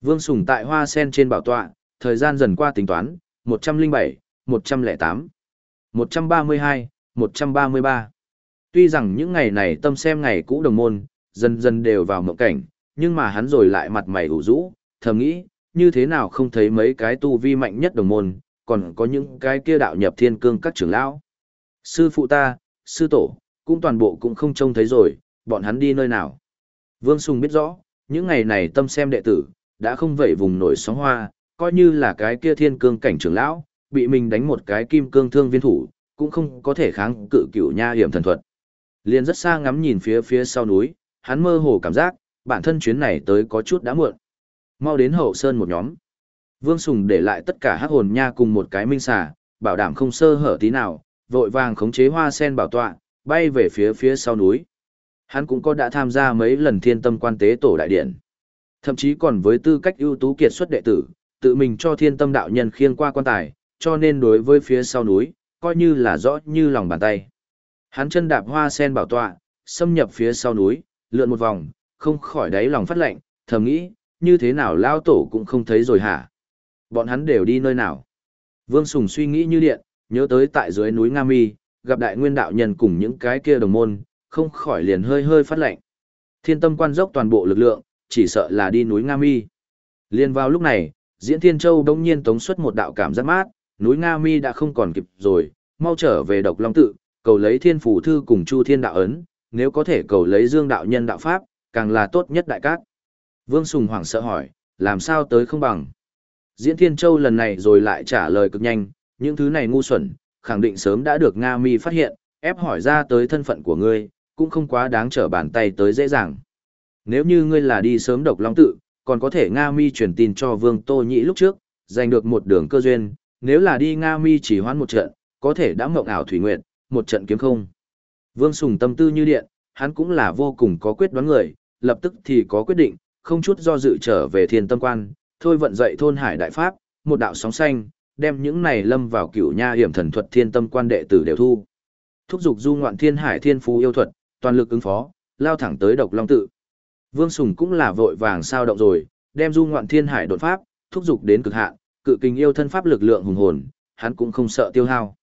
Vương Sùng tại hoa sen trên bảo tọa, thời gian dần qua tính toán, 107, 108, 132, 133. Tuy rằng những ngày này tâm xem ngày cũ đồng môn, dần dần đều vào mộng cảnh, nhưng mà hắn rồi lại mặt mày ủ rũ, thầm nghĩ, như thế nào không thấy mấy cái tu vi mạnh nhất đồng môn, còn có những cái kia đạo nhập thiên cương các trưởng lão. Sư phụ ta, sư tổ, cũng toàn bộ cũng không trông thấy rồi, bọn hắn đi nơi nào. Vương Sùng biết rõ, những ngày này tâm xem đệ tử, đã không vậy vùng nổi sóng hoa, coi như là cái kia thiên cương cảnh trưởng lão, bị mình đánh một cái kim cương thương viên thủ, cũng không có thể kháng cự cửu nha hiểm thần thuật. Liền rất xa ngắm nhìn phía phía sau núi, hắn mơ hồ cảm giác, bản thân chuyến này tới có chút đã muộn. Mau đến hậu sơn một nhóm. Vương Sùng để lại tất cả hắc hồn nha cùng một cái minh xà, bảo đảm không sơ hở tí nào, vội vàng khống chế hoa sen bảo tọa, bay về phía phía sau núi. Hắn cũng có đã tham gia mấy lần thiên tâm quan tế tổ đại điện. Thậm chí còn với tư cách ưu tú kiệt xuất đệ tử, tự mình cho thiên tâm đạo nhân khiêng qua quan tài, cho nên đối với phía sau núi, coi như là rõ như lòng bàn tay. Hắn chân đạp hoa sen bảo tọa, xâm nhập phía sau núi, lượn một vòng, không khỏi đáy lòng phát lệnh, thầm nghĩ, như thế nào lao tổ cũng không thấy rồi hả? Bọn hắn đều đi nơi nào? Vương Sùng suy nghĩ như điện, nhớ tới tại dưới núi Nga Mi, gặp đại nguyên đạo nhân cùng những cái kia đồng môn, không khỏi liền hơi hơi phát lệnh. Thiên tâm quan dốc toàn bộ lực lượng, chỉ sợ là đi núi Nga Mi. Liên vào lúc này, Diễn Thiên Châu đông nhiên tống xuất một đạo cảm giác mát, núi Nga Mi đã không còn kịp rồi, mau trở về độc long tự, cầu lấy thiên phủ thư cùng Chu Thiên đạo ấn, nếu có thể cầu lấy Dương đạo nhân đạo pháp, càng là tốt nhất đại cát. Vương Sùng hoảng sợ hỏi, làm sao tới không bằng? Diễn Thiên Châu lần này rồi lại trả lời cực nhanh, những thứ này ngu xuẩn, khẳng định sớm đã được Nga Mi phát hiện, ép hỏi ra tới thân phận của ngươi, cũng không quá đáng trở bàn tay tới dễ dàng. Nếu như ngươi là đi sớm độc long tự, còn có thể Nga Mi truyền tin cho Vương Tô Nhĩ lúc trước, giành được một đường cơ duyên, nếu là đi Nga Mi chỉ hoãn một trận, có thể đã mộng ảo thủy nguyện một trận kiếm không. Vương Sùng tâm tư như điện, hắn cũng là vô cùng có quyết đoán người, lập tức thì có quyết định, không chút do dự trở về thiên tâm quan, thôi vận dậy thôn hải đại pháp, một đạo sóng xanh, đem những này lâm vào cửu nha hiểm thần thuật thiên tâm quan đệ tử đều thu. Thúc dục du ngoạn thiên hải thiên phú yêu thuật, toàn lực ứng phó, lao thẳng tới độc long tự. Vương Sùng cũng là vội vàng sao động rồi, đem du ngoạn thiên hải đột pháp, thúc dục đến cực hạn, cự kinh yêu thân pháp lực lượng hùng hồn, hắn cũng không sợ tiêu hao.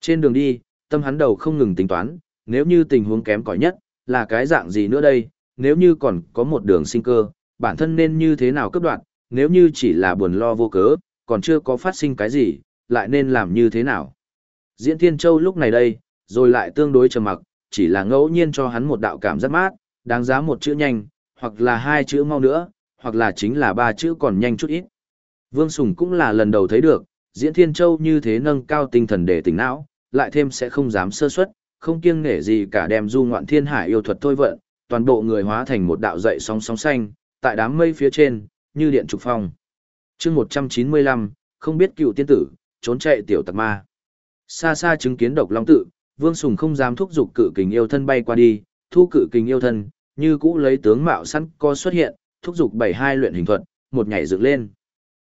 Trên đường đi, tâm hắn đầu không ngừng tính toán, nếu như tình huống kém cỏi nhất, là cái dạng gì nữa đây, nếu như còn có một đường sinh cơ, bản thân nên như thế nào cấp đoạn, nếu như chỉ là buồn lo vô cớ, còn chưa có phát sinh cái gì, lại nên làm như thế nào. Diễn Thiên Châu lúc này đây, rồi lại tương đối trầm mặc, chỉ là ngẫu nhiên cho hắn một đạo cảm giác mát, đáng giá một chữ nhanh, hoặc là hai chữ mau nữa, hoặc là chính là ba chữ còn nhanh chút ít. Vương Sùng cũng là lần đầu thấy được, Diễn Thiên Châu như thế nâng cao tinh thần để tỉnh não, lại thêm sẽ không dám sơ suất, không kiêng nể gì cả đem du ngoạn thiên hải yêu thuật thôi vận, toàn bộ người hóa thành một đạo dậy sóng sóng xanh, tại đám mây phía trên, như điện trục phong. chương 195, không biết cựu tiên tử, trốn chạy tiểu tặc ma. Xa xa chứng kiến độc long tự, Vương Sùng không dám thúc giục cự kình yêu thân bay qua đi, thu cự kình yêu thân, như cũ lấy tướng mạo săn co xuất hiện, thúc giục bảy hai luyện hình thuật, một nhảy dựng lên.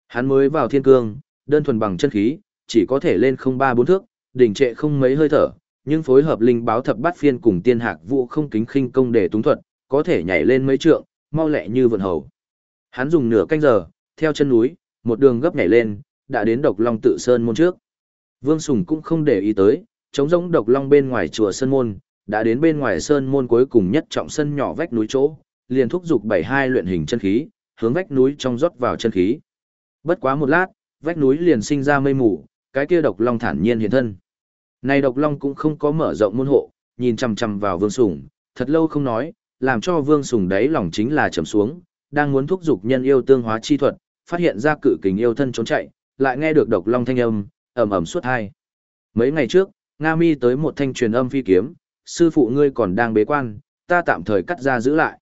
Hắn mới vào thiên cương, đơn thuần bằng chân khí, chỉ có thể lên không ba bốn thước, đỉnh trệ không mấy hơi thở, nhưng phối hợp linh báo thập bát phiên cùng tiên hạc vũ không kính khinh công để túng thuật, có thể nhảy lên mấy trượng, mau lẹ như vượn hầu. Hắn dùng nửa canh giờ, theo chân núi, một đường gấp nhảy lên, đã đến độc long tự sơn môn trước. Vương Sùng cũng không để ý tới, chống giống độc long bên ngoài chùa sơn môn, đã đến bên ngoài sơn môn cuối cùng nhất trọng sân nhỏ vách núi chỗ, liền thúc dục bảy hai luyện hình chân khí, hướng vách núi trong rót vào chân khí. Bất quá một lát, vách núi liền sinh ra mây mù, cái kia độc long thản nhiên hiện thân. Này độc long cũng không có mở rộng môn hộ, nhìn chằm chằm vào Vương Sùng, thật lâu không nói, làm cho Vương Sùng đáy lòng chính là trầm xuống, đang muốn thúc dục nhân yêu tương hóa chi thuật, phát hiện ra cự kình yêu thân trốn chạy, lại nghe được độc long thanh âm, ầm ầm suốt hai. Mấy ngày trước, Nga Mi tới một thanh truyền âm phi kiếm, sư phụ ngươi còn đang bế quan, ta tạm thời cắt ra giữ lại.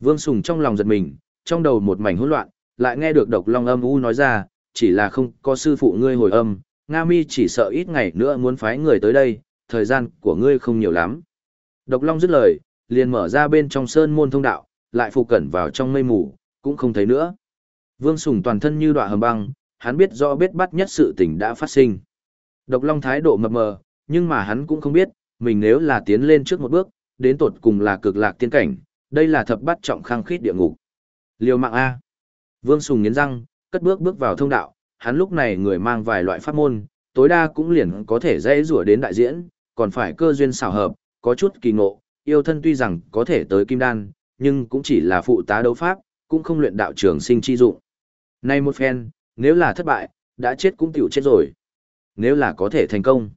Vương Sùng trong lòng giật mình, trong đầu một mảnh hỗn loạn, lại nghe được độc long âm u nói ra, chỉ là không có sư phụ ngươi hồi âm, Nga Mi chỉ sợ ít ngày nữa muốn phái người tới đây, thời gian của ngươi không nhiều lắm. Độc long dứt lời, liền mở ra bên trong sơn môn thông đạo, lại phụ cẩn vào trong mây mù, cũng không thấy nữa. Vương Sùng toàn thân như đọa hầm băng, hắn biết rõ biết bắt nhất sự tình đã phát sinh. Độc Long thái độ mập mờ, nhưng mà hắn cũng không biết, mình nếu là tiến lên trước một bước, đến tột cùng là cực lạc tiên cảnh, đây là thập bắt trọng khang khít địa ngục. Liều mạng A. Vương Sùng nghiến răng, cất bước bước vào thông đạo, hắn lúc này người mang vài loại pháp môn, tối đa cũng liền có thể dễ rủa đến đại diễn, còn phải cơ duyên xảo hợp, có chút kỳ ngộ, yêu thân tuy rằng có thể tới kim đan, nhưng cũng chỉ là phụ tá đấu pháp, cũng không luyện đạo trường sinh chi dụng. Nay một phen, nếu là thất bại, đã chết cũng tiểu chết rồi. Nếu là có thể thành công.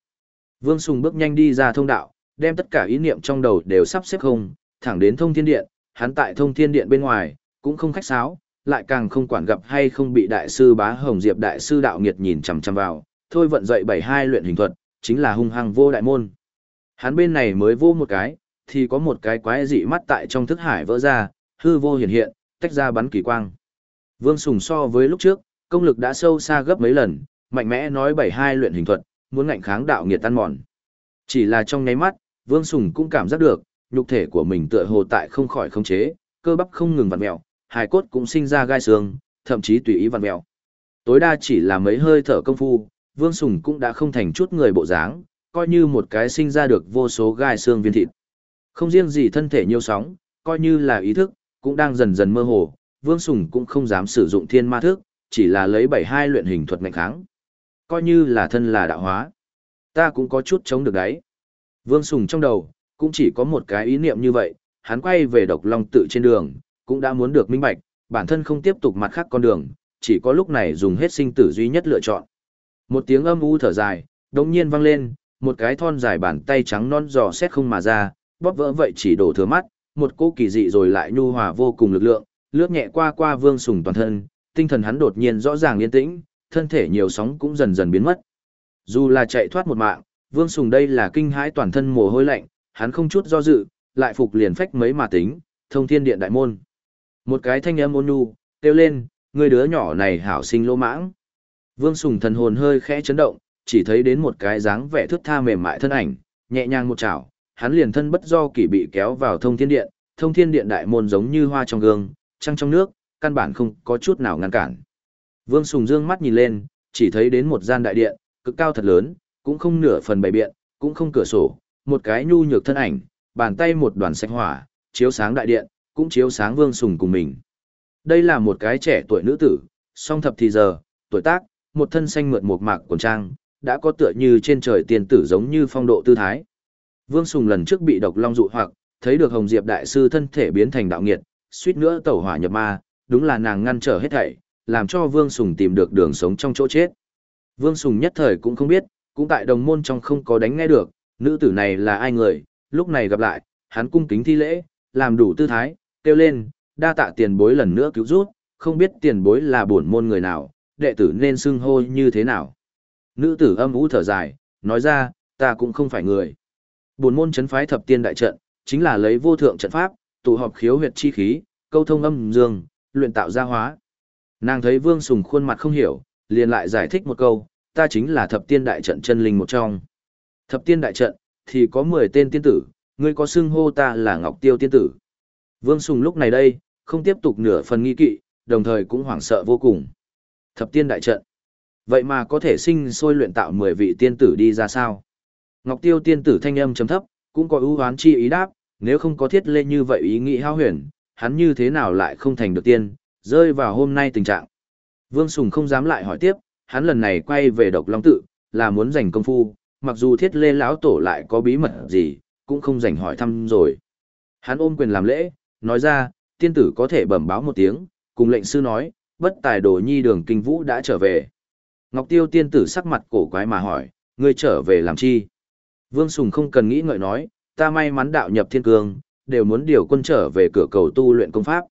Vương Sùng bước nhanh đi ra thông đạo, đem tất cả ý niệm trong đầu đều sắp xếp không, thẳng đến thông thiên điện, hắn tại thông thiên điện bên ngoài, cũng không khách sáo, lại càng không quản gặp hay không bị đại sư bá hồng diệp đại sư đạo nghiệt nhìn chằm chằm vào, thôi vận dậy bảy hai luyện hình thuật, chính là hung hăng vô đại môn. Hắn bên này mới vô một cái, thì có một cái quái dị mắt tại trong thức hải vỡ ra, hư vô hiện hiện, tách ra bắn kỳ quang. Vương Sùng so với lúc trước, công lực đã sâu xa gấp mấy lần, mạnh mẽ nói bảy hai luyện hình thuật, muốn ngạnh kháng đạo nghiệt tan mòn. Chỉ là trong nháy mắt, Vương Sùng cũng cảm giác được, nhục thể của mình tựa hồ tại không khỏi khống chế, cơ bắp không ngừng vặn mèo, hài cốt cũng sinh ra gai xương, thậm chí tùy ý vặn mèo. Tối đa chỉ là mấy hơi thở công phu, Vương Sùng cũng đã không thành chút người bộ dáng, coi như một cái sinh ra được vô số gai xương viên thịt. Không riêng gì thân thể nhiều sóng, coi như là ý thức, cũng đang dần dần mơ hồ, Vương Sùng cũng không dám sử dụng thiên ma thức, chỉ là lấy bảy hai luyện hình thuật ngạnh kháng. Coi như là thân là đạo hóa. Ta cũng có chút chống được đấy. Vương Sùng trong đầu, cũng chỉ có một cái ý niệm như vậy, hắn quay về độc long tự trên đường, cũng đã muốn được minh bạch, bản thân không tiếp tục mặt khác con đường, chỉ có lúc này dùng hết sinh tử duy nhất lựa chọn. Một tiếng âm u thở dài, đột nhiên vang lên, một cái thon dài bàn tay trắng non giò xét không mà ra, bóp vỡ vậy chỉ đổ thừa mắt, một cô kỳ dị rồi lại nhu hòa vô cùng lực lượng, lướt nhẹ qua qua Vương Sùng toàn thân, tinh thần hắn đột nhiên rõ ràng yên tĩnh, thân thể nhiều sóng cũng dần dần biến mất. Dù là chạy thoát một mạng, Vương Sùng đây là kinh hãi toàn thân mồ hôi lạnh, hắn không chút do dự, lại phục liền phách mấy mà tính, thông thiên điện đại môn. Một cái thanh âm ôn nhu, kêu lên, người đứa nhỏ này hảo sinh lỗ mãng. Vương Sùng thần hồn hơi khẽ chấn động, chỉ thấy đến một cái dáng vẻ thước tha mềm mại thân ảnh, nhẹ nhàng một chảo, hắn liền thân bất do kỷ bị kéo vào thông thiên điện, thông thiên điện đại môn giống như hoa trong gương, trăng trong nước, căn bản không có chút nào ngăn cản. Vương Sùng dương mắt nhìn lên, chỉ thấy đến một gian đại điện, cực cao thật lớn, cũng không nửa phần bày biện, cũng không cửa sổ, một cái nhu nhược thân ảnh, bàn tay một đoàn xanh hỏa, chiếu sáng đại điện, cũng chiếu sáng Vương Sùng cùng mình. Đây là một cái trẻ tuổi nữ tử, song thập thì giờ, tuổi tác, một thân xanh mượt một mạc quần trang, đã có tựa như trên trời tiền tử giống như phong độ tư thái. Vương Sùng lần trước bị độc long dụ hoặc, thấy được Hồng Diệp đại sư thân thể biến thành đạo nghiệt, suýt nữa tẩu hỏa nhập ma, đúng là nàng ngăn trở hết thảy, làm cho Vương Sùng tìm được đường sống trong chỗ chết. Vương Sùng nhất thời cũng không biết, cũng tại đồng môn trong không có đánh nghe được, nữ tử này là ai người, lúc này gặp lại, hắn cung kính thi lễ, làm đủ tư thái, kêu lên, đa tạ tiền bối lần nữa cứu rút, không biết tiền bối là bổn môn người nào, đệ tử nên xưng hô như thế nào. Nữ tử âm ú thở dài, nói ra, ta cũng không phải người. Bổn môn chấn phái thập tiên đại trận, chính là lấy vô thượng trận pháp, tụ họp khiếu huyệt chi khí, câu thông âm dương, luyện tạo ra hóa. Nàng thấy Vương Sùng khuôn mặt không hiểu, liền lại giải thích một câu, ta chính là thập tiên đại trận chân linh một trong. Thập tiên đại trận, thì có 10 tên tiên tử, ngươi có xưng hô ta là Ngọc Tiêu tiên tử. Vương Sùng lúc này đây, không tiếp tục nửa phần nghi kỵ, đồng thời cũng hoảng sợ vô cùng. Thập tiên đại trận. Vậy mà có thể sinh sôi luyện tạo 10 vị tiên tử đi ra sao? Ngọc Tiêu tiên tử thanh âm chấm thấp, cũng có ưu hoán chi ý đáp, nếu không có thiết lê như vậy ý nghĩ hao huyền, hắn như thế nào lại không thành được tiên, rơi vào hôm nay tình trạng. Vương Sùng không dám lại hỏi tiếp, hắn lần này quay về độc long tự, là muốn giành công phu, mặc dù thiết lê lão tổ lại có bí mật gì, cũng không dành hỏi thăm rồi. Hắn ôm quyền làm lễ, nói ra, tiên tử có thể bẩm báo một tiếng, cùng lệnh sư nói, bất tài đồ nhi đường kinh vũ đã trở về. Ngọc Tiêu tiên tử sắc mặt cổ quái mà hỏi, ngươi trở về làm chi? Vương Sùng không cần nghĩ ngợi nói, ta may mắn đạo nhập thiên cương, đều muốn điều quân trở về cửa cầu tu luyện công pháp.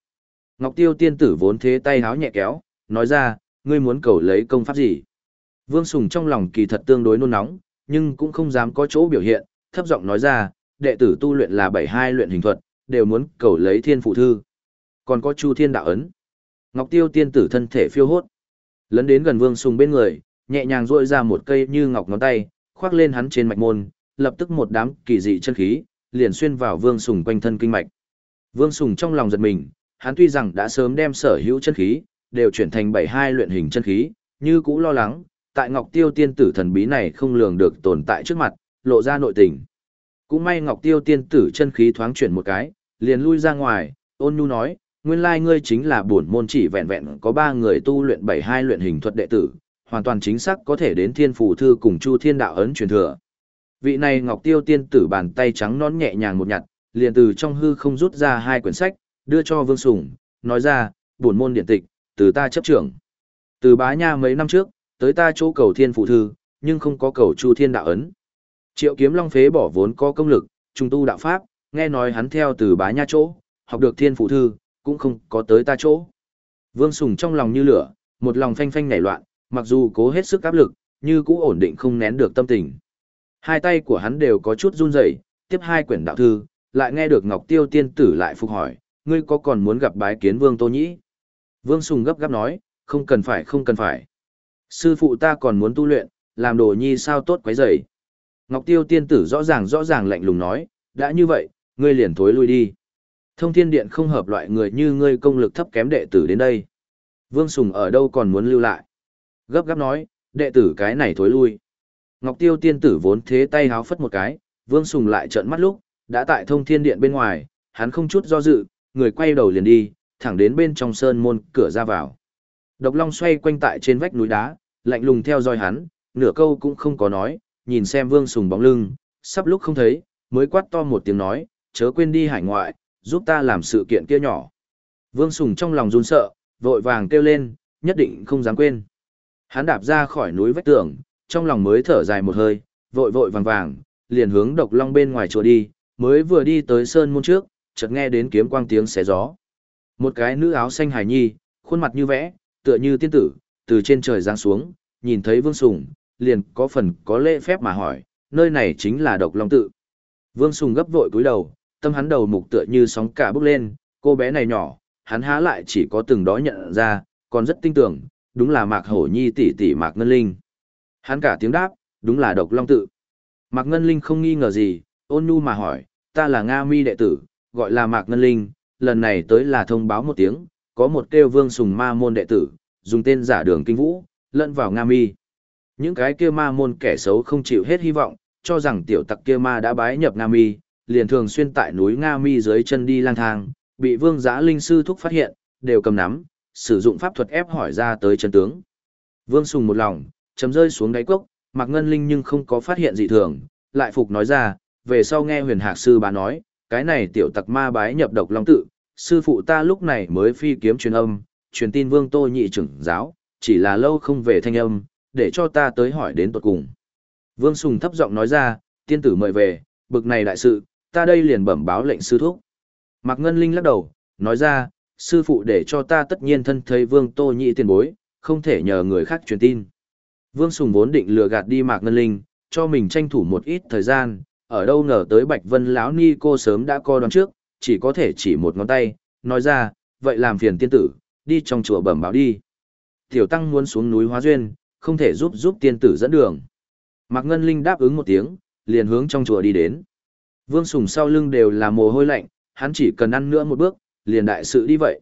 Ngọc Tiêu tiên tử vốn thế tay háo nhẹ kéo, nói ra, ngươi muốn cầu lấy công pháp gì? Vương Sùng trong lòng kỳ thật tương đối nôn nóng, nhưng cũng không dám có chỗ biểu hiện, thấp giọng nói ra, đệ tử tu luyện là 72 luyện hình thuật, đều muốn cầu lấy thiên phụ thư. Còn có Chu Thiên đạo ấn. Ngọc Tiêu tiên tử thân thể phiêu hốt. Lấn đến gần Vương Sùng bên người, nhẹ nhàng rôi ra một cây như ngọc ngón tay, khoác lên hắn trên mạch môn, lập tức một đám kỳ dị chân khí, liền xuyên vào Vương Sùng quanh thân kinh mạch. Vương Sùng trong lòng giật mình, hắn tuy rằng đã sớm đem sở hữu chân khí, đều chuyển thành 72 luyện hình chân khí, như cũ lo lắng, tại Ngọc Tiêu tiên tử thần bí này không lường được tồn tại trước mặt, lộ ra nội tình. Cũng may Ngọc Tiêu tiên tử chân khí thoáng chuyển một cái, liền lui ra ngoài, ôn nhu nói, nguyên lai ngươi chính là bổn môn chỉ vẹn vẹn có ba người tu luyện bảy hai luyện hình thuật đệ tử, hoàn toàn chính xác có thể đến thiên phủ thư cùng chu thiên đạo ấn truyền thừa. Vị này Ngọc Tiêu tiên tử bàn tay trắng nón nhẹ nhàng một nhặt, liền từ trong hư không rút ra hai quyển sách, đưa cho Vương Sùng, nói ra, buồn môn điện tịch, từ ta chấp trưởng. Từ bá nha mấy năm trước, tới ta chỗ cầu thiên phụ thư, nhưng không có cầu chu thiên đạo ấn. Triệu kiếm long phế bỏ vốn có công lực, trùng tu đạo pháp, nghe nói hắn theo từ bá nha chỗ, học được thiên phụ thư, cũng không có tới ta chỗ. Vương Sùng trong lòng như lửa, một lòng phanh phanh nảy loạn, mặc dù cố hết sức áp lực, như cũ ổn định không nén được tâm tình. Hai tay của hắn đều có chút run rẩy, tiếp hai quyển đạo thư, lại nghe được Ngọc Tiêu tiên tử lại phục hỏi, ngươi có còn muốn gặp bái kiến Vương Tô Nhĩ? Vương Sùng gấp gáp nói, không cần phải không cần phải. Sư phụ ta còn muốn tu luyện, làm đồ nhi sao tốt quấy rầy. Ngọc Tiêu tiên tử rõ ràng rõ ràng lạnh lùng nói, đã như vậy, ngươi liền thối lui đi. Thông thiên điện không hợp loại người như ngươi công lực thấp kém đệ tử đến đây. Vương Sùng ở đâu còn muốn lưu lại. Gấp gáp nói, đệ tử cái này thối lui. Ngọc Tiêu tiên tử vốn thế tay háo phất một cái, Vương Sùng lại trợn mắt lúc, đã tại thông thiên điện bên ngoài, hắn không chút do dự, người quay đầu liền đi, thẳng đến bên trong sơn môn cửa ra vào. Độc Long xoay quanh tại trên vách núi đá, lạnh lùng theo dõi hắn, nửa câu cũng không có nói, nhìn xem Vương Sùng bóng lưng, sắp lúc không thấy, mới quát to một tiếng nói, chớ quên đi hải ngoại, giúp ta làm sự kiện kia nhỏ. Vương Sùng trong lòng run sợ, vội vàng kêu lên, nhất định không dám quên. Hắn đạp ra khỏi núi vách tường, trong lòng mới thở dài một hơi, vội vội vàng vàng, liền hướng độc long bên ngoài chùa đi, mới vừa đi tới sơn môn trước, chợt nghe đến kiếm quang tiếng xé gió. Một cái nữ áo xanh hài nhi, khuôn mặt như vẽ, tựa như tiên tử, từ trên trời giáng xuống, nhìn thấy Vương Sùng, liền có phần có lễ phép mà hỏi, nơi này chính là độc long tự. Vương Sùng gấp vội cúi đầu, tâm hắn đầu mục tựa như sóng cả bước lên, cô bé này nhỏ, hắn há lại chỉ có từng đó nhận ra, còn rất tin tưởng, đúng là Mạc Hổ Nhi tỷ tỷ Mạc Ngân Linh. Hắn cả tiếng đáp, đúng là độc long tự. Mạc Ngân Linh không nghi ngờ gì, ôn nhu mà hỏi, ta là Nga mi đệ tử, gọi là Mạc Ngân Linh, lần này tới là thông báo một tiếng, có một kêu vương sùng ma môn đệ tử, dùng tên giả đường kinh vũ, lẫn vào Nga mi. Những cái kia ma môn kẻ xấu không chịu hết hy vọng, cho rằng tiểu tặc kia ma đã bái nhập Nga mi, liền thường xuyên tại núi Nga mi dưới chân đi lang thang, bị vương giã linh sư thúc phát hiện, đều cầm nắm, sử dụng pháp thuật ép hỏi ra tới chân tướng. Vương Sùng một lòng, chấm rơi xuống đáy cốc, Mạc Ngân Linh nhưng không có phát hiện gì thường, lại phục nói ra, về sau nghe huyền hạc sư bà nói, cái này tiểu tặc ma bái nhập độc long tự, sư phụ ta lúc này mới phi kiếm truyền âm, truyền tin vương tô nhị trưởng giáo, chỉ là lâu không về thanh âm, để cho ta tới hỏi đến tuột cùng. Vương Sùng thấp giọng nói ra, tiên tử mời về, bực này đại sự, ta đây liền bẩm báo lệnh sư thúc. Mạc Ngân Linh lắc đầu, nói ra, sư phụ để cho ta tất nhiên thân thấy vương tô nhị tiền bối, không thể nhờ người khác truyền tin. Vương Sùng vốn định lừa gạt đi Mạc Ngân Linh, cho mình tranh thủ một ít thời gian, ở đâu ngờ tới Bạch Vân lão ni cô sớm đã co đoán trước, chỉ có thể chỉ một ngón tay, nói ra, vậy làm phiền tiên tử, đi trong chùa bẩm báo đi. Tiểu tăng muốn xuống núi hóa duyên, không thể giúp giúp tiên tử dẫn đường. Mạc Ngân Linh đáp ứng một tiếng, liền hướng trong chùa đi đến. Vương Sùng sau lưng đều là mồ hôi lạnh, hắn chỉ cần ăn nữa một bước, liền đại sự đi vậy.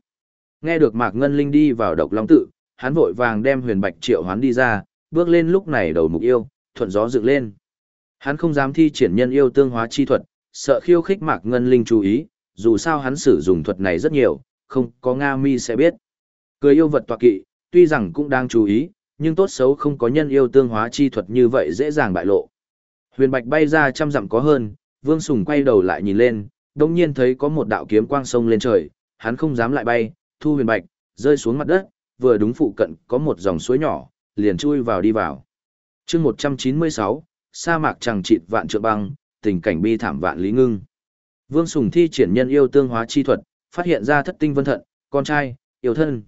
Nghe được Mạc Ngân Linh đi vào độc long tự, hắn vội vàng đem huyền bạch triệu hoán đi ra, bước lên lúc này đầu mục yêu, thuận gió dựng lên. Hắn không dám thi triển nhân yêu tương hóa chi thuật, sợ khiêu khích Mạc Ngân Linh chú ý, dù sao hắn sử dụng thuật này rất nhiều, không có Nga mi sẽ biết. Cười yêu vật tọa kỵ, tuy rằng cũng đang chú ý, nhưng tốt xấu không có nhân yêu tương hóa chi thuật như vậy dễ dàng bại lộ. Huyền Bạch bay ra trăm dặm có hơn, Vương Sùng quay đầu lại nhìn lên, đồng nhiên thấy có một đạo kiếm quang sông lên trời, hắn không dám lại bay, thu Huyền Bạch, rơi xuống mặt đất, vừa đúng phụ cận có một dòng suối nhỏ, liền chui vào đi vào. chương 196, sa mạc chẳng chịt vạn trượng băng, tình cảnh bi thảm vạn lý ngưng. Vương Sùng thi triển nhân yêu tương hóa chi thuật, phát hiện ra thất tinh vân thận, con trai, yêu thân.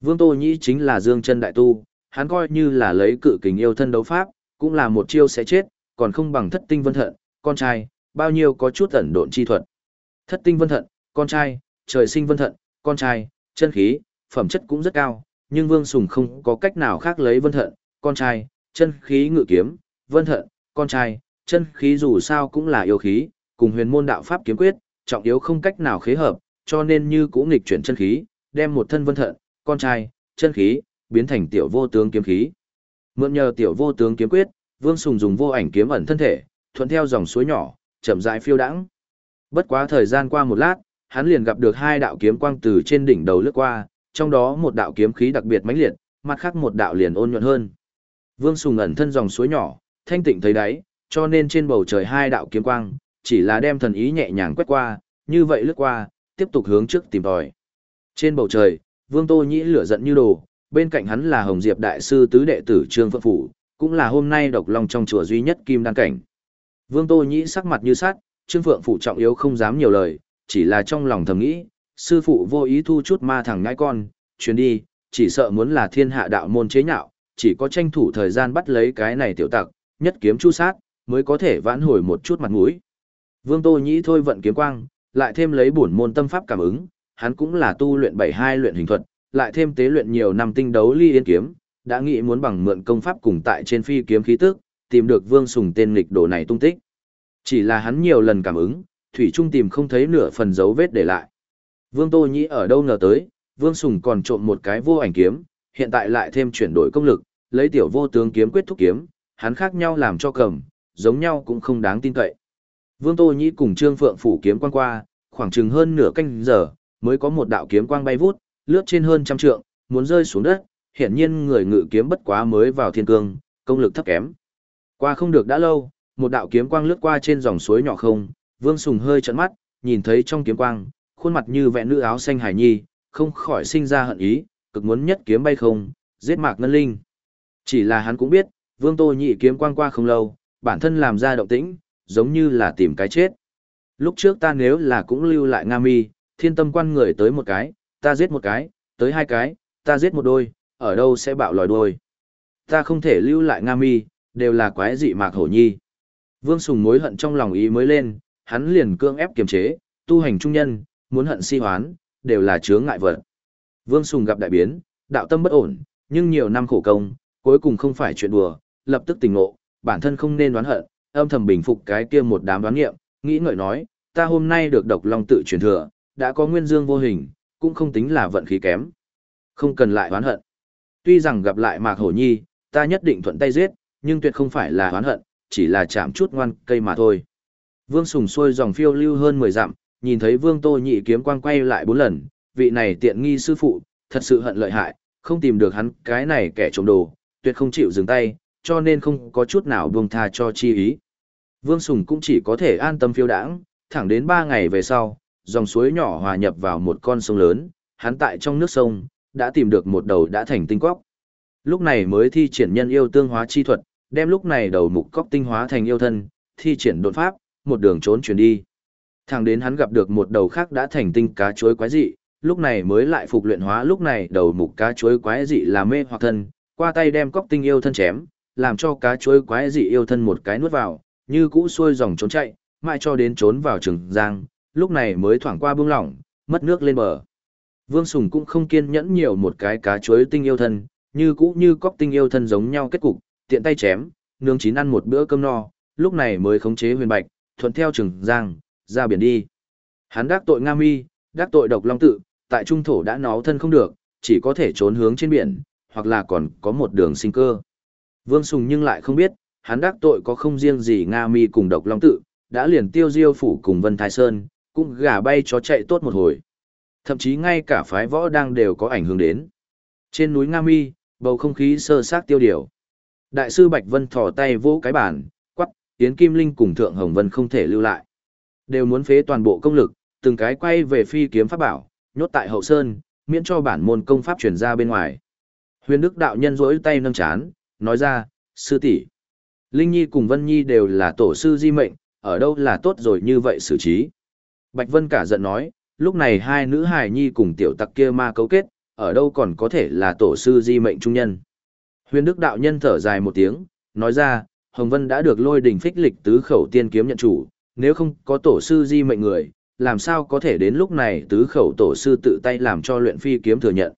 Vương Tô Nhĩ chính là dương chân đại tu, hắn coi như là lấy cự kình yêu thân đấu pháp, cũng là một chiêu sẽ chết, còn không bằng thất tinh vân thận, con trai, bao nhiêu có chút ẩn độn chi thuật. Thất tinh vân thận, con trai, trời sinh vân thận, con trai, chân khí, phẩm chất cũng rất cao, nhưng Vương Sùng không có cách nào khác lấy vân thận, con trai, chân khí ngự kiếm, vân thận, con trai, chân khí dù sao cũng là yêu khí, cùng huyền môn đạo pháp kiếm quyết, trọng yếu không cách nào khế hợp, cho nên như cũng nghịch chuyển chân khí, đem một thân vân thận, con trai, chân khí, biến thành tiểu vô tướng kiếm khí. Mượn nhờ tiểu vô tướng kiếm quyết, Vương Sùng dùng vô ảnh kiếm ẩn thân thể, thuận theo dòng suối nhỏ, chậm rãi phiêu đãng. Bất quá thời gian qua một lát, hắn liền gặp được hai đạo kiếm quang từ trên đỉnh đầu lướt qua, trong đó một đạo kiếm khí đặc biệt mãnh liệt, mặt khác một đạo liền ôn nhuận hơn. Vương Sùng ẩn thân dòng suối nhỏ, thanh tịnh thấy đáy, cho nên trên bầu trời hai đạo kiếm quang, chỉ là đem thần ý nhẹ nhàng quét qua, như vậy lướt qua, tiếp tục hướng trước tìm tòi. Trên bầu trời, Vương Tô Nhĩ lửa giận như đồ, bên cạnh hắn là Hồng Diệp đại sư tứ đệ tử Trương Phượng Phủ, cũng là hôm nay độc long trong chùa duy nhất kim đan cảnh. Vương Tô Nhĩ sắc mặt như sắt, Trương Phượng Phủ trọng yếu không dám nhiều lời, chỉ là trong lòng thầm nghĩ, sư phụ vô ý thu chút ma thẳng ngãi con, chuyến đi, chỉ sợ muốn là thiên hạ đạo môn chế nhạo, chỉ có tranh thủ thời gian bắt lấy cái này tiểu tặc, nhất kiếm chu sát, mới có thể vãn hồi một chút mặt mũi. Vương Tô Nhĩ thôi vận kiếm quang, lại thêm lấy bổn môn tâm pháp cảm ứng, hắn cũng là tu luyện 72 luyện hình thuật, lại thêm tế luyện nhiều năm tinh đấu ly yên kiếm, đã nghĩ muốn bằng mượn công pháp cùng tại trên phi kiếm khí tức, tìm được Vương Sùng tên nghịch đồ này tung tích. Chỉ là hắn nhiều lần cảm ứng, thủy trung tìm không thấy nửa phần dấu vết để lại. Vương Tô Nhĩ ở đâu ngờ tới, Vương Sùng còn trộm một cái vô ảnh kiếm, hiện tại lại thêm chuyển đổi công lực, lấy tiểu vô tướng kiếm quyết thúc kiếm, hắn khác nhau làm cho cầm, giống nhau cũng không đáng tin cậy. Vương Tô Nhĩ cùng Trương Phượng phủ kiếm quang qua, khoảng chừng hơn nửa canh giờ, mới có một đạo kiếm quang bay vút, lướt trên hơn trăm trượng, muốn rơi xuống đất, hiển nhiên người ngự kiếm bất quá mới vào thiên cương, công lực thấp kém. Qua không được đã lâu, một đạo kiếm quang lướt qua trên dòng suối nhỏ không, Vương Sùng hơi trợn mắt, nhìn thấy trong kiếm quang, khuôn mặt như vẽ nữ áo xanh hải nhi, không khỏi sinh ra hận ý, cực muốn nhất kiếm bay không, giết Mạc Ngân Linh. Chỉ là hắn cũng biết, Vương Tô Nhị kiếm quang qua không lâu, bản thân làm ra động tĩnh, giống như là tìm cái chết. Lúc trước ta nếu là cũng lưu lại Nga Mi, thiên tâm quan người tới một cái, ta giết một cái, tới hai cái, ta giết một đôi, ở đâu sẽ bạo lòi đôi. Ta không thể lưu lại Nga Mi, đều là quái dị Mạc Hổ Nhi. Vương Sùng mối hận trong lòng ý mới lên, hắn liền cương ép kiềm chế, tu hành trung nhân, muốn hận si hoán, đều là chướng ngại vật. Vương Sùng gặp đại biến, đạo tâm bất ổn, nhưng nhiều năm khổ công, cuối cùng không phải chuyện đùa, lập tức tỉnh ngộ, bản thân không nên đoán hận, âm thầm bình phục cái kia một đám đoán nghiệm, nghĩ ngợi nói, ta hôm nay được độc long tự truyền thừa, đã có nguyên dương vô hình, cũng không tính là vận khí kém. Không cần lại đoán hận. Tuy rằng gặp lại Mạc Hổ Nhi, ta nhất định thuận tay giết, nhưng tuyệt không phải là đoán hận, chỉ là chạm chút ngoan cây mà thôi. Vương Sùng xuôi dòng phiêu lưu hơn 10 dặm, nhìn thấy Vương Tô Nhị kiếm quang quay lại bốn lần, vị này tiện nghi sư phụ, thật sự hận lợi hại, không tìm được hắn cái này kẻ trộm đồ, tuyệt không chịu dừng tay, cho nên không có chút nào buông tha cho chi ý. Vương Sùng cũng chỉ có thể an tâm phiêu đãng, thẳng đến 3 ngày về sau, dòng suối nhỏ hòa nhập vào một con sông lớn, hắn tại trong nước sông, đã tìm được một đầu đã thành tinh quốc. Lúc này mới thi triển nhân yêu tương hóa chi thuật, đem lúc này đầu mục cóc tinh hóa thành yêu thân, thi triển đột pháp, một đường trốn chuyển đi. Thẳng đến hắn gặp được một đầu khác đã thành tinh cá chuối quái dị, lúc này mới lại phục luyện hóa lúc này đầu mục cá chuối quái dị là mê hoặc thân, qua tay đem cóc tinh yêu thân chém, làm cho cá chuối quái dị yêu thân một cái nuốt vào, như cũ xuôi dòng trốn chạy, mãi cho đến trốn vào trường giang, lúc này mới thoảng qua buông lỏng, mất nước lên bờ. Vương Sùng cũng không kiên nhẫn nhiều một cái cá chuối tinh yêu thân, như cũ như cóc tinh yêu thân giống nhau kết cục, tiện tay chém, nướng chín ăn một bữa cơm no, lúc này mới khống chế huyền bạch, thuận theo trường giang, ra biển đi. Hắn đắc tội Nga Mi, đắc tội độc long tự, tại trung thổ đã náo thân không được, chỉ có thể trốn hướng trên biển, hoặc là còn có một đường sinh cơ. Vương Sùng nhưng lại không biết, hắn đắc tội có không riêng gì Nga Mi cùng độc long tự, đã liền tiêu diêu phủ cùng Vân Thái Sơn, cũng gà bay chó chạy tốt một hồi. Thậm chí ngay cả phái võ đang đều có ảnh hưởng đến. Trên núi Nga Mi, bầu không khí sơ sát tiêu điều. Đại sư Bạch Vân thò tay vỗ cái bàn, quắc, Yến Kim Linh cùng Thượng Hồng Vân không thể lưu lại. Đều muốn phế toàn bộ công lực, từng cái quay về phi kiếm pháp bảo, nhốt tại hậu sơn, miễn cho bản môn công pháp truyền ra bên ngoài. Huyền Đức đạo nhân rỗi tay nâng chán, nói ra, sư tỷ, Linh Nhi cùng Vân Nhi đều là tổ sư di mệnh, ở đâu là tốt rồi như vậy xử trí. Bạch Vân cả giận nói, lúc này hai nữ hài nhi cùng tiểu tặc kia ma cấu kết, ở đâu còn có thể là tổ sư di mệnh trung nhân. Huyền Đức đạo nhân thở dài một tiếng, nói ra, Hồng Vân đã được lôi đình phích lịch tứ khẩu tiên kiếm nhận chủ, nếu không có tổ sư di mệnh người, làm sao có thể đến lúc này tứ khẩu tổ sư tự tay làm cho luyện phi kiếm thừa nhận.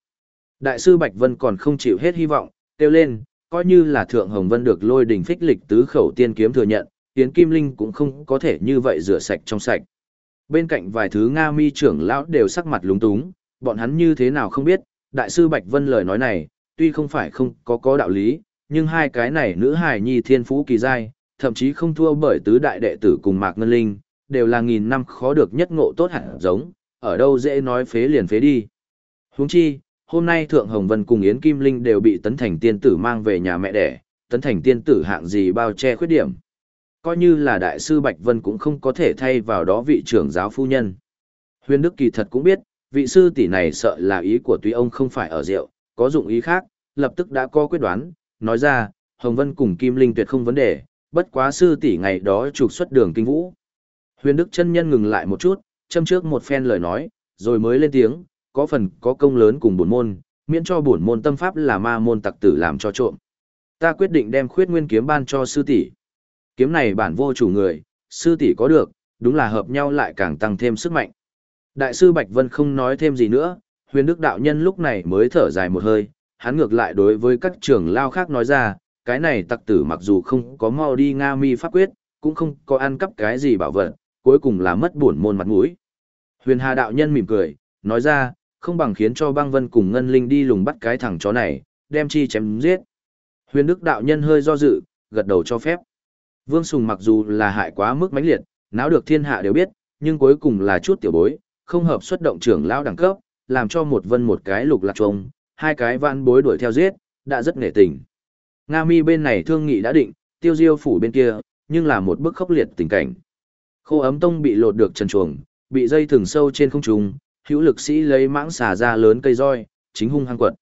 Đại sư Bạch Vân còn không chịu hết hy vọng, kêu lên, coi như là Thượng Hồng Vân được lôi đình phích lịch tứ khẩu tiên kiếm thừa nhận, Tiến Kim Linh cũng không có thể như vậy rửa sạch trong sạch. Bên cạnh vài thứ Nga mi trưởng lão đều sắc mặt lúng túng, bọn hắn như thế nào không biết, Đại sư Bạch Vân lời nói này, tuy không phải không có có đạo lý, nhưng hai cái này nữ hài nhi thiên phú kỳ giai, thậm chí không thua bởi tứ đại đệ tử cùng Mạc Ngân Linh, đều là nghìn năm khó được nhất ngộ tốt hẳn giống, ở đâu dễ nói phế liền phế đi. Huống chi, hôm nay Thượng Hồng Vân cùng Yến Kim Linh đều bị Tấn Thành tiên tử mang về nhà mẹ đẻ, Tấn Thành tiên tử hạng gì bao che khuyết điểm. Coi như là Đại sư Bạch Vân cũng không có thể thay vào đó vị trưởng giáo phu nhân. Huyền Đức kỳ thật cũng biết, vị sư tỷ này sợ là ý của tuy ông không phải ở rượu, có dụng ý khác, lập tức đã có quyết đoán, nói ra, Hồng Vân cùng Kim Linh tuyệt không vấn đề, bất quá sư tỷ ngày đó trục xuất đường kinh vũ. Huyền Đức chân nhân ngừng lại một chút, châm trước một phen lời nói, rồi mới lên tiếng, có phần có công lớn cùng bổn môn, miễn cho bổn môn tâm pháp là ma môn tặc tử làm cho trộm. Ta quyết định đem khuyết nguyên kiếm ban cho sư tỷ. Kiếm này bản vô chủ người, sư tỷ có được, đúng là hợp nhau lại càng tăng thêm sức mạnh. Đại sư Bạch Vân không nói thêm gì nữa, huyền đức đạo nhân lúc này mới thở dài một hơi, hắn ngược lại đối với các trưởng lao khác nói ra, cái này tặc tử mặc dù không có mau đi Nga mi pháp quyết, cũng không có ăn cắp cái gì bảo vật, cuối cùng là mất buồn môn mặt mũi. Huyền Hà đạo nhân mỉm cười, nói ra, không bằng khiến cho băng vân cùng ngân linh đi lùng bắt cái thằng chó này, đem chi chém giết. Huyền Đức đạo nhân hơi do dự, gật đầu cho phép. Vương Sùng mặc dù là hại quá mức mãnh liệt, náo được thiên hạ đều biết, nhưng cuối cùng là chút tiểu bối, không hợp xuất động trưởng lão đẳng cấp, làm cho một vân một cái lục lạc trông, hai cái vạn bối đuổi theo giết, đã rất nghệ tình. Nga mi bên này thương nghị đã định, tiêu diêu phủ bên kia, nhưng là một bức khốc liệt tình cảnh. Khô ấm tông bị lột được trần chuồng, bị dây thừng sâu trên không trung, hữu lực sĩ lấy mãng xà ra lớn cây roi, chính hung hăng quật.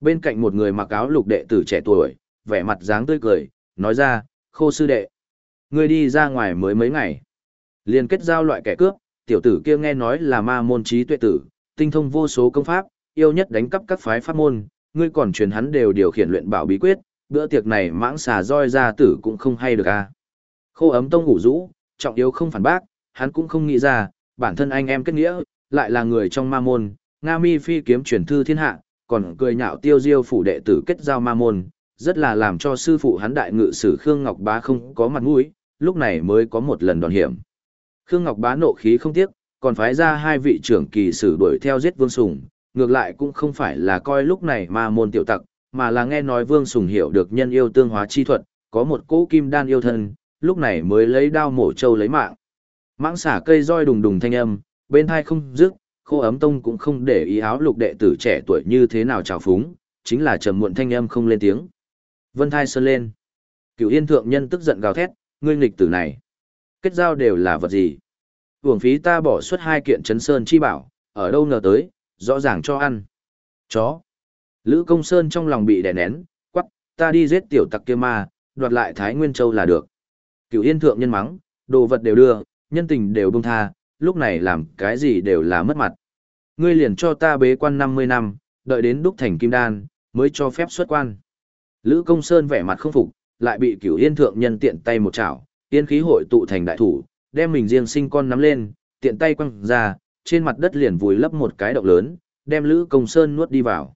Bên cạnh một người mặc áo lục đệ tử trẻ tuổi, vẻ mặt dáng tươi cười, nói ra, khô sư đệ. Ngươi đi ra ngoài mới mấy ngày. liền kết giao loại kẻ cướp, tiểu tử kia nghe nói là ma môn trí tuệ tử, tinh thông vô số công pháp, yêu nhất đánh cắp các phái pháp môn, ngươi còn truyền hắn đều điều khiển luyện bảo bí quyết, bữa tiệc này mãng xà roi ra tử cũng không hay được à. Khô ấm tông ngủ rũ, trọng yếu không phản bác, hắn cũng không nghĩ ra, bản thân anh em kết nghĩa, lại là người trong ma môn, Nga mi phi kiếm truyền thư thiên hạ, còn cười nhạo tiêu diêu phủ đệ tử kết giao ma môn, rất là làm cho sư phụ hắn đại ngự sử Khương Ngọc Bá không có mặt mũi, lúc này mới có một lần đòn hiểm. Khương Ngọc Bá nộ khí không tiếc, còn phái ra hai vị trưởng kỳ sử đuổi theo giết Vương Sùng, ngược lại cũng không phải là coi lúc này ma môn tiểu tặc, mà là nghe nói Vương Sùng hiểu được nhân yêu tương hóa chi thuật, có một cỗ kim đan yêu thân, lúc này mới lấy đao mổ trâu lấy mạng. Mãng xả cây roi đùng đùng thanh âm, bên thai không dứt, khô ấm tông cũng không để ý áo lục đệ tử trẻ tuổi như thế nào trào phúng, chính là trầm muộn thanh âm không lên tiếng. Vân thai sơn lên. Cựu yên thượng nhân tức giận gào thét, ngươi nghịch tử này. Kết giao đều là vật gì? Hưởng phí ta bỏ suốt hai kiện chấn sơn chi bảo, ở đâu ngờ tới, rõ ràng cho ăn. Chó. Lữ công sơn trong lòng bị đè nén, quắc, ta đi giết tiểu tặc kia ma, đoạt lại Thái Nguyên Châu là được. Cựu yên thượng nhân mắng, đồ vật đều đưa, nhân tình đều bông tha, lúc này làm cái gì đều là mất mặt. Ngươi liền cho ta bế quan 50 năm, đợi đến đúc thành kim đan, mới cho phép xuất quan. Lữ công sơn vẻ mặt không phục, lại bị cửu yên thượng nhân tiện tay một chảo, tiên khí hội tụ thành đại thủ, đem mình riêng sinh con nắm lên, tiện tay quăng ra, trên mặt đất liền vùi lấp một cái động lớn, đem Lữ Công Sơn nuốt đi vào.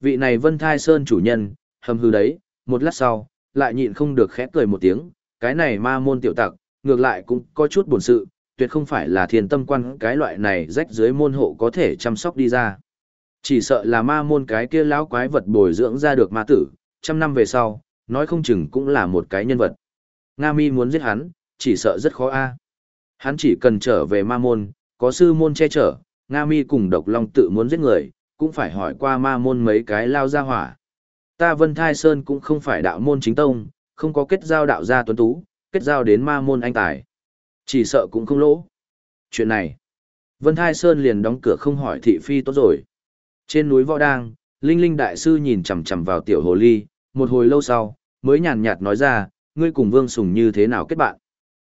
Vị này Vân Thai Sơn chủ nhân, hầm hư đấy, một lát sau, lại nhịn không được khẽ cười một tiếng, cái này ma môn tiểu tặc, ngược lại cũng có chút buồn sự, tuyệt không phải là thiền tâm quan cái loại này rách dưới môn hộ có thể chăm sóc đi ra. Chỉ sợ là ma môn cái kia lão quái vật bồi dưỡng ra được ma tử, trăm năm về sau, nói không chừng cũng là một cái nhân vật. Nga mi muốn giết hắn, chỉ sợ rất khó a. Hắn chỉ cần trở về ma môn, có sư môn che chở, Nga mi cùng độc long tự muốn giết người, cũng phải hỏi qua ma môn mấy cái lao ra hỏa. Ta Vân Thai Sơn cũng không phải đạo môn chính tông, không có kết giao đạo gia tuấn tú, kết giao đến ma môn anh tài. Chỉ sợ cũng không lỗ. Chuyện này, Vân Thai Sơn liền đóng cửa không hỏi thị phi tốt rồi. Trên núi Võ Đang, Linh Linh Đại Sư nhìn chằm chằm vào tiểu hồ ly, một hồi lâu sau, mới nhàn nhạt nói ra, ngươi cùng Vương Sùng như thế nào kết bạn.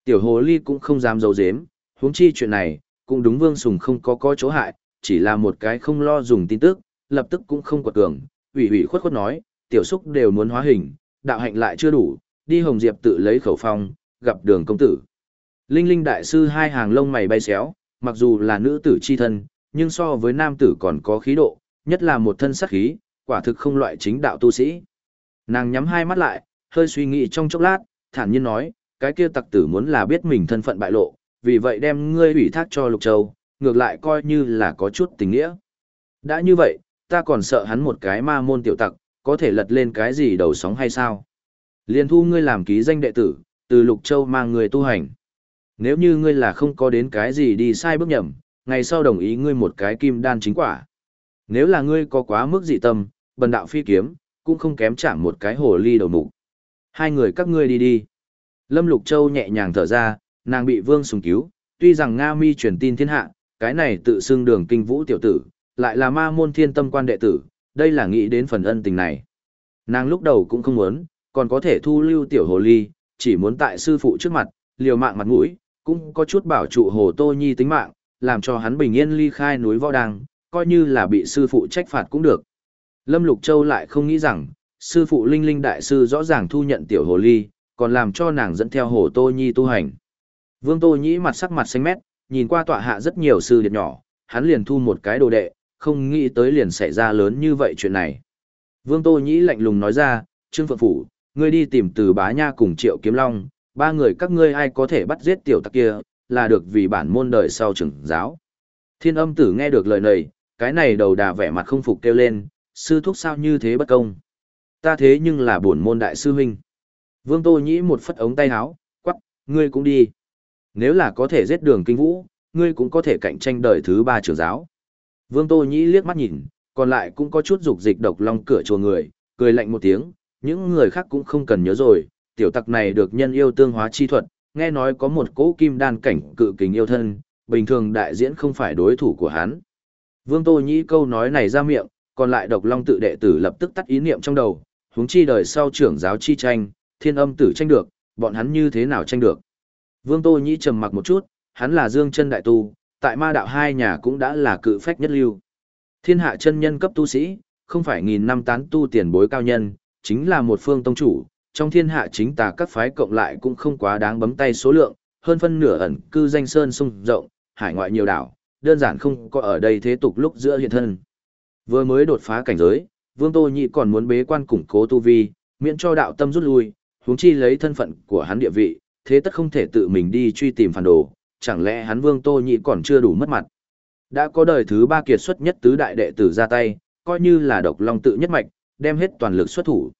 Tiểu hồ ly cũng không dám giấu giếm, huống chi chuyện này, cũng đúng Vương Sùng không có có chỗ hại, chỉ là một cái không lo dùng tin tức, lập tức cũng không quật cường, ủy ủy khuất khuất nói, tiểu xúc đều muốn hóa hình, đạo hạnh lại chưa đủ, đi Hồng Diệp tự lấy khẩu phong, gặp đường công tử. Linh Linh Đại Sư hai hàng lông mày bay xéo, mặc dù là nữ tử chi thân, nhưng so với nam tử còn có khí độ, nhất là một thân sắc khí, quả thực không loại chính đạo tu sĩ. Nàng nhắm hai mắt lại, hơi suy nghĩ trong chốc lát, thản nhiên nói, cái kia tặc tử muốn là biết mình thân phận bại lộ, vì vậy đem ngươi ủy thác cho Lục Châu, ngược lại coi như là có chút tình nghĩa. Đã như vậy, ta còn sợ hắn một cái ma môn tiểu tặc, có thể lật lên cái gì đầu sóng hay sao? Liên thu ngươi làm ký danh đệ tử, từ Lục Châu mang người tu hành. Nếu như ngươi là không có đến cái gì đi sai bước nhầm, ngày sau đồng ý ngươi một cái kim đan chính quả. Nếu là ngươi có quá mức dị tâm, bần đạo phi kiếm, cũng không kém chạm một cái hồ ly đầu mục. Hai người các ngươi đi đi. Lâm Lục Châu nhẹ nhàng thở ra, nàng bị Vương Sùng cứu, tuy rằng Nga Mi truyền tin thiên hạ, cái này tự xưng đường kinh vũ tiểu tử, lại là ma môn thiên tâm quan đệ tử, đây là nghĩ đến phần ân tình này. Nàng lúc đầu cũng không muốn, còn có thể thu lưu tiểu hồ ly, chỉ muốn tại sư phụ trước mặt, liều mạng mặt mũi, cũng có chút bảo trụ hồ tô nhi tính mạng, làm cho hắn bình yên ly khai núi võ đăng, coi như là bị sư phụ trách phạt cũng được. Lâm Lục Châu lại không nghĩ rằng, sư phụ Linh Linh Đại Sư rõ ràng thu nhận tiểu hồ ly, còn làm cho nàng dẫn theo hồ tô nhi tu hành. Vương Tô Nhĩ mặt sắc mặt xanh mét, nhìn qua tọa hạ rất nhiều sư điệt nhỏ, hắn liền thu một cái đồ đệ, không nghĩ tới liền xảy ra lớn như vậy chuyện này. Vương Tô Nhĩ lạnh lùng nói ra, Trương Phượng Phủ, ngươi đi tìm từ bá nha cùng Triệu Kiếm Long, ba người các ngươi ai có thể bắt giết tiểu tặc kia, là được vì bản môn đời sau trưởng giáo. Thiên âm tử nghe được lời này, cái này đầu đà vẻ mặt không phục kêu lên, sư thúc sao như thế bất công. Ta thế nhưng là bổn môn đại sư huynh. Vương Tô Nhĩ một phất ống tay áo, quắc, ngươi cũng đi. Nếu là có thể giết đường kinh vũ, ngươi cũng có thể cạnh tranh đời thứ ba trưởng giáo. Vương Tô Nhĩ liếc mắt nhìn, còn lại cũng có chút dục dịch độc long cửa chùa người, cười lạnh một tiếng, những người khác cũng không cần nhớ rồi, tiểu tặc này được nhân yêu tương hóa chi thuật, nghe nói có một cỗ kim đan cảnh cự kình yêu thân, bình thường đại diễn không phải đối thủ của hắn. Vương Tô Nhĩ câu nói này ra miệng, còn lại độc long tự đệ tử lập tức tắt ý niệm trong đầu, huống chi đời sau trưởng giáo chi tranh, thiên âm tử tranh được, bọn hắn như thế nào tranh được. Vương Tô Nhĩ trầm mặc một chút, hắn là dương chân đại tu, tại ma đạo hai nhà cũng đã là cự phách nhất lưu. Thiên hạ chân nhân cấp tu sĩ, không phải nghìn năm tán tu tiền bối cao nhân, chính là một phương tông chủ, trong thiên hạ chính tà các phái cộng lại cũng không quá đáng bấm tay số lượng, hơn phân nửa ẩn cư danh sơn sung rộng, hải ngoại nhiều đảo, đơn giản không có ở đây thế tục lúc giữa hiện thân. Vừa mới đột phá cảnh giới, Vương Tô Nhị còn muốn bế quan củng cố tu vi, miễn cho đạo tâm rút lui, huống chi lấy thân phận của hắn địa vị, thế tất không thể tự mình đi truy tìm phản đồ, chẳng lẽ hắn Vương Tô Nhị còn chưa đủ mất mặt. Đã có đời thứ ba kiệt xuất nhất tứ đại đệ tử ra tay, coi như là độc long tự nhất mạch, đem hết toàn lực xuất thủ.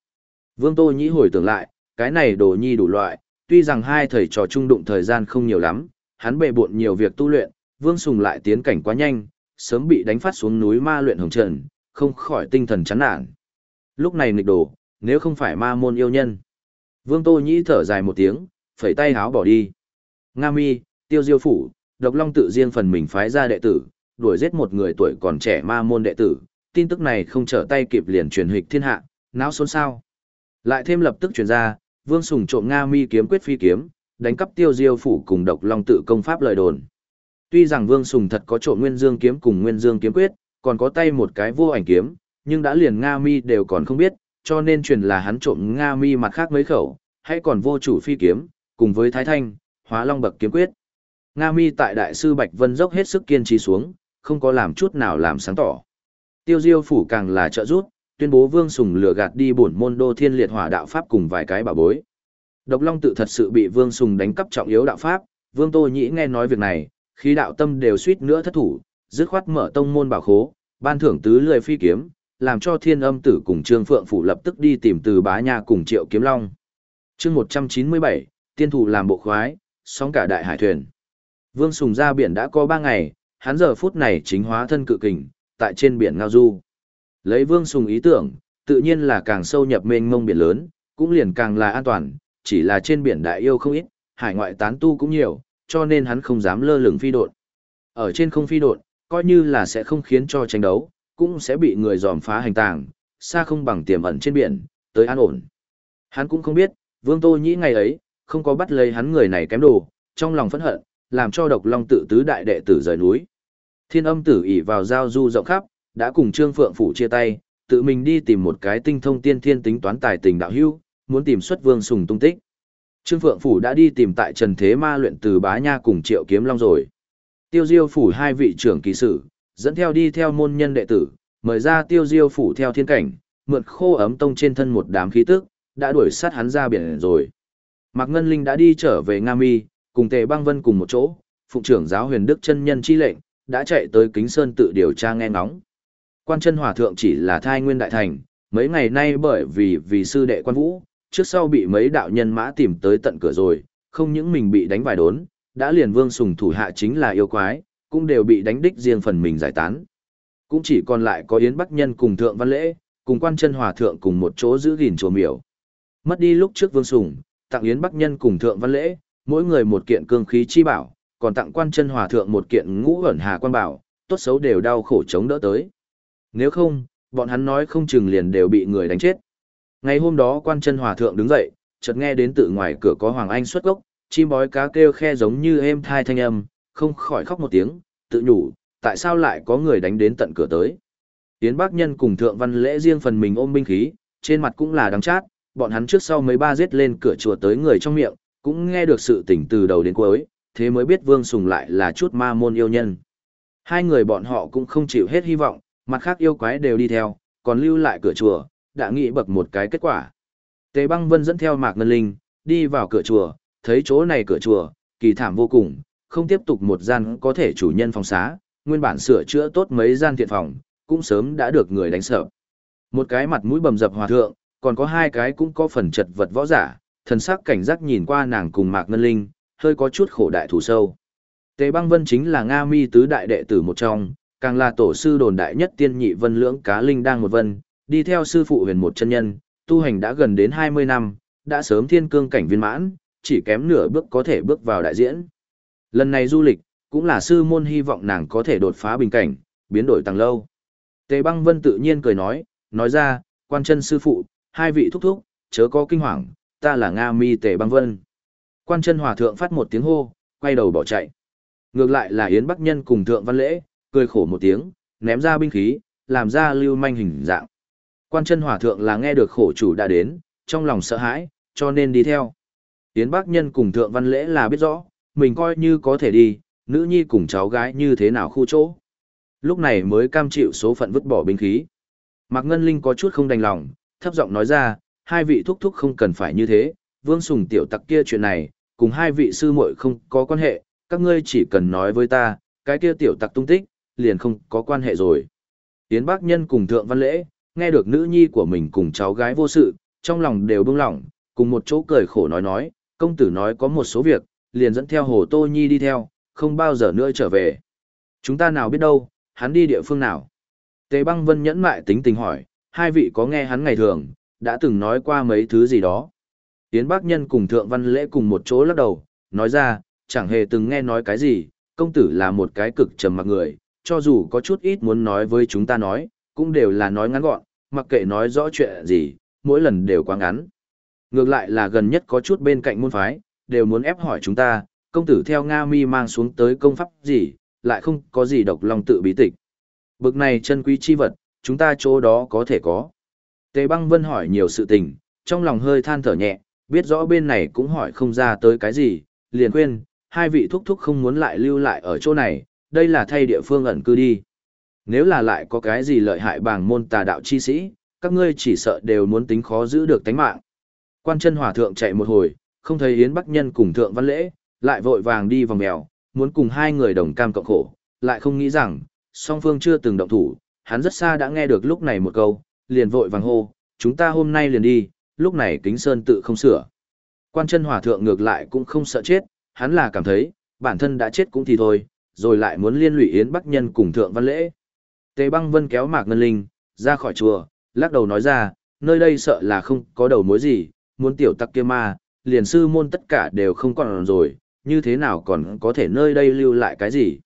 Vương Tô Nhĩ hồi tưởng lại, cái này đồ nhi đủ loại, tuy rằng hai thầy trò trung đụng thời gian không nhiều lắm, hắn bệ bộn nhiều việc tu luyện, Vương Sùng lại tiến cảnh quá nhanh, sớm bị đánh phát xuống núi ma luyện hồng trần, không khỏi tinh thần chán nản. Lúc này nghịch đồ, nếu không phải ma môn yêu nhân. Vương Tô Nhĩ thở dài một tiếng, phẩy tay háo bỏ đi. Nga Mi, Tiêu Diêu Phủ, Độc Long tự riêng phần mình phái ra đệ tử, đuổi giết một người tuổi còn trẻ ma môn đệ tử, tin tức này không trở tay kịp liền truyền hịch thiên hạ, não xôn xao. Lại thêm lập tức truyền ra, Vương Sùng trộm Nga Mi kiếm quyết phi kiếm, đánh cắp Tiêu Diêu phủ cùng Độc Long tự công pháp lời đồn. Tuy rằng Vương Sùng thật có trộm Nguyên Dương kiếm cùng Nguyên Dương kiếm quyết, còn có tay một cái vô ảnh kiếm, nhưng đã liền Nga Mi đều còn không biết, cho nên truyền là hắn trộm Nga Mi mặt khác mấy khẩu, hay còn vô chủ phi kiếm, cùng với Thái Thanh, Hóa Long bậc kiếm quyết. Nga Mi tại đại sư Bạch Vân dốc hết sức kiên trì xuống, không có làm chút nào làm sáng tỏ. Tiêu Diêu phủ càng là trợ giúp, tuyên bố Vương Sùng lừa gạt đi bổn môn đô thiên liệt hỏa đạo pháp cùng vài cái bảo bối. Độc Long tự thật sự bị Vương Sùng đánh cắp trọng yếu đạo pháp, Vương Tô Nhĩ nghe nói việc này, khí đạo tâm đều suýt nữa thất thủ, dứt khoát mở tông môn bảo khố, ban thưởng tứ lười phi kiếm, làm cho Thiên Âm tử cùng Trương Phượng phủ lập tức đi tìm từ bá nha cùng Triệu Kiếm Long. Chương 197, tiên thủ làm bộ khoái, sóng cả đại hải thuyền. Vương Sùng ra biển đã có 3 ngày, hắn giờ phút này chính hóa thân cự kình, tại trên biển Ngao Du. Lấy Vương Sùng ý tưởng, tự nhiên là càng sâu nhập mênh mông biển lớn, cũng liền càng là an toàn, chỉ là trên biển đại yêu không ít, hải ngoại tán tu cũng nhiều, cho nên hắn không dám lơ lửng phi độn. Ở trên không phi độn, coi như là sẽ không khiến cho tranh đấu, cũng sẽ bị người dòm phá hành tàng, xa không bằng tiềm ẩn trên biển, tới an ổn. Hắn cũng không biết, Vương Tô Nhĩ ngày ấy, không có bắt lấy hắn người này kém đồ, trong lòng phẫn hận, làm cho độc long tự tứ đại đệ tử rời núi. Thiên âm tử ỷ vào giao du rộng khắp, đã cùng Trương Phượng Phủ chia tay, tự mình đi tìm một cái tinh thông tiên thiên tính toán tài tình đạo hữu, muốn tìm xuất vương sùng tung tích. Trương Phượng Phủ đã đi tìm tại Trần Thế Ma luyện từ bá nha cùng Triệu Kiếm Long rồi. Tiêu Diêu Phủ hai vị trưởng kỳ sử, dẫn theo đi theo môn nhân đệ tử, mời ra Tiêu Diêu Phủ theo thiên cảnh, mượn khô ấm tông trên thân một đám khí tức, đã đuổi sát hắn ra biển rồi. Mạc Ngân Linh đã đi trở về Nga Mi, cùng Tề Băng Vân cùng một chỗ, phụng trưởng giáo huyền đức chân nhân chi lệnh, đã chạy tới Kính Sơn tự điều tra nghe ngóng. Quan chân hòa thượng chỉ là thai nguyên đại thành, mấy ngày nay bởi vì vì sư đệ quan vũ, trước sau bị mấy đạo nhân mã tìm tới tận cửa rồi, không những mình bị đánh vài đốn, đã liền vương sùng thủ hạ chính là yêu quái, cũng đều bị đánh đích riêng phần mình giải tán. Cũng chỉ còn lại có Yến Bắc Nhân cùng Thượng Văn Lễ, cùng quan chân hòa thượng cùng một chỗ giữ gìn chùa miểu. Mất đi lúc trước Vương Sùng, tặng Yến Bắc Nhân cùng Thượng Văn Lễ, mỗi người một kiện cương khí chi bảo, còn tặng quan chân hòa thượng một kiện ngũ ẩn hà quan bảo, tốt xấu đều đau khổ chống đỡ tới. Nếu không, bọn hắn nói không chừng liền đều bị người đánh chết. Ngày hôm đó quan chân hòa thượng đứng dậy, chợt nghe đến từ ngoài cửa có Hoàng Anh xuất gốc, chim bói cá kêu khe giống như êm thai thanh âm, không khỏi khóc một tiếng, tự nhủ, tại sao lại có người đánh đến tận cửa tới. Tiến bác Nhân cùng Thượng Văn Lễ riêng phần mình ôm binh khí, trên mặt cũng là đắng chát, bọn hắn trước sau mấy ba giết lên cửa chùa tới người trong miệng, cũng nghe được sự tỉnh từ đầu đến cuối, thế mới biết Vương Sùng lại là chút ma môn yêu nhân. Hai người bọn họ cũng không chịu hết hy vọng, mặt khác yêu quái đều đi theo, còn lưu lại cửa chùa, đã nghĩ bậc một cái kết quả. Tề băng vân dẫn theo Mạc Ngân Linh, đi vào cửa chùa, thấy chỗ này cửa chùa, kỳ thảm vô cùng, không tiếp tục một gian có thể chủ nhân phòng xá, nguyên bản sửa chữa tốt mấy gian thiện phòng, cũng sớm đã được người đánh sợ. Một cái mặt mũi bầm dập hòa thượng, còn có hai cái cũng có phần chật vật võ giả, thần sắc cảnh giác nhìn qua nàng cùng Mạc Ngân Linh, hơi có chút khổ đại thủ sâu. Tề băng vân chính là Nga mi tứ đại đệ tử một trong, càng là tổ sư đồn đại nhất tiên nhị vân lưỡng cá linh đang một vân, đi theo sư phụ huyền một chân nhân, tu hành đã gần đến 20 năm, đã sớm thiên cương cảnh viên mãn, chỉ kém nửa bước có thể bước vào đại diễn. Lần này du lịch, cũng là sư môn hy vọng nàng có thể đột phá bình cảnh, biến đổi tăng lâu. Tề băng vân tự nhiên cười nói, nói ra, quan chân sư phụ, hai vị thúc thúc, chớ có kinh hoàng, ta là Nga mi tề băng vân. Quan chân hòa thượng phát một tiếng hô, quay đầu bỏ chạy. Ngược lại là Yến Bắc Nhân cùng thượng văn lễ, cười khổ một tiếng, ném ra binh khí, làm ra lưu manh hình dạng. Quan chân hòa thượng là nghe được khổ chủ đã đến, trong lòng sợ hãi, cho nên đi theo. Yến bác Nhân cùng thượng văn lễ là biết rõ, mình coi như có thể đi, nữ nhi cùng cháu gái như thế nào khu chỗ. Lúc này mới cam chịu số phận vứt bỏ binh khí. Mạc Ngân Linh có chút không đành lòng, thấp giọng nói ra, hai vị thúc thúc không cần phải như thế, vương sùng tiểu tặc kia chuyện này, cùng hai vị sư muội không có quan hệ, các ngươi chỉ cần nói với ta, cái kia tiểu tặc tung tích, liền không có quan hệ rồi. Tiến bác nhân cùng thượng văn lễ, nghe được nữ nhi của mình cùng cháu gái vô sự, trong lòng đều bưng lỏng, cùng một chỗ cười khổ nói nói, công tử nói có một số việc, liền dẫn theo hồ tô nhi đi theo, không bao giờ nữa trở về. Chúng ta nào biết đâu, hắn đi địa phương nào. Tề băng vân nhẫn mại tính tình hỏi, hai vị có nghe hắn ngày thường, đã từng nói qua mấy thứ gì đó. Tiến bác nhân cùng thượng văn lễ cùng một chỗ lắc đầu, nói ra, chẳng hề từng nghe nói cái gì, công tử là một cái cực trầm mặc người, cho dù có chút ít muốn nói với chúng ta nói, cũng đều là nói ngắn gọn, mặc kệ nói rõ chuyện gì, mỗi lần đều quá ngắn. Ngược lại là gần nhất có chút bên cạnh môn phái, đều muốn ép hỏi chúng ta, công tử theo Nga mi mang xuống tới công pháp gì, lại không có gì độc lòng tự bí tịch. Bực này chân quý chi vật, chúng ta chỗ đó có thể có. Tề băng vân hỏi nhiều sự tình, trong lòng hơi than thở nhẹ, biết rõ bên này cũng hỏi không ra tới cái gì, liền khuyên, hai vị thúc thúc không muốn lại lưu lại ở chỗ này, đây là thay địa phương ẩn cư đi. Nếu là lại có cái gì lợi hại bảng môn tà đạo chi sĩ, các ngươi chỉ sợ đều muốn tính khó giữ được tánh mạng. Quan chân hòa thượng chạy một hồi, không thấy Yến Bắc Nhân cùng thượng văn lễ, lại vội vàng đi vòng mèo, muốn cùng hai người đồng cam cộng khổ, lại không nghĩ rằng, song phương chưa từng động thủ, hắn rất xa đã nghe được lúc này một câu, liền vội vàng hô, chúng ta hôm nay liền đi, lúc này kính sơn tự không sửa. Quan chân hòa thượng ngược lại cũng không sợ chết, hắn là cảm thấy, bản thân đã chết cũng thì thôi, rồi lại muốn liên lụy Yến Bắc Nhân cùng thượng văn lễ. Tề băng vân kéo Mạc Ngân Linh, ra khỏi chùa, lắc đầu nói ra, nơi đây sợ là không có đầu mối gì, muốn tiểu tắc kia ma, liền sư môn tất cả đều không còn rồi, như thế nào còn có thể nơi đây lưu lại cái gì.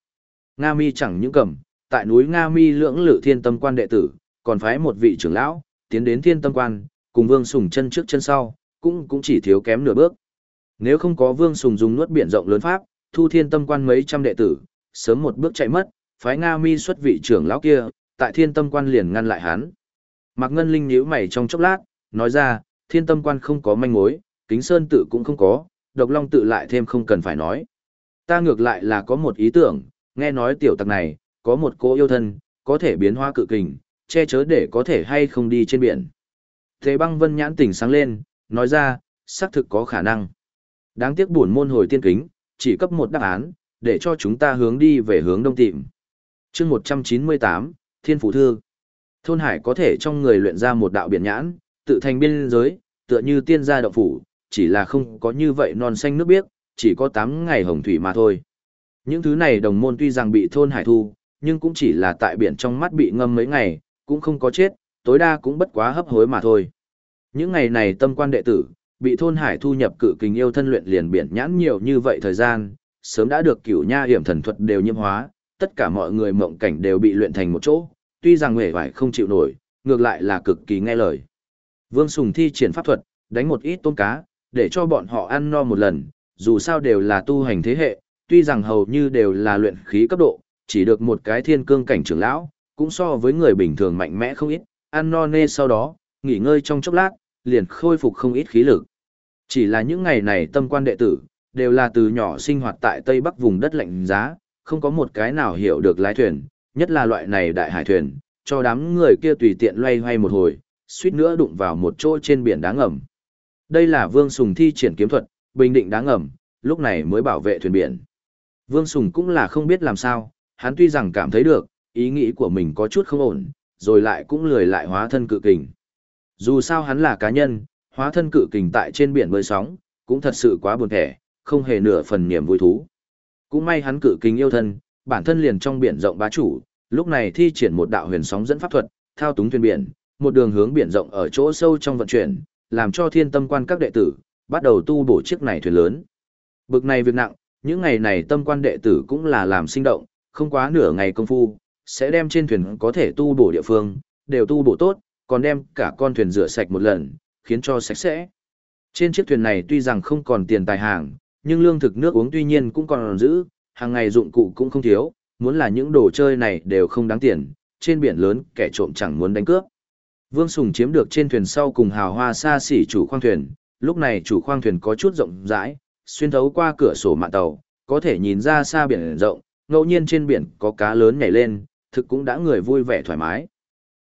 Nga mi chẳng những cầm, tại núi Nga mi lưỡng lự thiên tâm quan đệ tử, còn phái một vị trưởng lão, tiến đến thiên tâm quan, cùng vương sùng chân trước chân sau, cũng cũng chỉ thiếu kém nửa bước. Nếu không có vương sùng dùng nuốt biển rộng lớn pháp, thu thiên tâm quan mấy trăm đệ tử, sớm một bước chạy mất, phái Nga mi xuất vị trưởng lão kia, tại thiên tâm quan liền ngăn lại hắn. Mạc Ngân Linh nhíu mày trong chốc lát, nói ra, thiên tâm quan không có manh mối, kính sơn tự cũng không có, độc long tự lại thêm không cần phải nói. Ta ngược lại là có một ý tưởng, nghe nói tiểu tặc này, có một cô yêu thân, có thể biến hóa cự kình, che chớ để có thể hay không đi trên biển. Thế băng vân nhãn tỉnh sáng lên, nói ra, xác thực có khả năng. Đáng tiếc buồn môn hồi tiên kính, chỉ cấp một đáp án, để cho chúng ta hướng đi về hướng đông tìm. chương 198, Thiên Phủ Thư. Thôn Hải có thể trong người luyện ra một đạo biển nhãn, tự thành biên giới, tựa như tiên gia động phủ, chỉ là không có như vậy non xanh nước biếc, chỉ có 8 ngày hồng thủy mà thôi. Những thứ này đồng môn tuy rằng bị thôn hải thu, nhưng cũng chỉ là tại biển trong mắt bị ngâm mấy ngày, cũng không có chết, tối đa cũng bất quá hấp hối mà thôi. Những ngày này tâm quan đệ tử, bị thôn hải thu nhập cự kình yêu thân luyện liền biển nhãn nhiều như vậy thời gian, sớm đã được cửu nha hiểm thần thuật đều nhiễm hóa, tất cả mọi người mộng cảnh đều bị luyện thành một chỗ, tuy rằng hề vải không chịu nổi, ngược lại là cực kỳ nghe lời. Vương Sùng thi triển pháp thuật, đánh một ít tôm cá, để cho bọn họ ăn no một lần, dù sao đều là tu hành thế hệ, tuy rằng hầu như đều là luyện khí cấp độ, chỉ được một cái thiên cương cảnh trưởng lão, cũng so với người bình thường mạnh mẽ không ít, ăn no nê sau đó, nghỉ ngơi trong chốc lát, liền khôi phục không ít khí lực. Chỉ là những ngày này tâm quan đệ tử, đều là từ nhỏ sinh hoạt tại Tây Bắc vùng đất lạnh giá, không có một cái nào hiểu được lái thuyền, nhất là loại này đại hải thuyền, cho đám người kia tùy tiện loay hoay một hồi, suýt nữa đụng vào một chỗ trên biển đá ngầm. Đây là Vương Sùng thi triển kiếm thuật, bình định đá ngầm, lúc này mới bảo vệ thuyền biển. Vương Sùng cũng là không biết làm sao, hắn tuy rằng cảm thấy được, ý nghĩ của mình có chút không ổn, rồi lại cũng lười lại hóa thân cự kình. Dù sao hắn là cá nhân, hóa thân cự kình tại trên biển bơi sóng, cũng thật sự quá buồn thẻ, không hề nửa phần niềm vui thú. Cũng may hắn cự kinh yêu thân, bản thân liền trong biển rộng bá chủ, lúc này thi triển một đạo huyền sóng dẫn pháp thuật, thao túng thuyền biển, một đường hướng biển rộng ở chỗ sâu trong vận chuyển, làm cho thiên tâm quan các đệ tử, bắt đầu tu bổ chiếc này thuyền lớn. Bực này việc nặng, những ngày này tâm quan đệ tử cũng là làm sinh động, không quá nửa ngày công phu, sẽ đem trên thuyền có thể tu bổ địa phương, đều tu bổ tốt, còn đem cả con thuyền rửa sạch một lần, khiến cho sạch sẽ. Trên chiếc thuyền này tuy rằng không còn tiền tài hàng, nhưng lương thực nước uống tuy nhiên cũng còn giữ, hàng ngày dụng cụ cũng không thiếu, muốn là những đồ chơi này đều không đáng tiền, trên biển lớn kẻ trộm chẳng muốn đánh cướp. Vương Sùng chiếm được trên thuyền sau cùng hào hoa xa xỉ chủ khoang thuyền, lúc này chủ khoang thuyền có chút rộng rãi, xuyên thấu qua cửa sổ mạn tàu, có thể nhìn ra xa biển rộng, ngẫu nhiên trên biển có cá lớn nhảy lên, thực cũng đã người vui vẻ thoải mái.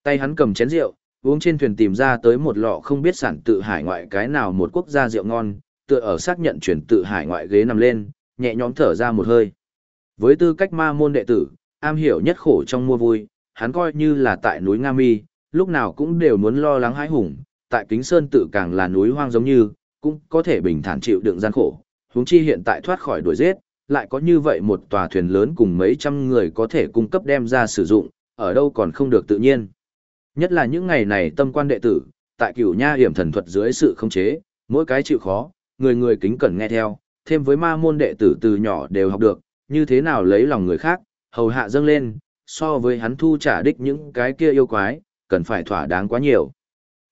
Tay hắn cầm chén rượu, uống trên thuyền tìm ra tới một lọ không biết sản tự hải ngoại cái nào một quốc gia rượu ngon, tựa ở xác nhận chuyển tự hải ngoại ghế nằm lên, nhẹ nhõm thở ra một hơi. Với tư cách ma môn đệ tử, am hiểu nhất khổ trong mua vui, hắn coi như là tại núi Nga Mi, lúc nào cũng đều muốn lo lắng hãi hùng, tại Kính Sơn tự càng là núi hoang giống như, cũng có thể bình thản chịu đựng gian khổ, huống chi hiện tại thoát khỏi đuổi giết, lại có như vậy một tòa thuyền lớn cùng mấy trăm người có thể cung cấp đem ra sử dụng, ở đâu còn không được tự nhiên. Nhất là những ngày này tâm quan đệ tử, tại cửu nha hiểm thần thuật dưới sự khống chế, mỗi cái chịu khó, người người kính cẩn nghe theo, thêm với ma môn đệ tử từ nhỏ đều học được, như thế nào lấy lòng người khác, hầu hạ dâng lên, so với hắn thu trả đích những cái kia yêu quái, cần phải thỏa đáng quá nhiều.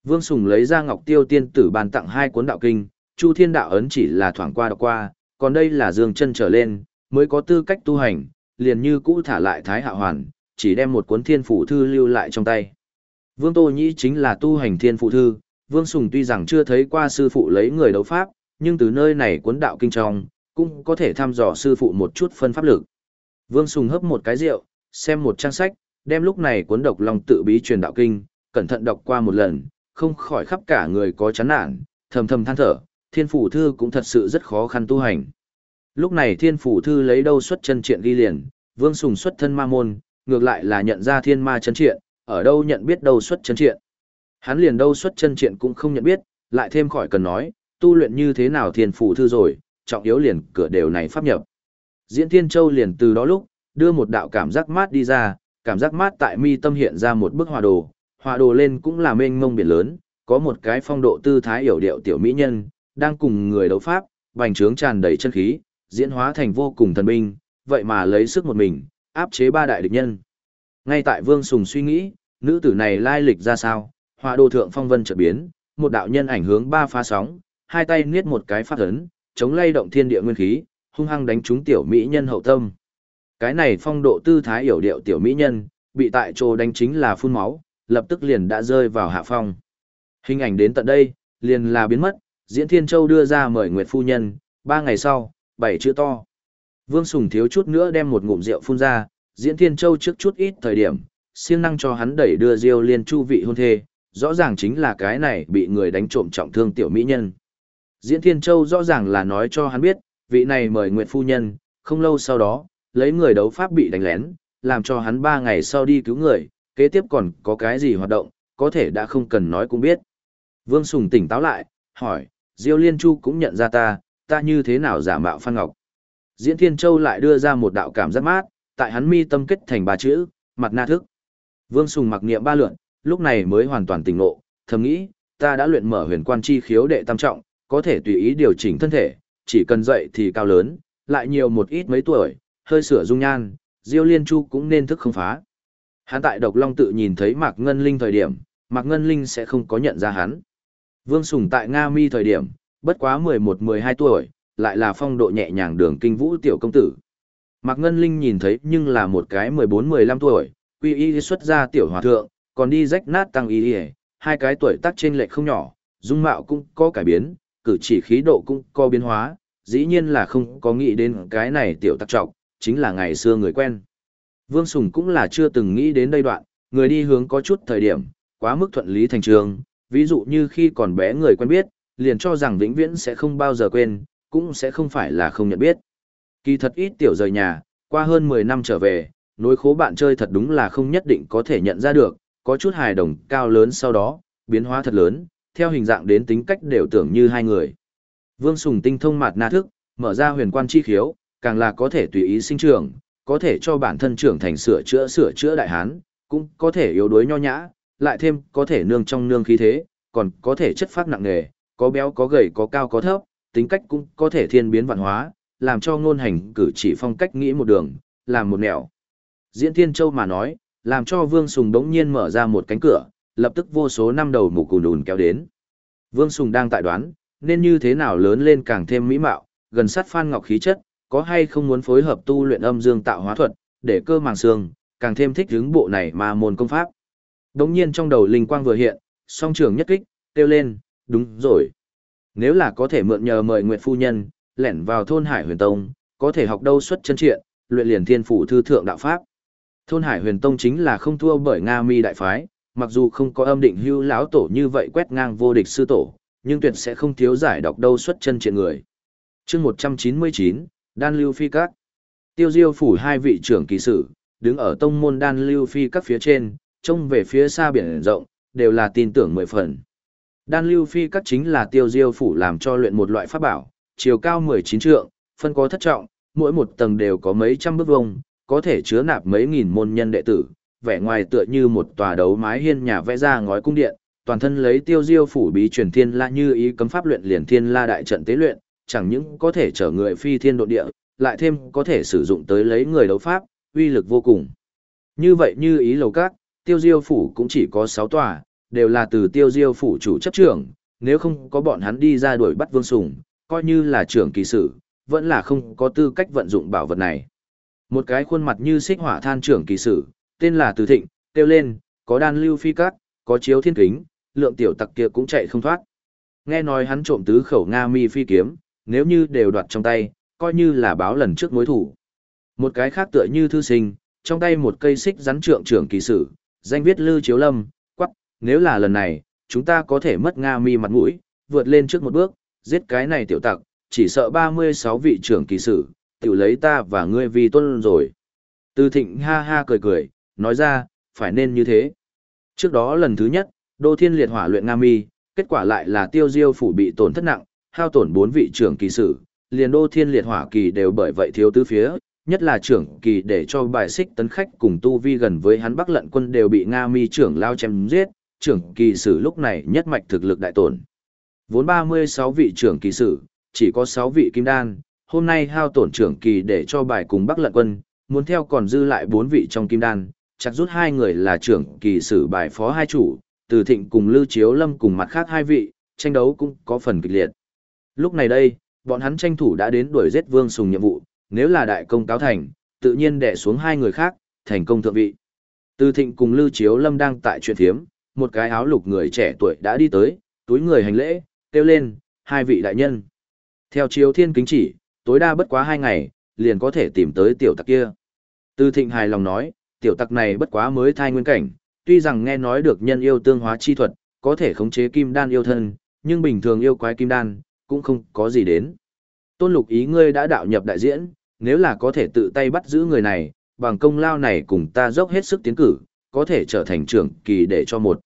Vương Sùng lấy ra Ngọc Tiêu Tiên Tử ban tặng hai cuốn đạo kinh, Chu Thiên Đạo ấn chỉ là thoảng qua đọc qua, còn đây là dương chân trở lên, mới có tư cách tu hành, liền như cũ thả lại Thái Hạ Hoàn, chỉ đem một cuốn Thiên Phủ Thư lưu lại trong tay. Vương Tô Nhĩ chính là tu hành Thiên Phủ Thư, Vương Sùng tuy rằng chưa thấy qua sư phụ lấy người đấu pháp, nhưng từ nơi này cuốn đạo kinh trong, cũng có thể thăm dò sư phụ một chút phân pháp lực. Vương Sùng hấp một cái rượu, xem một trang sách, đem lúc này cuốn độc lòng tự bí truyền đạo kinh, cẩn thận đọc qua một lần, không khỏi khắp cả người có chán nản, thầm thầm than thở, thiên phủ thư cũng thật sự rất khó khăn tu hành. Lúc này thiên phủ thư lấy đâu xuất chân triện ghi liền, vương sùng xuất thân ma môn, ngược lại là nhận ra thiên ma chân triện, ở đâu nhận biết đâu xuất chân triện. Hắn liền đâu xuất chân triện cũng không nhận biết, lại thêm khỏi cần nói, tu luyện như thế nào thiên phủ thư rồi, trọng yếu liền cửa đều này pháp nhập. Diễn Thiên Châu liền từ đó lúc, đưa một đạo cảm giác mát đi ra, cảm giác mát tại mi tâm hiện ra một bức hòa đồ, hòa đồ lên cũng là mênh mông biển lớn, có một cái phong độ tư thái hiểu điệu tiểu mỹ nhân, đang cùng người đấu pháp, bành trướng tràn đầy chân khí, diễn hóa thành vô cùng thần binh, vậy mà lấy sức một mình, áp chế ba đại địch nhân. Ngay tại Vương Sùng suy nghĩ, nữ tử này lai lịch ra sao, hòa đồ thượng phong vân chợt biến, một đạo nhân ảnh hướng ba phá sóng, hai tay niết một cái phát ấn, chống lay động thiên địa nguyên khí, hung hăng đánh trúng tiểu mỹ nhân hậu tâm. Cái này phong độ tư thái hiểu điệu tiểu mỹ nhân, bị tại chỗ đánh chính là phun máu, lập tức liền đã rơi vào hạ phong. Hình ảnh đến tận đây, liền là biến mất, Diễn Thiên Châu đưa ra mời Nguyệt Phu Nhân, ba ngày sau, bảy chữ to. Vương Sùng thiếu chút nữa đem một ngụm rượu phun ra, Diễn Thiên Châu trước chút ít thời điểm, siêng năng cho hắn đẩy đưa Diêu Liên Chu vị hôn thê, rõ ràng chính là cái này bị người đánh trộm trọng thương tiểu mỹ nhân. Diễn Thiên Châu rõ ràng là nói cho hắn biết, vị này mời Nguyệt Phu Nhân, không lâu sau đó, lấy người đấu pháp bị đánh lén, làm cho hắn ba ngày sau đi cứu người, kế tiếp còn có cái gì hoạt động, có thể đã không cần nói cũng biết. Vương Sùng tỉnh táo lại, hỏi, Diêu Liên Chu cũng nhận ra ta, ta như thế nào giả mạo Phan Ngọc. Diễn Thiên Châu lại đưa ra một đạo cảm giác mát, tại hắn mi tâm kết thành ba chữ, mặt na thức. Vương Sùng mặc niệm ba lượn, lúc này mới hoàn toàn tỉnh ngộ, thầm nghĩ, ta đã luyện mở huyền quan chi khiếu đệ tam trọng, có thể tùy ý điều chỉnh thân thể, chỉ cần dậy thì cao lớn, lại nhiều một ít mấy tuổi, hơi sửa dung nhan, Diêu Liên Chu cũng nên thức không phá. Hắn tại Độc Long tự nhìn thấy Mạc Ngân Linh thời điểm, Mạc Ngân Linh sẽ không có nhận ra hắn. Vương Sùng tại Nga Mi thời điểm, bất quá 11-12 tuổi, lại là phong độ nhẹ nhàng đường kinh vũ tiểu công tử. Mạc Ngân Linh nhìn thấy nhưng là một cái 14-15 tuổi, quy y xuất ra tiểu hòa thượng, còn đi rách nát tăng y hai cái tuổi tác trên lệch không nhỏ, dung mạo cũng có cải biến, cử chỉ khí độ cũng có biến hóa, dĩ nhiên là không có nghĩ đến cái này tiểu tắc trọng, chính là ngày xưa người quen. Vương Sùng cũng là chưa từng nghĩ đến đây đoạn, người đi hướng có chút thời điểm, quá mức thuận lý thành trường, ví dụ như khi còn bé người quen biết, liền cho rằng vĩnh viễn sẽ không bao giờ quên, cũng sẽ không phải là không nhận biết. Kỳ thật ít tiểu rời nhà, qua hơn 10 năm trở về, nối khố bạn chơi thật đúng là không nhất định có thể nhận ra được, có chút hài đồng cao lớn sau đó, biến hóa thật lớn, theo hình dạng đến tính cách đều tưởng như hai người. Vương Sùng tinh thông mạt na thức, mở ra huyền quan chi khiếu, càng là có thể tùy ý sinh trưởng, có thể cho bản thân trưởng thành sửa chữa sửa chữa đại hán, cũng có thể yếu đuối nho nhã, lại thêm có thể nương trong nương khí thế, còn có thể chất phát nặng nề, có béo có gầy có cao có thấp, tính cách cũng có thể thiên biến vạn hóa, làm cho ngôn hành cử chỉ phong cách nghĩ một đường, làm một nẻo. Diễn Thiên Châu mà nói, làm cho Vương Sùng đống nhiên mở ra một cánh cửa, lập tức vô số năm đầu mù cùn đùn kéo đến. Vương Sùng đang tại đoán, nên như thế nào lớn lên càng thêm mỹ mạo, gần sát Phan Ngọc khí chất, có hay không muốn phối hợp tu luyện âm dương tạo hóa thuật, để cơ màng xương, càng thêm thích hướng bộ này mà môn công pháp. Đống nhiên trong đầu linh quang vừa hiện, song trưởng nhất kích, kêu lên, đúng rồi. Nếu là có thể mượn nhờ mời Nguyệt Phu Nhân, lẻn vào thôn Hải Huyền Tông, có thể học đâu xuất chân triện, luyện liền thiên phủ thư thượng đạo pháp. Thôn Hải Huyền Tông chính là không thua bởi Nga Mi đại phái, mặc dù không có âm định hưu lão tổ như vậy quét ngang vô địch sư tổ, nhưng tuyệt sẽ không thiếu giải đọc đâu xuất chân triện người. Chương 199, Đan Lưu Phi Các. Tiêu Diêu phủ hai vị trưởng kỳ sử, đứng ở tông môn Đan Lưu Phi Các phía trên, trông về phía xa biển rộng, đều là tin tưởng mười phần. Đan Lưu Phi Các chính là Tiêu Diêu phủ làm cho luyện một loại pháp bảo, chiều cao 19 trượng, phân có thất trọng, mỗi một tầng đều có mấy trăm bước vuông, có thể chứa nạp mấy nghìn môn nhân đệ tử, vẻ ngoài tựa như một tòa đấu mái hiên nhà vẽ ra ngói cung điện, toàn thân lấy tiêu diêu phủ bí truyền thiên la như ý cấm pháp luyện liền thiên la đại trận tế luyện, chẳng những có thể chở người phi thiên độ địa, lại thêm có thể sử dụng tới lấy người đấu pháp, uy lực vô cùng. Như vậy như ý lầu các, tiêu diêu phủ cũng chỉ có 6 tòa, đều là từ tiêu diêu phủ chủ chấp trưởng, nếu không có bọn hắn đi ra đuổi bắt vương sùng, coi như là trưởng kỳ sử, vẫn là không có tư cách vận dụng bảo vật này. Một cái khuôn mặt như xích hỏa than trưởng kỳ sử, tên là Từ Thịnh, kêu lên, có đan lưu phi cát, có chiếu thiên kính, lượng tiểu tặc kia cũng chạy không thoát. Nghe nói hắn trộm tứ khẩu Nga mi phi kiếm, nếu như đều đoạt trong tay, coi như là báo lần trước mối thủ. Một cái khác tựa như thư sinh, trong tay một cây xích rắn trượng trưởng kỳ sử, danh viết Lư Chiếu Lâm, quắc, nếu là lần này, chúng ta có thể mất Nga mi mặt mũi, vượt lên trước một bước, giết cái này tiểu tặc, chỉ sợ 36 vị trưởng kỳ sử, tiểu lấy ta và ngươi vì tuân rồi. Từ thịnh ha ha cười cười, nói ra, phải nên như thế. Trước đó lần thứ nhất, Đô Thiên liệt hỏa luyện Nga Mi, kết quả lại là tiêu diêu phủ bị tổn thất nặng, hao tổn bốn vị trưởng kỳ sử, liền Đô Thiên liệt hỏa kỳ đều bởi vậy thiếu tứ phía, nhất là trưởng kỳ để cho bài xích tấn khách cùng tu vi gần với hắn Bắc Lận quân đều bị Nga Mi trưởng lao chém giết, trưởng kỳ sử lúc này nhất mạch thực lực đại tổn. Vốn 36 vị trưởng kỳ sử, chỉ có 6 vị kim đan, hôm nay hao tổn trưởng kỳ để cho bài cùng Bắc Lận quân, muốn theo còn dư lại 4 vị trong kim đan, chặt rút hai người là trưởng kỳ sử bài phó hai chủ, từ thịnh cùng Lưu Chiếu Lâm cùng mặt khác hai vị, tranh đấu cũng có phần kịch liệt. Lúc này đây, bọn hắn tranh thủ đã đến đuổi giết Vương Sùng nhiệm vụ, nếu là đại công cáo thành, tự nhiên đè xuống hai người khác, thành công thượng vị. Từ thịnh cùng Lưu Chiếu Lâm đang tại chuyện thiếm, một cái áo lục người trẻ tuổi đã đi tới, túi người hành lễ, kêu lên, hai vị đại nhân. Theo chiếu thiên kính chỉ, tối đa bất quá hai ngày, liền có thể tìm tới tiểu tặc kia. Từ thịnh hài lòng nói, tiểu tặc này bất quá mới thai nguyên cảnh, tuy rằng nghe nói được nhân yêu tương hóa chi thuật, có thể khống chế kim đan yêu thân, nhưng bình thường yêu quái kim đan, cũng không có gì đến. Tôn lục ý ngươi đã đạo nhập đại diễn, nếu là có thể tự tay bắt giữ người này, bằng công lao này cùng ta dốc hết sức tiến cử, có thể trở thành trưởng kỳ để cho một.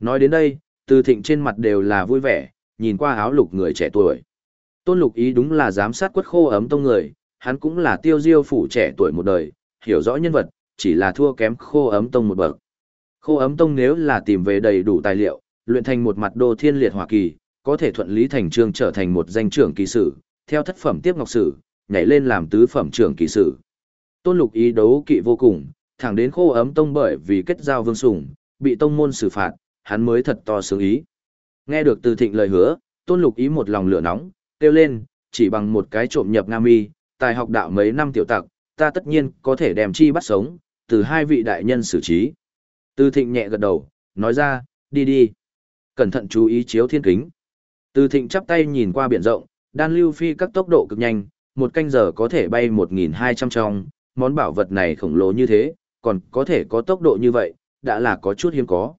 Nói đến đây, từ thịnh trên mặt đều là vui vẻ, nhìn qua áo lục người trẻ tuổi. Tôn lục ý đúng là giám sát quất khô ấm tông người, hắn cũng là tiêu diêu phủ trẻ tuổi một đời, hiểu rõ nhân vật, chỉ là thua kém khô ấm tông một bậc. Khô ấm tông nếu là tìm về đầy đủ tài liệu, luyện thành một mặt đô thiên liệt hỏa kỳ, có thể thuận lý thành trương trở thành một danh trưởng kỳ sử, theo thất phẩm tiếp ngọc sử, nhảy lên làm tứ phẩm trưởng kỳ sử. Tôn lục ý đấu kỵ vô cùng, thẳng đến khô ấm tông bởi vì kết giao vương sủng, bị tông môn xử phạt, hắn mới thật to sướng ý. Nghe được từ thịnh lời hứa, tôn lục ý một lòng lửa nóng, kêu lên, chỉ bằng một cái trộm nhập Nga mi, tài học đạo mấy năm tiểu tặc, ta tất nhiên có thể đem chi bắt sống, từ hai vị đại nhân xử trí. Từ thịnh nhẹ gật đầu, nói ra, đi đi. Cẩn thận chú ý chiếu thiên kính. Từ thịnh chắp tay nhìn qua biển rộng, đan lưu phi các tốc độ cực nhanh, một canh giờ có thể bay 1.200 trong, món bảo vật này khổng lồ như thế, còn có thể có tốc độ như vậy, đã là có chút hiếm có.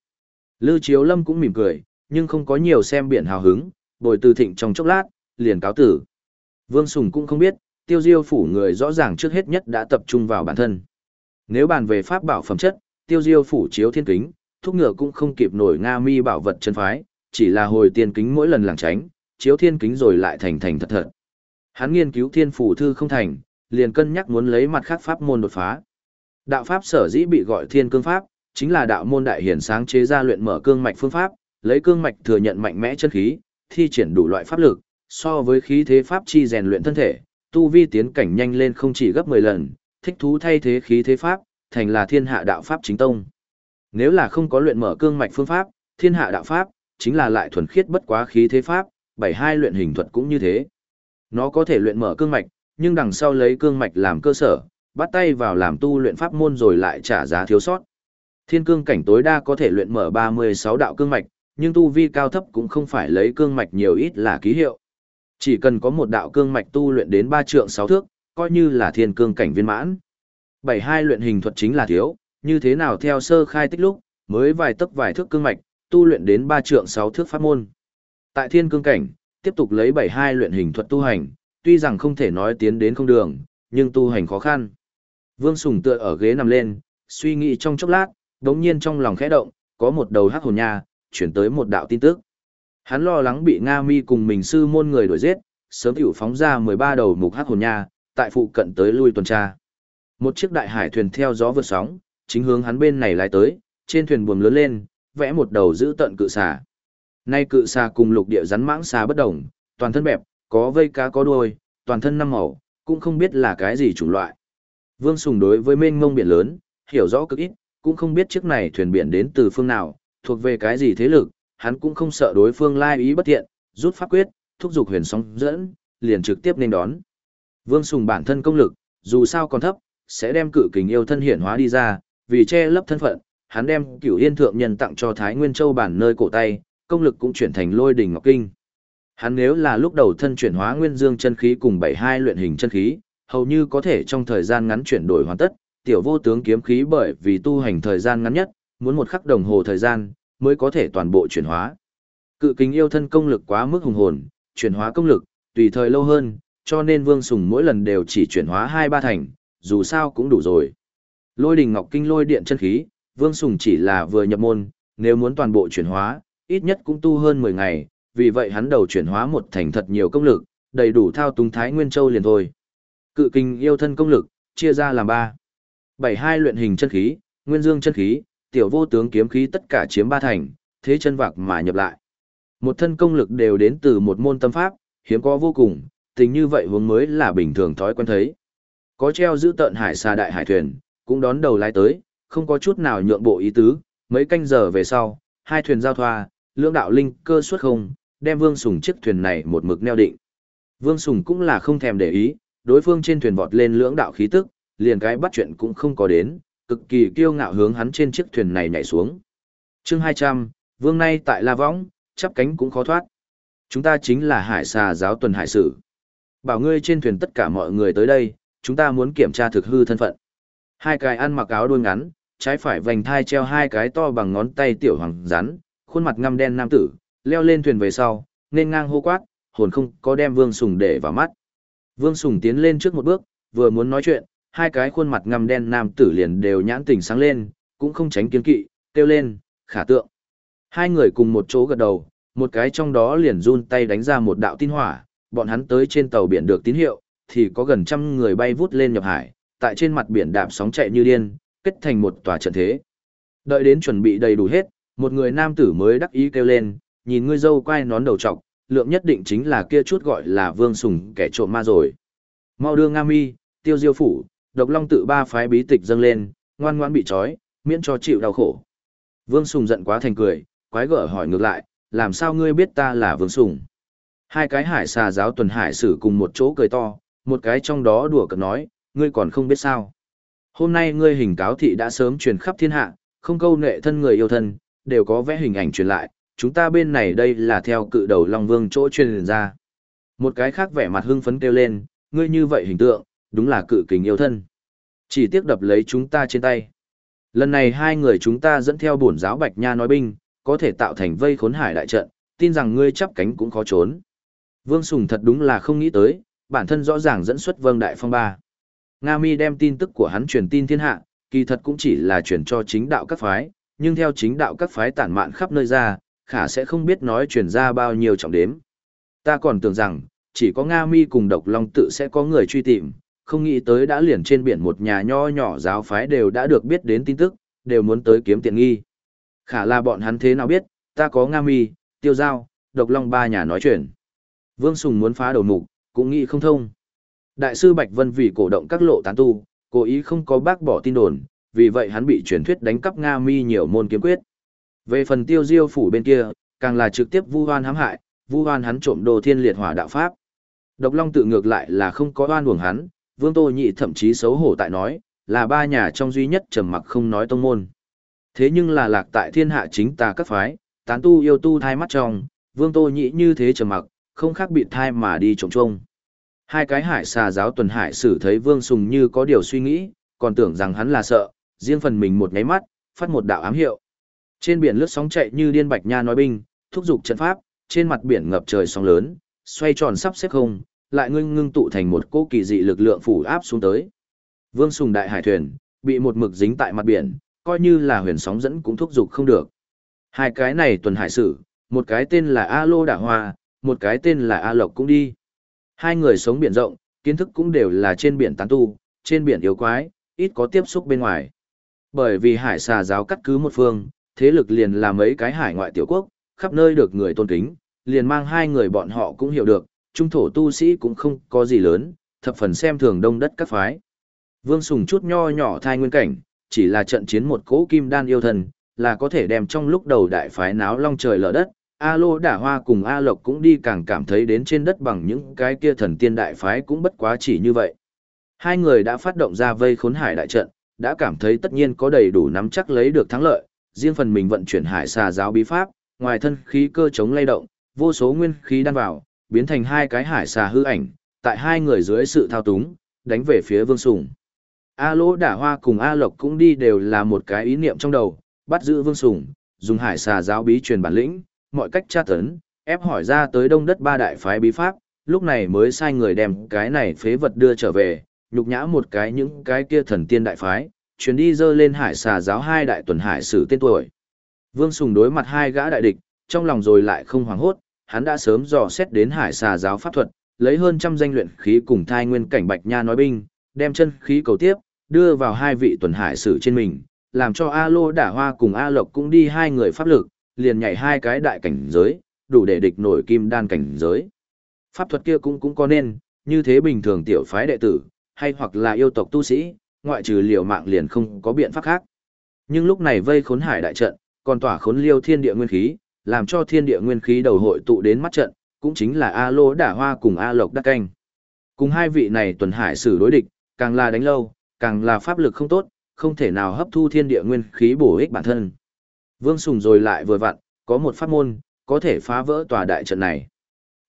Lưu Chiếu Lâm cũng mỉm cười, nhưng không có nhiều xem biển hào hứng, bồi từ thịnh trong chốc lát, liền cáo tử. Vương Sùng cũng không biết, tiêu diêu phủ người rõ ràng trước hết nhất đã tập trung vào bản thân. Nếu bàn về pháp bảo phẩm chất, tiêu diêu phủ chiếu thiên kính, thúc ngựa cũng không kịp nổi Nga mi bảo vật chân phái, chỉ là hồi tiền kính mỗi lần làng tránh, chiếu thiên kính rồi lại thành thành thật thật. Hắn nghiên cứu thiên phủ thư không thành, liền cân nhắc muốn lấy mặt khác pháp môn đột phá. Đạo pháp sở dĩ bị gọi thiên cương pháp, chính là đạo môn đại hiển sáng chế ra luyện mở cương mạch phương pháp, lấy cương mạch thừa nhận mạnh mẽ chân khí, thi triển đủ loại pháp lực, so với khí thế pháp chi rèn luyện thân thể, tu vi tiến cảnh nhanh lên không chỉ gấp 10 lần, thích thú thay thế khí thế pháp, thành là thiên hạ đạo pháp chính tông. Nếu là không có luyện mở cương mạch phương pháp, thiên hạ đạo pháp, chính là lại thuần khiết bất quá khí thế pháp, bảy hai luyện hình thuật cũng như thế. Nó có thể luyện mở cương mạch, nhưng đằng sau lấy cương mạch làm cơ sở, bắt tay vào làm tu luyện pháp môn rồi lại trả giá thiếu sót. Thiên cương cảnh tối đa có thể luyện mở 36 đạo cương mạch, nhưng tu vi cao thấp cũng không phải lấy cương mạch nhiều ít là ký hiệu. Chỉ cần có một đạo cương mạch tu luyện đến 3 trượng 6 thước, coi như là thiên cương cảnh viên mãn. 72 luyện hình thuật chính là thiếu, như thế nào theo sơ khai tích lúc, mới vài tấc vài thước cương mạch, tu luyện đến 3 trượng 6 thước pháp môn. Tại thiên cương cảnh, tiếp tục lấy 72 luyện hình thuật tu hành, tuy rằng không thể nói tiến đến không đường, nhưng tu hành khó khăn. Vương Sùng tựa ở ghế nằm lên, suy nghĩ trong chốc lát, đống nhiên trong lòng khẽ động, có một đầu hắc hồn nha, chuyển tới một đạo tin tức. Hắn lo lắng bị Nga Mi cùng mình sư môn người đuổi giết, sớm tiểu phóng ra 13 đầu mục hắc hồn nha, tại phụ cận tới lui tuần tra. Một chiếc đại hải thuyền theo gió vượt sóng, chính hướng hắn bên này lái tới, trên thuyền buồm lớn lên, vẽ một đầu giữ tận cự xà. Nay cự xà cùng lục địa rắn mãng xà bất đồng, toàn thân bẹp, có vây cá có đuôi, toàn thân năm màu, cũng không biết là cái gì chủng loại. Vương Sùng đối với mênh mông biển lớn, hiểu rõ cực ít, cũng không biết chiếc này thuyền biển đến từ phương nào, thuộc về cái gì thế lực, hắn cũng không sợ đối phương lai ý bất thiện, rút pháp quyết, thúc giục huyền sóng dẫn, liền trực tiếp nên đón. Vương Sùng bản thân công lực, dù sao còn thấp, sẽ đem cự kình yêu thân hiển hóa đi ra, vì che lấp thân phận, hắn đem cửu yên thượng nhân tặng cho Thái Nguyên Châu bản nơi cổ tay, công lực cũng chuyển thành lôi đỉnh ngọc kinh. Hắn nếu là lúc đầu thân chuyển hóa nguyên dương chân khí cùng bảy hai luyện hình chân khí, hầu như có thể trong thời gian ngắn chuyển đổi hoàn tất, tiểu vô tướng kiếm khí bởi vì tu hành thời gian ngắn nhất, muốn một khắc đồng hồ thời gian, mới có thể toàn bộ chuyển hóa. Cự kính yêu thân công lực quá mức hùng hồn, chuyển hóa công lực, tùy thời lâu hơn, cho nên Vương Sùng mỗi lần đều chỉ chuyển hóa hai ba thành, dù sao cũng đủ rồi. Lôi đình ngọc kinh lôi điện chân khí, Vương Sùng chỉ là vừa nhập môn, nếu muốn toàn bộ chuyển hóa, ít nhất cũng tu hơn 10 ngày, vì vậy hắn đầu chuyển hóa một thành thật nhiều công lực, đầy đủ thao túng Thái Nguyên Châu liền thôi. Cự kinh yêu thân công lực, chia ra làm ba. Bảy hai luyện hình chân khí, nguyên dương chân khí, tiểu vô tướng kiếm khí tất cả chiếm ba thành, thế chân vạc mà nhập lại. Một thân công lực đều đến từ một môn tâm pháp, hiếm có vô cùng, tình như vậy hướng mới là bình thường thói quen thấy. Có treo giữ tận hải xa đại hải thuyền, cũng đón đầu lái tới, không có chút nào nhượng bộ ý tứ, mấy canh giờ về sau, hai thuyền giao thoa, lưỡng đạo linh cơ xuất không, đem Vương Sùng chiếc thuyền này một mực neo định. Vương Sùng cũng là không thèm để ý, đối phương trên thuyền vọt lên lưỡng đạo khí tức, liền cái bắt chuyện cũng không có đến, cực kỳ kiêu ngạo hướng hắn trên chiếc thuyền này nhảy xuống. chương 200, Vương nay tại La Võng, chắp cánh cũng khó thoát. Chúng ta chính là hải xà giáo tuần hải sử. Bảo ngươi trên thuyền tất cả mọi người tới đây, chúng ta muốn kiểm tra thực hư thân phận. Hai cái ăn mặc áo đuôi ngắn, trái phải vành thai treo hai cái to bằng ngón tay tiểu hoàng rắn, khuôn mặt ngăm đen nam tử, leo lên thuyền về sau, nên ngang hô quát, hồn không có đem Vương Sùng để vào mắt. Vương Sùng tiến lên trước một bước, vừa muốn nói chuyện, hai cái khuôn mặt ngăm đen nam tử liền đều nhãn tỉnh sáng lên, cũng không tránh kiến kỵ, kêu lên, khả tượng. Hai người cùng một chỗ gật đầu, một cái trong đó liền run tay đánh ra một đạo tin hỏa, bọn hắn tới trên tàu biển được tín hiệu, thì có gần trăm người bay vút lên nhập hải, tại trên mặt biển đạp sóng chạy như điên, kết thành một tòa trận thế. Đợi đến chuẩn bị đầy đủ hết, một người nam tử mới đắc ý kêu lên, nhìn ngươi dâu quay nón đầu trọc, lượng nhất định chính là kia chút gọi là vương sùng kẻ trộm ma rồi. Mau đưa Nga Mi, tiêu diêu phủ, độc long tự ba phái bí tịch dâng lên, ngoan ngoãn bị trói, miễn cho chịu đau khổ. Vương Sùng giận quá thành cười, quái gở hỏi ngược lại, làm sao ngươi biết ta là Vương Sùng? Hai cái hải xà giáo tuần hải sử cùng một chỗ cười to, một cái trong đó đùa cợt nói, ngươi còn không biết sao. Hôm nay ngươi hình cáo thị đã sớm truyền khắp thiên hạ, không câu nệ thân người yêu thân, đều có vẽ hình ảnh truyền lại, chúng ta bên này đây là theo cự đầu Long Vương chỗ truyền ra. Một cái khác vẻ mặt hưng phấn kêu lên, ngươi như vậy hình tượng, đúng là cự kình yêu thân. Chỉ tiếc đập lấy chúng ta trên tay. Lần này hai người chúng ta dẫn theo bổn giáo Bạch Nha nói binh, có thể tạo thành vây khốn hải đại trận, tin rằng ngươi chắp cánh cũng khó trốn. Vương Sùng thật đúng là không nghĩ tới, bản thân rõ ràng dẫn xuất Vương đại phong ba. Nga Mi đem tin tức của hắn truyền tin thiên hạ, kỳ thật cũng chỉ là truyền cho chính đạo các phái, nhưng theo chính đạo các phái tản mạn khắp nơi ra, khả sẽ không biết nói truyền ra bao nhiêu trọng đếm. Ta còn tưởng rằng, chỉ có Nga Mi cùng Độc Long tự sẽ có người truy tìm, không nghĩ tới đã liền trên biển một nhà nho nhỏ giáo phái đều đã được biết đến tin tức, đều muốn tới kiếm tiện nghi. Khả là bọn hắn thế nào biết, ta có Nga Mi, Tiêu Giao, Độc Long ba nhà nói chuyện. Vương Sùng muốn phá đầu mục, cũng nghĩ không thông. Đại sư Bạch Vân vì cổ động các lộ tán tu, cố ý không có bác bỏ tin đồn, vì vậy hắn bị truyền thuyết đánh cắp Nga Mi nhiều môn kiếm quyết. Về phần Tiêu Diêu phủ bên kia, càng là trực tiếp vu oan hãm hại, vu oan hắn trộm đồ thiên liệt hỏa đạo pháp. Độc Long tự ngược lại là không có oan uổng hắn, Vương Tô Nhị thậm chí xấu hổ tại nói, là ba nhà trong duy nhất trầm mặc không nói tông môn. Thế nhưng là lạc tại thiên hạ chính ta các phái, tán tu yêu tu thai mắt trong, Vương Tô Nhị như thế trầm mặc, không khác bị thai mà đi trống trông. Hai cái hải xà giáo tuần hải sử thấy Vương Sùng như có điều suy nghĩ, còn tưởng rằng hắn là sợ, riêng phần mình một nháy mắt, phát một đạo ám hiệu. Trên biển lướt sóng chạy như điên bạch nha nói binh, thúc giục trận pháp, trên mặt biển ngập trời sóng lớn, xoay tròn sắp xếp không, lại ngưng ngưng tụ thành một cỗ kỳ dị lực lượng phủ áp xuống tới. Vương Sùng đại hải thuyền, bị một mực dính tại mặt biển, coi như là huyền sóng dẫn cũng thúc giục không được. Hai cái này tuần hải sử, một cái tên là A Lô Đả Hoa, một cái tên là A Lộc cũng đi. Hai người sống biển rộng, kiến thức cũng đều là trên biển tán tu, trên biển yếu quái, ít có tiếp xúc bên ngoài. Bởi vì hải xà giáo cắt cứ một phương, thế lực liền là mấy cái hải ngoại tiểu quốc, khắp nơi được người tôn kính, liền mang hai người bọn họ cũng hiểu được, trung thổ tu sĩ cũng không có gì lớn, thập phần xem thường đông đất các phái. Vương Sùng chút nho nhỏ thai nguyên cảnh, chỉ là trận chiến một cỗ kim đan yêu thần, là có thể đem trong lúc đầu đại phái náo long trời lở đất, A Lô Đả Hoa cùng A Lộc cũng đi càng cảm thấy đến trên đất bằng những cái kia thần tiên đại phái cũng bất quá chỉ như vậy. Hai người đã phát động ra vây khốn hải đại trận, đã cảm thấy tất nhiên có đầy đủ nắm chắc lấy được thắng lợi, riêng phần mình vận chuyển hải xà giáo bí pháp, ngoài thân khí cơ chống lay động, vô số nguyên khí đan vào, biến thành hai cái hải xà hư ảnh, tại hai người dưới sự thao túng, đánh về phía Vương Sùng. A Lỗ Đả Hoa cùng A Lộc cũng đi đều là một cái ý niệm trong đầu, bắt giữ Vương Sùng, dùng hải xà giáo bí truyền bản lĩnh, mọi cách tra tấn, ép hỏi ra tới đông đất ba đại phái bí pháp, lúc này mới sai người đem cái này phế vật đưa trở về, nhục nhã một cái những cái kia thần tiên đại phái, chuyến đi dơ lên hải xà giáo hai đại tuần hải sử tên tuổi. Vương Sùng đối mặt hai gã đại địch, trong lòng rồi lại không hoảng hốt, hắn đã sớm dò xét đến hải xà giáo pháp thuật, lấy hơn trăm danh luyện khí cùng thai nguyên cảnh bạch nha nói binh, đem chân khí cầu tiếp, đưa vào hai vị tuần hải sử trên mình, làm cho A Lô Đả Hoa cùng A Lộc cũng đi hai người pháp lực, liền nhảy hai cái đại cảnh giới, đủ để địch nổi kim đan cảnh giới. Pháp thuật kia cũng cũng có nên, như thế bình thường tiểu phái đệ tử, hay hoặc là yêu tộc tu sĩ, ngoại trừ liều mạng liền không có biện pháp khác. Nhưng lúc này vây khốn hải đại trận, còn tỏa khốn liêu thiên địa nguyên khí, làm cho thiên địa nguyên khí đầu hội tụ đến mắt trận, cũng chính là A Lô Đả Hoa cùng A Lộc Đắc Canh. Cùng hai vị này tuần hải xử đối địch, càng là đánh lâu, càng là pháp lực không tốt, không thể nào hấp thu thiên địa nguyên khí bổ ích bản thân. Vương Sùng rồi lại vừa vặn, có một pháp môn, có thể phá vỡ tòa đại trận này.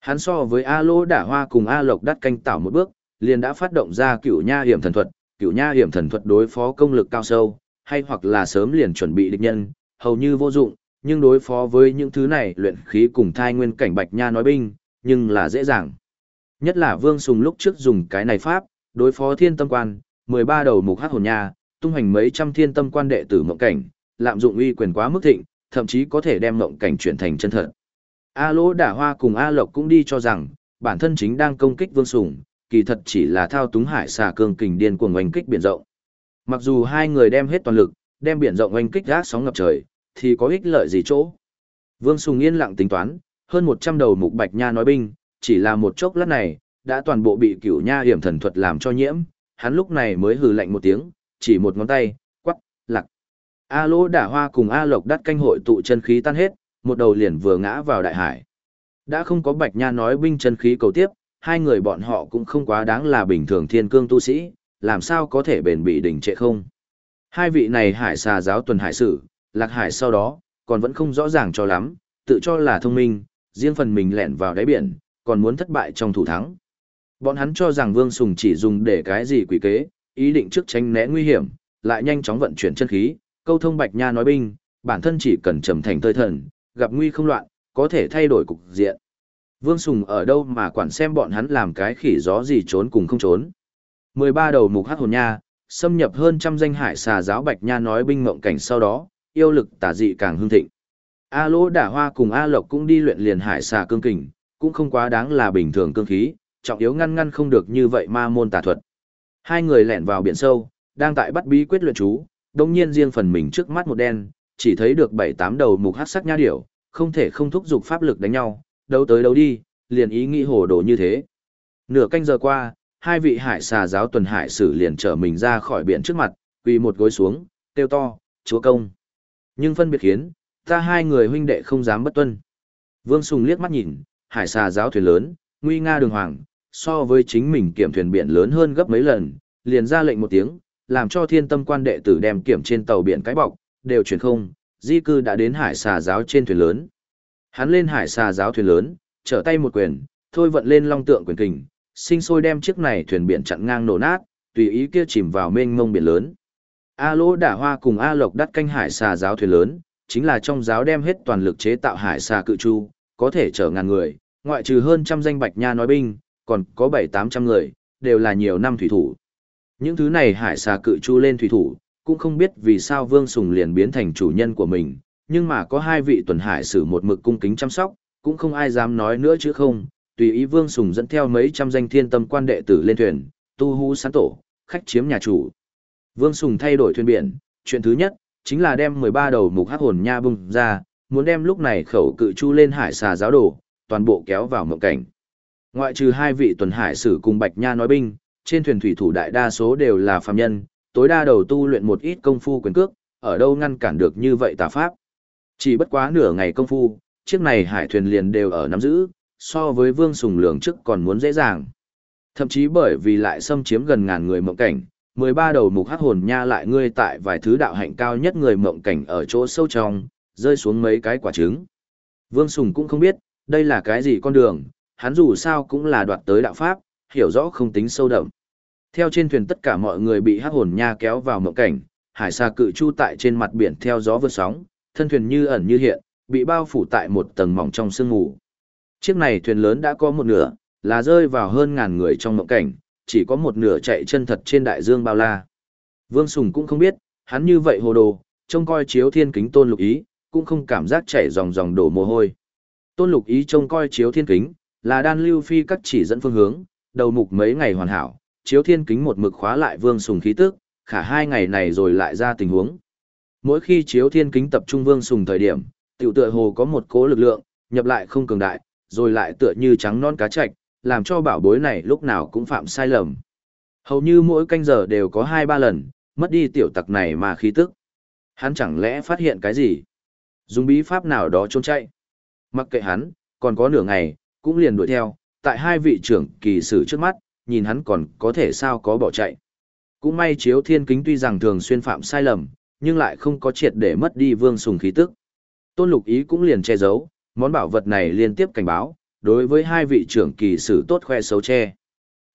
Hắn so với A Lô Đả Hoa cùng A Lộc đắt Canh tảo một bước, liền đã phát động ra cửu nha hiểm thần thuật, cửu nha hiểm thần thuật đối phó công lực cao sâu, hay hoặc là sớm liền chuẩn bị địch nhân, hầu như vô dụng, nhưng đối phó với những thứ này luyện khí cùng thai nguyên cảnh bạch nha nói binh, nhưng là dễ dàng. Nhất là Vương Sùng lúc trước dùng cái này pháp, đối phó thiên tâm quan, 13 đầu mục hắc hồn nha, tung hành mấy trăm thiên tâm quan đệ tử mộng cảnh, lạm dụng uy quyền quá mức thịnh, thậm chí có thể đem mộng cảnh chuyển thành chân thật. A Lỗ Đả Hoa cùng A Lộc cũng đi cho rằng, bản thân chính đang công kích Vương Sùng, kỳ thật chỉ là thao túng hải xà cương kình điên cuồng oanh kích biển rộng. Mặc dù hai người đem hết toàn lực, đem biển rộng oanh kích gác sóng ngập trời, thì có ích lợi gì chỗ. Vương Sùng yên lặng tính toán, hơn 100 đầu mục bạch nha nói binh, chỉ là một chốc lát này, đã toàn bộ bị cửu nha hiểm thần thuật làm cho nhiễm, hắn lúc này mới hừ lạnh một tiếng, chỉ một ngón tay. A lỗ đả hoa cùng A lộc đắt canh hội tụ chân khí tan hết, một đầu liền vừa ngã vào đại hải. Đã không có bạch nha nói binh chân khí cầu tiếp, hai người bọn họ cũng không quá đáng là bình thường thiên cương tu sĩ, làm sao có thể bền bị đỉnh trệ không. Hai vị này hải xà giáo tuần hải sử, lạc hải sau đó, còn vẫn không rõ ràng cho lắm, tự cho là thông minh, riêng phần mình lẹn vào đáy biển, còn muốn thất bại trong thủ thắng. Bọn hắn cho rằng Vương Sùng chỉ dùng để cái gì quỷ kế, ý định trước tránh né nguy hiểm, lại nhanh chóng vận chuyển chân khí, câu thông Bạch Nha nói binh, bản thân chỉ cần trầm thành tơi thần, gặp nguy không loạn, có thể thay đổi cục diện. Vương Sùng ở đâu mà quản xem bọn hắn làm cái khỉ gió gì trốn cùng không trốn. 13 đầu mục hắc hồn nha, xâm nhập hơn trăm danh hải xà giáo Bạch Nha nói binh mộng cảnh sau đó, yêu lực tả dị càng hưng thịnh. A Lỗ Đả Hoa cùng A Lộc cũng đi luyện liền hải xà cương kình, cũng không quá đáng là bình thường cương khí, trọng yếu ngăn ngăn không được như vậy ma môn tà thuật. Hai người lẻn vào biển sâu, đang tại bắt bí quyết luyện chú, đông nhiên riêng phần mình trước mắt một đen, chỉ thấy được bảy tám đầu mục hắc sắc nha điểu, không thể không thúc giục pháp lực đánh nhau, đấu tới đấu đi, liền ý nghĩ hồ đồ như thế. Nửa canh giờ qua, hai vị hải xà giáo tuần hải sử liền trở mình ra khỏi biển trước mặt, quỳ một gối xuống, kêu to, chúa công. Nhưng phân biệt khiến, ta hai người huynh đệ không dám bất tuân. Vương Sùng liếc mắt nhìn, hải xà giáo thuyền lớn, nguy nga đường hoàng, so với chính mình kiểm thuyền biển lớn hơn gấp mấy lần, liền ra lệnh một tiếng, làm cho thiên tâm quan đệ tử đem kiểm trên tàu biển cái bọc, đều chuyển không, di cư đã đến hải xà giáo trên thuyền lớn. Hắn lên hải xà giáo thuyền lớn, trở tay một quyền, thôi vận lên long tượng quyền kình, sinh sôi đem chiếc này thuyền biển chặn ngang nổ nát, tùy ý kia chìm vào mênh mông biển lớn. A Lỗ Đả Hoa cùng A Lộc đắt canh hải xà giáo thuyền lớn, chính là trong giáo đem hết toàn lực chế tạo hải xà cự chu, có thể chở ngàn người, ngoại trừ hơn trăm danh bạch nha nói binh, còn có bảy tám trăm người, đều là nhiều năm thủy thủ. Những thứ này hải xà cự chu lên thủy thủ, cũng không biết vì sao Vương Sùng liền biến thành chủ nhân của mình, nhưng mà có hai vị tuần hải sử một mực cung kính chăm sóc, cũng không ai dám nói nữa chứ không, tùy ý Vương Sùng dẫn theo mấy trăm danh thiên tâm quan đệ tử lên thuyền, tu hú sán tổ, khách chiếm nhà chủ. Vương Sùng thay đổi thuyền biển, chuyện thứ nhất, chính là đem 13 đầu mục hắc hồn nha bung ra, muốn đem lúc này khẩu cự chu lên hải xà giáo đồ, toàn bộ kéo vào mộng cảnh. Ngoại trừ hai vị tuần hải sử cùng Bạch Nha nói binh, trên thuyền thủy thủ đại đa số đều là phàm nhân, tối đa đầu tu luyện một ít công phu quyền cước, ở đâu ngăn cản được như vậy tà pháp. Chỉ bất quá nửa ngày công phu, chiếc này hải thuyền liền đều ở nắm giữ, so với Vương Sùng Lường trước còn muốn dễ dàng. Thậm chí bởi vì lại xâm chiếm gần ngàn người mộng cảnh, 13 đầu mục hắc hồn nha lại ngươi tại vài thứ đạo hạnh cao nhất người mộng cảnh ở chỗ sâu trong, rơi xuống mấy cái quả trứng. Vương Sùng cũng không biết, đây là cái gì con đường, hắn dù sao cũng là đoạt tới đạo pháp, hiểu rõ không tính sâu đậm. Theo trên thuyền tất cả mọi người bị hắc hồn nha kéo vào mộng cảnh, hải xa cự chu tại trên mặt biển theo gió vượt sóng, thân thuyền như ẩn như hiện, bị bao phủ tại một tầng mỏng trong sương mù. Chiếc này thuyền lớn đã có một nửa, là rơi vào hơn ngàn người trong mộng cảnh, chỉ có một nửa chạy chân thật trên đại dương bao la. Vương Sùng cũng không biết, hắn như vậy hồ đồ, trông coi chiếu thiên kính tôn lục ý, cũng không cảm giác chảy dòng dòng đổ mồ hôi. Tôn lục ý trông coi chiếu thiên kính, là đan lưu phi các chỉ dẫn phương hướng, đầu mục mấy ngày hoàn hảo, chiếu thiên kính một mực khóa lại vương sùng khí tức, khả hai ngày này rồi lại ra tình huống. Mỗi khi chiếu thiên kính tập trung vương sùng thời điểm, tiểu tựa hồ có một cố lực lượng, nhập lại không cường đại, rồi lại tựa như trắng non cá chạch, làm cho bảo bối này lúc nào cũng phạm sai lầm. Hầu như mỗi canh giờ đều có hai ba lần, mất đi tiểu tặc này mà khí tức. Hắn chẳng lẽ phát hiện cái gì? Dùng bí pháp nào đó trốn chạy. Mặc kệ hắn, còn có nửa ngày, cũng liền đuổi theo, tại hai vị trưởng kỳ sử trước mắt, nhìn hắn còn có thể sao có bỏ chạy. Cũng may chiếu thiên kính tuy rằng thường xuyên phạm sai lầm, nhưng lại không có triệt để mất đi vương sùng khí tức. Tôn lục ý cũng liền che giấu, món bảo vật này liên tiếp cảnh báo, đối với hai vị trưởng kỳ sử tốt khoe xấu che.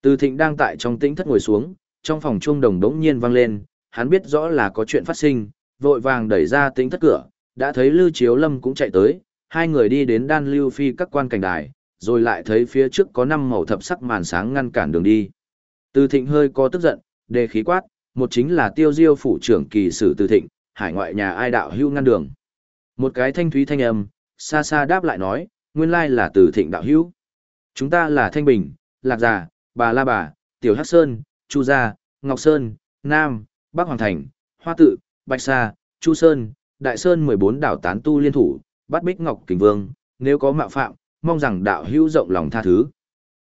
Từ thịnh đang tại trong tĩnh thất ngồi xuống, trong phòng chuông đồng đống nhiên vang lên, hắn biết rõ là có chuyện phát sinh, vội vàng đẩy ra tĩnh thất cửa, đã thấy Lưu Chiếu Lâm cũng chạy tới, hai người đi đến đan lưu phi các quan cảnh đài, rồi lại thấy phía trước có năm màu thập sắc màn sáng ngăn cản đường đi. Từ thịnh hơi có tức giận, đề khí quát, một chính là tiêu diêu phủ trưởng kỳ sử từ thịnh, hải ngoại nhà ai đạo hưu ngăn đường. Một cái thanh thúy thanh âm, xa xa đáp lại nói, nguyên lai là từ thịnh đạo hữu. Chúng ta là thanh bình, lạc già, Bà La Bà, Tiểu Hắc Sơn, Chu Gia, Ngọc Sơn, Nam, Bắc Hoàng Thành, Hoa Tự, Bạch Sa, Chu Sơn, Đại Sơn 14 đảo tán tu liên thủ, bắt Bích Ngọc Kình Vương, nếu có mạo phạm, mong rằng đạo hữu rộng lòng tha thứ.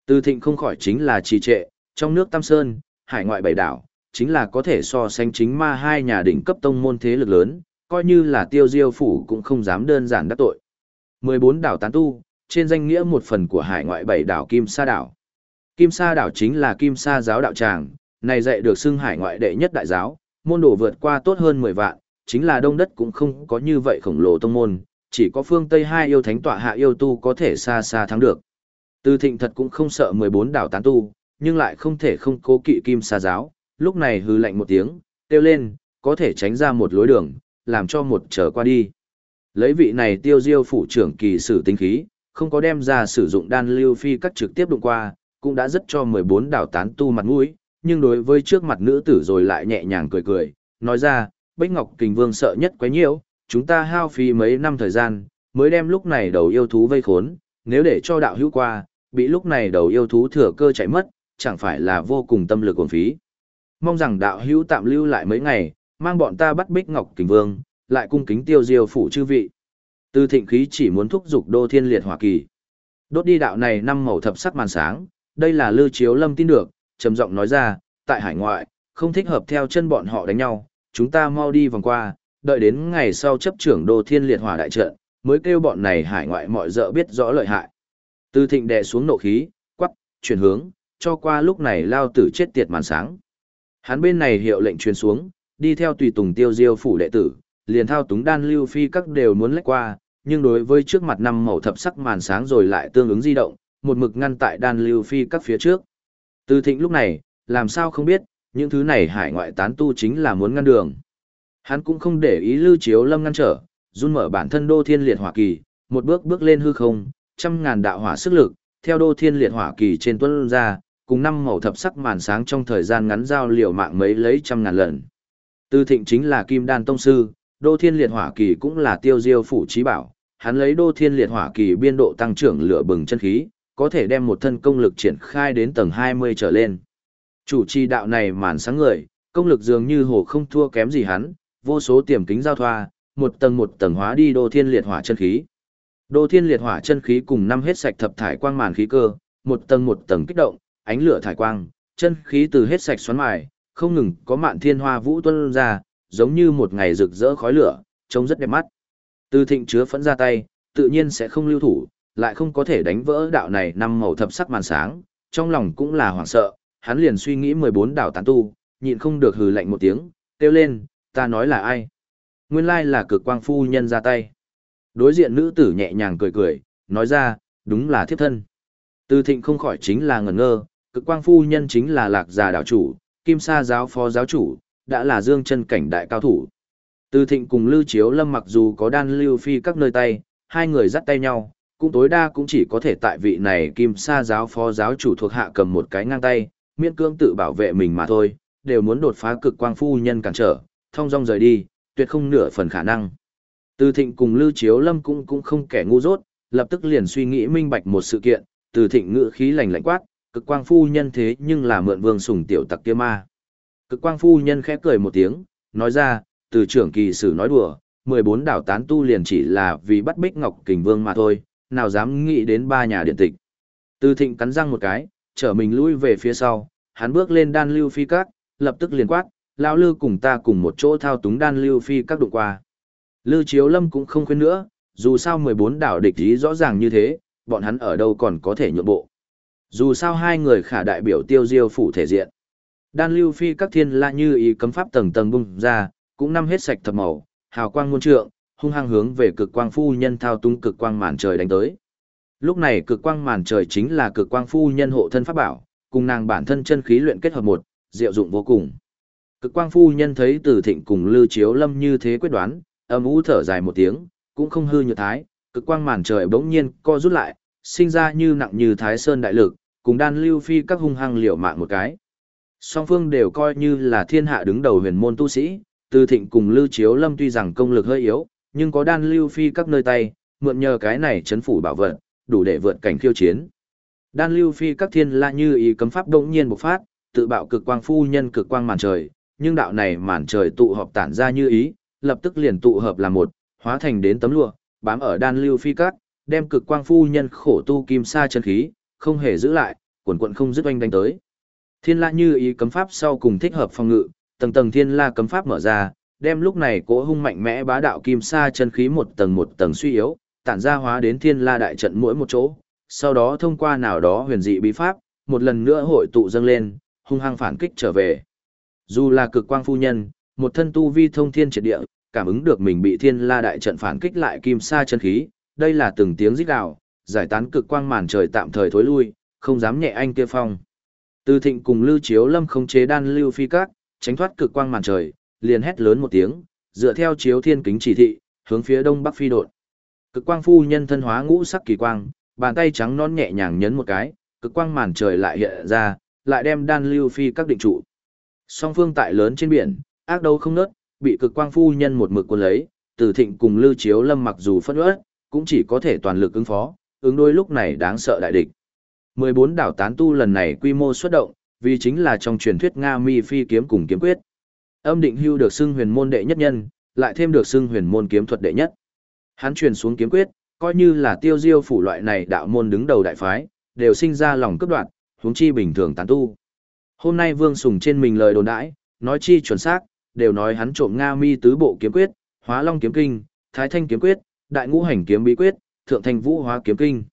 Từ thịnh không khỏi chính là trì trệ, trong nước Tam Sơn, hải ngoại bảy đảo, chính là có thể so sánh chính ma hai nhà đỉnh cấp tông môn thế lực lớn, coi như là tiêu diêu phủ cũng không dám đơn giản đắc tội. 14 đảo tán tu, trên danh nghĩa một phần của hải ngoại bảy đảo Kim Sa đảo. Kim Sa đảo chính là Kim Sa giáo đạo tràng, này dạy được xưng hải ngoại đệ nhất đại giáo, môn đồ vượt qua tốt hơn 10 vạn, chính là đông đất cũng không có như vậy khổng lồ tông môn, chỉ có phương Tây hai yêu thánh tọa hạ yêu tu có thể xa xa thắng được. Từ thịnh thật cũng không sợ 14 đảo tán tu, nhưng lại không thể không cố kỵ Kim xa giáo, lúc này hư lạnh một tiếng, tiêu lên, có thể tránh ra một lối đường, làm cho một trở qua đi. Lấy vị này tiêu diêu phủ trưởng kỳ sử tinh khí, không có đem ra sử dụng đan lưu phi cắt trực tiếp đụng qua, cũng đã rất cho 14 đảo tán tu mặt mũi, nhưng đối với trước mặt nữ tử rồi lại nhẹ nhàng cười cười, nói ra, Bích Ngọc Kình Vương sợ nhất quấy nhiễu, chúng ta hao phí mấy năm thời gian, mới đem lúc này đầu yêu thú vây khốn, nếu để cho đạo hữu qua, bị lúc này đầu yêu thú thừa cơ chạy mất, chẳng phải là vô cùng tâm lực uổng phí. Mong rằng đạo hữu tạm lưu lại mấy ngày, mang bọn ta bắt Bích Ngọc Kình Vương, lại cung kính tiêu diêu phủ chư vị. Từ thịnh khí chỉ muốn thúc giục đô thiên liệt hỏa kỳ. Đốt đi đạo này năm màu thập sắc màn sáng, đây là lưu chiếu lâm tin được, trầm giọng nói ra, tại hải ngoại, không thích hợp theo chân bọn họ đánh nhau, chúng ta mau đi vòng qua, đợi đến ngày sau chấp trưởng đô thiên liệt hỏa đại trận, mới kêu bọn này hải ngoại mọi dợ biết rõ lợi hại. Từ thịnh đè xuống nộ khí, quắc, chuyển hướng, cho qua lúc này lao tử chết tiệt màn sáng. Hắn bên này hiệu lệnh truyền xuống, đi theo tùy tùng tiêu diêu phủ đệ tử, liền thao túng đan lưu phi các đều muốn lách qua, nhưng đối với trước mặt năm màu thập sắc màn sáng rồi lại tương ứng di động, một mực ngăn tại đan lưu phi các phía trước. Từ thịnh lúc này, làm sao không biết, những thứ này hải ngoại tán tu chính là muốn ngăn đường. Hắn cũng không để ý lưu chiếu lâm ngăn trở, run mở bản thân đô thiên liệt hỏa kỳ, một bước bước lên hư không, trăm ngàn đạo hỏa sức lực, theo đô thiên liệt hỏa kỳ trên tuấn ra, cùng năm màu thập sắc màn sáng trong thời gian ngắn giao liều mạng mấy lấy trăm ngàn lần. Tư thịnh chính là kim đan tông sư, đô thiên liệt hỏa kỳ cũng là tiêu diêu phủ trí bảo, hắn lấy đô thiên liệt hỏa kỳ biên độ tăng trưởng lửa bừng chân khí, có thể đem một thân công lực triển khai đến tầng 20 trở lên. Chủ trì đạo này màn sáng người, công lực dường như hồ không thua kém gì hắn, vô số tiềm kính giao thoa, một tầng một tầng hóa đi đô thiên liệt hỏa chân khí. Đô thiên liệt hỏa chân khí cùng năm hết sạch thập thải quang màn khí cơ, một tầng một tầng kích động, ánh lửa thải quang, chân khí từ hết sạch xoắn mài, không ngừng có mạn thiên hoa vũ tuôn ra, giống như một ngày rực rỡ khói lửa, trông rất đẹp mắt. Từ thịnh chứa phẫn ra tay, tự nhiên sẽ không lưu thủ, lại không có thể đánh vỡ đạo này năm màu thập sắc màn sáng, trong lòng cũng là hoảng sợ, hắn liền suy nghĩ 14 đảo tán tu, nhịn không được hừ lạnh một tiếng, kêu lên, ta nói là ai? Nguyên lai là cực quang phu nhân ra tay. Đối diện nữ tử nhẹ nhàng cười cười, nói ra, đúng là thiếp thân. Từ thịnh không khỏi chính là ngẩn ngơ, cực quang phu nhân chính là lạc già đảo chủ, kim sa giáo phó giáo chủ, đã là dương chân cảnh đại cao thủ. Từ thịnh cùng Lưu Chiếu Lâm mặc dù có đan lưu phi các nơi tay, hai người dắt tay nhau, cũng tối đa cũng chỉ có thể tại vị này kim sa giáo phó giáo chủ thuộc hạ cầm một cái ngang tay, miễn cương tự bảo vệ mình mà thôi, đều muốn đột phá cực quang phu nhân cản trở, thông dong rời đi, tuyệt không nửa phần khả năng. Từ thịnh cùng Lưu Chiếu Lâm cũng cũng không kẻ ngu dốt, lập tức liền suy nghĩ minh bạch một sự kiện, từ thịnh ngữ khí lành lạnh quát, cực quang phu nhân thế nhưng là mượn vương sùng tiểu tặc kia ma. Cực quang phu nhân khẽ cười một tiếng, nói ra, từ trưởng kỳ sử nói đùa, 14 đảo tán tu liền chỉ là vì bắt bích ngọc kình vương mà thôi, nào dám nghĩ đến ba nhà điện tịch. Từ thịnh cắn răng một cái, trở mình lui về phía sau, hắn bước lên đan lưu phi các, lập tức liền quát, lão lư cùng ta cùng một chỗ thao túng đan lưu phi các đụng qua. Lư chiếu lâm cũng không khuyên nữa, dù sao 14 đảo địch ý rõ ràng như thế, bọn hắn ở đâu còn có thể nhượng bộ. Dù sao hai người khả đại biểu tiêu diêu phủ thể diện. Đan lưu phi các thiên la như ý cấm pháp tầng tầng bung ra, cũng năm hết sạch thập màu, hào quang muôn trượng, hung hăng hướng về cực quang phu nhân thao túng cực quang màn trời đánh tới. Lúc này cực quang màn trời chính là cực quang phu nhân hộ thân pháp bảo, cùng nàng bản thân chân khí luyện kết hợp một, diệu dụng vô cùng. Cực quang phu nhân thấy Từ Thịnh cùng Lưu Chiếu Lâm như thế quyết đoán, âm u thở dài một tiếng, cũng không hư như thái, cực quang màn trời bỗng nhiên co rút lại, sinh ra như nặng như thái sơn đại lực, cùng đan lưu phi các hung hăng liều mạng một cái. Song phương đều coi như là thiên hạ đứng đầu huyền môn tu sĩ, từ thịnh cùng lưu chiếu lâm tuy rằng công lực hơi yếu, nhưng có đan lưu phi các nơi tay, mượn nhờ cái này chấn phủ bảo vật, đủ để vượt cảnh khiêu chiến. Đan lưu phi các thiên la như ý cấm pháp đống nhiên bộc phát, tự bạo cực quang phu nhân cực quang màn trời, nhưng đạo này màn trời tụ họp tản ra như ý, lập tức liền tụ hợp làm một, hóa thành đến tấm lụa, bám ở đan lưu phi cát đem cực quang phu nhân khổ tu kim sa chân khí, không hề giữ lại, quần quận không dứt oanh đánh tới. Thiên la như ý cấm pháp sau cùng thích hợp phòng ngự, tầng tầng thiên la cấm pháp mở ra, đem lúc này cỗ hung mạnh mẽ bá đạo kim sa chân khí một tầng một tầng suy yếu, tản ra hóa đến thiên la đại trận mỗi một chỗ, sau đó thông qua nào đó huyền dị bí pháp, một lần nữa hội tụ dâng lên, hung hăng phản kích trở về. Dù là cực quang phu nhân, một thân tu vi thông thiên triệt địa, cảm ứng được mình bị thiên la đại trận phản kích lại kim sa chân khí, đây là từng tiếng rít gào, giải tán cực quang màn trời tạm thời thối lui, không dám nhẹ anh kia phong. Từ thịnh cùng lưu chiếu lâm không chế đan lưu phi các, tránh thoát cực quang màn trời, liền hét lớn một tiếng, dựa theo chiếu thiên kính chỉ thị, hướng phía đông bắc phi đột. Cực quang phu nhân thân hóa ngũ sắc kỳ quang, bàn tay trắng non nhẹ nhàng nhấn một cái, cực quang màn trời lại hiện ra, lại đem đan lưu phi các định trụ. Song phương tại lớn trên biển, ác đâu không nớt, bị cực quang phu nhân một mực cuốn lấy, từ thịnh cùng lưu chiếu lâm mặc dù phân uất, cũng chỉ có thể toàn lực ứng phó, ứng đối lúc này đáng sợ đại địch. 14 đảo tán tu lần này quy mô xuất động, vì chính là trong truyền thuyết Nga Mi phi kiếm cùng kiếm quyết. Âm định hưu được xưng huyền môn đệ nhất nhân, lại thêm được xưng huyền môn kiếm thuật đệ nhất. Hắn truyền xuống kiếm quyết, coi như là tiêu diêu phủ loại này đạo môn đứng đầu đại phái, đều sinh ra lòng cấp đoạn, huống chi bình thường tán tu. Hôm nay Vương Sùng trên mình lời đồn đãi, nói chi chuẩn xác, đều nói hắn trộm Nga Mi tứ bộ kiếm quyết, Hóa Long kiếm kinh, Thái Thanh kiếm quyết, Đại Ngũ hành kiếm bí quyết, Thượng Thanh Vũ Hóa kiếm kinh.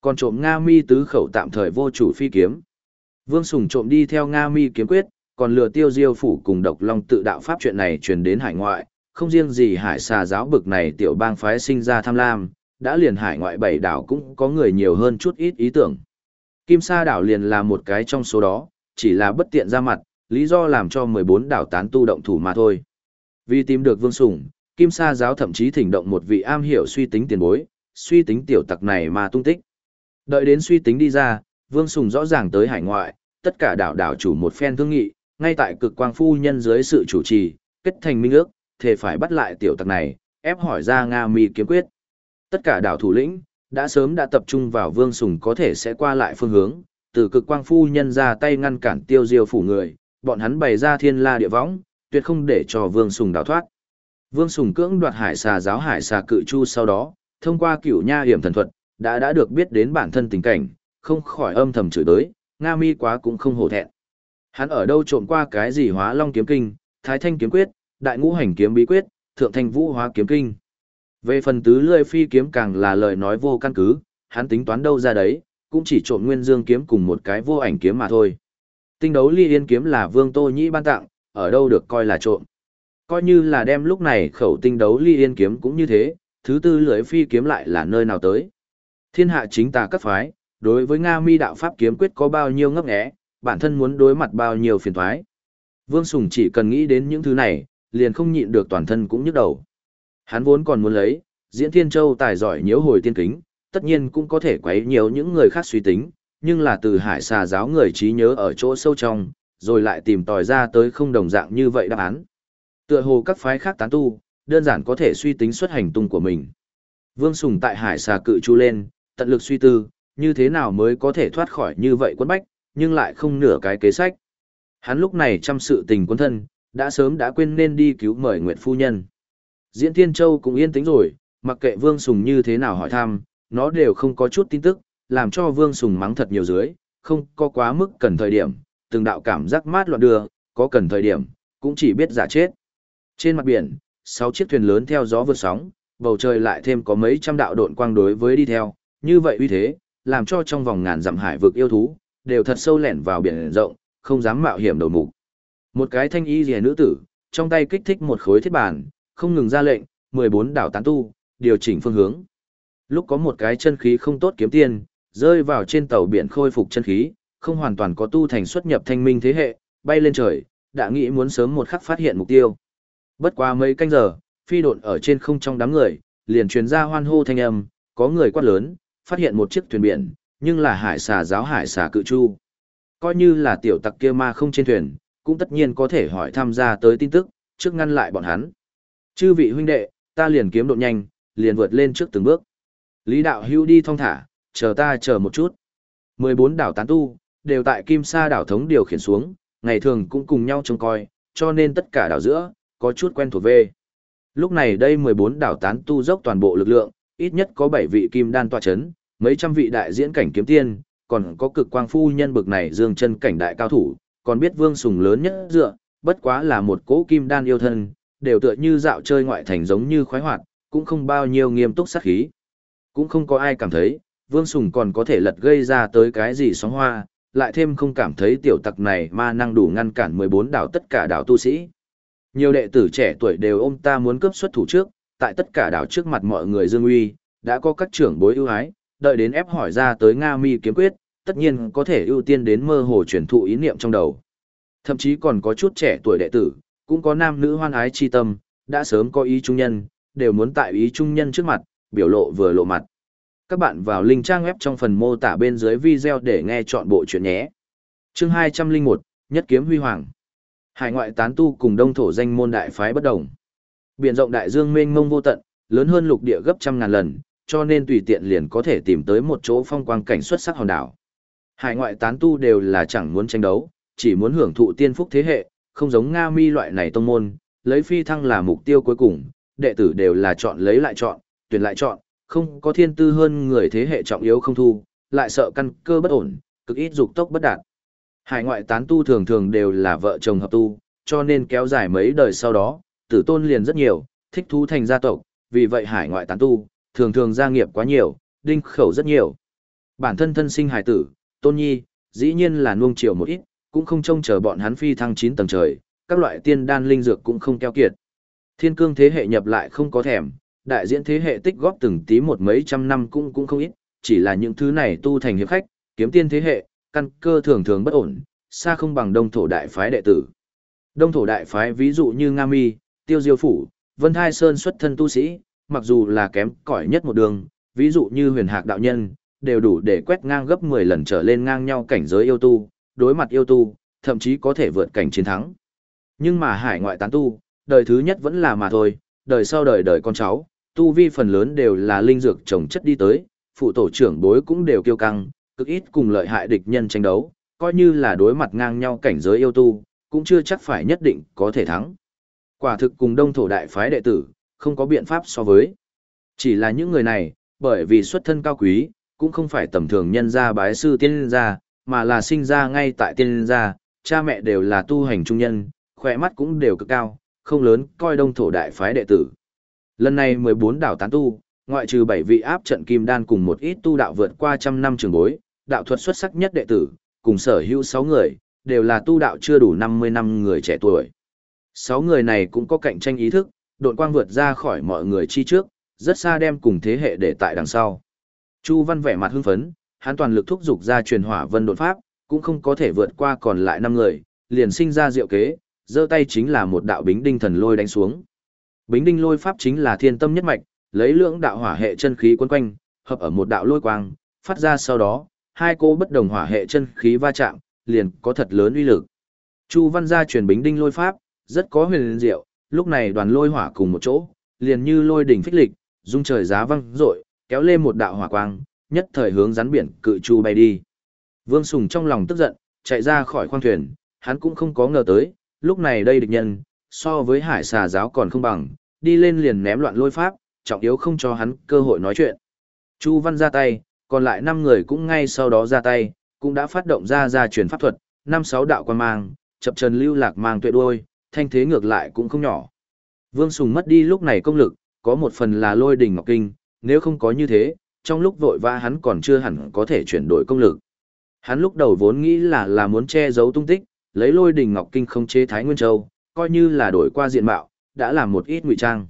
Còn trộm Nga Mi tứ khẩu tạm thời vô chủ phi kiếm. Vương Sùng trộm đi theo Nga Mi kiếm quyết, còn lừa tiêu diêu phủ cùng độc long tự đạo pháp chuyện này truyền đến hải ngoại, không riêng gì hải xà giáo bực này tiểu bang phái sinh ra tham lam, đã liền hải ngoại bảy đảo cũng có người nhiều hơn chút ít ý tưởng. Kim Sa đảo liền là một cái trong số đó, chỉ là bất tiện ra mặt, lý do làm cho 14 đảo tán tu động thủ mà thôi. Vì tìm được Vương Sủng, Kim Sa giáo thậm chí thỉnh động một vị am hiểu suy tính tiền bối, suy tính tiểu tặc này mà tung tích. Đợi đến suy tính đi ra, Vương Sùng rõ ràng tới hải ngoại, tất cả đảo đảo chủ một phen thương nghị, ngay tại cực quang phu nhân dưới sự chủ trì, kết thành minh ước, thề phải bắt lại tiểu tặc này, ép hỏi ra Nga mi kiếm quyết. Tất cả đảo thủ lĩnh, đã sớm đã tập trung vào Vương Sùng có thể sẽ qua lại phương hướng, từ cực quang phu nhân ra tay ngăn cản tiêu diêu phủ người, bọn hắn bày ra thiên la địa võng, tuyệt không để cho Vương Sùng đào thoát. Vương Sùng cưỡng đoạt hải xà giáo hải xà cự chu sau đó, thông qua cửu nha hiểm thần thuật, đã đã được biết đến bản thân tình cảnh, không khỏi âm thầm chửi tới, Nga mi quá cũng không hổ thẹn. Hắn ở đâu trộm qua cái gì hóa long kiếm kinh, thái thanh kiếm quyết, đại ngũ hành kiếm bí quyết, thượng thanh vũ hóa kiếm kinh. Về phần tứ lươi phi kiếm càng là lời nói vô căn cứ, hắn tính toán đâu ra đấy, cũng chỉ trộm nguyên dương kiếm cùng một cái vô ảnh kiếm mà thôi. Tinh đấu ly yên kiếm là vương tô nhĩ ban tặng, ở đâu được coi là trộm. Coi như là đem lúc này khẩu tinh đấu ly yên kiếm cũng như thế, thứ tư lưỡi phi kiếm lại là nơi nào tới. Thiên hạ chính tà các phái, đối với Nga mi đạo pháp kiếm quyết có bao nhiêu ngấp nghé, bản thân muốn đối mặt bao nhiêu phiền thoái. Vương Sùng chỉ cần nghĩ đến những thứ này, liền không nhịn được toàn thân cũng nhức đầu. Hắn vốn còn muốn lấy, diễn thiên châu tài giỏi nhiễu hồi tiên kính, tất nhiên cũng có thể quấy nhiều những người khác suy tính, nhưng là từ hải xà giáo người trí nhớ ở chỗ sâu trong, rồi lại tìm tòi ra tới không đồng dạng như vậy đáp án. Tựa hồ các phái khác tán tu, đơn giản có thể suy tính xuất hành tung của mình. Vương Sùng tại hải xà cự chu lên, tận lực suy tư, như thế nào mới có thể thoát khỏi như vậy quân bách, nhưng lại không nửa cái kế sách. Hắn lúc này chăm sự tình quân thân, đã sớm đã quên nên đi cứu mời Nguyệt Phu Nhân. Diễn Thiên Châu cũng yên tĩnh rồi, mặc kệ Vương Sùng như thế nào hỏi thăm, nó đều không có chút tin tức, làm cho Vương Sùng mắng thật nhiều dưới, không có quá mức cần thời điểm, từng đạo cảm giác mát loạn đưa, có cần thời điểm, cũng chỉ biết giả chết. Trên mặt biển, sáu chiếc thuyền lớn theo gió vượt sóng, bầu trời lại thêm có mấy trăm đạo độn quang đối với đi theo, như vậy uy thế, làm cho trong vòng ngàn dặm hải vực yêu thú, đều thật sâu lẻn vào biển rộng, không dám mạo hiểm đầu mục. Một cái thanh y rìa nữ tử, trong tay kích thích một khối thiết bản, không ngừng ra lệnh, 14 đảo tán tu, điều chỉnh phương hướng. Lúc có một cái chân khí không tốt kiếm tiền, rơi vào trên tàu biển khôi phục chân khí, không hoàn toàn có tu thành xuất nhập thanh minh thế hệ, bay lên trời, đã nghĩ muốn sớm một khắc phát hiện mục tiêu. Bất quá mấy canh giờ, phi độn ở trên không trong đám người, liền truyền ra hoan hô thanh âm, có người quát lớn, phát hiện một chiếc thuyền biển, nhưng là hải xà giáo hải xà cự chu. Coi như là tiểu tặc kia ma không trên thuyền, cũng tất nhiên có thể hỏi tham gia tới tin tức, trước ngăn lại bọn hắn. Chư vị huynh đệ, ta liền kiếm độ nhanh, liền vượt lên trước từng bước. Lý đạo hưu đi thong thả, chờ ta chờ một chút. 14 đảo tán tu, đều tại Kim Sa đảo thống điều khiển xuống, ngày thường cũng cùng nhau trông coi, cho nên tất cả đảo giữa, có chút quen thuộc về. Lúc này đây 14 đảo tán tu dốc toàn bộ lực lượng, ít nhất có 7 vị kim đan tọa chấn, mấy trăm vị đại diễn cảnh kiếm tiên, còn có cực quang phu nhân bực này dương chân cảnh đại cao thủ, còn biết vương sùng lớn nhất dựa, bất quá là một cỗ kim đan yêu thân, đều tựa như dạo chơi ngoại thành giống như khoái hoạt, cũng không bao nhiêu nghiêm túc sát khí. Cũng không có ai cảm thấy, vương sùng còn có thể lật gây ra tới cái gì sóng hoa, lại thêm không cảm thấy tiểu tặc này ma năng đủ ngăn cản 14 đảo tất cả đảo tu sĩ. Nhiều đệ tử trẻ tuổi đều ôm ta muốn cướp xuất thủ trước, tại tất cả đảo trước mặt mọi người dương uy, đã có các trưởng bối ưu ái, đợi đến ép hỏi ra tới Nga Mi kiếm quyết, tất nhiên có thể ưu tiên đến mơ hồ truyền thụ ý niệm trong đầu. Thậm chí còn có chút trẻ tuổi đệ tử, cũng có nam nữ hoan ái chi tâm, đã sớm có ý trung nhân, đều muốn tại ý trung nhân trước mặt, biểu lộ vừa lộ mặt. Các bạn vào link trang web trong phần mô tả bên dưới video để nghe chọn bộ chuyện nhé. Chương 201, Nhất kiếm huy hoàng. Hải ngoại tán tu cùng đông thổ danh môn đại phái bất đồng. Biển rộng đại dương mênh mông vô tận, lớn hơn lục địa gấp trăm ngàn lần, cho nên tùy tiện liền có thể tìm tới một chỗ phong quang cảnh xuất sắc hòn đảo. Hải ngoại tán tu đều là chẳng muốn tranh đấu, chỉ muốn hưởng thụ tiên phúc thế hệ, không giống Nga mi loại này tông môn, lấy phi thăng là mục tiêu cuối cùng, đệ tử đều là chọn lấy lại chọn, tuyển lại chọn, không có thiên tư hơn người thế hệ trọng yếu không thu, lại sợ căn cơ bất ổn, cực ít dục tốc bất đạt. Hải ngoại tán tu thường thường đều là vợ chồng hợp tu, cho nên kéo dài mấy đời sau đó, tử tôn liền rất nhiều, thích thú thành gia tộc, vì vậy hải ngoại tán tu, thường thường gia nghiệp quá nhiều, đinh khẩu rất nhiều. Bản thân thân sinh hải tử, tôn nhi, dĩ nhiên là nuông chiều một ít, cũng không trông chờ bọn hắn phi thăng 9 tầng trời, các loại tiên đan linh dược cũng không keo kiệt. Thiên cương thế hệ nhập lại không có thèm, đại diễn thế hệ tích góp từng tí một mấy trăm năm cũng cũng không ít, chỉ là những thứ này tu thành hiệp khách, kiếm tiên thế hệ, căn cơ thường thường bất ổn, xa không bằng đông thổ đại phái đệ tử. Đông thổ đại phái ví dụ như Nga Mi, Tiêu Diêu Phủ, Vân Thai Sơn xuất thân tu sĩ, mặc dù là kém cỏi nhất một đường, ví dụ như huyền hạc đạo nhân, đều đủ để quét ngang gấp 10 lần trở lên ngang nhau cảnh giới yêu tu, đối mặt yêu tu, thậm chí có thể vượt cảnh chiến thắng. Nhưng mà hải ngoại tán tu, đời thứ nhất vẫn là mà thôi, đời sau đời đời con cháu, tu vi phần lớn đều là linh dược trồng chất đi tới, phụ tổ trưởng bối cũng đều kiêu căng, cực ít cùng lợi hại địch nhân tranh đấu, coi như là đối mặt ngang nhau cảnh giới yêu tu, cũng chưa chắc phải nhất định có thể thắng. Quả thực cùng đông thổ đại phái đệ tử, không có biện pháp so với. Chỉ là những người này, bởi vì xuất thân cao quý, cũng không phải tầm thường nhân gia bái sư tiên gia, mà là sinh ra ngay tại tiên gia, cha mẹ đều là tu hành trung nhân, khỏe mắt cũng đều cực cao, không lớn coi đông thổ đại phái đệ tử. Lần này 14 đảo tán tu, ngoại trừ 7 vị áp trận kim đan cùng một ít tu đạo vượt qua trăm năm trường bối, đạo thuật xuất sắc nhất đệ tử, cùng sở hữu 6 người, đều là tu đạo chưa đủ 50 năm người trẻ tuổi. 6 người này cũng có cạnh tranh ý thức, độn quang vượt ra khỏi mọi người chi trước, rất xa đem cùng thế hệ để tại đằng sau. Chu Văn vẻ mặt hưng phấn, hắn toàn lực thúc dục ra truyền hỏa vân đột pháp, cũng không có thể vượt qua còn lại 5 người, liền sinh ra diệu kế, giơ tay chính là một đạo bính đinh thần lôi đánh xuống. Bính đinh lôi pháp chính là thiên tâm nhất mạch, lấy lượng đạo hỏa hệ chân khí quấn quanh, hợp ở một đạo lôi quang, phát ra sau đó, hai cô bất đồng hỏa hệ chân khí va chạm, liền có thật lớn uy lực. Chu Văn gia truyền bính đinh lôi pháp, rất có huyền diệu, lúc này đoàn lôi hỏa cùng một chỗ, liền như lôi đỉnh phích lịch, dung trời giá văng rội, kéo lên một đạo hỏa quang, nhất thời hướng rắn biển cự chu bay đi. Vương Sùng trong lòng tức giận, chạy ra khỏi khoang thuyền, hắn cũng không có ngờ tới, lúc này đây địch nhân, so với hải xà giáo còn không bằng, đi lên liền ném loạn lôi pháp, trọng yếu không cho hắn cơ hội nói chuyện. Chu Văn ra tay, còn lại 5 người cũng ngay sau đó ra tay, cũng đã phát động ra ra truyền pháp thuật, năm sáu đạo quan mang, chập trần lưu lạc mang tuệ đuôi, thanh thế ngược lại cũng không nhỏ. Vương Sùng mất đi lúc này công lực, có một phần là lôi đỉnh ngọc kinh, nếu không có như thế, trong lúc vội vã hắn còn chưa hẳn có thể chuyển đổi công lực. Hắn lúc đầu vốn nghĩ là là muốn che giấu tung tích, lấy lôi đỉnh ngọc kinh không chế Thái Nguyên Châu, coi như là đổi qua diện mạo, đã làm một ít ngụy trang.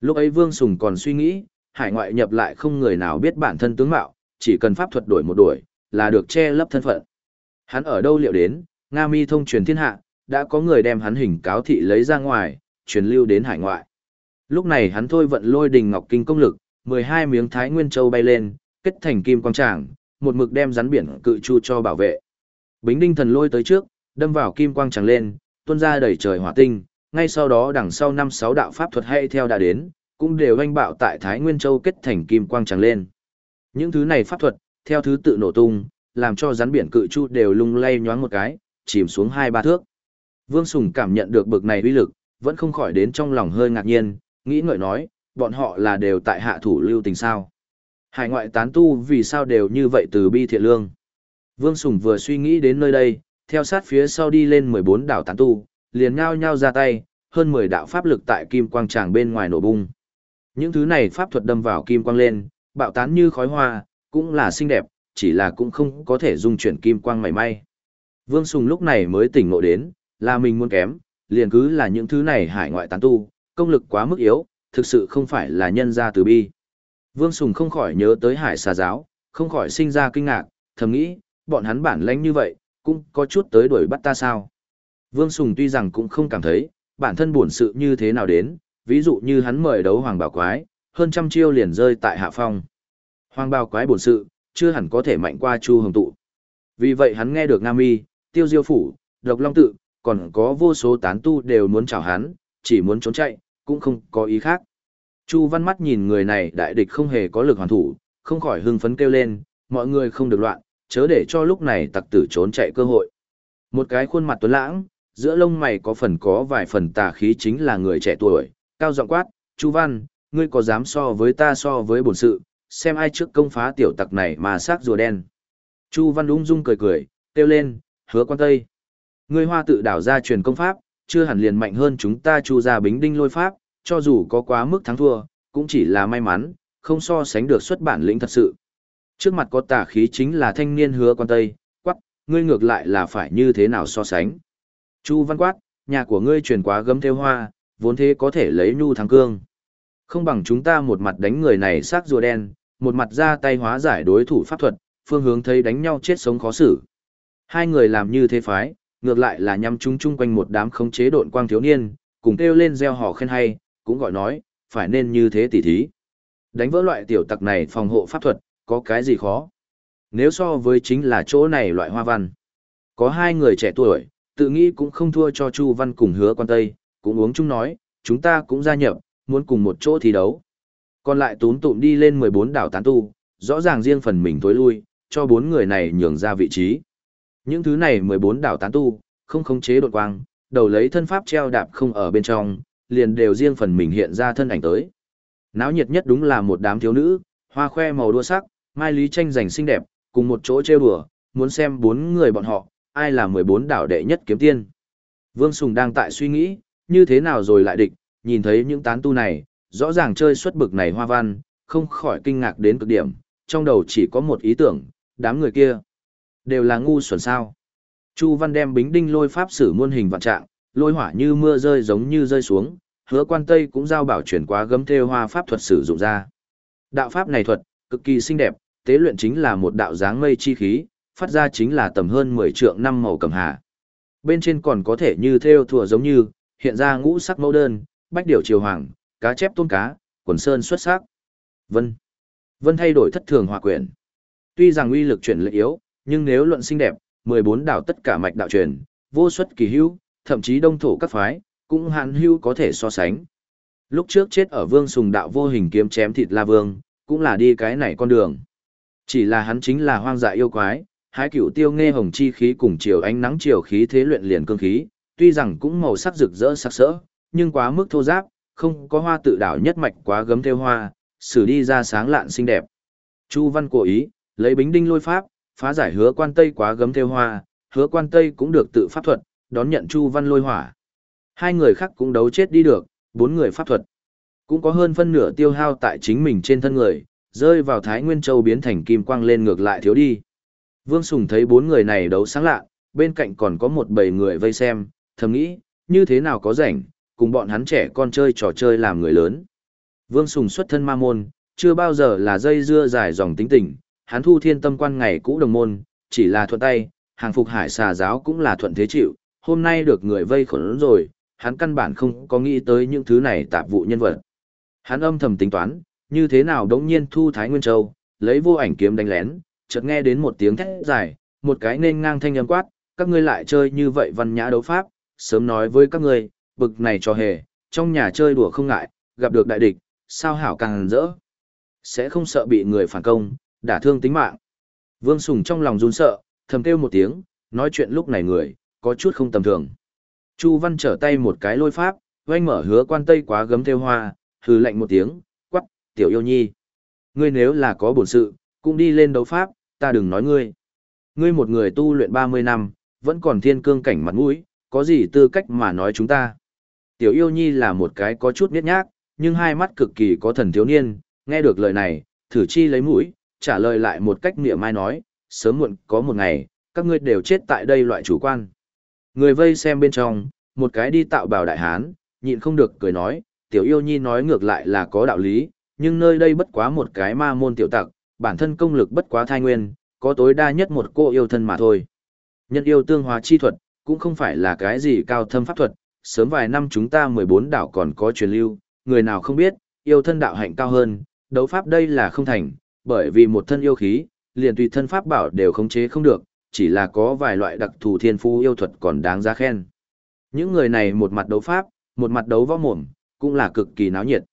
Lúc ấy Vương Sùng còn suy nghĩ, hải ngoại nhập lại không người nào biết bản thân tướng mạo, chỉ cần pháp thuật đổi một đổi, là được che lấp thân phận. Hắn ở đâu liệu đến, Nga Mi thông truyền thiên hạ, đã có người đem hắn hình cáo thị lấy ra ngoài, truyền lưu đến hải ngoại. Lúc này hắn thôi vận lôi đình ngọc kinh công lực, 12 miếng thái nguyên châu bay lên, kết thành kim quang tràng, một mực đem rắn biển cự chu cho bảo vệ. Bính đinh thần lôi tới trước, đâm vào kim quang tràng lên, tuôn ra đầy trời hỏa tinh, ngay sau đó đằng sau năm sáu đạo pháp thuật hay theo đã đến, cũng đều anh bạo tại Thái Nguyên Châu kết thành kim quang tràng lên. Những thứ này pháp thuật, theo thứ tự nổ tung, làm cho rắn biển cự chu đều lung lay nhoáng một cái, chìm xuống hai ba thước. Vương Sùng cảm nhận được bực này uy lực, vẫn không khỏi đến trong lòng hơi ngạc nhiên, nghĩ ngợi nói, bọn họ là đều tại hạ thủ lưu tình sao. Hải ngoại tán tu vì sao đều như vậy từ bi thiện lương. Vương Sùng vừa suy nghĩ đến nơi đây, theo sát phía sau đi lên 14 đảo tán tu, liền nhao nhao ra tay, hơn 10 đạo pháp lực tại kim quang tràng bên ngoài nổ bung. Những thứ này pháp thuật đâm vào kim quang lên, bạo tán như khói hoa, cũng là xinh đẹp, chỉ là cũng không có thể dung chuyển kim quang mảy may. Vương Sùng lúc này mới tỉnh ngộ đến, là mình muốn kém, liền cứ là những thứ này hải ngoại tán tu, công lực quá mức yếu, thực sự không phải là nhân gia từ bi. Vương Sùng không khỏi nhớ tới hải xà giáo, không khỏi sinh ra kinh ngạc, thầm nghĩ, bọn hắn bản lãnh như vậy, cũng có chút tới đuổi bắt ta sao. Vương Sùng tuy rằng cũng không cảm thấy, bản thân buồn sự như thế nào đến, ví dụ như hắn mời đấu hoàng bảo quái, hơn trăm chiêu liền rơi tại hạ phong. Hoàng bảo quái buồn sự, chưa hẳn có thể mạnh qua Chu Hồng tụ. Vì vậy hắn nghe được Nam Y, Tiêu Diêu phủ, Độc Long tự, còn có vô số tán tu đều muốn chào hắn, chỉ muốn trốn chạy, cũng không có ý khác. Chu Văn mắt nhìn người này đại địch không hề có lực hoàn thủ, không khỏi hưng phấn kêu lên, mọi người không được loạn, chớ để cho lúc này tặc tử trốn chạy cơ hội. Một cái khuôn mặt tuấn lãng, giữa lông mày có phần có vài phần tà khí chính là người trẻ tuổi, cao giọng quát, Chu Văn, ngươi có dám so với ta so với bổn sự, xem ai trước công phá tiểu tặc này mà xác rùa đen. Chu Văn ung dung cười cười, kêu lên, hứa quan tây. Ngươi hoa tự đảo ra truyền công pháp, chưa hẳn liền mạnh hơn chúng ta chu ra bính đinh lôi pháp, cho dù có quá mức thắng thua, cũng chỉ là may mắn, không so sánh được xuất bản lĩnh thật sự. Trước mặt có tà khí chính là thanh niên hứa quan tây, quắc, ngươi ngược lại là phải như thế nào so sánh. Chu văn quát, nhà của ngươi truyền quá gấm theo hoa, vốn thế có thể lấy nhu thắng cương. Không bằng chúng ta một mặt đánh người này xác rùa đen, một mặt ra tay hóa giải đối thủ pháp thuật, phương hướng thấy đánh nhau chết sống khó xử. Hai người làm như thế phái, ngược lại là nhằm chung chung quanh một đám khống chế độn quang thiếu niên, cùng kêu lên gieo họ khen hay, cũng gọi nói, phải nên như thế tỉ thí. Đánh vỡ loại tiểu tặc này phòng hộ pháp thuật, có cái gì khó? Nếu so với chính là chỗ này loại hoa văn. Có hai người trẻ tuổi, tự nghĩ cũng không thua cho Chu Văn cùng hứa quan Tây, cũng uống chung nói, chúng ta cũng gia nhập, muốn cùng một chỗ thi đấu. Còn lại tún tụm đi lên 14 đảo tán tu, rõ ràng riêng phần mình tối lui, cho bốn người này nhường ra vị trí. Những thứ này 14 đảo tán tu, không khống chế đột quang, đầu lấy thân pháp treo đạp không ở bên trong, liền đều riêng phần mình hiện ra thân ảnh tới. Náo nhiệt nhất đúng là một đám thiếu nữ, hoa khoe màu đua sắc, mai lý tranh giành xinh đẹp, cùng một chỗ trêu đùa, muốn xem bốn người bọn họ, ai là 14 đảo đệ nhất kiếm tiên. Vương Sùng đang tại suy nghĩ, như thế nào rồi lại địch, nhìn thấy những tán tu này, rõ ràng chơi xuất bực này hoa văn, không khỏi kinh ngạc đến cực điểm, trong đầu chỉ có một ý tưởng, đám người kia, đều là ngu xuẩn sao. Chu Văn đem bính đinh lôi pháp sử muôn hình vạn trạng, lôi hỏa như mưa rơi giống như rơi xuống, hứa quan tây cũng giao bảo chuyển qua gấm thêu hoa pháp thuật sử dụng ra. Đạo pháp này thuật, cực kỳ xinh đẹp, tế luyện chính là một đạo dáng mây chi khí, phát ra chính là tầm hơn 10 trượng năm màu cầm hà. Bên trên còn có thể như theo thùa giống như, hiện ra ngũ sắc mẫu đơn, bách điểu triều hoàng, cá chép tôn cá, quần sơn xuất sắc. Vân. Vân thay đổi thất thường hòa quyển. Tuy rằng uy lực chuyển lệ yếu, nhưng nếu luận xinh đẹp, 14 đảo tất cả mạch đạo truyền, vô xuất kỳ hữu, thậm chí đông thổ các phái, cũng hàn hữu có thể so sánh. Lúc trước chết ở vương sùng đạo vô hình kiếm chém thịt la vương, cũng là đi cái này con đường. Chỉ là hắn chính là hoang dại yêu quái, hái cửu tiêu nghe hồng chi khí cùng chiều ánh nắng chiều khí thế luyện liền cương khí, tuy rằng cũng màu sắc rực rỡ sắc sỡ, nhưng quá mức thô giáp, không có hoa tự đảo nhất mạch quá gấm theo hoa, xử đi ra sáng lạn xinh đẹp. Chu Văn cố ý, lấy bính đinh lôi pháp, phá giải hứa quan tây quá gấm theo hoa, hứa quan tây cũng được tự pháp thuật, đón nhận Chu Văn lôi hỏa. Hai người khác cũng đấu chết đi được, bốn người pháp thuật. Cũng có hơn phân nửa tiêu hao tại chính mình trên thân người, rơi vào Thái Nguyên Châu biến thành kim quang lên ngược lại thiếu đi. Vương Sùng thấy bốn người này đấu sáng lạ, bên cạnh còn có một bầy người vây xem, thầm nghĩ, như thế nào có rảnh, cùng bọn hắn trẻ con chơi trò chơi làm người lớn. Vương Sùng xuất thân ma môn, chưa bao giờ là dây dưa dài dòng tính tình, hắn thu thiên tâm quan ngày cũ đồng môn, chỉ là thuận tay, hàng phục hải xà giáo cũng là thuận thế chịu, hôm nay được người vây khổn rồi, hắn căn bản không có nghĩ tới những thứ này tạp vụ nhân vật. Hắn âm thầm tính toán, như thế nào đống nhiên thu Thái Nguyên Châu, lấy vô ảnh kiếm đánh lén, chợt nghe đến một tiếng thét dài, một cái nên ngang thanh âm quát, các ngươi lại chơi như vậy văn nhã đấu pháp, sớm nói với các ngươi, bực này cho hề, trong nhà chơi đùa không ngại, gặp được đại địch, sao hảo càng rỡ. Sẽ không sợ bị người phản công, đả thương tính mạng. Vương Sùng trong lòng run sợ, thầm kêu một tiếng, nói chuyện lúc này người, có chút không tầm thường. Chu Văn trở tay một cái lôi pháp, oanh mở hứa quan tây quá gấm theo hoa, hừ lạnh một tiếng, quắc, tiểu yêu nhi. Ngươi nếu là có bổn sự, cũng đi lên đấu pháp, ta đừng nói ngươi. Ngươi một người tu luyện 30 năm, vẫn còn thiên cương cảnh mặt mũi, có gì tư cách mà nói chúng ta. Tiểu yêu nhi là một cái có chút biết nhác, nhưng hai mắt cực kỳ có thần thiếu niên, nghe được lời này, thử chi lấy mũi, trả lời lại một cách niệm mai nói, sớm muộn có một ngày, các ngươi đều chết tại đây loại chủ quan. Người vây xem bên trong, một cái đi tạo bảo đại hán, nhịn không được cười nói, tiểu yêu nhi nói ngược lại là có đạo lý, nhưng nơi đây bất quá một cái ma môn tiểu tặc, bản thân công lực bất quá thai nguyên, có tối đa nhất một cô yêu thân mà thôi. Nhân yêu tương hóa chi thuật, cũng không phải là cái gì cao thâm pháp thuật, sớm vài năm chúng ta 14 đảo còn có truyền lưu, người nào không biết, yêu thân đạo hạnh cao hơn, đấu pháp đây là không thành, bởi vì một thân yêu khí, liền tùy thân pháp bảo đều khống chế không được, chỉ là có vài loại đặc thù thiên phú yêu thuật còn đáng giá khen. Những người này một mặt đấu pháp, một mặt đấu võ mồm, cũng là cực kỳ náo nhiệt.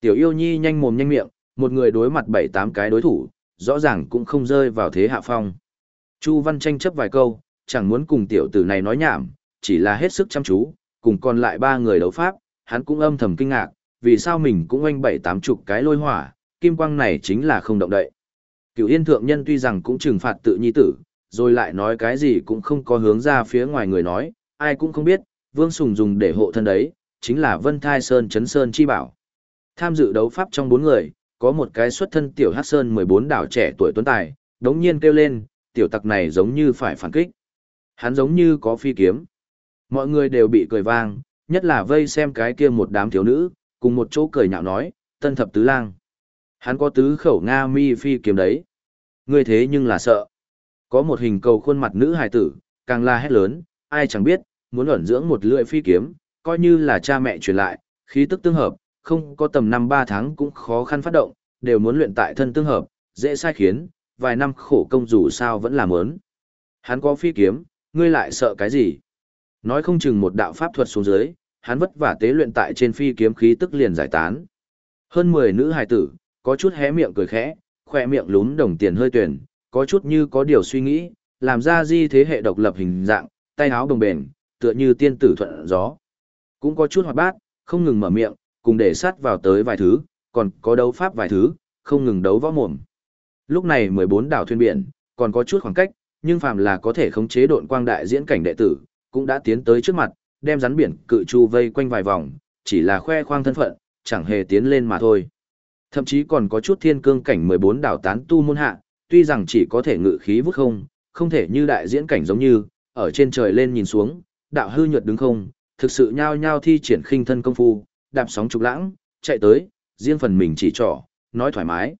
Tiểu yêu nhi nhanh mồm nhanh miệng, một người đối mặt bảy tám cái đối thủ, rõ ràng cũng không rơi vào thế hạ phong. Chu Văn tranh chấp vài câu, chẳng muốn cùng tiểu tử này nói nhảm, chỉ là hết sức chăm chú, cùng còn lại ba người đấu pháp, hắn cũng âm thầm kinh ngạc, vì sao mình cũng oanh bảy tám chục cái lôi hỏa, kim quang này chính là không động đậy. Cựu yên thượng nhân tuy rằng cũng trừng phạt tự nhi tử, rồi lại nói cái gì cũng không có hướng ra phía ngoài người nói, ai cũng không biết, vương sùng dùng để hộ thân đấy, chính là vân thai sơn chấn sơn chi bảo. Tham dự đấu pháp trong bốn người, có một cái xuất thân tiểu hát sơn 14 đảo trẻ tuổi tuấn tài, đống nhiên kêu lên, tiểu tặc này giống như phải phản kích. Hắn giống như có phi kiếm. Mọi người đều bị cười vang, nhất là vây xem cái kia một đám thiếu nữ, cùng một chỗ cười nhạo nói, tân thập tứ lang. Hắn có tứ khẩu Nga mi phi kiếm đấy. Ngươi thế nhưng là sợ. Có một hình cầu khuôn mặt nữ hài tử, càng la hét lớn, ai chẳng biết, muốn ẩn dưỡng một lưỡi phi kiếm, coi như là cha mẹ truyền lại, khí tức tương hợp, không có tầm năm ba tháng cũng khó khăn phát động, đều muốn luyện tại thân tương hợp, dễ sai khiến, vài năm khổ công dù sao vẫn làm ớn. Hắn có phi kiếm, ngươi lại sợ cái gì? Nói không chừng một đạo pháp thuật xuống dưới, hắn vất vả tế luyện tại trên phi kiếm khí tức liền giải tán. Hơn 10 nữ hài tử, có chút hé miệng cười khẽ, khoe miệng lún đồng tiền hơi tuyển, có chút như có điều suy nghĩ, làm ra di thế hệ độc lập hình dạng, tay áo đồng bền, tựa như tiên tử thuận gió. Cũng có chút hoạt bát, không ngừng mở miệng, cùng để sát vào tới vài thứ, còn có đấu pháp vài thứ, không ngừng đấu võ mồm. Lúc này 14 đảo thuyền biển, còn có chút khoảng cách, nhưng phàm là có thể khống chế độn quang đại diễn cảnh đệ tử, cũng đã tiến tới trước mặt, đem rắn biển cự chu vây quanh vài vòng, chỉ là khoe khoang thân phận, chẳng hề tiến lên mà thôi. Thậm chí còn có chút thiên cương cảnh 14 đảo tán tu môn hạ, tuy rằng chỉ có thể ngự khí vút không, không thể như đại diễn cảnh giống như, ở trên trời lên nhìn xuống, đạo hư nhuật đứng không, thực sự nhao nhao thi triển khinh thân công phu, đạp sóng trục lãng, chạy tới, riêng phần mình chỉ trỏ, nói thoải mái.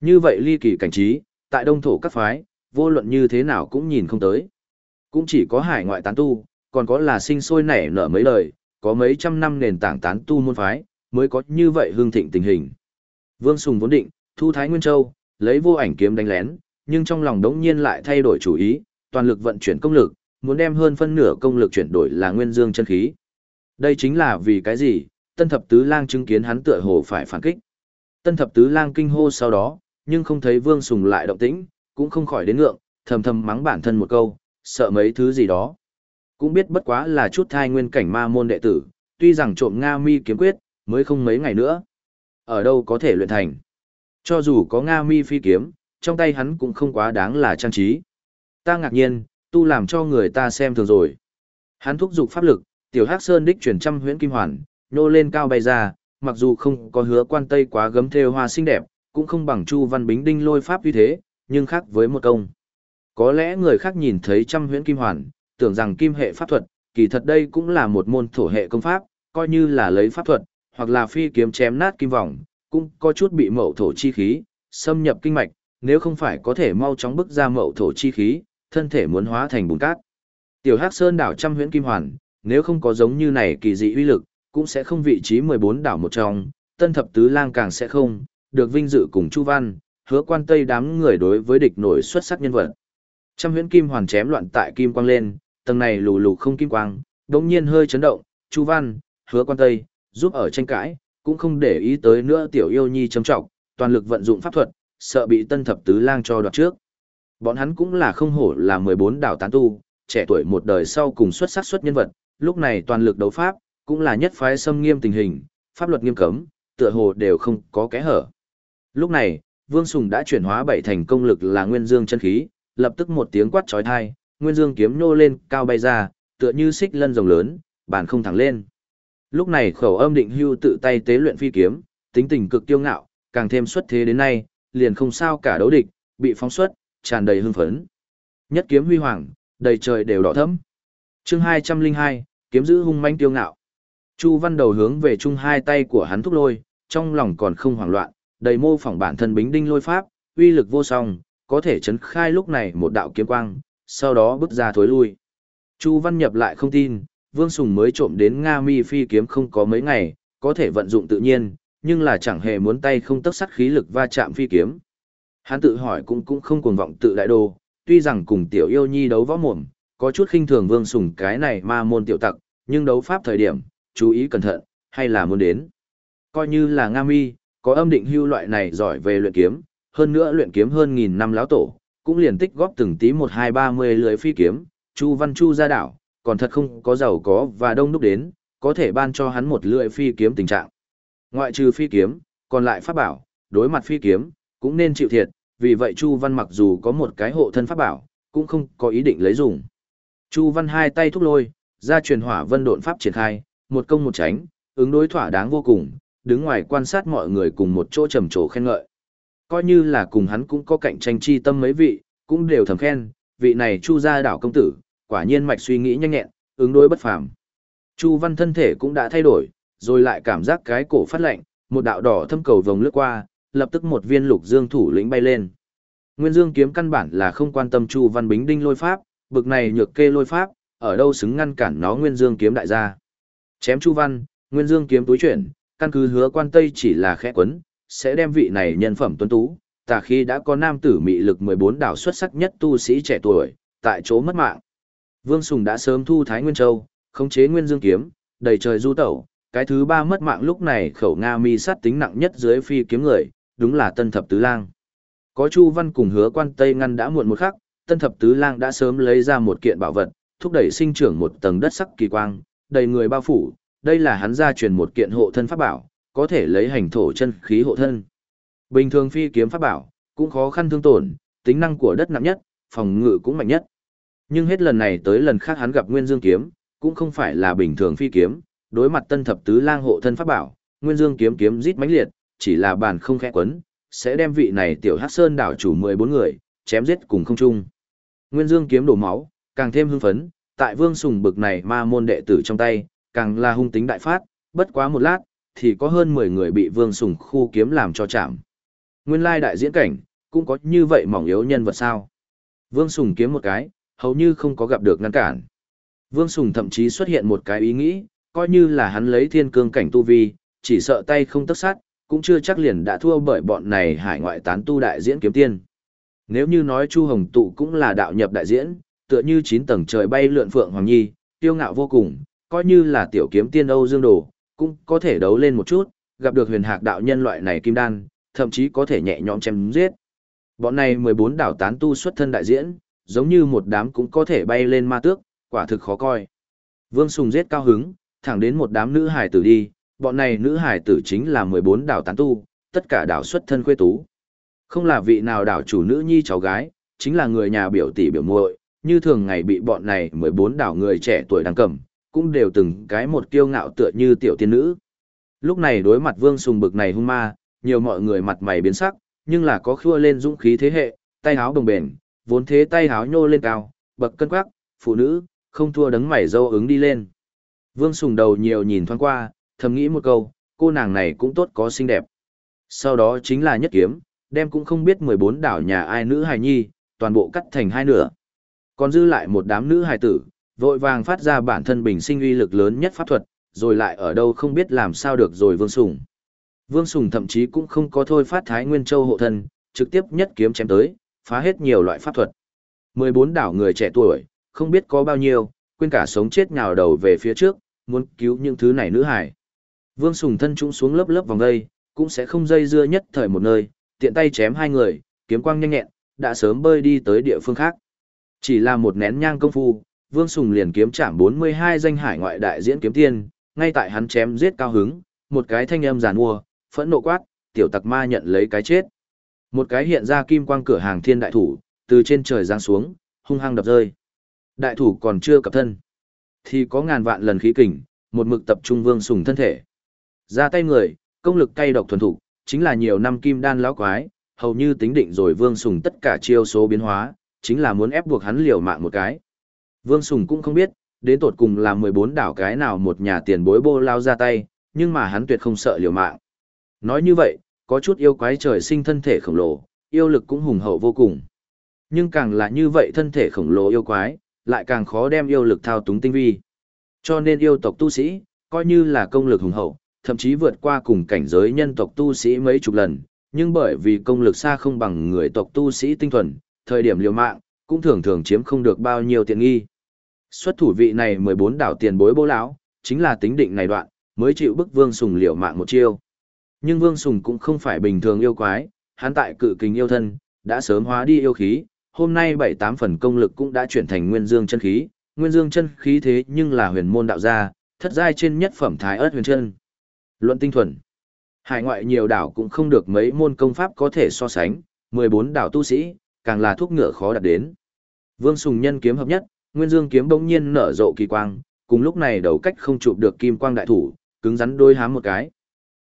Như vậy ly kỳ cảnh trí, tại đông thổ các phái, vô luận như thế nào cũng nhìn không tới. Cũng chỉ có hải ngoại tán tu, còn có là sinh sôi nảy nở mấy lời, có mấy trăm năm nền tảng tán tu môn phái, mới có như vậy hương thịnh tình hình. Vương Sùng vốn định, thu Thái Nguyên Châu, lấy vô ảnh kiếm đánh lén, nhưng trong lòng đống nhiên lại thay đổi chủ ý, toàn lực vận chuyển công lực, muốn đem hơn phân nửa công lực chuyển đổi là nguyên dương chân khí. Đây chính là vì cái gì, tân thập tứ lang chứng kiến hắn tựa hồ phải phản kích. Tân thập tứ lang kinh hô sau đó, nhưng không thấy Vương Sùng lại động tĩnh, cũng không khỏi đến ngượng, thầm thầm mắng bản thân một câu, sợ mấy thứ gì đó. Cũng biết bất quá là chút thai nguyên cảnh ma môn đệ tử, tuy rằng trộm Nga mi kiếm quyết, mới không mấy ngày nữa. Ở đâu có thể luyện thành. Cho dù có Nga mi phi kiếm, trong tay hắn cũng không quá đáng là trang trí. Ta ngạc nhiên, tu làm cho người ta xem thường rồi. Hắn thúc giục pháp lực, tiểu hắc sơn đích truyền trăm huyễn kim hoàn, nô lên cao bay ra, mặc dù không có hứa quan tây quá gấm thêu hoa xinh đẹp, cũng không bằng Chu Văn Bính đinh lôi pháp như thế, nhưng khác với một công. Có lẽ người khác nhìn thấy trăm huyễn kim hoàn, tưởng rằng kim hệ pháp thuật, kỳ thật đây cũng là một môn thổ hệ công pháp, coi như là lấy pháp thuật, hoặc là phi kiếm chém nát kim vòng, cũng có chút bị mậu thổ chi khí, xâm nhập kinh mạch, nếu không phải có thể mau chóng bức ra mậu thổ chi khí, thân thể muốn hóa thành bùn cát. Tiểu Hắc Sơn đảo trăm huyễn kim hoàn, nếu không có giống như này kỳ dị uy lực, cũng sẽ không vị trí 14 đảo một trong, tân thập tứ lang càng sẽ không, được vinh dự cùng Chu Văn, hứa quan tây đám người đối với địch nổi xuất sắc nhân vật. Trăm huyễn kim hoàn chém loạn tại kim quang lên, tầng này lù lù không kim quang, đống nhiên hơi chấn động, Chu Văn, hứa quan tây, giúp ở tranh cãi, cũng không để ý tới nữa tiểu yêu nhi trầm trọng, toàn lực vận dụng pháp thuật, sợ bị tân thập tứ lang cho đoạt trước. Bọn hắn cũng là không hổ là 14 đảo tán tu, trẻ tuổi một đời sau cùng xuất sắc xuất nhân vật, lúc này toàn lực đấu pháp, cũng là nhất phái xâm nghiêm tình hình, pháp luật nghiêm cấm, tựa hồ đều không có kẽ hở. Lúc này, Vương Sùng đã chuyển hóa bảy thành công lực là Nguyên Dương chân khí, lập tức một tiếng quát chói tai, Nguyên Dương kiếm nhô lên, cao bay ra, tựa như xích lân rồng lớn, bàn không thẳng lên. Lúc này khẩu âm định hưu tự tay tế luyện phi kiếm, tính tình cực tiêu ngạo, càng thêm xuất thế đến nay, liền không sao cả đấu địch, bị phóng xuất, tràn đầy hưng phấn. Nhất kiếm huy hoàng, đầy trời đều đỏ thẫm. Chương 202, kiếm giữ hung manh tiêu ngạo. Chu Văn đầu hướng về chung hai tay của hắn thúc lôi, trong lòng còn không hoảng loạn, đầy mô phỏng bản thân bính đinh lôi pháp, uy lực vô song, có thể chấn khai lúc này một đạo kiếm quang, sau đó bước ra thối lui. Chu Văn nhập lại không tin, Vương Sùng mới trộm đến Nga Mi phi kiếm không có mấy ngày, có thể vận dụng tự nhiên, nhưng là chẳng hề muốn tay không tấc sắt khí lực va chạm phi kiếm. Hắn tự hỏi cũng cũng không cuồng vọng tự đại đồ, tuy rằng cùng tiểu yêu nhi đấu võ mồm, có chút khinh thường Vương Sùng cái này ma môn tiểu tặc, nhưng đấu pháp thời điểm, chú ý cẩn thận, hay là muốn đến. Coi như là Nga Mi, có âm định hưu loại này giỏi về luyện kiếm, hơn nữa luyện kiếm hơn nghìn năm lão tổ, cũng liền tích góp từng tí một hai ba mươi lưới phi kiếm, Chu Văn Chu ra đảo, còn thật không có giàu có và đông đúc đến, có thể ban cho hắn một lưỡi phi kiếm tình trạng. Ngoại trừ phi kiếm, còn lại pháp bảo, đối mặt phi kiếm, cũng nên chịu thiệt, vì vậy Chu Văn mặc dù có một cái hộ thân pháp bảo, cũng không có ý định lấy dùng. Chu Văn hai tay thúc lôi, ra truyền hỏa vân độn pháp triển khai, một công một tránh, ứng đối thỏa đáng vô cùng, đứng ngoài quan sát mọi người cùng một chỗ trầm trồ khen ngợi. Coi như là cùng hắn cũng có cạnh tranh chi tâm mấy vị, cũng đều thầm khen, vị này Chu gia đảo công tử, quả nhiên mạch suy nghĩ nhanh nhẹn, ứng đối bất phàm. Chu Văn thân thể cũng đã thay đổi, rồi lại cảm giác cái cổ phát lạnh, một đạo đỏ thâm cầu vòng lướt qua, lập tức một viên lục dương thủ lĩnh bay lên. Nguyên Dương kiếm căn bản là không quan tâm Chu Văn Bính đinh lôi pháp, bực này nhược kê lôi pháp, ở đâu xứng ngăn cản nó Nguyên Dương kiếm đại gia. Chém Chu Văn, Nguyên Dương kiếm túi chuyển, căn cứ hứa quan tây chỉ là khẽ quấn, sẽ đem vị này nhân phẩm tuấn tú, tà khi đã có nam tử mị lực 14 đảo xuất sắc nhất tu sĩ trẻ tuổi, tại chỗ mất mạng. Vương Sùng đã sớm thu Thái Nguyên Châu, khống chế Nguyên Dương kiếm, đầy trời du tẩu, cái thứ ba mất mạng lúc này khẩu Nga mi sát tính nặng nhất dưới phi kiếm người, đúng là Tân Thập Tứ Lang. Có Chu Văn cùng hứa quan Tây ngăn đã muộn một khắc, Tân Thập Tứ Lang đã sớm lấy ra một kiện bảo vật, thúc đẩy sinh trưởng một tầng đất sắc kỳ quang, đầy người bao phủ, đây là hắn gia truyền một kiện hộ thân pháp bảo, có thể lấy hành thổ chân khí hộ thân. Bình thường phi kiếm pháp bảo, cũng khó khăn thương tổn, tính năng của đất nặng nhất, phòng ngự cũng mạnh nhất. Nhưng hết lần này tới lần khác hắn gặp Nguyên Dương kiếm, cũng không phải là bình thường phi kiếm, đối mặt Tân Thập Tứ Lang hộ thân pháp bảo, Nguyên Dương kiếm kiếm rít mãnh liệt, chỉ là bàn không khẽ quấn, sẽ đem vị này tiểu Hắc Sơn đảo chủ 14 người, chém giết cùng không chung. Nguyên Dương kiếm đổ máu, càng thêm hưng phấn, tại Vương Sùng bực này ma môn đệ tử trong tay, càng là hung tính đại phát, bất quá một lát, thì có hơn 10 người bị Vương Sùng khu kiếm làm cho chạm. Nguyên lai đại diễn cảnh, cũng có như vậy mỏng yếu nhân vật sao. Vương Sùng kiếm một cái, hầu như không có gặp được ngăn cản. Vương Sùng thậm chí xuất hiện một cái ý nghĩ, coi như là hắn lấy thiên cương cảnh tu vi, chỉ sợ tay không tất sát, cũng chưa chắc liền đã thua bởi bọn này hải ngoại tán tu đại diễn kiếm tiên. Nếu như nói Chu Hồng Tụ cũng là đạo nhập đại diễn, tựa như chín tầng trời bay lượn phượng hoàng nhi, tiêu ngạo vô cùng, coi như là tiểu kiếm tiên Âu Dương Đồ, cũng có thể đấu lên một chút, gặp được huyền hạc đạo nhân loại này kim đan, thậm chí có thể nhẹ nhõm chém giết. Bọn này 14 đảo tán tu xuất thân đại diễn, giống như một đám cũng có thể bay lên ma tước, quả thực khó coi. Vương Sùng giết cao hứng, thẳng đến một đám nữ hải tử đi, bọn này nữ hải tử chính là 14 đảo tán tu, tất cả đảo xuất thân khuê tú. Không là vị nào đảo chủ nữ nhi cháu gái, chính là người nhà biểu tỷ biểu muội, như thường ngày bị bọn này 14 đảo người trẻ tuổi đang cầm, cũng đều từng cái một kiêu ngạo tựa như tiểu tiên nữ. Lúc này đối mặt Vương Sùng bực này hung ma, nhiều mọi người mặt mày biến sắc, nhưng là có khua lên dũng khí thế hệ, tay háo đồng bền, vốn thế tay háo nhô lên cao, bậc cân quắc, phụ nữ, không thua đấng mày dâu ứng đi lên. Vương Sùng đầu nhiều nhìn thoáng qua, thầm nghĩ một câu, cô nàng này cũng tốt có xinh đẹp. Sau đó chính là nhất kiếm, đem cũng không biết 14 đảo nhà ai nữ hài nhi, toàn bộ cắt thành hai nửa. Còn dư lại một đám nữ hài tử, vội vàng phát ra bản thân bình sinh uy lực lớn nhất pháp thuật, rồi lại ở đâu không biết làm sao được rồi Vương Sùng. Vương Sùng thậm chí cũng không có thôi phát Thái Nguyên Châu hộ thân, trực tiếp nhất kiếm chém tới, phá hết nhiều loại pháp thuật. 14 đảo người trẻ tuổi, không biết có bao nhiêu, quên cả sống chết nhào đầu về phía trước, muốn cứu những thứ này nữ hải. Vương Sùng thân chúng xuống lớp lớp vòng đây, cũng sẽ không dây dưa nhất thời một nơi, tiện tay chém hai người, kiếm quang nhanh nhẹn, đã sớm bơi đi tới địa phương khác. Chỉ là một nén nhang công phu, Vương Sùng liền kiếm chạm 42 danh hải ngoại đại diễn kiếm tiên, ngay tại hắn chém giết cao hứng, một cái thanh âm giàn mua, phẫn nộ quát, tiểu tặc ma nhận lấy cái chết. Một cái hiện ra kim quang cửa hàng thiên đại thủ, từ trên trời giáng xuống, hung hăng đập rơi. Đại thủ còn chưa cập thân, thì có ngàn vạn lần khí kình, một mực tập trung Vương Sùng thân thể. Ra tay người, công lực cay độc thuần thủ, chính là nhiều năm kim đan lão quái, hầu như tính định rồi Vương Sùng tất cả chiêu số biến hóa, chính là muốn ép buộc hắn liều mạng một cái. Vương Sùng cũng không biết, đến tột cùng là 14 đảo cái nào một nhà tiền bối bô lao ra tay, nhưng mà hắn tuyệt không sợ liều mạng. Nói như vậy, có chút yêu quái trời sinh thân thể khổng lồ, yêu lực cũng hùng hậu vô cùng. Nhưng càng là như vậy thân thể khổng lồ yêu quái, lại càng khó đem yêu lực thao túng tinh vi. Cho nên yêu tộc tu sĩ, coi như là công lực hùng hậu, thậm chí vượt qua cùng cảnh giới nhân tộc tu sĩ mấy chục lần, nhưng bởi vì công lực xa không bằng người tộc tu sĩ tinh thuần, thời điểm liều mạng, cũng thường thường chiếm không được bao nhiêu tiện nghi. Xuất thủ vị này 14 đảo tiền bối bố lão, chính là tính định này đoạn, mới chịu bức Vương Sùng liều mạng một chiêu. Nhưng Vương Sùng cũng không phải bình thường yêu quái, hắn tại cự kình yêu thân, đã sớm hóa đi yêu khí, hôm nay 7-8 phần công lực cũng đã chuyển thành nguyên dương chân khí, nguyên dương chân khí thế nhưng là huyền môn đạo gia, thất giai trên nhất phẩm thái ớt huyền chân. Luận tinh thuần. Hải ngoại nhiều đảo cũng không được mấy môn công pháp có thể so sánh, 14 đảo tu sĩ, càng là thuốc ngựa khó đạt đến. Vương Sùng nhân kiếm hợp nhất, Nguyên Dương kiếm bỗng nhiên nở rộ kỳ quang, cùng lúc này đầu cách không chụp được kim quang đại thủ, cứng rắn đôi hám một cái.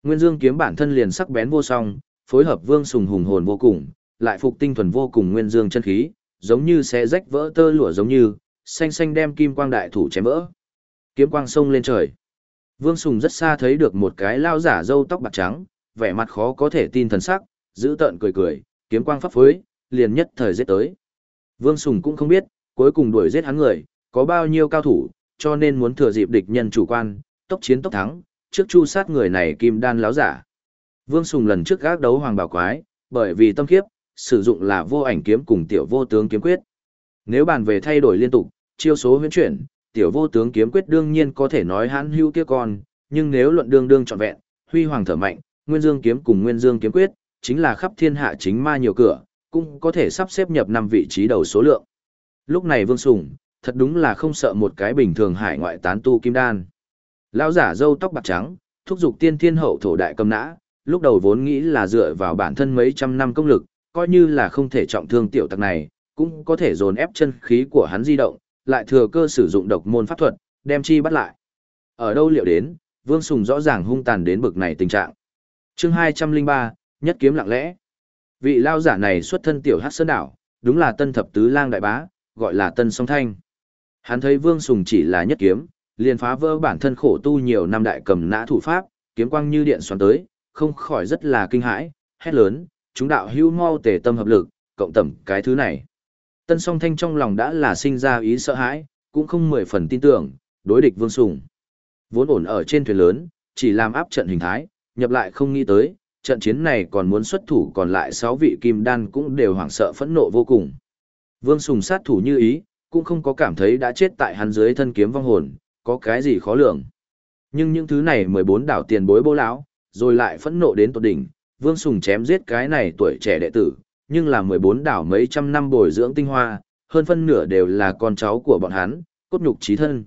Nguyên Dương kiếm bản thân liền sắc bén vô song, phối hợp Vương Sùng hùng hồn vô cùng, lại phục tinh thuần vô cùng Nguyên Dương chân khí, giống như sẽ rách vỡ tơ lụa giống như, xanh xanh đem kim quang đại thủ chém vỡ. Kiếm quang sông lên trời. Vương Sùng rất xa thấy được một cái lao giả râu tóc bạc trắng, vẻ mặt khó có thể tin thần sắc, giữ tợn cười cười, kiếm quang pháp phối, liền nhất thời giết tới. Vương Sùng cũng không biết, cuối cùng đuổi giết hắn người, có bao nhiêu cao thủ, cho nên muốn thừa dịp địch nhân chủ quan, tốc chiến tốc thắng, trước chu sát người này kim đan láo giả. Vương Sùng lần trước gác đấu hoàng bảo quái, bởi vì tâm kiếp, sử dụng là vô ảnh kiếm cùng tiểu vô tướng kiếm quyết. Nếu bàn về thay đổi liên tục, chiêu số huyễn chuyển, tiểu vô tướng kiếm quyết đương nhiên có thể nói hãn hữu kia con, nhưng nếu luận đương đương trọn vẹn, huy hoàng thở mạnh, nguyên dương kiếm cùng nguyên dương kiếm quyết, chính là khắp thiên hạ chính ma nhiều cửa, cũng có thể sắp xếp nhập năm vị trí đầu số lượng. Lúc này Vương Sùng, thật đúng là không sợ một cái bình thường hải ngoại tán tu kim đan. Lão giả râu tóc bạc trắng, thúc giục tiên thiên hậu thổ đại cầm nã, lúc đầu vốn nghĩ là dựa vào bản thân mấy trăm năm công lực, coi như là không thể trọng thương tiểu tặc này, cũng có thể dồn ép chân khí của hắn di động, lại thừa cơ sử dụng độc môn pháp thuật, đem chi bắt lại. Ở đâu liệu đến, Vương Sùng rõ ràng hung tàn đến bực này tình trạng. chương 203, nhất kiếm lặng lẽ. Vị lao giả này xuất thân tiểu hát sơn đảo, đúng là tân thập tứ lang đại bá, gọi là tân song thanh. Hắn thấy Vương Sùng chỉ là nhất kiếm, liền phá vỡ bản thân khổ tu nhiều năm đại cầm nã thủ pháp, kiếm quang như điện xoắn tới, không khỏi rất là kinh hãi, hét lớn, chúng đạo hưu mau tề tâm hợp lực, cộng tầm cái thứ này. Tân song thanh trong lòng đã là sinh ra ý sợ hãi, cũng không mười phần tin tưởng, đối địch Vương Sùng. Vốn ổn ở trên thuyền lớn, chỉ làm áp trận hình thái, nhập lại không nghĩ tới, trận chiến này còn muốn xuất thủ còn lại 6 vị kim đan cũng đều hoảng sợ phẫn nộ vô cùng. Vương Sùng sát thủ như ý, cũng không có cảm thấy đã chết tại hắn dưới thân kiếm vong hồn, có cái gì khó lường. Nhưng những thứ này 14 đảo tiền bối bố lão, rồi lại phẫn nộ đến tột đỉnh, Vương Sùng chém giết cái này tuổi trẻ đệ tử, nhưng là 14 đảo mấy trăm năm bồi dưỡng tinh hoa, hơn phân nửa đều là con cháu của bọn hắn, cốt nhục trí thân.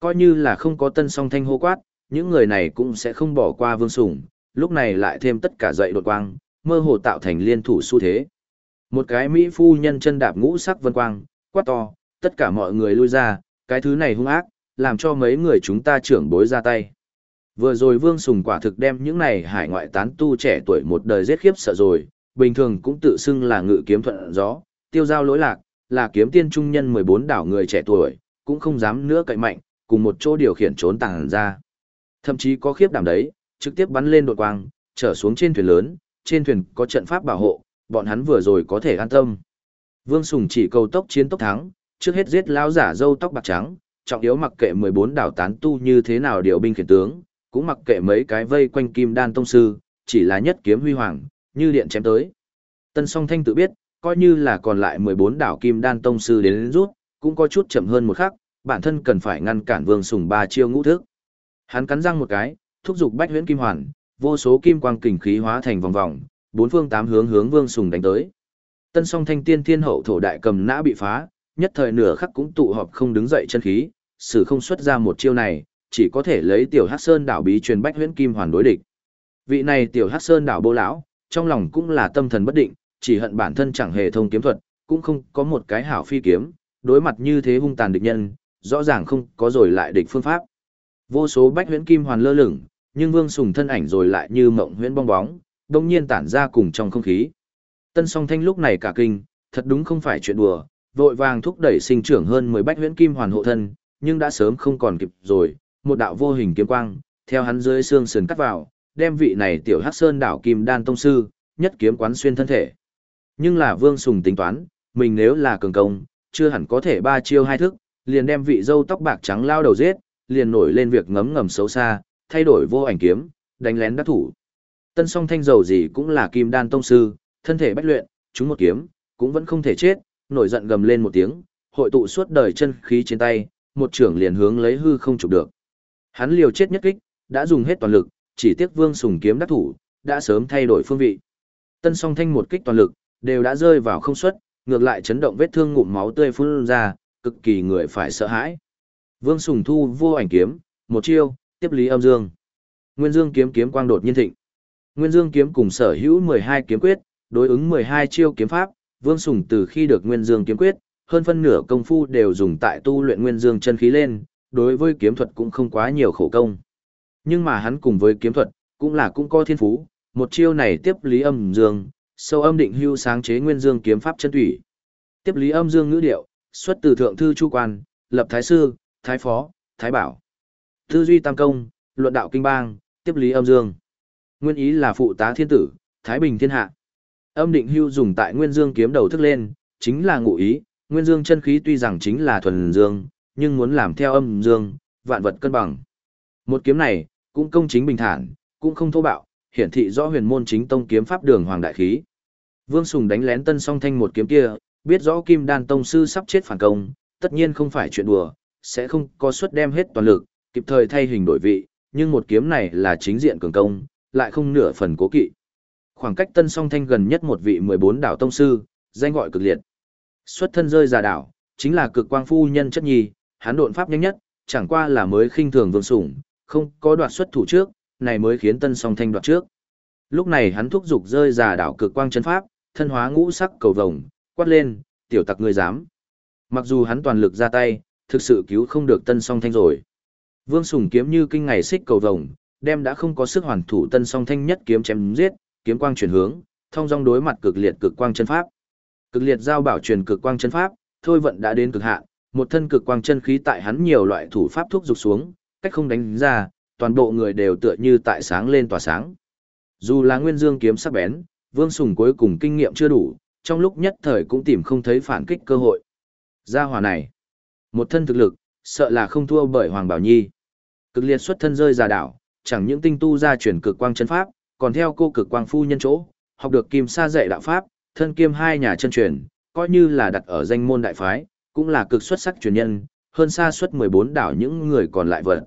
Coi như là không có tân song thanh hô quát, những người này cũng sẽ không bỏ qua Vương Sùng, lúc này lại thêm tất cả dậy đột quang, mơ hồ tạo thành liên thủ xu thế. Một cái Mỹ phu nhân chân đạp ngũ sắc vân quang, quát to, tất cả mọi người lui ra, cái thứ này hung ác, làm cho mấy người chúng ta trưởng bối ra tay. Vừa rồi Vương Sùng quả thực đem những này hải ngoại tán tu trẻ tuổi một đời giết khiếp sợ rồi, bình thường cũng tự xưng là ngự kiếm thuận gió, tiêu giao lỗi lạc, là kiếm tiên trung nhân 14 đảo người trẻ tuổi, cũng không dám nữa cậy mạnh, cùng một chỗ điều khiển trốn tàng ra. Thậm chí có khiếp đảm đấy, trực tiếp bắn lên đột quang, trở xuống trên thuyền lớn, trên thuyền có trận pháp bảo hộ, bọn hắn vừa rồi có thể an tâm. Vương Sùng chỉ cầu tốc chiến tốc thắng, trước hết giết lão giả dâu tóc bạc trắng, trọng yếu mặc kệ 14 đảo tán tu như thế nào điều binh khiển tướng, cũng mặc kệ mấy cái vây quanh kim đan tông sư, chỉ là nhất kiếm huy hoàng, như điện chém tới. Tân song thanh tự biết, coi như là còn lại 14 đảo kim đan tông sư đến rút, cũng có chút chậm hơn một khắc, bản thân cần phải ngăn cản vương sùng ba chiêu ngũ thức. Hắn cắn răng một cái, thúc giục bách huyễn kim hoàn, vô số kim quang kình khí hóa thành vòng vòng, bốn phương tám hướng hướng Vương Sùng đánh tới. Tân song thanh tiên thiên hậu thổ đại cầm nã bị phá, nhất thời nửa khắc cũng tụ họp không đứng dậy chân khí, sử không xuất ra một chiêu này, chỉ có thể lấy tiểu hắc sơn đảo bí truyền bách huyễn kim hoàn đối địch. Vị này tiểu hắc sơn đảo bô lão, trong lòng cũng là tâm thần bất định, chỉ hận bản thân chẳng hề thông kiếm thuật, cũng không có một cái hảo phi kiếm, đối mặt như thế hung tàn địch nhân, rõ ràng không có rồi lại địch phương pháp. Vô số bách huyễn kim hoàn lơ lửng, nhưng Vương Sùng thân ảnh rồi lại như mộng huyễn bong bóng, đồng nhiên tản ra cùng trong không khí. Tân song thanh lúc này cả kinh, thật đúng không phải chuyện đùa, vội vàng thúc đẩy sinh trưởng hơn 10 bách huyễn kim hoàn hộ thân, nhưng đã sớm không còn kịp rồi, một đạo vô hình kiếm quang, theo hắn dưới xương sườn cắt vào, đem vị này tiểu Hắc Sơn đảo kim đan tông sư, nhất kiếm quán xuyên thân thể. Nhưng là Vương Sùng tính toán, mình nếu là cường công, chưa hẳn có thể ba chiêu hai thức, liền đem vị dâu tóc bạc trắng lao đầu giết, liền nổi lên việc ngấm ngầm xấu xa, thay đổi vô ảnh kiếm, đánh lén đắc thủ. Tân song thanh dầu gì cũng là kim đan tông sư, thân thể bách luyện, chúng một kiếm, cũng vẫn không thể chết, nổi giận gầm lên một tiếng, hội tụ suốt đời chân khí trên tay, một trưởng liền hướng lấy hư không chụp được. Hắn liều chết nhất kích, đã dùng hết toàn lực, chỉ tiếc Vương Sùng kiếm đắc thủ, đã sớm thay đổi phương vị. Tân song thanh một kích toàn lực, đều đã rơi vào không suất, ngược lại chấn động vết thương ngụm máu tươi phun ra, cực kỳ người phải sợ hãi. Vương Sùng thu vô ảnh kiếm, một chiêu, tiếp lý âm dương. Nguyên Dương kiếm kiếm quang đột nhiên thịnh. Nguyên Dương kiếm cùng sở hữu 12 kiếm quyết, đối ứng 12 chiêu kiếm pháp, Vương Sùng từ khi được Nguyên Dương kiếm quyết, hơn phân nửa công phu đều dùng tại tu luyện Nguyên Dương chân khí lên, đối với kiếm thuật cũng không quá nhiều khổ công. Nhưng mà hắn cùng với kiếm thuật, cũng là cũng có thiên phú, một chiêu này tiếp lý âm dương, sâu âm định hưu sáng chế Nguyên Dương kiếm pháp chân thủy. Tiếp lý âm dương ngữ điệu, xuất từ thượng thư chu quan, lập thái sư, thái phó, thái bảo. Tư duy tam công, luận đạo kinh bang, tiếp lý âm dương. Nguyên ý là phụ tá thiên tử, thái bình thiên hạ. Âm định hưu dùng tại nguyên dương kiếm đầu thức lên, chính là ngụ ý, nguyên dương chân khí tuy rằng chính là thuần dương, nhưng muốn làm theo âm dương, vạn vật cân bằng. Một kiếm này, cũng công chính bình thản, cũng không thô bạo, hiển thị rõ huyền môn chính tông kiếm pháp đường hoàng đại khí. Vương Sùng đánh lén tân song thanh một kiếm kia, biết rõ kim đan tông sư sắp chết phản công, tất nhiên không phải chuyện đùa, sẽ không có suất đem hết toàn lực, kịp thời thay hình đổi vị, nhưng một kiếm này là chính diện cường công, lại không nửa phần cố kỵ. Khoảng cách Tân Song Thanh gần nhất một vị 14 đảo tông sư, danh gọi cực liệt. Xuất thân rơi ra đảo, chính là cực quang phu nhân chất nhi, hắn độn pháp nhanh nhất, chẳng qua là mới khinh thường vương sủng, không có đoạt xuất thủ trước, này mới khiến Tân Song Thanh đoạt trước. Lúc này hắn thúc giục rơi ra đảo cực quang chân pháp, thân hóa ngũ sắc cầu vồng, quát lên, tiểu tặc ngươi dám. Mặc dù hắn toàn lực ra tay, thực sự cứu không được Tân Song Thanh rồi. Vương Sùng kiếm như kinh ngày xích cầu vồng, đem đã không có sức hoàn thủ Tân Song Thanh nhất kiếm chém giết, kiếm quang chuyển hướng, thông dong đối mặt cực liệt cực quang chân pháp. Cực liệt giao bảo truyền cực quang chân pháp, thôi vận đã đến cực hạn, một thân cực quang chân khí tại hắn nhiều loại thủ pháp thúc dục xuống, cách không đánh ra, toàn bộ người đều tựa như tại sáng lên tỏa sáng. Dù là nguyên dương kiếm sắc bén, Vương Sùng cuối cùng kinh nghiệm chưa đủ, trong lúc nhất thời cũng tìm không thấy phản kích cơ hội. Gia hỏa này, một thân thực lực, sợ là không thua bởi Hoàng Bảo Nhi. Cực liệt xuất thân rơi ra đảo, chẳng những tinh tu ra chuyển cực quang chân pháp, còn theo cô cực quang phu nhân chỗ, học được kim sa dạy đạo pháp, thân kiêm hai nhà chân truyền, coi như là đặt ở danh môn đại phái, cũng là cực xuất sắc truyền nhân, hơn xa suất 14 đảo những người còn lại vật.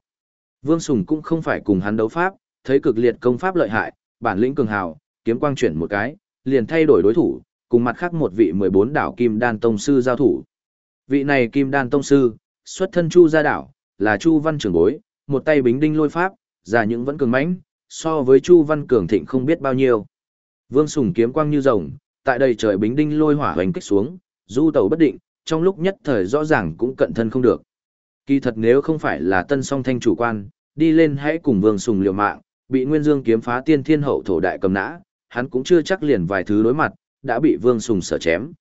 Vương Sùng cũng không phải cùng hắn đấu pháp, thấy cực liệt công pháp lợi hại, bản lĩnh cường hào, kiếm quang chuyển một cái, liền thay đổi đối thủ, cùng mặt khác một vị 14 đảo kim đan tông sư giao thủ. Vị này kim đan tông sư, xuất thân chu gia đảo, là chu văn trưởng bối, một tay bính đinh lôi pháp, giả những vẫn cường mãnh, so với chu văn cường thịnh không biết bao nhiêu. Vương Sùng kiếm quang như rồng, tại đây trời bính đinh lôi hỏa hoành kích xuống, du tàu bất định, trong lúc nhất thời rõ ràng cũng cận thân không được. Kỳ thật nếu không phải là tân song thanh chủ quan, đi lên hãy cùng Vương Sùng liều mạng, bị Nguyên Dương kiếm phá tiên thiên hậu thổ đại cầm nã, hắn cũng chưa chắc liền vài thứ đối mặt, đã bị Vương Sùng sở chém.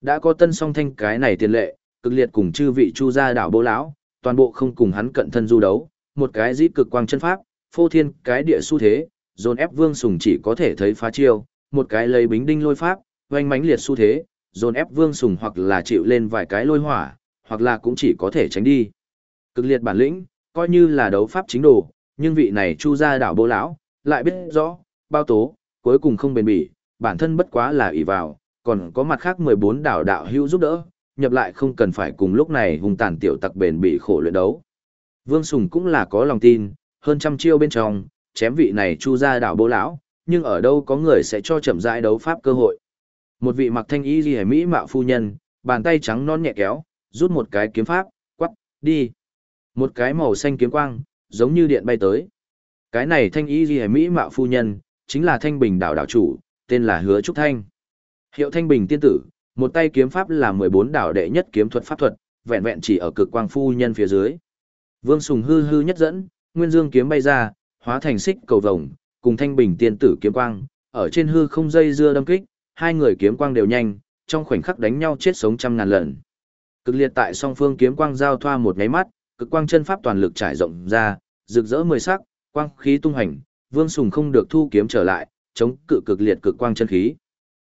Đã có tân song thanh cái này tiền lệ, cực liệt cùng chư vị chu gia đảo bố lão, toàn bộ không cùng hắn cận thân du đấu, một cái dĩ cực quang chân pháp, phô thiên cái địa xu thế, dồn ép Vương Sùng chỉ có thể thấy phá chiêu, một cái lấy bính đinh lôi pháp, oanh mãnh liệt xu thế, dồn ép Vương Sùng hoặc là chịu lên vài cái lôi hỏa, hoặc là cũng chỉ có thể tránh đi. Cực liệt bản lĩnh, coi như là đấu pháp chính đồ, nhưng vị này chu gia đảo bố lão, lại biết rõ, bao tố, cuối cùng không bền bỉ, bản thân bất quá là ỷ vào, còn có mặt khác 14 đảo đạo hữu giúp đỡ, nhập lại không cần phải cùng lúc này hung tàn tiểu tặc bền bị khổ luyện đấu. Vương Sùng cũng là có lòng tin, hơn trăm chiêu bên trong, chém vị này chu ra đảo bố lão, nhưng ở đâu có người sẽ cho chậm rãi đấu pháp cơ hội. Một vị mặc thanh y liễu mỹ mạo phu nhân, bàn tay trắng non nhẹ kéo, rút một cái kiếm pháp, quắc, đi. Một cái màu xanh kiếm quang, giống như điện bay tới. Cái này thanh y liễu mỹ mạo phu nhân, chính là Thanh Bình đảo đảo chủ, tên là Hứa Trúc Thanh. Hiệu Thanh Bình tiên tử, một tay kiếm pháp là 14 đảo đệ nhất kiếm thuật pháp thuật, vẹn vẹn chỉ ở cực quang phu nhân phía dưới. Vương Sùng hư hư nhất dẫn, Nguyên Dương kiếm bay ra, hóa thành xích cầu vồng, cùng Thanh Bình tiên tử kiếm quang, ở trên hư không dây dưa đâm kích, hai người kiếm quang đều nhanh, trong khoảnh khắc đánh nhau chết sống trăm ngàn lần. Cực liệt tại song phương kiếm quang giao thoa một cái mắt, cực quang chân pháp toàn lực trải rộng ra, rực rỡ mười sắc, quang khí tung hành, Vương Sùng không được thu kiếm trở lại, chống cự cực liệt cực quang chân khí.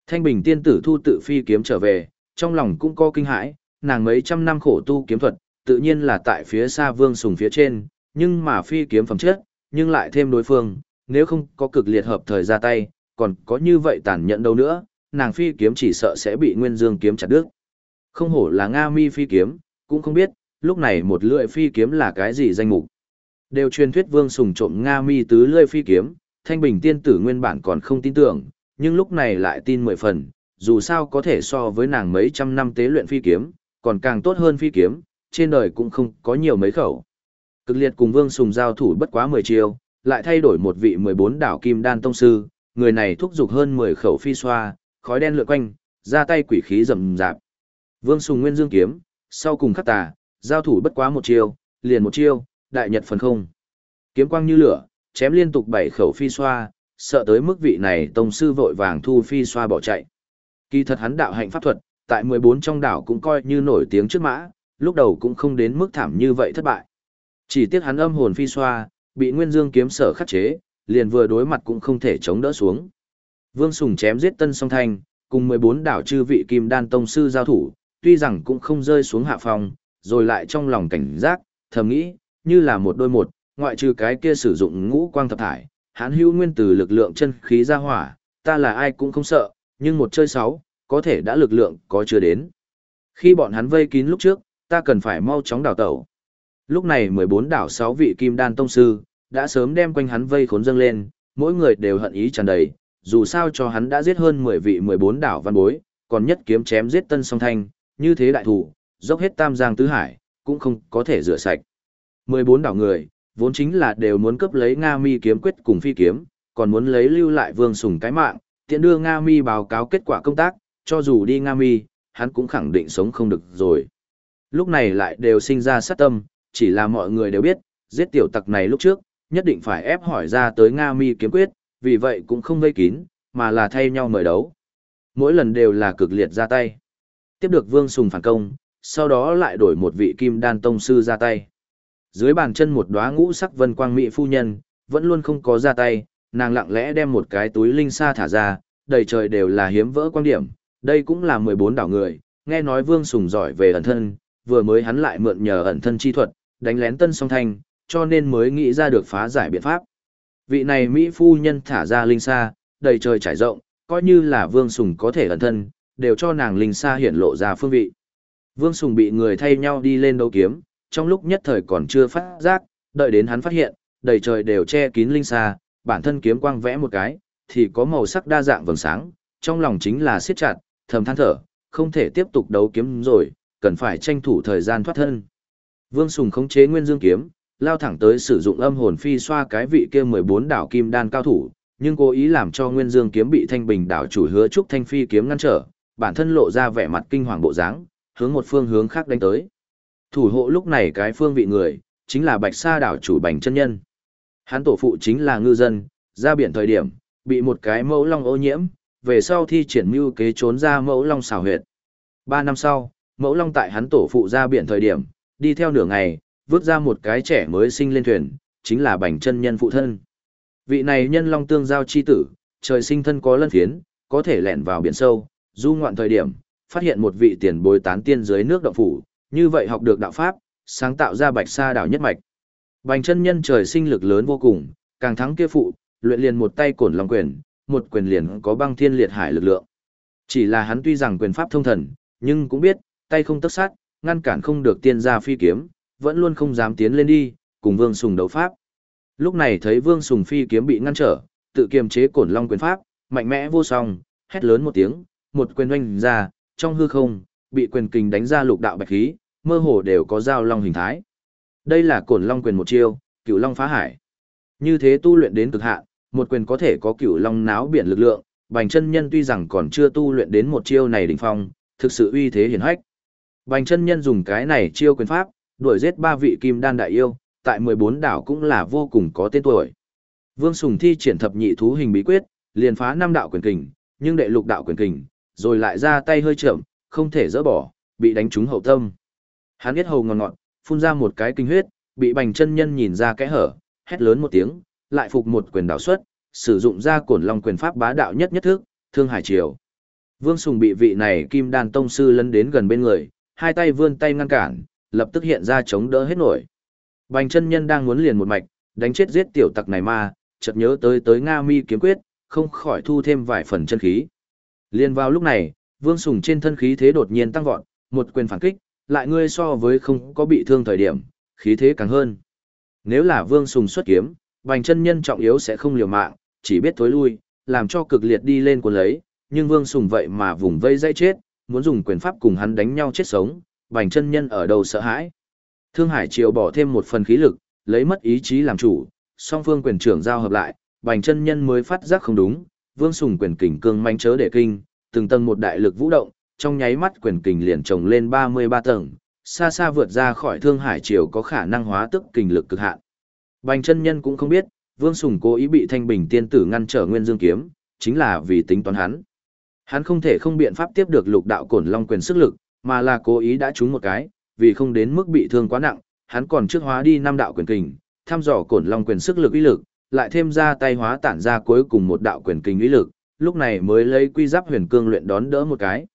Thanh Bình tiên tử thu tự phi kiếm trở về, trong lòng cũng có kinh hãi, nàng mấy trăm năm khổ tu kiếm thuật, tự nhiên là tại phía xa Vương Sùng phía trên, nhưng mà phi kiếm phẩm chất, nhưng lại thêm đối phương, nếu không có cực liệt hợp thời ra tay, còn có như vậy tàn nhẫn đâu nữa, nàng phi kiếm chỉ sợ sẽ bị Nguyên Dương kiếm chặt đứt. Không hổ là Nga Mi phi kiếm, cũng không biết, lúc này một lưỡi phi kiếm là cái gì danh mục. Đều truyền thuyết Vương Sùng trộm Nga Mi tứ lưỡi phi kiếm, Thanh Bình tiên tử nguyên bản còn không tin tưởng, nhưng lúc này lại tin mười phần, dù sao có thể so với nàng mấy trăm năm tế luyện phi kiếm, còn càng tốt hơn phi kiếm, trên đời cũng không có nhiều mấy khẩu. Cực liệt cùng Vương Sùng giao thủ bất quá 10 chiêu, lại thay đổi một vị 14 đảo kim đan tông sư, người này thúc giục hơn 10 khẩu phi xoa, khói đen lượn quanh, ra tay quỷ khí rầm rạp. Vương Sùng Nguyên Dương kiếm, sau cùng khắc tà, giao thủ bất quá một chiêu, liền một chiêu, đại nhật phần không. Kiếm quang như lửa, chém liên tục bảy khẩu phi xoa, sợ tới mức vị này tông sư vội vàng thu phi xoa bỏ chạy. Kỳ thật hắn đạo hạnh pháp thuật, tại 14 trong đảo cũng coi như nổi tiếng trước mã, lúc đầu cũng không đến mức thảm như vậy thất bại. Chỉ tiếc hắn âm hồn phi xoa, bị Nguyên Dương kiếm sở khắc chế, liền vừa đối mặt cũng không thể chống đỡ xuống. Vương Sùng chém giết Tân Song Thanh, cùng 14 đảo chư vị kim đan tông sư giao thủ, tuy rằng cũng không rơi xuống hạ phòng, rồi lại trong lòng cảnh giác, thầm nghĩ, như là một đôi một, ngoại trừ cái kia sử dụng ngũ quang thập thải, hắn hữu nguyên từ lực lượng chân khí ra hỏa, ta là ai cũng không sợ, nhưng một chơi sáu, có thể đã lực lượng có chưa đến. Khi bọn hắn vây kín lúc trước, ta cần phải mau chóng đào tẩu. Lúc này 14 đảo 6 vị kim đan tông sư, đã sớm đem quanh hắn vây khốn dâng lên, mỗi người đều hận ý tràn đầy, dù sao cho hắn đã giết hơn 10 vị 14 đảo văn bối, còn nhất kiếm chém giết tân song thanh, như thế đại thủ, dốc hết tam giang tứ hải, cũng không có thể rửa sạch. 14 đảo người, vốn chính là đều muốn cướp lấy Nga Mi kiếm quyết cùng phi kiếm, còn muốn lấy lưu lại vương sùng cái mạng, tiện đưa Nga Mi báo cáo kết quả công tác, cho dù đi Nga Mi, hắn cũng khẳng định sống không được rồi. Lúc này lại đều sinh ra sát tâm, chỉ là mọi người đều biết, giết tiểu tặc này lúc trước, nhất định phải ép hỏi ra tới Nga Mi kiếm quyết, vì vậy cũng không gây kín, mà là thay nhau mời đấu. Mỗi lần đều là cực liệt ra tay. Tiếp được Vương Sùng phản công, sau đó lại đổi một vị kim đan tông sư ra tay. Dưới bàn chân một đóa ngũ sắc vân quang mỹ phu nhân, vẫn luôn không có ra tay, nàng lặng lẽ đem một cái túi linh sa thả ra, đầy trời đều là hiếm vỡ quan điểm, đây cũng là 14 đảo người, nghe nói Vương Sùng giỏi về ẩn thân, vừa mới hắn lại mượn nhờ ẩn thân chi thuật, đánh lén tân song thanh, cho nên mới nghĩ ra được phá giải biện pháp. Vị này Mỹ phu nhân thả ra linh sa, đầy trời trải rộng, coi như là Vương Sùng có thể ẩn thân, đều cho nàng linh sa hiển lộ ra phương vị. Vương Sùng bị người thay nhau đi lên đấu kiếm, trong lúc nhất thời còn chưa phát giác, đợi đến hắn phát hiện, đầy trời đều che kín linh sa, bản thân kiếm quang vẽ một cái, thì có màu sắc đa dạng vầng sáng, trong lòng chính là siết chặt, thầm than thở, không thể tiếp tục đấu kiếm rồi, cần phải tranh thủ thời gian thoát thân. Vương Sùng khống chế Nguyên Dương kiếm, lao thẳng tới sử dụng âm hồn phi xoa cái vị kia 14 đảo kim đan cao thủ, nhưng cố ý làm cho Nguyên Dương kiếm bị Thanh Bình đảo chủ hứa trúc thanh phi kiếm ngăn trở, bản thân lộ ra vẻ mặt kinh hoàng bộ dáng, hướng một phương hướng khác đánh tới. Thủ hộ lúc này cái phương vị người, chính là Bạch Sa đảo chủ Bành chân nhân. Hắn tổ phụ chính là ngư dân, ra biển thời điểm, bị một cái mẫu long ô nhiễm, về sau thi triển mưu kế trốn ra mẫu long xảo huyệt. Ba năm sau, mẫu long tại hắn tổ phụ ra biển thời điểm, đi theo nửa ngày, vứt ra một cái trẻ mới sinh lên thuyền, chính là bành chân nhân phụ thân. Vị này nhân long tương giao chi tử, trời sinh thân có lân phiến, có thể lẻn vào biển sâu, du ngoạn thời điểm, phát hiện một vị tiền bối tán tiên dưới nước động phủ, như vậy học được đạo pháp, sáng tạo ra bạch sa đảo nhất mạch. Bành chân nhân trời sinh lực lớn vô cùng, càng thắng kia phụ, luyện liền một tay cổn long quyền, một quyền liền có băng thiên liệt hải lực lượng. Chỉ là hắn tuy rằng quyền pháp thông thần, nhưng cũng biết, tay không tất sát, ngăn cản không được tiên gia phi kiếm, vẫn luôn không dám tiến lên đi, cùng Vương Sùng đấu pháp. Lúc này thấy Vương Sùng phi kiếm bị ngăn trở, tự kiềm chế cổn long quyền pháp, mạnh mẽ vô song, hét lớn một tiếng, một quyền oanh ra, trong hư không, bị quyền kình đánh ra lục đạo bạch khí, mơ hồ đều có dao long hình thái. Đây là cổn long quyền một chiêu, cửu long phá hải. Như thế tu luyện đến cực hạn, một quyền có thể có cửu long náo biển lực lượng, Bành chân nhân tuy rằng còn chưa tu luyện đến một chiêu này đỉnh phong, thực sự uy thế hiển hách. Bành chân nhân dùng cái này chiêu quyền pháp, đuổi giết ba vị kim đan đại yêu, tại 14 đảo cũng là vô cùng có tên tuổi. Vương Sùng thi triển thập nhị thú hình bí quyết, liền phá năm đạo quyền kình, nhưng đệ lục đạo quyền kình, rồi lại ra tay hơi chậm, không thể dỡ bỏ, bị đánh trúng hậu tâm. Hắn biết hầu ngọt ngọt, phun ra một cái kinh huyết, bị bành chân nhân nhìn ra kẽ hở, hét lớn một tiếng, lại phục một quyền đảo xuất, sử dụng ra cổn long quyền pháp bá đạo nhất nhất thức, thương hải triều. Vương Sùng bị vị này kim đan tông sư lấn đến gần bên người, hai tay vươn tay ngăn cản, lập tức hiện ra chống đỡ hết nổi. Bành chân nhân đang muốn liền một mạch, đánh chết giết tiểu tặc này mà, chợt nhớ tới tới Nga mi kiếm quyết, không khỏi thu thêm vài phần chân khí. Liên vào lúc này, Vương Sùng trên thân khí thế đột nhiên tăng vọt, một quyền phản kích, lại ngươi so với không có bị thương thời điểm, khí thế càng hơn. Nếu là Vương Sùng xuất kiếm, Bành chân nhân trọng yếu sẽ không liều mạng, chỉ biết thối lui, làm cho cực liệt đi lên cuốn lấy, nhưng Vương Sùng vậy mà vùng vây dây chết, muốn dùng quyền pháp cùng hắn đánh nhau chết sống, Bành chân nhân ở đầu sợ hãi. Thương Hải Triều bỏ thêm một phần khí lực, lấy mất ý chí làm chủ, song phương quyền trưởng giao hợp lại, Bành chân nhân mới phát giác không đúng, Vương Sùng quyền kình cương manh chớ để kinh, từng tầng một đại lực vũ động, trong nháy mắt quyền kình liền trồng lên 33 tầng, xa xa vượt ra khỏi Thương Hải Triều có khả năng hóa tức kình lực cực hạn. Bành chân nhân cũng không biết, Vương Sùng cố ý bị Thanh Bình tiên tử ngăn trở Nguyên Dương kiếm, chính là vì tính toán hắn. Hắn không thể không biện pháp tiếp được lục đạo cổn long quyền sức lực, mà là cố ý đã trúng một cái, vì không đến mức bị thương quá nặng, hắn còn trước hóa đi năm đạo quyền kình, thăm dò cổn long quyền sức lực uy lực, lại thêm ra tay hóa tản ra cuối cùng một đạo quyền kình uy lực, lúc này mới lấy quy giáp huyền cương luyện đón đỡ một cái.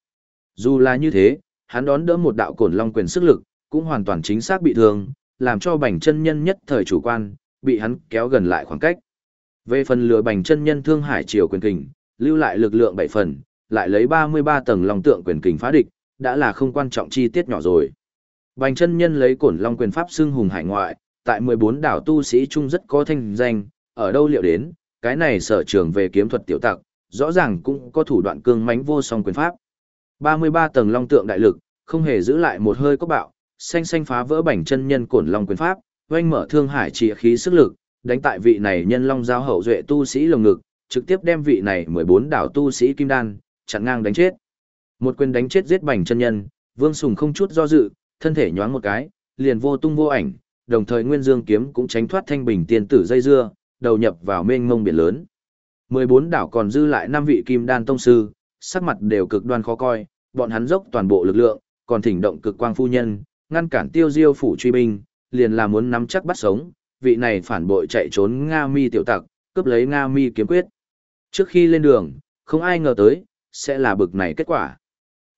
Dù là như thế, hắn đón đỡ một đạo cổn long quyền sức lực, cũng hoàn toàn chính xác bị thương, làm cho bành chân nhân nhất thời chủ quan, bị hắn kéo gần lại khoảng cách. Về phần lừa bành chân nhân thương hải triều quyền kình, lưu lại lực lượng bảy phần, lại lấy 33 tầng long tượng quyền kình phá địch, đã là không quan trọng chi tiết nhỏ rồi. Bành chân nhân lấy cổn long quyền pháp xưng hùng hải ngoại, tại 14 đảo tu sĩ chung rất có thanh danh, ở đâu liệu đến, cái này sở trường về kiếm thuật tiểu tặc, rõ ràng cũng có thủ đoạn cương mãnh vô song quyền pháp. 33 tầng long tượng đại lực, không hề giữ lại một hơi có bạo, xanh xanh phá vỡ bành chân nhân cổn long quyền pháp, oanh mở thương hải trị khí sức lực, đánh tại vị này nhân long giao hậu duệ tu sĩ lồng ngực, trực tiếp đem vị này 14 đảo tu sĩ kim đan, chặn ngang đánh chết. Một quyền đánh chết giết bành chân nhân, Vương Sùng không chút do dự, thân thể nhoáng một cái, liền vô tung vô ảnh, đồng thời Nguyên Dương kiếm cũng tránh thoát thanh bình tiên tử dây dưa, đầu nhập vào mênh mông biển lớn. 14 đảo còn dư lại 5 vị kim đan tông sư, sắc mặt đều cực đoan khó coi, bọn hắn dốc toàn bộ lực lượng, còn thỉnh động cực quang phu nhân, ngăn cản tiêu diêu phủ truy binh, liền là muốn nắm chắc bắt sống, vị này phản bội chạy trốn Nga mi tiểu tặc, cướp lấy Nga mi kiếm quyết. Trước khi lên đường, không ai ngờ tới, sẽ là bực này kết quả.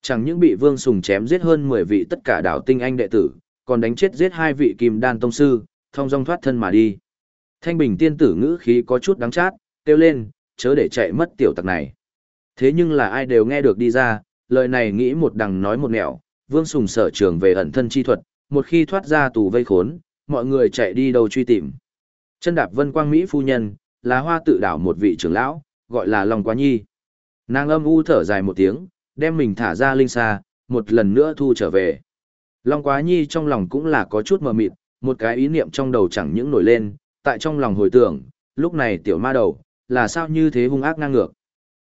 Chẳng những bị Vương Sùng chém giết hơn 10 vị tất cả đảo tinh anh đệ tử, còn đánh chết giết hai vị kim đan tông sư, thông dong thoát thân mà đi. Thanh bình tiên tử ngữ khí có chút đáng chát, kêu lên, chớ để chạy mất tiểu tặc này. Thế nhưng là ai đều nghe được đi ra, lời này nghĩ một đằng nói một nẻo, Vương Sùng sở trường về ẩn thân chi thuật, một khi thoát ra tù vây khốn, mọi người chạy đi đâu truy tìm. Chân đạp vân quang Mỹ phu nhân, là hoa tự đảo một vị trưởng lão, gọi là Long Quá Nhi. Nàng âm u thở dài một tiếng, đem mình thả ra linh xa, một lần nữa thu trở về. Long Quá Nhi trong lòng cũng là có chút mờ mịt, một cái ý niệm trong đầu chẳng những nổi lên, tại trong lòng hồi tưởng, lúc này tiểu ma đầu, là sao như thế hung ác ngang ngược.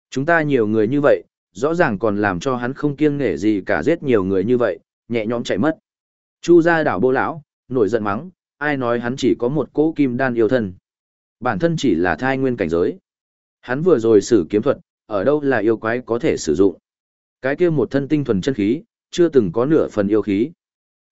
Chúng ta nhiều người như vậy, rõ ràng còn làm cho hắn không kiêng nể gì cả giết nhiều người như vậy, nhẹ nhõm chạy mất. Chu gia đảo bô lão, nổi giận mắng, ai nói hắn chỉ có một cỗ kim đan yêu thân. Bản thân chỉ là thai nguyên cảnh giới. Hắn vừa rồi sử kiếm thuật, ở đâu là yêu quái có thể sử dụng. Cái kia một thân tinh thuần chân khí, chưa từng có nửa phần yêu khí.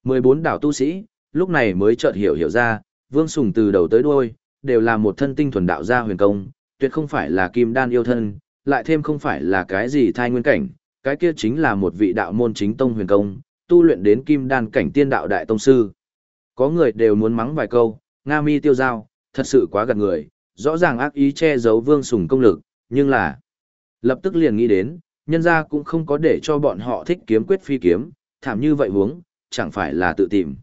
14 đảo tu sĩ, lúc này mới chợt hiểu hiểu ra, Vương Sùng từ đầu tới đuôi, đều là một thân tinh thuần đạo gia huyền công, tuyệt không phải là kim đan yêu thân, lại thêm không phải là cái gì thai nguyên cảnh, cái kia chính là một vị đạo môn chính tông huyền công, tu luyện đến kim đan cảnh tiên đạo đại tông sư. Có người đều muốn mắng vài câu, Nga mi tiêu giao, thật sự quá gần người, rõ ràng ác ý che giấu vương sùng công lực, nhưng là lập tức liền nghĩ đến, nhân ra cũng không có để cho bọn họ thích kiếm quyết phi kiếm, thảm như vậy huống, chẳng phải là tự tìm.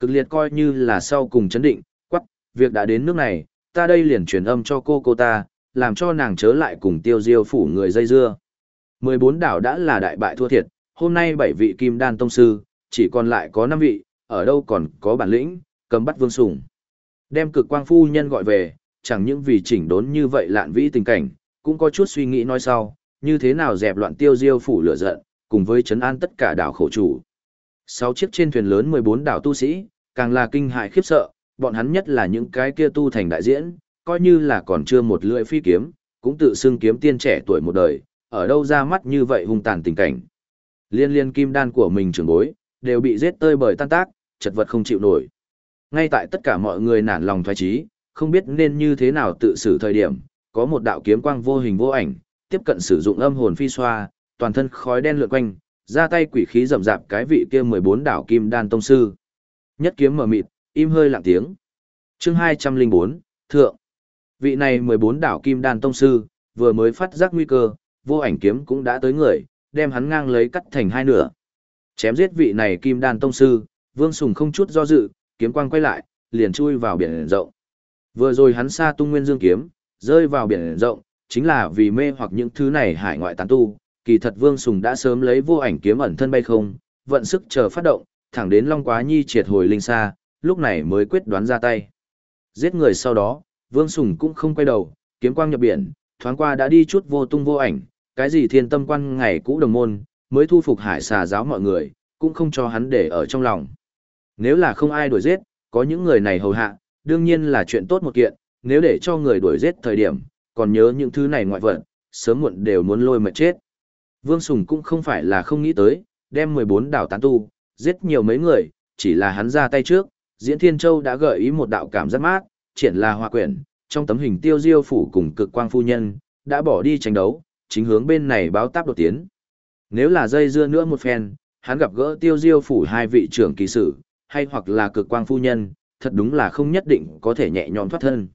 Cực liệt coi như là sau cùng chấn định, quắc, việc đã đến nước này, ta đây liền truyền âm cho cô cô ta, làm cho nàng chớ lại cùng tiêu diêu phủ người dây dưa. 14 đảo đã là đại bại thua thiệt, hôm nay 7 vị kim đan tông sư, chỉ còn lại có 5 vị, ở đâu còn có bản lĩnh, cầm bắt vương sủng. Đem cực quang phu nhân gọi về, chẳng những vì chỉnh đốn như vậy lạn vĩ tình cảnh, cũng có chút suy nghĩ nói sau, như thế nào dẹp loạn tiêu diêu phủ lửa giận, cùng với chấn an tất cả đảo khổ chủ. Sáu chiếc trên thuyền lớn 14 đảo tu sĩ, càng là kinh hại khiếp sợ, bọn hắn nhất là những cái kia tu thành đại diễn, coi như là còn chưa một lưỡi phi kiếm, cũng tự xưng kiếm tiên trẻ tuổi một đời, ở đâu ra mắt như vậy hung tàn tình cảnh. Liên liên kim đan của mình trưởng bối, đều bị giết tơi bởi tan tác, chật vật không chịu nổi. Ngay tại tất cả mọi người nản lòng thoái trí, không biết nên như thế nào tự xử thời điểm, có một đạo kiếm quang vô hình vô ảnh, tiếp cận sử dụng âm hồn phi xoa, toàn thân khói đen lượn quanh, ra tay quỷ khí rầm rạp cái vị kia 14 đảo kim đan tông sư. Nhất kiếm mở mịt, im hơi lặng tiếng. Chương 204, thượng. Vị này 14 đảo kim đan tông sư, vừa mới phát giác nguy cơ, vô ảnh kiếm cũng đã tới người, đem hắn ngang lấy cắt thành hai nửa. Chém giết vị này kim đan tông sư, Vương Sùng không chút do dự, kiếm quang quay lại, liền chui vào biển rộng. Vừa rồi hắn xa tung nguyên dương kiếm, rơi vào biển rộng, chính là vì mê hoặc những thứ này hải ngoại tán tu, kỳ thật Vương Sùng đã sớm lấy vô ảnh kiếm ẩn thân bay không, vận sức chờ phát động, thẳng đến Long Quá Nhi triệt hồi linh xa, lúc này mới quyết đoán ra tay. Giết người sau đó, Vương Sùng cũng không quay đầu, kiếm quang nhập biển, thoáng qua đã đi chút vô tung vô ảnh, cái gì thiên tâm quan ngày cũ đồng môn, mới thu phục hải xà giáo mọi người, cũng không cho hắn để ở trong lòng. Nếu là không ai đuổi giết, có những người này hầu hạ, đương nhiên là chuyện tốt một kiện, nếu để cho người đuổi giết thời điểm, còn nhớ những thứ này ngoại vật, sớm muộn đều muốn lôi mệt chết. Vương Sùng cũng không phải là không nghĩ tới, đem 14 đảo tán tu, giết nhiều mấy người, chỉ là hắn ra tay trước, Diễn Thiên Châu đã gợi ý một đạo cảm giác mát, triển là hoa quyển, trong tấm hình tiêu diêu phủ cùng cực quang phu nhân, đã bỏ đi tranh đấu, chính hướng bên này báo táp đột tiến. Nếu là dây dưa nữa một phen, hắn gặp gỡ tiêu diêu phủ hai vị trưởng kỳ sử, hay hoặc là cực quang phu nhân, thật đúng là không nhất định có thể nhẹ nhõm thoát thân.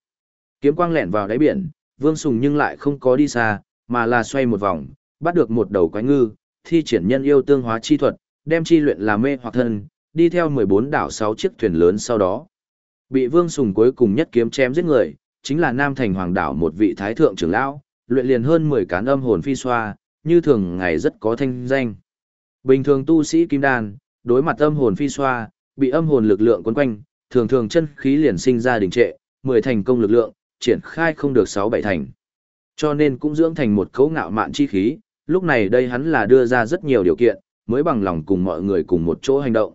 Kiếm quang lẹn vào đáy biển, Vương Sùng nhưng lại không có đi xa, mà là xoay một vòng, bắt được một đầu quái ngư, thi triển nhân yêu tương hóa chi thuật, đem chi luyện làm mê hoặc thân, đi theo 14 đảo 6 chiếc thuyền lớn sau đó. Bị Vương Sùng cuối cùng nhất kiếm chém giết người, chính là Nam Thành Hoàng đảo một vị thái thượng trưởng lão, luyện liền hơn 10 cán âm hồn phi xoa, như thường ngày rất có thanh danh. Bình thường tu sĩ kim đan, đối mặt âm hồn phi xoa, bị âm hồn lực lượng quấn quanh, thường thường chân khí liền sinh ra đình trệ, 10 thành công lực lượng, triển khai không được 6 7 thành. Cho nên cũng dưỡng thành một cấu ngạo mạn chi khí, lúc này đây hắn là đưa ra rất nhiều điều kiện, mới bằng lòng cùng mọi người cùng một chỗ hành động.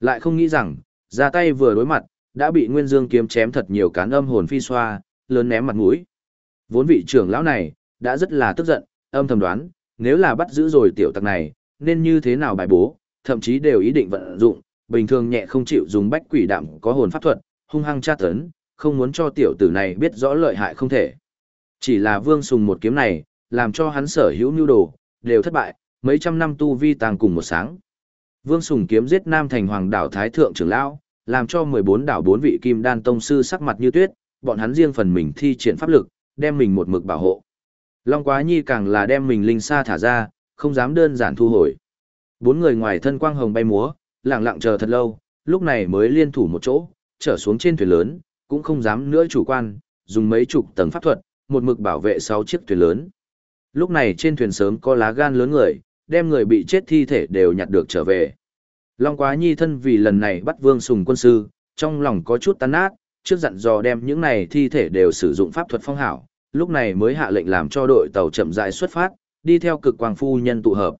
Lại không nghĩ rằng, ra tay vừa đối mặt, đã bị Nguyên Dương kiếm chém thật nhiều cán âm hồn phi xoa, lớn ném mặt mũi. Vốn vị trưởng lão này, đã rất là tức giận, âm thầm đoán, nếu là bắt giữ rồi tiểu tặc này, nên như thế nào bài bố, thậm chí đều ý định vận dụng, bình thường nhẹ không chịu dùng bách quỷ đạm có hồn pháp thuật, hung hăng tra tấn, không muốn cho tiểu tử này biết rõ lợi hại không thể. Chỉ là vương sùng một kiếm này, làm cho hắn sở hữu nhu đồ, đều thất bại, mấy trăm năm tu vi tàng cùng một sáng. Vương Sùng kiếm giết Nam Thành Hoàng đảo Thái Thượng trưởng lão, làm cho 14 đảo bốn vị kim đan tông sư sắc mặt như tuyết, bọn hắn riêng phần mình thi triển pháp lực, đem mình một mực bảo hộ. Long Quá Nhi càng là đem mình linh xa thả ra, không dám đơn giản thu hồi. Bốn người ngoài thân quang hồng bay múa, lặng lặng chờ thật lâu, lúc này mới liên thủ một chỗ, trở xuống trên thuyền lớn, cũng không dám nữa chủ quan, dùng mấy chục tầng pháp thuật, một mực bảo vệ sáu chiếc thuyền lớn. Lúc này trên thuyền sớm có lá gan lớn người, đem người bị chết thi thể đều nhặt được trở về. Long Quá Nhi thân vì lần này bắt Vương Sùng quân sư, trong lòng có chút tan nát, trước dặn dò đem những này thi thể đều sử dụng pháp thuật phong hảo, lúc này mới hạ lệnh làm cho đội tàu chậm rãi xuất phát, đi theo cực quang phu nhân tụ hợp.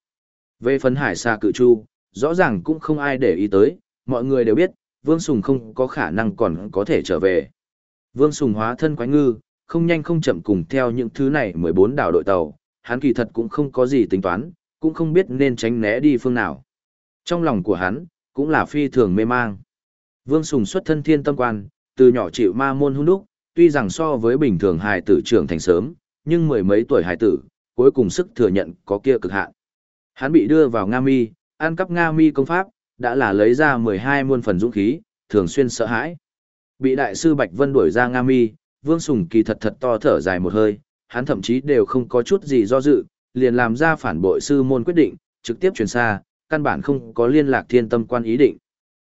Về phấn hải xa cự chu, rõ ràng cũng không ai để ý tới, mọi người đều biết, Vương Sùng không có khả năng còn có thể trở về. Vương Sùng hóa thân quái ngư, không nhanh không chậm cùng theo những thứ này 14 đảo đội tàu, hắn kỳ thật cũng không có gì tính toán, cũng không biết nên tránh né đi phương nào. Trong lòng của hắn, cũng là phi thường mê mang. Vương Sùng xuất thân thiên tâm quan, từ nhỏ chịu ma môn hung đúc, tuy rằng so với bình thường hài tử trưởng thành sớm, nhưng mười mấy tuổi hài tử, cuối cùng sức thừa nhận có kia cực hạn. Hắn bị đưa vào Nga Mi, ăn cắp Nga Mi công pháp, đã là lấy ra 12 muôn phần dũng khí, thường xuyên sợ hãi. Bị đại sư Bạch Vân đuổi ra Nga Mi, Vương Sùng kỳ thật thật to thở dài một hơi, hắn thậm chí đều không có chút gì do dự, liền làm ra phản bội sư môn quyết định, trực tiếp truyền xa, căn bản không có liên lạc thiên tâm quan ý định.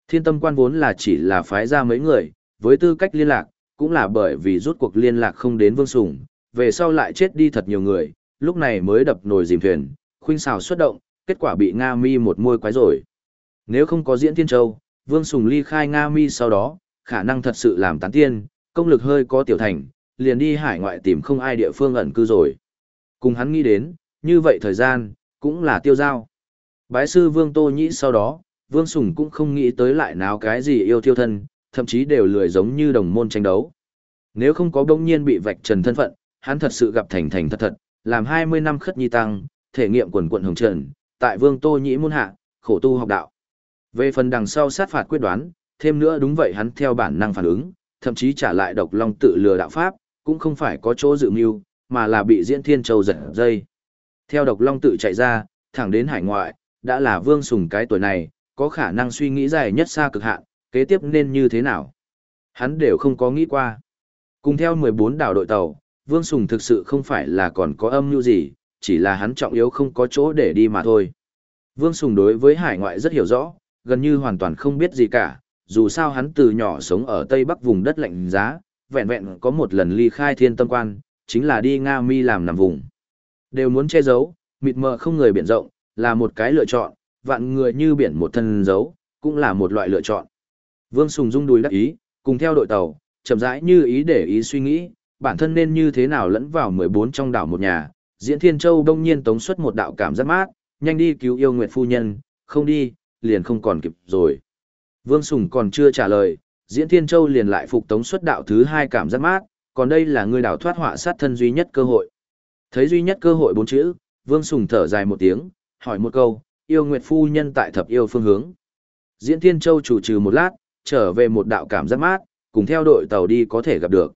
Thiên tâm quan vốn là chỉ là phái ra mấy người, với tư cách liên lạc, cũng là bởi vì rút cuộc liên lạc không đến Vương Sùng, về sau lại chết đi thật nhiều người, lúc này mới đập nồi dìm thuyền, khuynh xào xuất động, kết quả bị Nga Mi một môi quái rồi. Nếu không có diễn Thiên Châu, Vương Sùng ly khai Nga Mi sau đó, khả năng thật sự làm tán tiên, công lực hơi có tiểu thành, liền đi hải ngoại tìm không ai địa phương ẩn cư rồi. Cùng hắn nghĩ đến, như vậy thời gian, cũng là tiêu giao. Bái sư Vương Tô Nhĩ sau đó, Vương Sùng cũng không nghĩ tới lại nào cái gì yêu thiêu thân, thậm chí đều lười giống như đồng môn tranh đấu. Nếu không có bỗng nhiên bị vạch trần thân phận, hắn thật sự gặp thành thành thật thật, làm 20 năm khất nhi tăng, thể nghiệm quần quận hồng trần, tại Vương Tô Nhĩ môn hạ, khổ tu học đạo. Về phần đằng sau sát phạt quyết đoán, thêm nữa đúng vậy hắn theo bản năng phản ứng, thậm chí trả lại độc long tự lừa đạo pháp, cũng không phải có chỗ dự mưu, mà là bị diễn thiên châu giật dây. Theo độc long tự chạy ra, thẳng đến hải ngoại, đã là vương sùng cái tuổi này, có khả năng suy nghĩ dài nhất xa cực hạn, kế tiếp nên như thế nào. Hắn đều không có nghĩ qua. Cùng theo 14 đảo đội tàu, Vương Sùng thực sự không phải là còn có âm mưu gì, chỉ là hắn trọng yếu không có chỗ để đi mà thôi. Vương Sùng đối với hải ngoại rất hiểu rõ, gần như hoàn toàn không biết gì cả, dù sao hắn từ nhỏ sống ở Tây Bắc vùng đất lạnh giá, vẹn vẹn có một lần ly khai thiên tâm quan, chính là đi Nga Mi làm nằm vùng. Đều muốn che giấu, mịt mờ không người biển rộng, là một cái lựa chọn, vạn người như biển một thân giấu, cũng là một loại lựa chọn. Vương Sùng rung đùi đắc ý, cùng theo đội tàu, chậm rãi như ý để ý suy nghĩ, bản thân nên như thế nào lẫn vào 14 trong đảo một nhà. Diễn Thiên Châu đông nhiên tống xuất một đạo cảm giác mát, nhanh đi cứu yêu Nguyệt Phu Nhân, không đi, liền không còn kịp rồi. Vương Sùng còn chưa trả lời, Diễn Thiên Châu liền lại phục tống xuất đạo thứ hai cảm giác mát, còn đây là người đảo thoát họa sát thân duy nhất cơ hội. Thấy duy nhất cơ hội bốn chữ, Vương Sùng thở dài một tiếng, hỏi một câu, yêu Nguyệt Phu Nhân tại thập yêu phương hướng. Diễn Thiên Châu chủ trừ một lát, trở về một đạo cảm giác mát, cùng theo đội tàu đi có thể gặp được.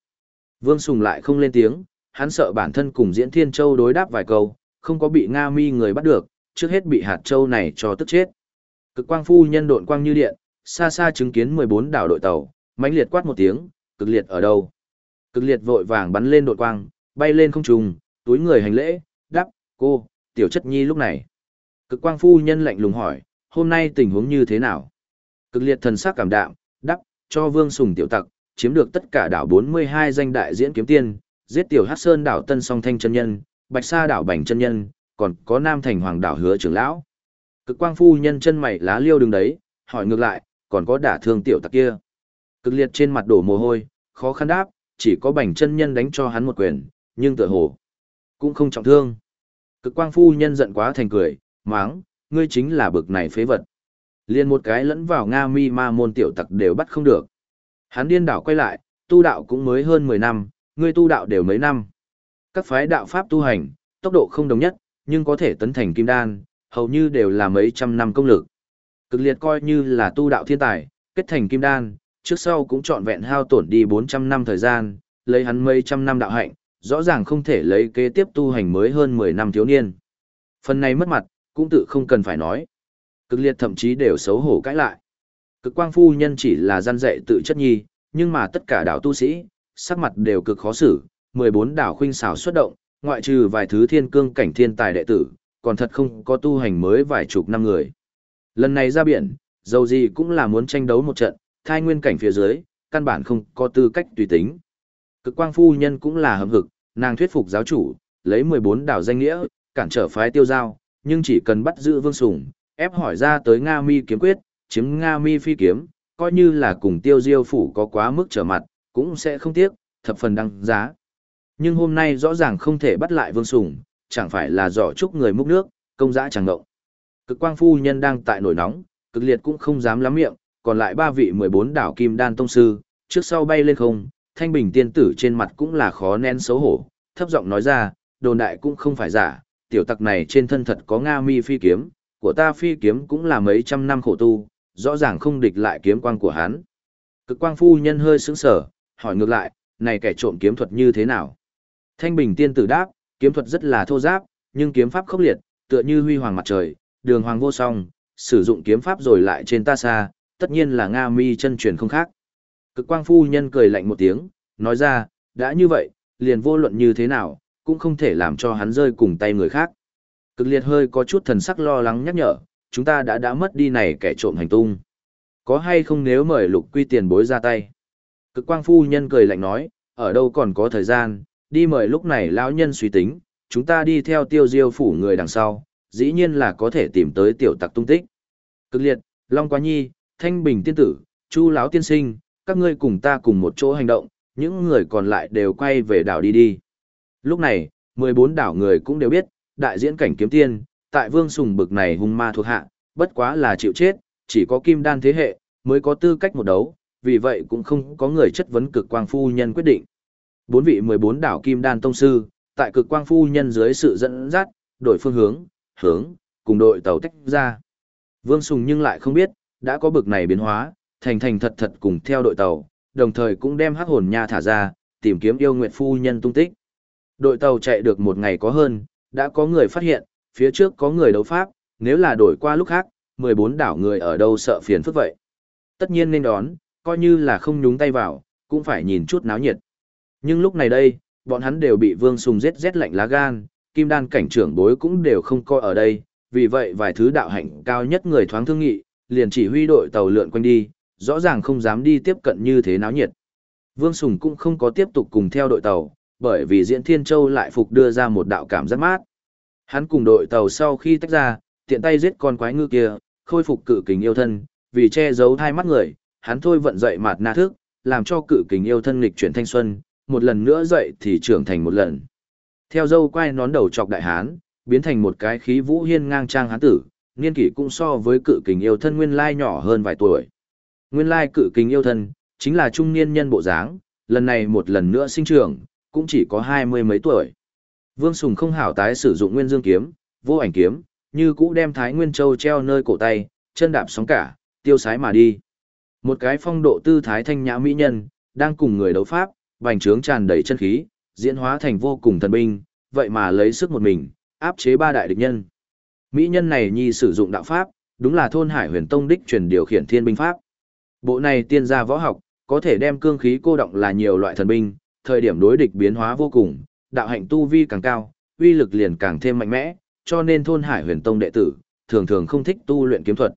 Vương Sùng lại không lên tiếng, hắn sợ bản thân cùng Diễn Thiên Châu đối đáp vài câu, không có bị Nga mi người bắt được, trước hết bị hạt châu này cho tức chết. Cực quang phu nhân độn quang như điện, xa xa chứng kiến 14 đảo đội tàu, mãnh liệt quát một tiếng, cực liệt ở đâu? Cực liệt vội vàng bắn lên độn quang, bay lên không trung, túi người hành lễ, đáp, cô, tiểu chất nhi lúc này. Cực quang phu nhân lạnh lùng hỏi, hôm nay tình huống như thế nào? Cực liệt thần sắc cảm đạm, đáp, cho vương sùng tiểu tặc, chiếm được tất cả đảo 42 danh đại diễn kiếm tiên, giết tiểu hát sơn đảo Tân Song Thanh chân nhân, Bạch Sa đảo Bành chân nhân, còn có Nam Thành Hoàng đảo Hứa trưởng lão. Cực quang phu nhân chân mày lá liêu đứng đấy, hỏi ngược lại, còn có đả thương tiểu tặc kia. Cực liệt trên mặt đổ mồ hôi, khó khăn đáp, chỉ có Bành chân nhân đánh cho hắn một quyền, nhưng tựa hồ cũng không trọng thương. Cực quang phu nhân giận quá thành cười, máng, ngươi chính là bực này phế vật. Liên một cái lẫn vào Nga mi ma môn tiểu tặc đều bắt không được. Hắn điên đảo quay lại, tu đạo cũng mới hơn 10 năm, ngươi tu đạo đều mấy năm. Các phái đạo pháp tu hành, tốc độ không đồng nhất, nhưng có thể tấn thành kim đan, hầu như đều là mấy trăm năm công lực. Cực liệt coi như là tu đạo thiên tài, kết thành kim đan, trước sau cũng trọn vẹn hao tổn đi 400 năm thời gian, lấy hắn mấy trăm năm đạo hạnh, rõ ràng không thể lấy kế tiếp tu hành mới hơn 10 năm thiếu niên. Phần này mất mặt, cũng tự không cần phải nói. Cực liệt thậm chí đều xấu hổ cãi lại. Cực quang phu nhân chỉ là gian dạy tự chất nhi, nhưng mà tất cả đảo tu sĩ, sắc mặt đều cực khó xử, 14 đảo khuynh xảo xuất động, ngoại trừ vài thứ thiên cương cảnh thiên tài đệ tử, còn thật không có tu hành mới vài chục năm người. Lần này ra biển, dầu gì cũng là muốn tranh đấu một trận, thai nguyên cảnh phía dưới, căn bản không có tư cách tùy tính. Cực quang phu nhân cũng là hâm hực, nàng thuyết phục giáo chủ, lấy 14 đảo danh nghĩa, cản trở phái tiêu giao, nhưng chỉ cần bắt giữ vương sủng, ép hỏi ra tới Nga mi kiếm quyết, chiếm Nga mi phi kiếm, coi như là cùng tiêu diêu phủ có quá mức trở mặt, cũng sẽ không tiếc, thập phần đăng giá. Nhưng hôm nay rõ ràng không thể bắt lại vương sủng, chẳng phải là giỏ chúc người múc nước, công dã chẳng ngộng. Cực quang phu nhân đang tại nổi nóng, cực liệt cũng không dám lắm miệng, còn lại ba vị 14 đảo kim đan tông sư, trước sau bay lên không, thanh bình tiên tử trên mặt cũng là khó nén xấu hổ, thấp giọng nói ra, đồn đại cũng không phải giả, tiểu tặc này trên thân thật có Nga mi phi kiếm, của ta phi kiếm cũng là mấy trăm năm khổ tu, rõ ràng không địch lại kiếm quang của hắn. Cực quang phu nhân hơi sững sở, hỏi ngược lại, này kẻ trộm kiếm thuật như thế nào? Thanh bình tiên tử đáp, kiếm thuật rất là thô giáp, nhưng kiếm pháp khốc liệt, tựa như huy hoàng mặt trời, đường hoàng vô song, sử dụng kiếm pháp rồi lại trên ta xa, tất nhiên là Nga mi chân truyền không khác. Cực quang phu nhân cười lạnh một tiếng, nói ra, đã như vậy, liền vô luận như thế nào, cũng không thể làm cho hắn rơi cùng tay người khác. Cực liệt hơi có chút thần sắc lo lắng nhắc nhở, chúng ta đã đã mất đi này kẻ trộm hành tung. Có hay không nếu mời lục quy tiền bối ra tay? Cực quang phu nhân cười lạnh nói, ở đâu còn có thời gian, đi mời lúc này lão nhân suy tính, chúng ta đi theo tiêu diêu phủ người đằng sau, dĩ nhiên là có thể tìm tới tiểu tặc tung tích. Cực liệt, Long Quá Nhi, Thanh Bình Tiên Tử, Chu Lão Tiên Sinh, các ngươi cùng ta cùng một chỗ hành động, những người còn lại đều quay về đảo đi đi. Lúc này, 14 đảo người cũng đều biết, đại diễn cảnh kiếm tiên, tại vương sùng bực này hung ma thuộc hạ, bất quá là chịu chết, chỉ có kim đan thế hệ, mới có tư cách một đấu, vì vậy cũng không có người chất vấn cực quang phu nhân quyết định. Bốn vị 14 đảo kim đan tông sư, tại cực quang phu nhân dưới sự dẫn dắt, đổi phương hướng, hướng, cùng đội tàu tách ra. Vương Sùng nhưng lại không biết, đã có bực này biến hóa, thành thành thật thật cùng theo đội tàu, đồng thời cũng đem hắc hồn nha thả ra, tìm kiếm yêu nguyện phu nhân tung tích. Đội tàu chạy được một ngày có hơn, đã có người phát hiện, phía trước có người đấu pháp, nếu là đổi qua lúc khác, 14 đảo người ở đâu sợ phiền phức vậy. Tất nhiên nên đón, coi như là không nhúng tay vào, cũng phải nhìn chút náo nhiệt. Nhưng lúc này đây, bọn hắn đều bị Vương Sùng giết rét lạnh lá gan, kim đan cảnh trưởng bối cũng đều không coi ở đây, vì vậy vài thứ đạo hạnh cao nhất người thoáng thương nghị, liền chỉ huy đội tàu lượn quanh đi, rõ ràng không dám đi tiếp cận như thế náo nhiệt. Vương Sùng cũng không có tiếp tục cùng theo đội tàu, bởi vì Diễn Thiên Châu lại phục đưa ra một đạo cảm giác mát. Hắn cùng đội tàu sau khi tách ra, tiện tay giết con quái ngư kia, khôi phục cự kình yêu thân, vì che giấu hai mắt người, hắn thôi vận dậy mạt na thức, làm cho cự kình yêu thân nghịch chuyển thanh xuân, một lần nữa dậy thì trưởng thành một lần. Theo dâu quay nón đầu chọc đại hán, biến thành một cái khí vũ hiên ngang trang hán tử, niên kỷ cũng so với cự kình yêu thân nguyên lai nhỏ hơn vài tuổi. Nguyên lai cự kình yêu thân, chính là trung niên nhân bộ dáng, lần này một lần nữa sinh trưởng, cũng chỉ có hai mươi mấy tuổi. Vương Sùng không hảo tái sử dụng nguyên dương kiếm, vô ảnh kiếm, như cũ đem Thái Nguyên Châu treo nơi cổ tay, chân đạp sóng cả, tiêu sái mà đi. Một cái phong độ tư thái thanh nhã mỹ nhân, đang cùng người đấu pháp, bành trướng tràn đầy chân khí, diễn hóa thành vô cùng thần binh, vậy mà lấy sức một mình, áp chế ba đại địch nhân. Mỹ nhân này nhi sử dụng đạo pháp, đúng là thôn Hải Huyền Tông đích truyền điều khiển thiên binh pháp. Bộ này tiên gia võ học, có thể đem cương khí cô động là nhiều loại thần binh, thời điểm đối địch biến hóa vô cùng, đạo hạnh tu vi càng cao, uy lực liền càng thêm mạnh mẽ, cho nên thôn Hải Huyền Tông đệ tử thường thường không thích tu luyện kiếm thuật.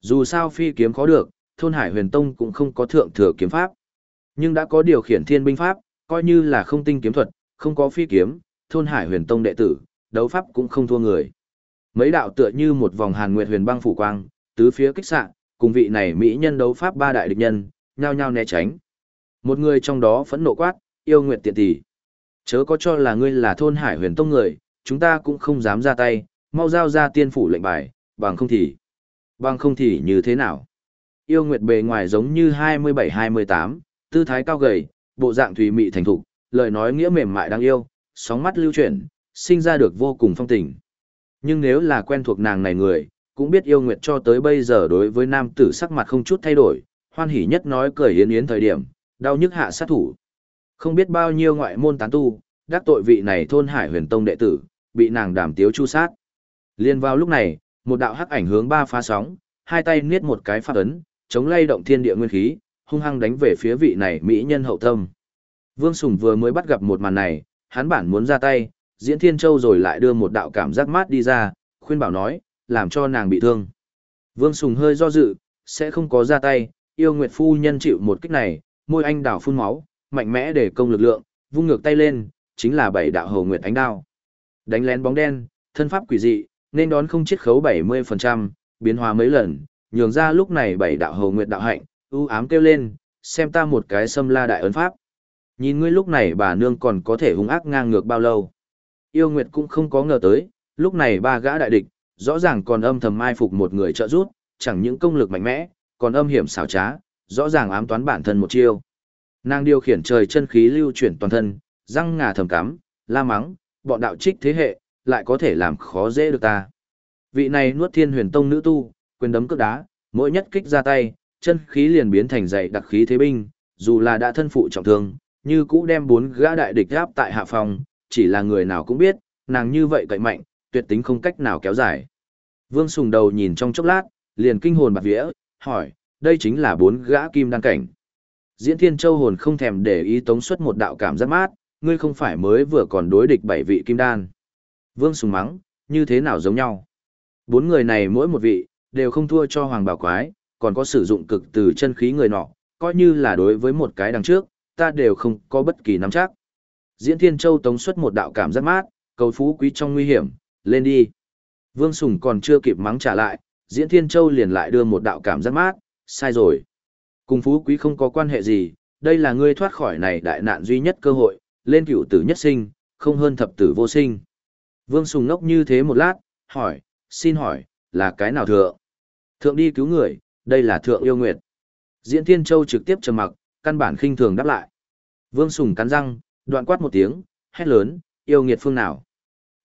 Dù sao phi kiếm khó được, thôn Hải Huyền Tông cũng không có thượng thừa kiếm pháp. Nhưng đã có điều khiển thiên binh pháp, coi như là không tinh kiếm thuật, không có phi kiếm, thôn Hải Huyền Tông đệ tử, đấu pháp cũng không thua người. Mấy đạo tựa như một vòng Hàn Nguyệt Huyền băng phủ quang, tứ phía kích xạ, cùng vị này mỹ nhân đấu pháp ba đại địch nhân, nhao nhao né tránh. Một người trong đó phẫn nộ quát, yêu nguyện tiện tỷ. Chớ có cho là ngươi là thôn Hải Huyền Tông người, chúng ta cũng không dám ra tay, mau giao ra tiên phủ lệnh bài, bằng không thì. Bằng không thì như thế nào? Yêu nguyệt bề ngoài giống như 27-28, tư thái cao gầy, bộ dạng thùy mị thành thục, lời nói nghĩa mềm mại đáng yêu, sóng mắt lưu chuyển, sinh ra được vô cùng phong tình. Nhưng nếu là quen thuộc nàng này người, cũng biết yêu nguyệt cho tới bây giờ đối với nam tử sắc mặt không chút thay đổi, hoan hỉ nhất nói cười yến yến thời điểm, đau nhức hạ sát thủ. Không biết bao nhiêu ngoại môn tán tu, đắc tội vị này thôn hải huyền tông đệ tử, bị nàng đàm tiếu chu sát. Liên vào lúc này, một đạo hắc ảnh hướng ba phá sóng, hai tay niết một cái pháp ấn, chống lay động thiên địa nguyên khí, hung hăng đánh về phía vị này mỹ nhân hậu tâm. Vương Sùng vừa mới bắt gặp một màn này, hắn bản muốn ra tay, diễn thiên châu rồi lại đưa một đạo cảm giác mát đi ra, khuyên bảo nói, làm cho nàng bị thương. Vương Sùng hơi do dự, sẽ không có ra tay, yêu nguyệt phu nhân chịu một kích này, môi anh đảo phun máu, mạnh mẽ để công lực lượng, vung ngược tay lên, chính là bảy đạo hầu nguyệt ánh đao. Đánh lén bóng đen, thân pháp quỷ dị, nên đón không chiết khấu 70%, biến hóa mấy lần, nhường ra lúc này bảy đạo hầu nguyệt đạo hạnh, ưu ám kêu lên, xem ta một cái xâm la đại ấn pháp. Nhìn ngươi lúc này bà nương còn có thể hung ác ngang ngược bao lâu. Yêu Nguyệt cũng không có ngờ tới, lúc này ba gã đại địch, rõ ràng còn âm thầm mai phục một người trợ giúp, chẳng những công lực mạnh mẽ, còn âm hiểm xảo trá, rõ ràng ám toán bản thân một chiêu. Nàng điều khiển trời chân khí lưu chuyển toàn thân, răng ngà thầm cắm, la mắng, bọn đạo trích thế hệ, lại có thể làm khó dễ được ta. Vị này nuốt thiên huyền tông nữ tu, quyền đấm cước đá, mỗi nhất kích ra tay, chân khí liền biến thành dày đặc khí thế binh, dù là đã thân phụ trọng thương, như cũ đem bốn gã đại địch áp tại hạ phòng, chỉ là người nào cũng biết, nàng như vậy cậy mạnh, tuyệt tính không cách nào kéo dài. Vương Sùng đầu nhìn trong chốc lát, liền kinh hồn bạc vía, hỏi, đây chính là bốn gã kim đan cảnh. Diễn Thiên Châu hồn không thèm để ý tống xuất một đạo cảm giác mát, ngươi không phải mới vừa còn đối địch bảy vị kim đan. Vương Sùng mắng, như thế nào giống nhau. Bốn người này mỗi một vị, đều không thua cho Hoàng Bảo Quái, còn có sử dụng cực từ chân khí người nọ, coi như là đối với một cái đằng trước, ta đều không có bất kỳ nắm chắc. Diễn Thiên Châu tống xuất một đạo cảm giác mát, cầu phú quý trong nguy hiểm, lên đi. Vương Sùng còn chưa kịp mắng trả lại, Diễn Thiên Châu liền lại đưa một đạo cảm giác mát, sai rồi. Cùng phú quý không có quan hệ gì, đây là ngươi thoát khỏi này đại nạn duy nhất cơ hội, lên cựu tử nhất sinh, không hơn thập tử vô sinh. Vương Sùng ngốc như thế một lát, hỏi, xin hỏi, là cái nào thượng? Thượng đi cứu người, đây là thượng yêu nguyệt. Diễn Thiên Châu trực tiếp trầm mặc, căn bản khinh thường đáp lại. Vương Sùng cắn răng, đoạn quát một tiếng, hét lớn, yêu nghiệt phương nào?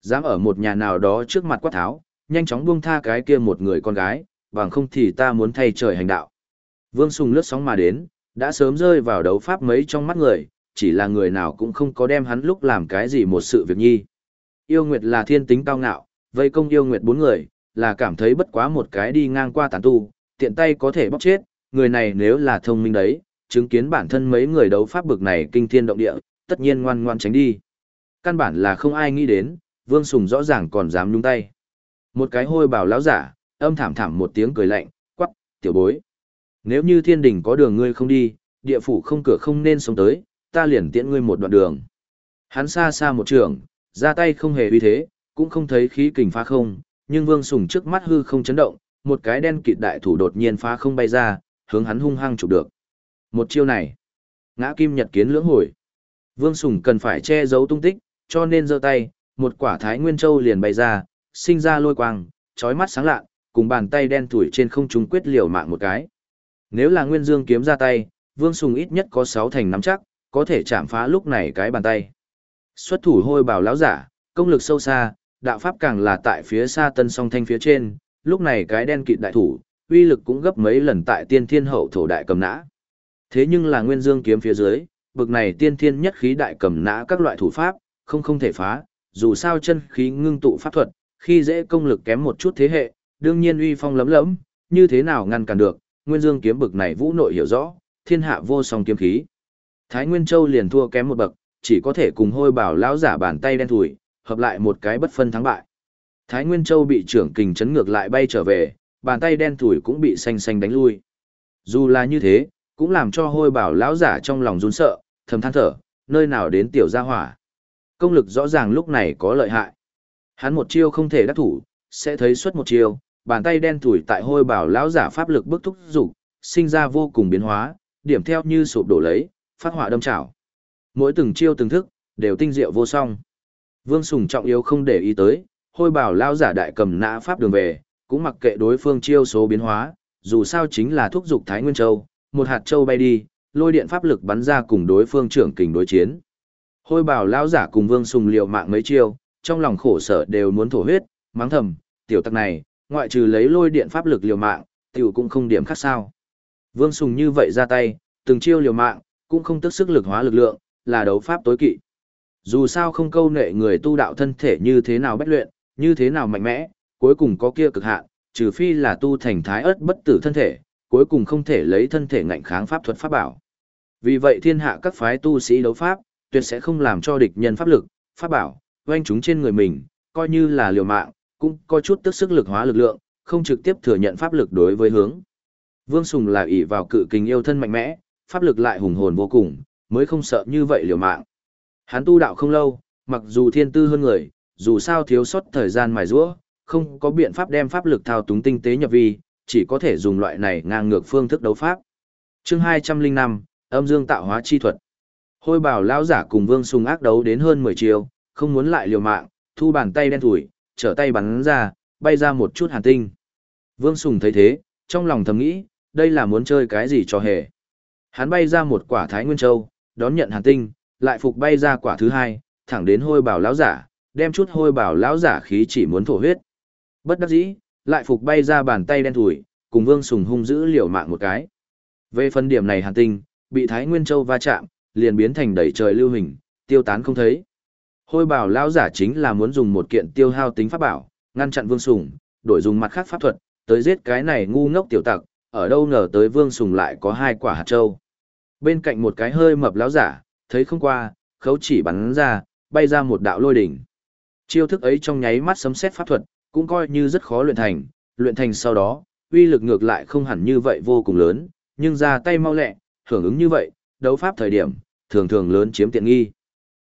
Dám ở một nhà nào đó trước mặt quát tháo, nhanh chóng buông tha cái kia một người con gái, bằng không thì ta muốn thay trời hành đạo. Vương Sùng lướt sóng mà đến, đã sớm rơi vào đấu pháp mấy trong mắt người, chỉ là người nào cũng không có đem hắn lúc làm cái gì một sự việc nhi. Yêu Nguyệt là thiên tính cao ngạo, vây công yêu Nguyệt bốn người, là cảm thấy bất quá một cái đi ngang qua tàn tu, tiện tay có thể bóc chết, người này nếu là thông minh đấy, chứng kiến bản thân mấy người đấu pháp bực này kinh thiên động địa, tất nhiên ngoan ngoan tránh đi. Căn bản là không ai nghĩ đến, Vương Sùng rõ ràng còn dám nhúng tay. Một cái hôi bảo lão giả, âm thảm thảm một tiếng cười lạnh, quắc, tiểu bối. Nếu như thiên đình có đường ngươi không đi, địa phủ không cửa không nên sống tới, ta liền tiễn ngươi một đoạn đường. Hắn xa xa một trường, ra tay không hề uy thế, cũng không thấy khí kình phá không, nhưng Vương Sùng trước mắt hư không chấn động, một cái đen kịt đại thủ đột nhiên phá không bay ra, hướng hắn hung hăng chụp được. Một chiêu này, ngã kim nhật kiến lưỡng hồi. Vương Sùng cần phải che giấu tung tích, cho nên giơ tay, một quả thái nguyên châu liền bay ra, sinh ra lôi quang, chói mắt sáng lạ, cùng bàn tay đen thủi trên không trung quyết liều mạng một cái. Nếu là Nguyên Dương kiếm ra tay, Vương Sùng ít nhất có 6 thành nắm chắc, có thể chạm phá lúc này cái bàn tay. Xuất thủ hôi bảo lão giả, công lực sâu xa, đạo pháp càng là tại phía xa tân song thanh phía trên, lúc này cái đen kịt đại thủ, uy lực cũng gấp mấy lần tại tiên thiên hậu thổ đại cầm nã. Thế nhưng là Nguyên Dương kiếm phía dưới, bực này tiên thiên nhất khí đại cầm nã các loại thủ pháp, không không thể phá, dù sao chân khí ngưng tụ pháp thuật, khi dễ công lực kém một chút thế hệ, đương nhiên uy phong lấm lấm, như thế nào ngăn cản được, Nguyên Dương kiếm bực này vũ nội hiểu rõ, thiên hạ vô song kiếm khí. Thái Nguyên Châu liền thua kém một bậc, chỉ có thể cùng hôi bảo lão giả bàn tay đen thủi, hợp lại một cái bất phân thắng bại. Thái Nguyên Châu bị trưởng kình chấn ngược lại bay trở về, bàn tay đen thủi cũng bị xanh xanh đánh lui. Dù là như thế, cũng làm cho hôi bảo lão giả trong lòng run sợ, thầm than thở, nơi nào đến tiểu gia hỏa. Công lực rõ ràng lúc này có lợi hại. Hắn một chiêu không thể đắc thủ, sẽ thấy suốt một chiêu, bàn tay đen thủi tại hôi bảo lão giả pháp lực bức thúc dục, sinh ra vô cùng biến hóa, điểm theo như sụp đổ lấy, phát hỏa đâm chảo. Mỗi từng chiêu từng thức, đều tinh diệu vô song. Vương Sùng trọng yếu không để ý tới, hôi bảo lao giả đại cầm nã pháp đường về, cũng mặc kệ đối phương chiêu số biến hóa, dù sao chính là thúc dục Thái Nguyên Châu, một hạt châu bay đi, lôi điện pháp lực bắn ra cùng đối phương trưởng kình đối chiến. Hôi bảo lao giả cùng Vương Sùng liều mạng mấy chiêu, trong lòng khổ sở đều muốn thổ huyết, mắng thầm, tiểu tặc này, ngoại trừ lấy lôi điện pháp lực liều mạng, tiểu cũng không điểm khác sao. Vương Sùng như vậy ra tay, từng chiêu liều mạng, cũng không tức sức lực hóa lực lượng, là đấu pháp tối kỵ. Dù sao không câu nệ người tu đạo thân thể như thế nào bách luyện, như thế nào mạnh mẽ, cuối cùng có kia cực hạn, trừ phi là tu thành thái ớt bất tử thân thể, cuối cùng không thể lấy thân thể ngạnh kháng pháp thuật pháp bảo. Vì vậy thiên hạ các phái tu sĩ đấu pháp, tuyệt sẽ không làm cho địch nhân pháp lực, pháp bảo, oanh chúng trên người mình, coi như là liều mạng, cũng có chút tức sức lực hóa lực lượng, không trực tiếp thừa nhận pháp lực đối với hướng. Vương Sùng là ỷ vào cự kình yêu thân mạnh mẽ, pháp lực lại hùng hồn vô cùng, mới không sợ như vậy liều mạng. Hắn tu đạo không lâu, mặc dù thiên tư hơn người, dù sao thiếu sót thời gian mài rũa, không có biện pháp đem pháp lực thao túng tinh tế nhập vi, chỉ có thể dùng loại này ngang ngược phương thức đấu pháp. Chương 205, Âm Dương tạo hóa chi thuật. Hôi bảo lão giả cùng Vương Sùng ác đấu đến hơn 10 chiều, không muốn lại liều mạng, thu bàn tay đen thủi, trở tay bắn ra, bay ra một chút hàn tinh. Vương Sùng thấy thế, trong lòng thầm nghĩ, đây là muốn chơi cái gì cho hề. Hắn bay ra một quả Thái Nguyên Châu, đón nhận hàn tinh, lại phục bay ra quả thứ hai, thẳng đến hôi bảo lão giả, đem chút hôi bảo lão giả khí chỉ muốn thổ huyết. Bất đắc dĩ, lại phục bay ra bàn tay đen thủi, cùng Vương Sùng hung dữ liều mạng một cái. Về phân điểm này hàn tinh, bị Thái Nguyên Châu va chạm, liền biến thành đẩy trời lưu hình, tiêu tán không thấy. Hôi bảo lão giả chính là muốn dùng một kiện tiêu hao tính pháp bảo, ngăn chặn Vương Sùng, đổi dùng mặt khác pháp thuật, tới giết cái này ngu ngốc tiểu tặc, ở đâu ngờ tới Vương Sùng lại có hai quả hạt châu. Bên cạnh một cái hơi mập lão giả, thấy không qua, khấu chỉ bắn ra, bay ra một đạo lôi đỉnh. Chiêu thức ấy trong nháy mắt sấm xét pháp thuật, cũng coi như rất khó luyện thành, luyện thành sau đó, uy lực ngược lại không hẳn như vậy vô cùng lớn, nhưng ra tay mau lẹ, hưởng ứng như vậy, đấu pháp thời điểm, thường thường lớn chiếm tiện nghi.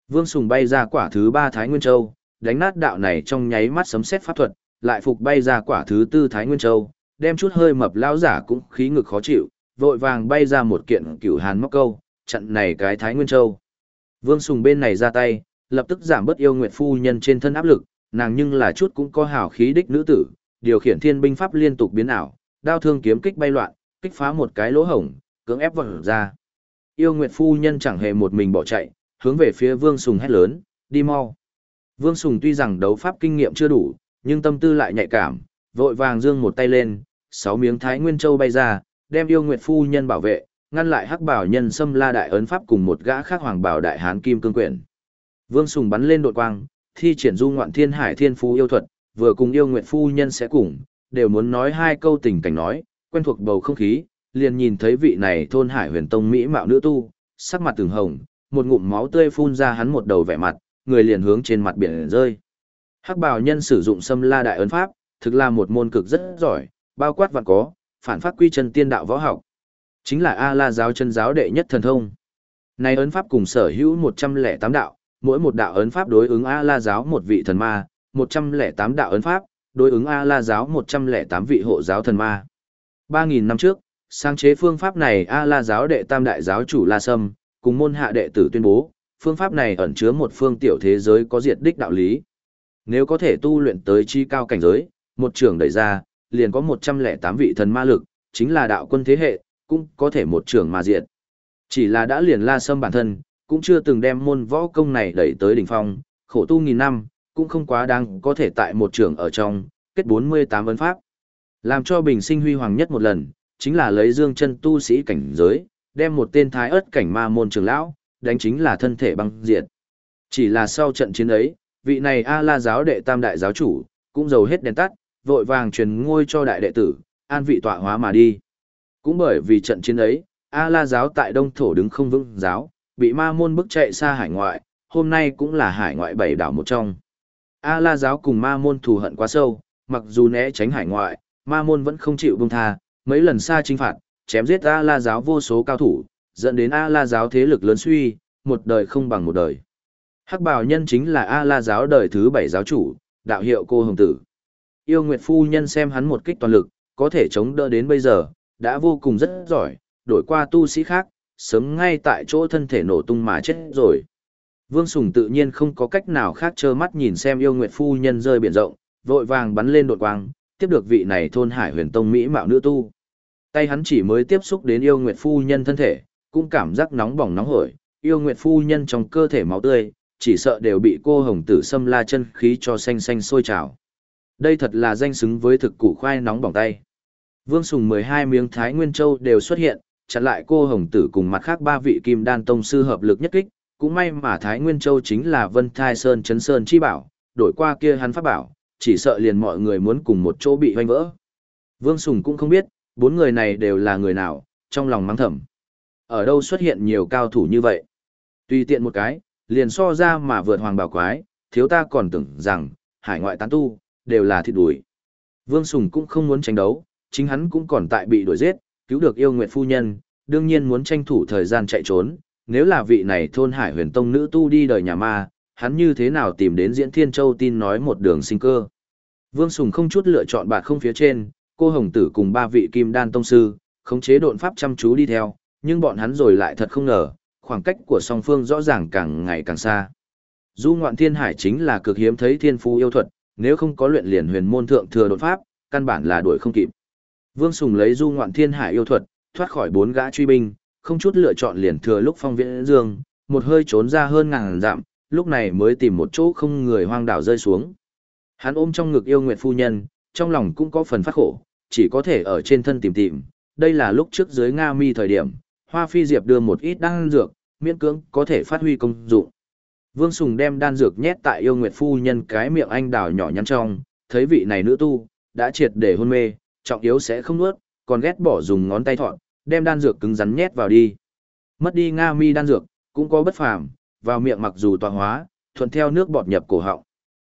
Vương Sùng bay ra quả thứ ba Thái Nguyên Châu, đánh nát đạo này trong nháy mắt sấm xét pháp thuật, lại phục bay ra quả thứ tư Thái Nguyên Châu, đem chút hơi mập lão giả cũng khí ngực khó chịu, vội vàng bay ra một kiện cửu hàn móc câu, chặn này cái Thái Nguyên Châu. Vương Sùng bên này ra tay, lập tức giảm bớt yêu nguyệt phu nhân trên thân áp lực, nàng nhưng là chút cũng có hào khí đích nữ tử, điều khiển thiên binh pháp liên tục biến ảo, đao thương kiếm kích bay loạn, kích phá một cái lỗ hổng, cưỡng ép vào ra. Yêu nguyệt phu nhân chẳng hề một mình bỏ chạy, hướng về phía Vương Sùng hét lớn, đi mau. Vương Sùng tuy rằng đấu pháp kinh nghiệm chưa đủ, nhưng tâm tư lại nhạy cảm, vội vàng dương một tay lên, sáu miếng thái nguyên châu bay ra, đem yêu nguyệt phu nhân bảo vệ, ngăn lại hắc bảo nhân xâm la đại ấn pháp cùng một gã khác hoàng bảo đại hán kim cương quyển. Vương Sùng bắn lên đột quang, thi triển du ngoạn thiên hải thiên phú yêu thuật, vừa cùng yêu nguyệt phu nhân sẽ cùng, đều muốn nói hai câu tình cảnh nói, quen thuộc bầu không khí, liền nhìn thấy vị này thôn hải huyền tông mỹ mạo nữ tu, sắc mặt từng hồng, một ngụm máu tươi phun ra hắn một đầu vẻ mặt, người liền hướng trên mặt biển rơi. Hắc bào nhân sử dụng xâm la đại ấn pháp, thực là một môn cực rất giỏi, bao quát vạn có, phản phát quy chân tiên đạo võ học. Chính là A-la giáo chân giáo đệ nhất thần thông. Này ấn pháp cùng sở hữu 108 đạo, mỗi một đạo ấn pháp đối ứng A-la giáo một vị thần ma, 108 đạo ấn pháp, đối ứng A-la giáo 108 vị hộ giáo thần ma. Ba nghìn năm trước, sáng chế phương pháp này A-la giáo đệ tam đại giáo chủ La Sâm, cùng môn hạ đệ tử tuyên bố, phương pháp này ẩn chứa một phương tiểu thế giới có diệt đích đạo lý. Nếu có thể tu luyện tới chi cao cảnh giới, một trường đẩy ra, liền có 108 vị thần ma lực, chính là đạo quân thế hệ, cũng có thể một trường mà diệt. Chỉ là đã liền La Sâm bản thân, cũng chưa từng đem môn võ công này đẩy tới đỉnh phong, khổ tu nghìn năm, cũng không quá đáng có thể tại một trường ở trong, kết 48 vấn pháp. Làm cho bình sinh huy hoàng nhất một lần, chính là lấy dương chân tu sĩ cảnh giới, đem một tên thái ớt cảnh ma môn trường lão, đánh chính là thân thể băng diệt. Chỉ là sau trận chiến ấy, vị này A-la giáo đệ tam đại giáo chủ, cũng dầu hết đèn tắt, vội vàng truyền ngôi cho đại đệ tử, an vị tọa hóa mà đi. Cũng bởi vì trận chiến ấy, A-la giáo tại đông thổ đứng không vững giáo, bị ma môn bức chạy xa hải ngoại, hôm nay cũng là hải ngoại bảy đảo một trong. A-la giáo cùng ma môn thù hận quá sâu, mặc dù né tránh hải ngoại, ma môn vẫn không chịu buông tha, mấy lần xa chinh phạt, chém giết A-la giáo vô số cao thủ, dẫn đến A-la giáo thế lực lớn suy, một đời không bằng một đời. Hắc bào nhân chính là A-la giáo đời thứ bảy giáo chủ, đạo hiệu cô hồng tử. Yêu Nguyệt Phu Nhân xem hắn một kích toàn lực, có thể chống đỡ đến bây giờ, đã vô cùng rất giỏi, đổi qua tu sĩ khác, sớm ngay tại chỗ thân thể nổ tung mà chết rồi. Vương Sùng tự nhiên không có cách nào khác trơ mắt nhìn xem yêu Nguyệt Phu Nhân rơi biển rộng, vội vàng bắn lên đột quang, tiếp được vị này thôn hải huyền tông Mỹ mạo nữ tu. Tay hắn chỉ mới tiếp xúc đến yêu Nguyệt Phu Nhân thân thể, cũng cảm giác nóng bỏng nóng hổi, yêu Nguyệt Phu Nhân trong cơ thể máu tươi, chỉ sợ đều bị cô hồng tử xâm la chân khí cho xanh xanh sôi trào. Đây thật là danh xứng với thực củ khoai nóng bỏng tay. Vương Sùng 12 miếng Thái Nguyên Châu đều xuất hiện, chặn lại cô hồng tử cùng mặt khác ba vị kim đan tông sư hợp lực nhất kích, cũng may mà Thái Nguyên Châu chính là Vân Thai Sơn Chấn Sơn chi bảo, đổi qua kia hắn pháp bảo, chỉ sợ liền mọi người muốn cùng một chỗ bị hoanh vỡ. Vương Sùng cũng không biết, bốn người này đều là người nào, trong lòng mắng thầm. Ở đâu xuất hiện nhiều cao thủ như vậy? Tùy tiện một cái, liền so ra mà vượt hoàng bảo quái, thiếu ta còn tưởng rằng, hải ngoại tán tu, đều là thịt đuổi. Vương Sùng cũng không muốn tranh đấu, chính hắn cũng còn tại bị đuổi giết, cứu được yêu nguyện phu nhân, đương nhiên muốn tranh thủ thời gian chạy trốn, nếu là vị này thôn hải huyền tông nữ tu đi đời nhà ma, hắn như thế nào tìm đến diễn thiên châu tin nói một đường sinh cơ. Vương Sùng không chút lựa chọn bạc không phía trên, cô hồng tử cùng ba vị kim đan tông sư, khống chế độn pháp chăm chú đi theo, nhưng bọn hắn rồi lại thật không ngờ, khoảng cách của song phương rõ ràng càng ngày càng xa. Du ngoạn thiên hải chính là cực hiếm thấy thiên phú yêu thuật, nếu không có luyện liền huyền môn thượng thừa đột pháp, căn bản là đuổi không kịp. Vương Sùng lấy du ngoạn thiên hải yêu thuật, thoát khỏi bốn gã truy binh, không chút lựa chọn liền thừa lúc phong viễn dương, một hơi trốn ra hơn ngàn dặm, lúc này mới tìm một chỗ không người hoang đảo rơi xuống. Hắn ôm trong ngực yêu nguyệt phu nhân, trong lòng cũng có phần phát khổ, chỉ có thể ở trên thân tìm tìm. Đây là lúc trước dưới Nga mi thời điểm, Hoa Phi Diệp đưa một ít đan dược, miễn cưỡng có thể phát huy công dụng. Vương Sùng đem đan dược nhét tại yêu nguyệt phu nhân cái miệng anh đào nhỏ nhắn trong, thấy vị này nữ tu, đã triệt để hôn mê, trọng yếu sẽ không nuốt, còn ghét bỏ dùng ngón tay thọn, đem đan dược cứng rắn nhét vào đi. Mất đi Nga mi đan dược, cũng có bất phàm, vào miệng mặc dù tọa hóa, thuận theo nước bọt nhập cổ họng.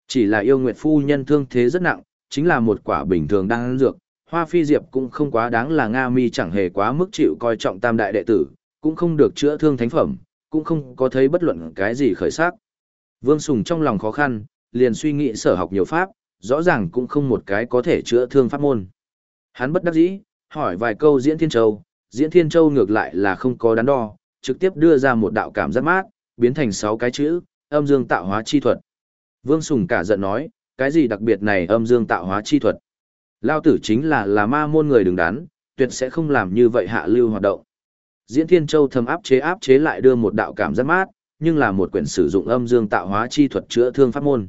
Chỉ là yêu nguyệt phu nhân thương thế rất nặng, chính là một quả bình thường đan dược, Hoa Phi Diệp cũng không quá đáng là Nga mi chẳng hề quá mức chịu coi trọng tam đại đệ tử, cũng không được chữa thương thánh phẩm, cũng không có thấy bất luận cái gì khởi sắc. Vương Sùng trong lòng khó khăn, liền suy nghĩ sở học nhiều pháp, rõ ràng cũng không một cái có thể chữa thương pháp môn. Hắn bất đắc dĩ, hỏi vài câu Diễn Thiên Châu, Diễn Thiên Châu ngược lại là không có đắn đo, trực tiếp đưa ra một đạo cảm giác mát, biến thành sáu cái chữ, âm dương tạo hóa chi thuật. Vương Sùng cả giận nói, cái gì đặc biệt này âm dương tạo hóa chi thuật? Lao tử chính là là ma môn người đứng đắn, tuyệt sẽ không làm như vậy hạ lưu hoạt động. Diễn Thiên Châu thầm áp chế áp chế lại đưa một đạo cảm giác mát, nhưng là một quyển sử dụng âm dương tạo hóa chi thuật chữa thương pháp môn.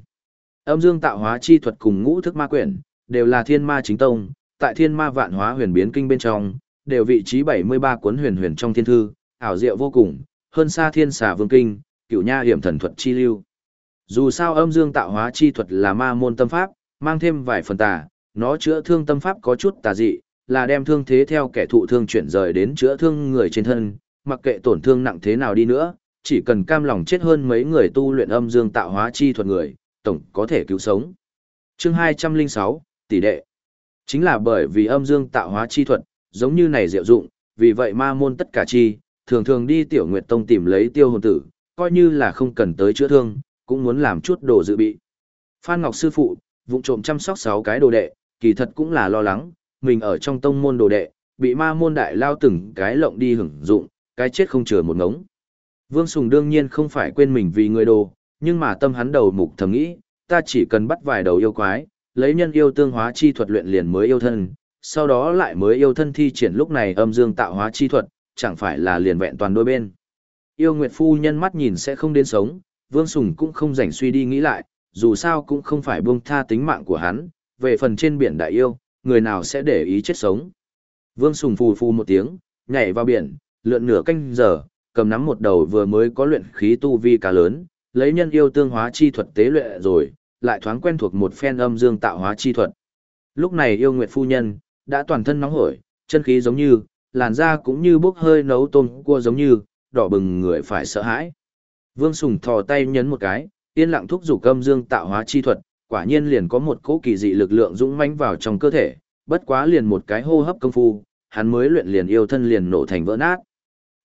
Âm dương tạo hóa chi thuật cùng ngũ thức ma quyển, đều là thiên ma chính tông, tại thiên ma vạn hóa huyền biến kinh bên trong, đều vị trí 73 cuốn huyền huyền trong thiên thư, ảo diệu vô cùng, hơn xa thiên xà vương kinh, cửu nha hiểm thần thuật chi lưu. Dù sao âm dương tạo hóa chi thuật là ma môn tâm pháp, mang thêm vài phần tà, nó chữa thương tâm pháp có chút tà dị, là đem thương thế theo kẻ thụ thương chuyển rời đến chữa thương người trên thân, mặc kệ tổn thương nặng thế nào đi nữa, chỉ cần cam lòng chết hơn mấy người tu luyện âm dương tạo hóa chi thuật người, tổng có thể cứu sống. Chương 206, tỷ đệ. Chính là bởi vì âm dương tạo hóa chi thuật, giống như này diệu dụng, vì vậy ma môn tất cả chi, thường thường đi tiểu nguyệt tông tìm lấy tiêu hồn tử, coi như là không cần tới chữa thương, cũng muốn làm chút đồ dự bị. Phan Ngọc sư phụ, vụng trộm chăm sóc sáu cái đồ đệ, kỳ thật cũng là lo lắng, mình ở trong tông môn đồ đệ, bị ma môn đại lao từng cái lộng đi hưởng dụng, cái chết không chừa một ngống. Vương Sùng đương nhiên không phải quên mình vì người đồ, nhưng mà tâm hắn đầu mục thầm nghĩ, ta chỉ cần bắt vài đầu yêu quái, lấy nhân yêu tương hóa chi thuật luyện liền mới yêu thân, sau đó lại mới yêu thân thi triển lúc này âm dương tạo hóa chi thuật, chẳng phải là liền vẹn toàn đôi bên. Yêu Nguyệt Phu nhân mắt nhìn sẽ không đến sống, Vương Sùng cũng không rảnh suy đi nghĩ lại, dù sao cũng không phải buông tha tính mạng của hắn, về phần trên biển đại yêu, người nào sẽ để ý chết sống. Vương Sùng phù phù một tiếng, nhảy vào biển, lượn nửa canh giờ, cầm nắm một đầu vừa mới có luyện khí tu vi cá lớn, lấy nhân yêu tương hóa chi thuật tế luyện rồi, lại thoáng quen thuộc một phen âm dương tạo hóa chi thuật. Lúc này yêu nguyệt phu nhân, đã toàn thân nóng hổi, chân khí giống như, làn da cũng như bốc hơi nấu tôm cua giống như, đỏ bừng người phải sợ hãi. Vương Sùng thò tay nhấn một cái, yên lặng thúc dục âm dương tạo hóa chi thuật, quả nhiên liền có một cỗ kỳ dị lực lượng dũng mãnh vào trong cơ thể, bất quá liền một cái hô hấp công phu, hắn mới luyện liền yêu thân liền nổ thành vỡ nát.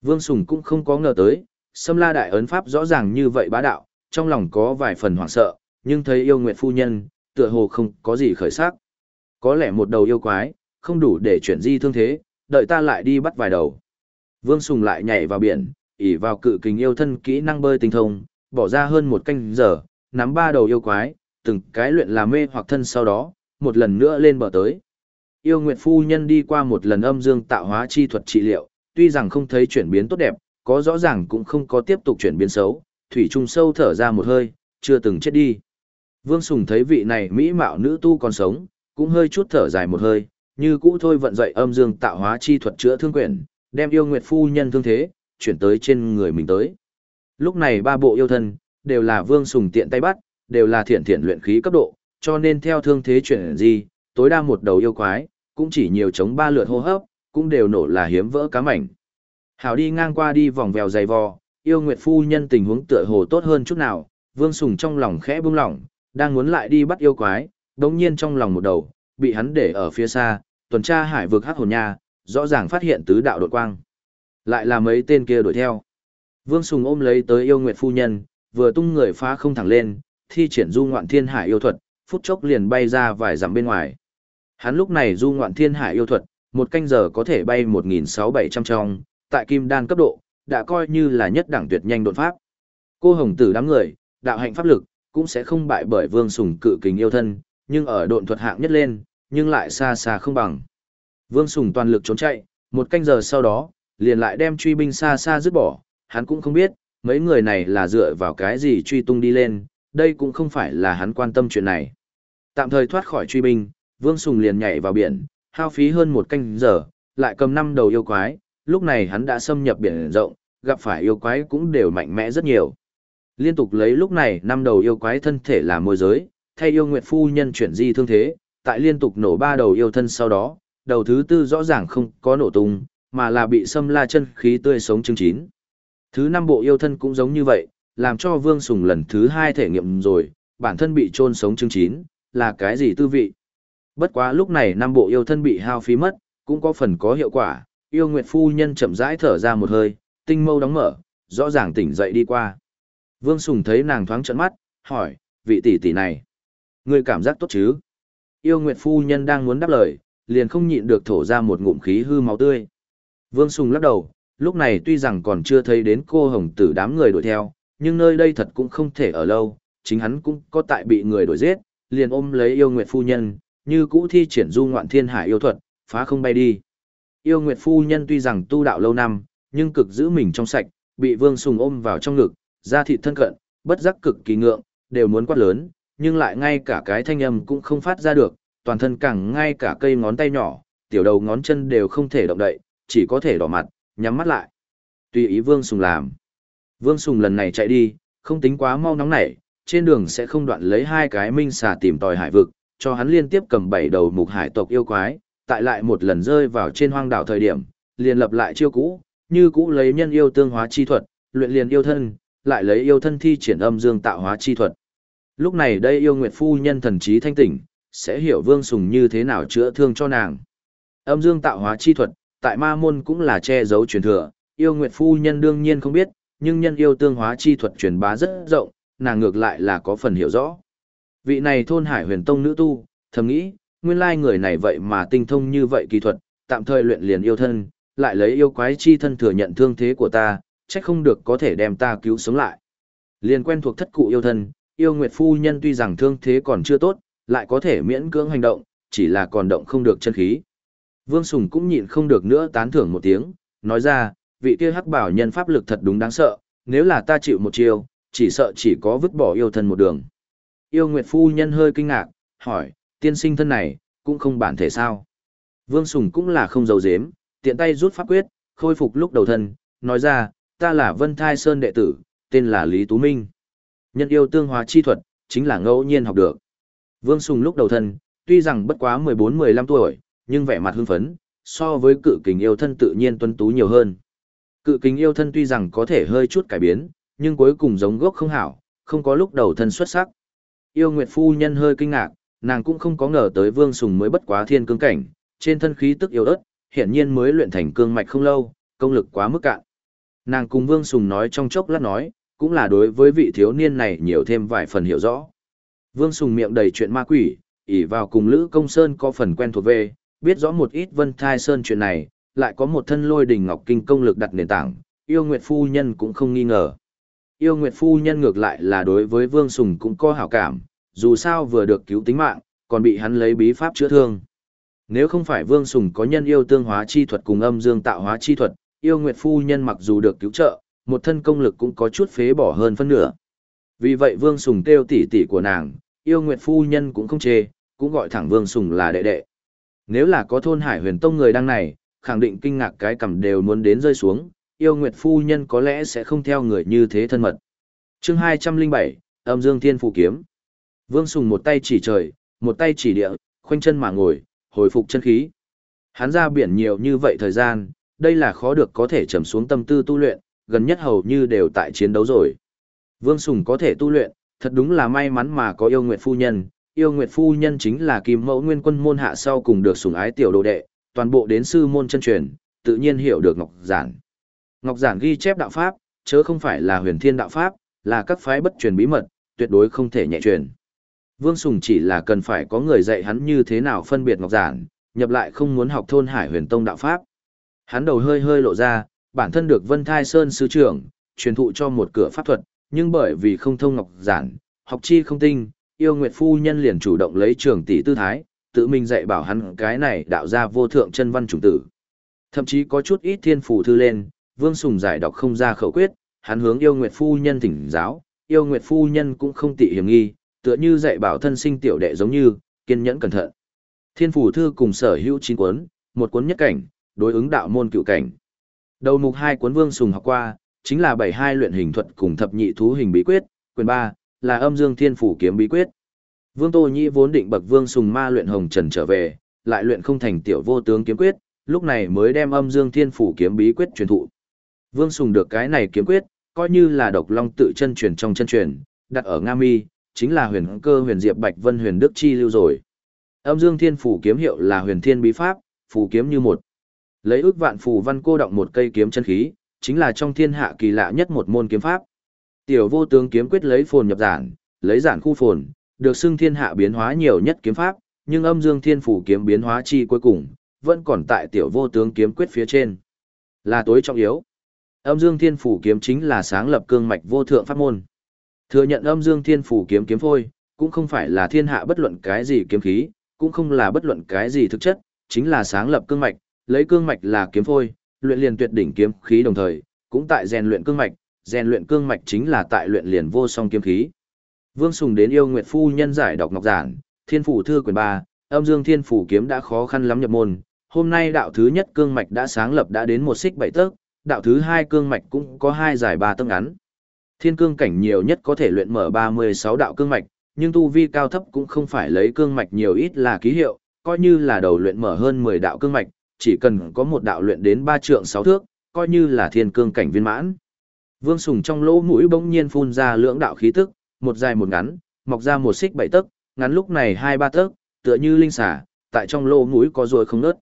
Vương Sùng cũng không có ngờ tới, Sâm La Đại ấn pháp rõ ràng như vậy bá đạo, trong lòng có vài phần hoảng sợ, nhưng thấy yêu nguyệt phu nhân, tựa hồ không có gì khởi sắc. Có lẽ một đầu yêu quái, không đủ để chuyển di thương thế, đợi ta lại đi bắt vài đầu. Vương Sùng lại nhảy vào biển, ỉ vào cự kình yêu thân kỹ năng bơi tinh thông, bỏ ra hơn một canh giờ, nắm ba đầu yêu quái, từng cái luyện là mê hoặc thân sau đó, một lần nữa lên bờ tới. Yêu Nguyệt Phu Nhân đi qua một lần âm dương tạo hóa chi thuật trị liệu, tuy rằng không thấy chuyển biến tốt đẹp, có rõ ràng cũng không có tiếp tục chuyển biến xấu, Thủy Trung sâu thở ra một hơi, chưa từng chết đi. Vương Sùng thấy vị này mỹ mạo nữ tu còn sống, cũng hơi chút thở dài một hơi, như cũ thôi vận dậy âm dương tạo hóa chi thuật chữa thương quyển, đem yêu nguyệt phu nhân thương thế, chuyển tới trên người mình tới. Lúc này ba bộ yêu thân, đều là Vương Sùng tiện tay bắt, đều là thiện thiện luyện khí cấp độ, cho nên theo thương thế chuyển gì, tối đa một đầu yêu quái, cũng chỉ nhiều chống ba lượt hô hấp, cũng đều nổ là hiếm vỡ cá mảnh. Hảo đi ngang qua đi vòng vèo dày vò, yêu nguyệt phu nhân tình huống tựa hồ tốt hơn chút nào, Vương Sùng trong lòng khẽ bung lỏng, đang muốn lại đi bắt yêu quái, đống nhiên trong lòng một đầu, bị hắn để ở phía xa, tuần tra hải vực hắc hồn nha, rõ ràng phát hiện tứ đạo đột quang. Lại là mấy tên kia đuổi theo. Vương Sùng ôm lấy tới yêu nguyệt phu nhân, vừa tung người phá không thẳng lên, thi triển du ngoạn thiên hải yêu thuật, phút chốc liền bay ra vài dặm bên ngoài. Hắn lúc này du ngoạn thiên hải yêu thuật, một canh giờ có thể bay 1.600-700 trong, tại kim đan cấp độ, đã coi như là nhất đẳng tuyệt nhanh đột pháp. Cô hồng tử đám người, đạo hạnh pháp lực, cũng sẽ không bại bởi vương sùng cự kính yêu thân, nhưng ở độn thuật hạng nhất lên, nhưng lại xa xa không bằng. Vương sùng toàn lực trốn chạy, một canh giờ sau đó, liền lại đem truy binh xa xa dứt bỏ, hắn cũng không biết, mấy người này là dựa vào cái gì truy tung đi lên, đây cũng không phải là hắn quan tâm chuyện này. Tạm thời thoát khỏi truy binh, Vương Sùng liền nhảy vào biển, hao phí hơn một canh giờ, lại cầm năm đầu yêu quái, lúc này hắn đã xâm nhập biển rộng, gặp phải yêu quái cũng đều mạnh mẽ rất nhiều. Liên tục lấy lúc này năm đầu yêu quái thân thể làm môi giới, thay yêu nguyệt phu nhân chuyển di thương thế, tại liên tục nổ ba đầu yêu thân sau đó, đầu thứ tư rõ ràng không có nổ tung, mà là bị xâm la chân khí tươi sống chứng chín. Thứ năm bộ yêu thân cũng giống như vậy, làm cho Vương Sùng lần thứ hai thể nghiệm rồi, bản thân bị trôn sống chứng chín, là cái gì tư vị. Bất quá lúc này năm bộ yêu thân bị hao phí mất, cũng có phần có hiệu quả, yêu nguyệt phu nhân chậm rãi thở ra một hơi, tinh mâu đóng mở, rõ ràng tỉnh dậy đi qua. Vương Sùng thấy nàng thoáng trận mắt, hỏi, vị tỷ tỷ này, người cảm giác tốt chứ? Yêu Nguyệt phu nhân đang muốn đáp lời, liền không nhịn được thổ ra một ngụm khí hư máu tươi. Vương Sùng lắc đầu, lúc này tuy rằng còn chưa thấy đến cô hồng tử đám người đuổi theo, nhưng nơi đây thật cũng không thể ở lâu, chính hắn cũng có tại bị người đuổi giết, liền ôm lấy yêu nguyệt phu nhân, như cũ thi triển du ngoạn thiên hải yêu thuật, phá không bay đi. Yêu nguyệt phu nhân tuy rằng tu đạo lâu năm, nhưng cực giữ mình trong sạch, bị Vương Sùng ôm vào trong ngực, da thịt thân cận, bất giác cực kỳ ngượng, đều muốn quát lớn, nhưng lại ngay cả cái thanh âm cũng không phát ra được, toàn thân càng ngay cả cây ngón tay nhỏ, tiểu đầu ngón chân đều không thể động đậy, chỉ có thể đỏ mặt, nhắm mắt lại. Tùy ý Vương Sùng làm. Vương Sùng lần này chạy đi, không tính quá mau nóng nảy, trên đường sẽ không đoạn lấy hai cái minh xà tìm tòi hải vực, cho hắn liên tiếp cầm bảy đầu mục hải tộc yêu quái, tại lại một lần rơi vào trên hoang đảo thời điểm, liền lập lại chiêu cũ, như cũ lấy nhân yêu tương hóa chi thuật, luyện liền yêu thân, lại lấy yêu thân thi triển âm dương tạo hóa chi thuật. Lúc này đây yêu nguyệt phu nhân thần trí thanh tỉnh, sẽ hiểu Vương Sùng như thế nào chữa thương cho nàng. Âm dương tạo hóa chi thuật, tại ma môn cũng là che giấu truyền thừa, yêu nguyệt phu nhân đương nhiên không biết, nhưng nhân yêu tương hóa chi thuật truyền bá rất rộng, nàng ngược lại là có phần hiểu rõ. Vị này thôn hải huyền tông nữ tu, thầm nghĩ, nguyên lai người này vậy mà tinh thông như vậy kỳ thuật, tạm thời luyện liền yêu thân, lại lấy yêu quái chi thân thừa nhận thương thế của ta, trách không được có thể đem ta cứu sống lại. Liền quen thuộc thất cụ yêu thân, yêu nguyệt phu nhân tuy rằng thương thế còn chưa tốt, lại có thể miễn cưỡng hành động, chỉ là còn động không được chân khí. Vương Sùng cũng nhịn không được nữa tán thưởng một tiếng, nói ra, vị kia hắc bảo nhân pháp lực thật đúng đáng sợ, nếu là ta chịu một chiêu, chỉ sợ chỉ có vứt bỏ yêu thân một đường. Yêu Nguyệt Phu Nhân hơi kinh ngạc, hỏi, tiên sinh thân này, cũng không bản thể sao. Vương Sùng cũng là không giấu dếm, tiện tay rút pháp quyết, khôi phục lúc đầu thân, nói ra, ta là Vân Thai Sơn đệ tử, tên là Lý Tú Minh. Nhân yêu tương hóa chi thuật, chính là ngẫu nhiên học được. Vương Sùng lúc đầu thân, tuy rằng bất quá 14-15 tuổi, nhưng vẻ mặt hưng phấn, so với cự kình yêu thân tự nhiên tuân tú nhiều hơn. Cự kình yêu thân tuy rằng có thể hơi chút cải biến, nhưng cuối cùng giống gốc không hảo, không có lúc đầu thân xuất sắc. Yêu Nguyệt Phu Nhân hơi kinh ngạc, nàng cũng không có ngờ tới Vương Sùng mới bất quá thiên cương cảnh, trên thân khí tức yếu ớt, hiện nhiên mới luyện thành cương mạch không lâu, công lực quá mức cạn. Nàng cùng Vương Sùng nói trong chốc lát nói, cũng là đối với vị thiếu niên này nhiều thêm vài phần hiểu rõ. Vương Sùng miệng đầy chuyện ma quỷ, ỷ vào cùng Lữ Công Sơn có phần quen thuộc về, biết rõ một ít Vân Thai Sơn chuyện này, lại có một thân lôi đình ngọc kinh công lực đặt nền tảng, yêu Nguyệt Phu Nhân cũng không nghi ngờ. Yêu Nguyệt Phu Nhân ngược lại là đối với Vương Sùng cũng có hảo cảm, dù sao vừa được cứu tính mạng, còn bị hắn lấy bí pháp chữa thương. Nếu không phải Vương Sùng có nhân yêu tương hóa chi thuật cùng âm dương tạo hóa chi thuật, yêu Nguyệt Phu Nhân mặc dù được cứu trợ, một thân công lực cũng có chút phế bỏ hơn phân nửa. Vì vậy Vương Sùng kêu tỷ tỷ của nàng, yêu Nguyệt Phu Nhân cũng không chê, cũng gọi thẳng Vương Sùng là đệ đệ. Nếu là có thôn Hải Huyền Tông người đang này, khẳng định kinh ngạc cái cầm đều muốn đến rơi xuống, yêu Nguyệt Phu Nhân có lẽ sẽ không theo người như thế thân mật. chương 207, âm dương thiên phụ kiếm. Vương Sùng một tay chỉ trời, một tay chỉ địa, khoanh chân mà ngồi, hồi phục chân khí. Hắn ra biển nhiều như vậy thời gian, đây là khó được có thể trầm xuống tâm tư tu luyện, gần nhất hầu như đều tại chiến đấu rồi. Vương Sùng có thể tu luyện, thật đúng là may mắn mà có yêu nguyệt phu nhân. Yêu nguyệt phu nhân chính là kim mẫu nguyên quân môn hạ sau cùng được sủng ái tiểu đồ đệ, toàn bộ đến sư môn chân truyền, tự nhiên hiểu được Ngọc Giản. Ngọc Giản ghi chép đạo pháp, chớ không phải là huyền thiên đạo pháp, là các phái bất truyền bí mật, tuyệt đối không thể nhẹ truyền. Vương Sùng chỉ là cần phải có người dạy hắn như thế nào phân biệt Ngọc Giản, nhập lại không muốn học thôn Hải Huyền Tông đạo pháp. Hắn đầu hơi hơi lộ ra, bản thân được Vân Thai Sơn sư trưởng, truyền thụ cho một cửa pháp thuật, nhưng bởi vì không thông Ngọc Giản, học chi không tinh, yêu Nguyệt Phu Nhân liền chủ động lấy trường tỷ tư thái, tự mình dạy bảo hắn cái này đạo ra vô thượng chân văn chủng tử. Thậm chí có chút ít thiên phù thư lên, Vương Sùng giải đọc không ra khẩu quyết, hắn hướng yêu Nguyệt Phu Nhân thỉnh giáo, yêu Nguyệt Phu Nhân cũng không tị hiểm nghi, tựa như dạy bảo thân sinh tiểu đệ giống như, kiên nhẫn cẩn thận. Thiên phủ thư cùng sở hữu chín cuốn, một cuốn nhất cảnh, đối ứng đạo môn cựu cảnh. Đầu mục hai cuốn Vương Sùng học qua, chính là bảy hai luyện hình thuật cùng thập nhị thú hình bí quyết, quyền ba là âm dương thiên phủ kiếm bí quyết. Vương Tô Nhĩ vốn định bậc Vương Sùng ma luyện hồng trần trở về, lại luyện không thành tiểu vô tướng kiếm quyết, lúc này mới đem âm dương thiên phủ kiếm bí quyết truyền thụ. Vương Sùng được cái này kiếm quyết, coi như là độc long tự chân truyền trong chân truyền, đặt ở Nga Mi, chính là huyền cơ huyền diệp bạch vân huyền đức chi lưu rồi. Âm dương thiên phủ kiếm hiệu là huyền thiên bí pháp, phủ kiếm như một. Lấy ước vạn phù văn cô động một cây kiếm chân khí, chính là trong thiên hạ kỳ lạ nhất một môn kiếm pháp. Tiểu vô tướng kiếm quyết lấy phồn nhập giản, lấy giản khu phồn, được xưng thiên hạ biến hóa nhiều nhất kiếm pháp, nhưng âm dương thiên phủ kiếm biến hóa chi cuối cùng, vẫn còn tại tiểu vô tướng kiếm quyết phía trên. Là tối trọng yếu. Âm dương thiên phủ kiếm chính là sáng lập cương mạch vô thượng pháp môn. Thừa nhận âm dương thiên phủ kiếm kiếm phôi, cũng không phải là thiên hạ bất luận cái gì kiếm khí, cũng không là bất luận cái gì thực chất, chính là sáng lập cương mạch, lấy cương mạch là kiếm phôi, luyện liền tuyệt đỉnh kiếm khí đồng thời, cũng tại rèn luyện cương mạch, rèn luyện cương mạch chính là tại luyện liền vô song kiếm khí. Vương Sùng đến yêu Nguyệt phu nhân giải đọc ngọc giản, Thiên phủ thư quyển 3, Âm Dương Thiên phủ kiếm đã khó khăn lắm nhập môn, hôm nay đạo thứ nhất cương mạch đã sáng lập đã đến một xích bảy tấc, đạo thứ hai cương mạch cũng có hai giải ba tấc ngắn. Thiên cương cảnh nhiều nhất có thể luyện mở 36 đạo cương mạch, nhưng tu vi cao thấp cũng không phải lấy cương mạch nhiều ít là ký hiệu, coi như là đầu luyện mở hơn 10 đạo cương mạch, chỉ cần có một đạo luyện đến ba trượng sáu thước, coi như là thiên cương cảnh viên mãn. Vương Sùng trong lỗ mũi bỗng nhiên phun ra lưỡng đạo khí tức, một dài một ngắn, mọc ra một xích bảy tấc, ngắn lúc này hai ba tấc, tựa như linh xả, tại trong lỗ mũi có rồi không nớt.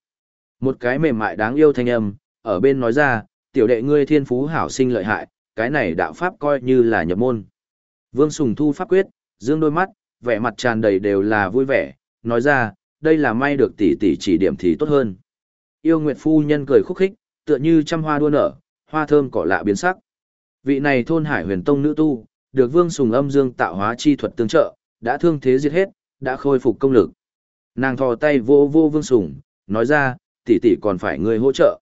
Một cái mềm mại đáng yêu thanh âm, ở bên nói ra, tiểu đệ ngươi thiên phú hảo sinh lợi hại, cái này đạo pháp coi như là nhập môn. Vương Sùng thu pháp quyết, dương đôi mắt, vẻ mặt tràn đầy đều là vui vẻ, nói ra, đây là may được tỷ tỷ chỉ điểm thì tốt hơn. Yêu Nguyệt phu nhân cười khúc khích, tựa như trăm hoa đua nở, hoa thơm cỏ lạ biến sắc. Vị này thôn Hải Huyền Tông nữ tu, được Vương Sùng âm dương tạo hóa chi thuật tương trợ, đã thương thế diệt hết, đã khôi phục công lực. Nàng thò tay vô vô Vương Sùng, nói ra, tỷ tỷ còn phải người hỗ trợ.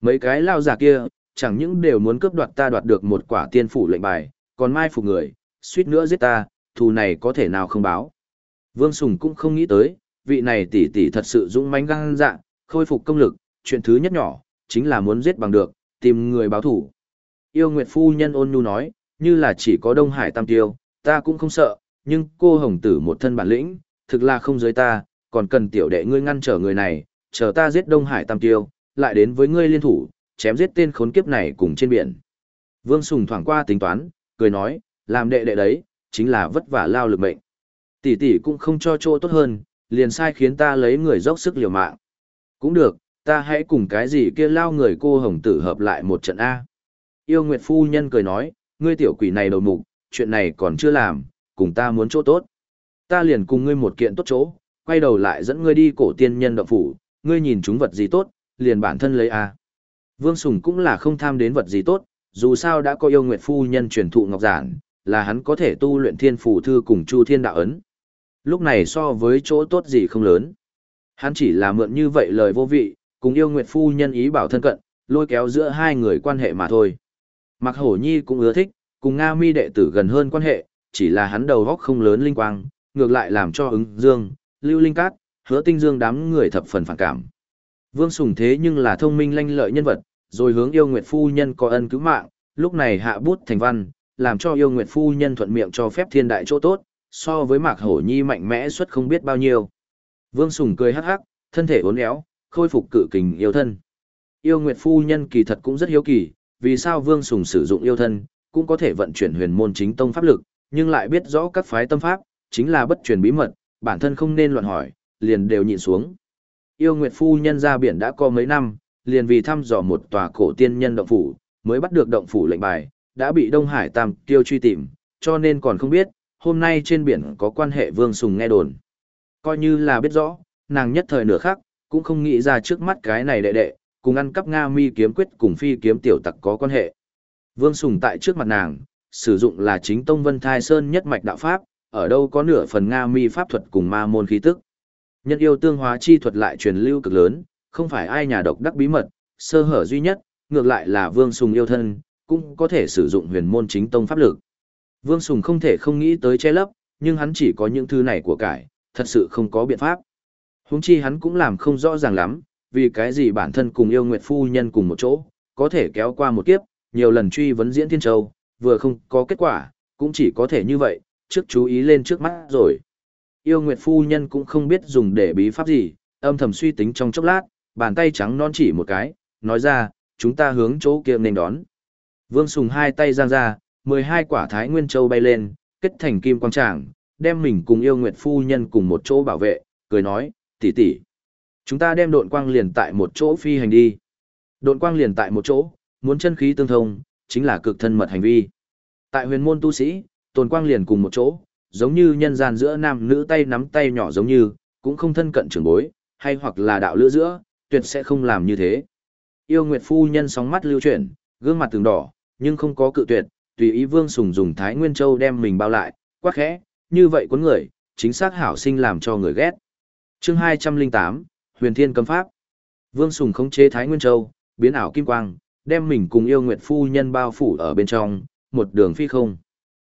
Mấy cái lao giả kia, chẳng những đều muốn cướp đoạt ta đoạt được một quả tiên phủ lệnh bài, còn mai phục người, suýt nữa giết ta, thù này có thể nào không báo. Vương Sùng cũng không nghĩ tới, vị này tỷ tỷ thật sự dũng mãnh gan dạ, khôi phục công lực, chuyện thứ nhất nhỏ, chính là muốn giết bằng được, tìm người báo thủ. Yêu Nguyệt phu nhân ôn nhu nói, như là chỉ có Đông Hải Tam Tiêu, ta cũng không sợ, nhưng cô hồng tử một thân bản lĩnh, thực là không giới ta, còn cần tiểu đệ ngươi ngăn trở người này, chờ ta giết Đông Hải Tam Tiêu, lại đến với ngươi liên thủ, chém giết tên khốn kiếp này cùng trên biển. Vương Sùng thoảng qua tính toán, cười nói, làm đệ đệ đấy, chính là vất vả lao lực mệnh. Tỷ tỷ cũng không cho chỗ tốt hơn, liền sai khiến ta lấy người dốc sức liều mạng. Cũng được, ta hãy cùng cái gì kia lao người cô hồng tử hợp lại một trận A. Yêu Nguyệt Phu Nhân cười nói, ngươi tiểu quỷ này đầu mục, chuyện này còn chưa làm, cùng ta muốn chỗ tốt. Ta liền cùng ngươi một kiện tốt chỗ, quay đầu lại dẫn ngươi đi cổ tiên nhân động phủ, ngươi nhìn chúng vật gì tốt, liền bản thân lấy A. Vương Sùng cũng là không tham đến vật gì tốt, dù sao đã có yêu Nguyệt Phu Nhân truyền thụ ngọc giản, là hắn có thể tu luyện thiên phủ thư cùng chu thiên đạo ấn. Lúc này so với chỗ tốt gì không lớn. Hắn chỉ là mượn như vậy lời vô vị, cùng yêu Nguyệt Phu Nhân ý bảo thân cận, lôi kéo giữa hai người quan hệ mà thôi. Mạc Hổ Nhi cũng ưa thích, cùng Nga mi đệ tử gần hơn quan hệ, chỉ là hắn đầu góc không lớn linh quang, ngược lại làm cho ứng dương, lưu linh cát, hứa tinh dương đám người thập phần phản cảm. Vương Sùng thế nhưng là thông minh lanh lợi nhân vật, rồi hướng yêu Nguyệt Phu Nhân có ân cứu mạng, lúc này hạ bút thành văn, làm cho yêu Nguyệt Phu Nhân thuận miệng cho phép thiên đại chỗ tốt, so với Mạc Hổ Nhi mạnh mẽ suất không biết bao nhiêu. Vương Sùng cười hắc hắc, thân thể uốn éo, khôi phục cự kình yêu thân. Yêu Nguyệt Phu Nhân kỳ thật cũng rất hiếu kỳ, vì sao Vương Sùng sử dụng yêu thân, cũng có thể vận chuyển huyền môn chính tông pháp lực, nhưng lại biết rõ các phái tâm pháp, chính là bất truyền bí mật, bản thân không nên loạn hỏi, liền đều nhịn xuống. Yêu Nguyệt Phu Nhân ra biển đã có mấy năm, liền vì thăm dò một tòa cổ tiên nhân động phủ, mới bắt được động phủ lệnh bài, đã bị Đông Hải Tam Tiêu truy tìm, cho nên còn không biết, hôm nay trên biển có quan hệ Vương Sùng nghe đồn. Coi như là biết rõ, nàng nhất thời nửa khắc cũng không nghĩ ra trước mắt cái này đệ đệ, cùng ăn cắp Nga mi kiếm quyết cùng phi kiếm tiểu tặc có quan hệ. Vương Sùng tại trước mặt nàng, sử dụng là chính tông vân thai sơn nhất mạch đạo pháp, ở đâu có nửa phần Nga mi pháp thuật cùng ma môn khí tức. Nhân yêu tương hóa chi thuật lại truyền lưu cực lớn, không phải ai nhà độc đắc bí mật, sơ hở duy nhất, ngược lại là Vương Sùng yêu thân, cũng có thể sử dụng huyền môn chính tông pháp lực. Vương Sùng không thể không nghĩ tới che lấp, nhưng hắn chỉ có những thứ này của cải, thật sự không có biện pháp. Húng chi hắn cũng làm không rõ ràng lắm, vì cái gì bản thân cùng yêu nguyệt phu nhân cùng một chỗ, có thể kéo qua một kiếp, nhiều lần truy vấn diễn thiên châu, vừa không có kết quả, cũng chỉ có thể như vậy, trước chú ý lên trước mắt rồi. Yêu nguyệt phu nhân cũng không biết dùng để bí pháp gì, âm thầm suy tính trong chốc lát, bàn tay trắng non chỉ một cái, nói ra, chúng ta hướng chỗ kia nên đón. Vương Sùng hai tay giang ra, 12 quả thái nguyên châu bay lên, kết thành kim quang tràng, đem mình cùng yêu nguyệt phu nhân cùng một chỗ bảo vệ, cười nói, tỷ tỷ, Chúng ta đem độn quang liền tại một chỗ phi hành đi. Độn quang liền tại một chỗ, muốn chân khí tương thông, chính là cực thân mật hành vi. Tại huyền môn tu sĩ, tồn quang liền cùng một chỗ, giống như nhân gian giữa nam nữ tay nắm tay nhỏ giống như, cũng không thân cận trưởng bối, hay hoặc là đạo lữ giữa, tuyệt sẽ không làm như thế. Yêu Nguyệt phu nhân sóng mắt lưu chuyển, gương mặt từng đỏ, nhưng không có cự tuyệt, tùy ý Vương Sùng dùng Thái Nguyên Châu đem mình bao lại, quá khẽ, như vậy cuốn người, chính xác hảo sinh làm cho người ghét. Chương 208, Huyền Thiên cấm pháp. Vương Sùng khống chế Thái Nguyên Châu, biến ảo kim quang, đem mình cùng yêu nguyệt phu nhân bao phủ ở bên trong, một đường phi không.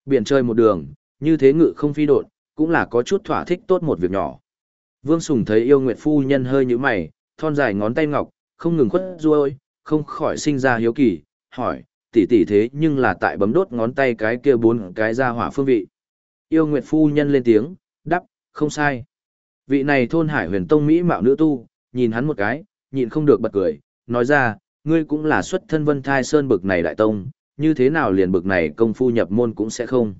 Biển trời một đường, như thế ngự không phi đột, cũng là có chút thỏa thích tốt một việc nhỏ. Vương Sùng thấy yêu nguyệt phu nhân hơi như mày, thon dài ngón tay ngọc, không ngừng khuất ruôi, không khỏi sinh ra hiếu kỳ, hỏi, tỷ tỷ thế nhưng là tại bấm đốt ngón tay cái kia bốn cái ra hỏa phương vị. Yêu nguyệt phu nhân lên tiếng, đắp, không sai. Vị này thôn hải huyền tông Mỹ mạo nữ tu, nhìn hắn một cái, nhịn không được bật cười, nói ra, ngươi cũng là xuất thân vân thai sơn bực này đại tông, như thế nào liền bực này công phu nhập môn cũng sẽ không.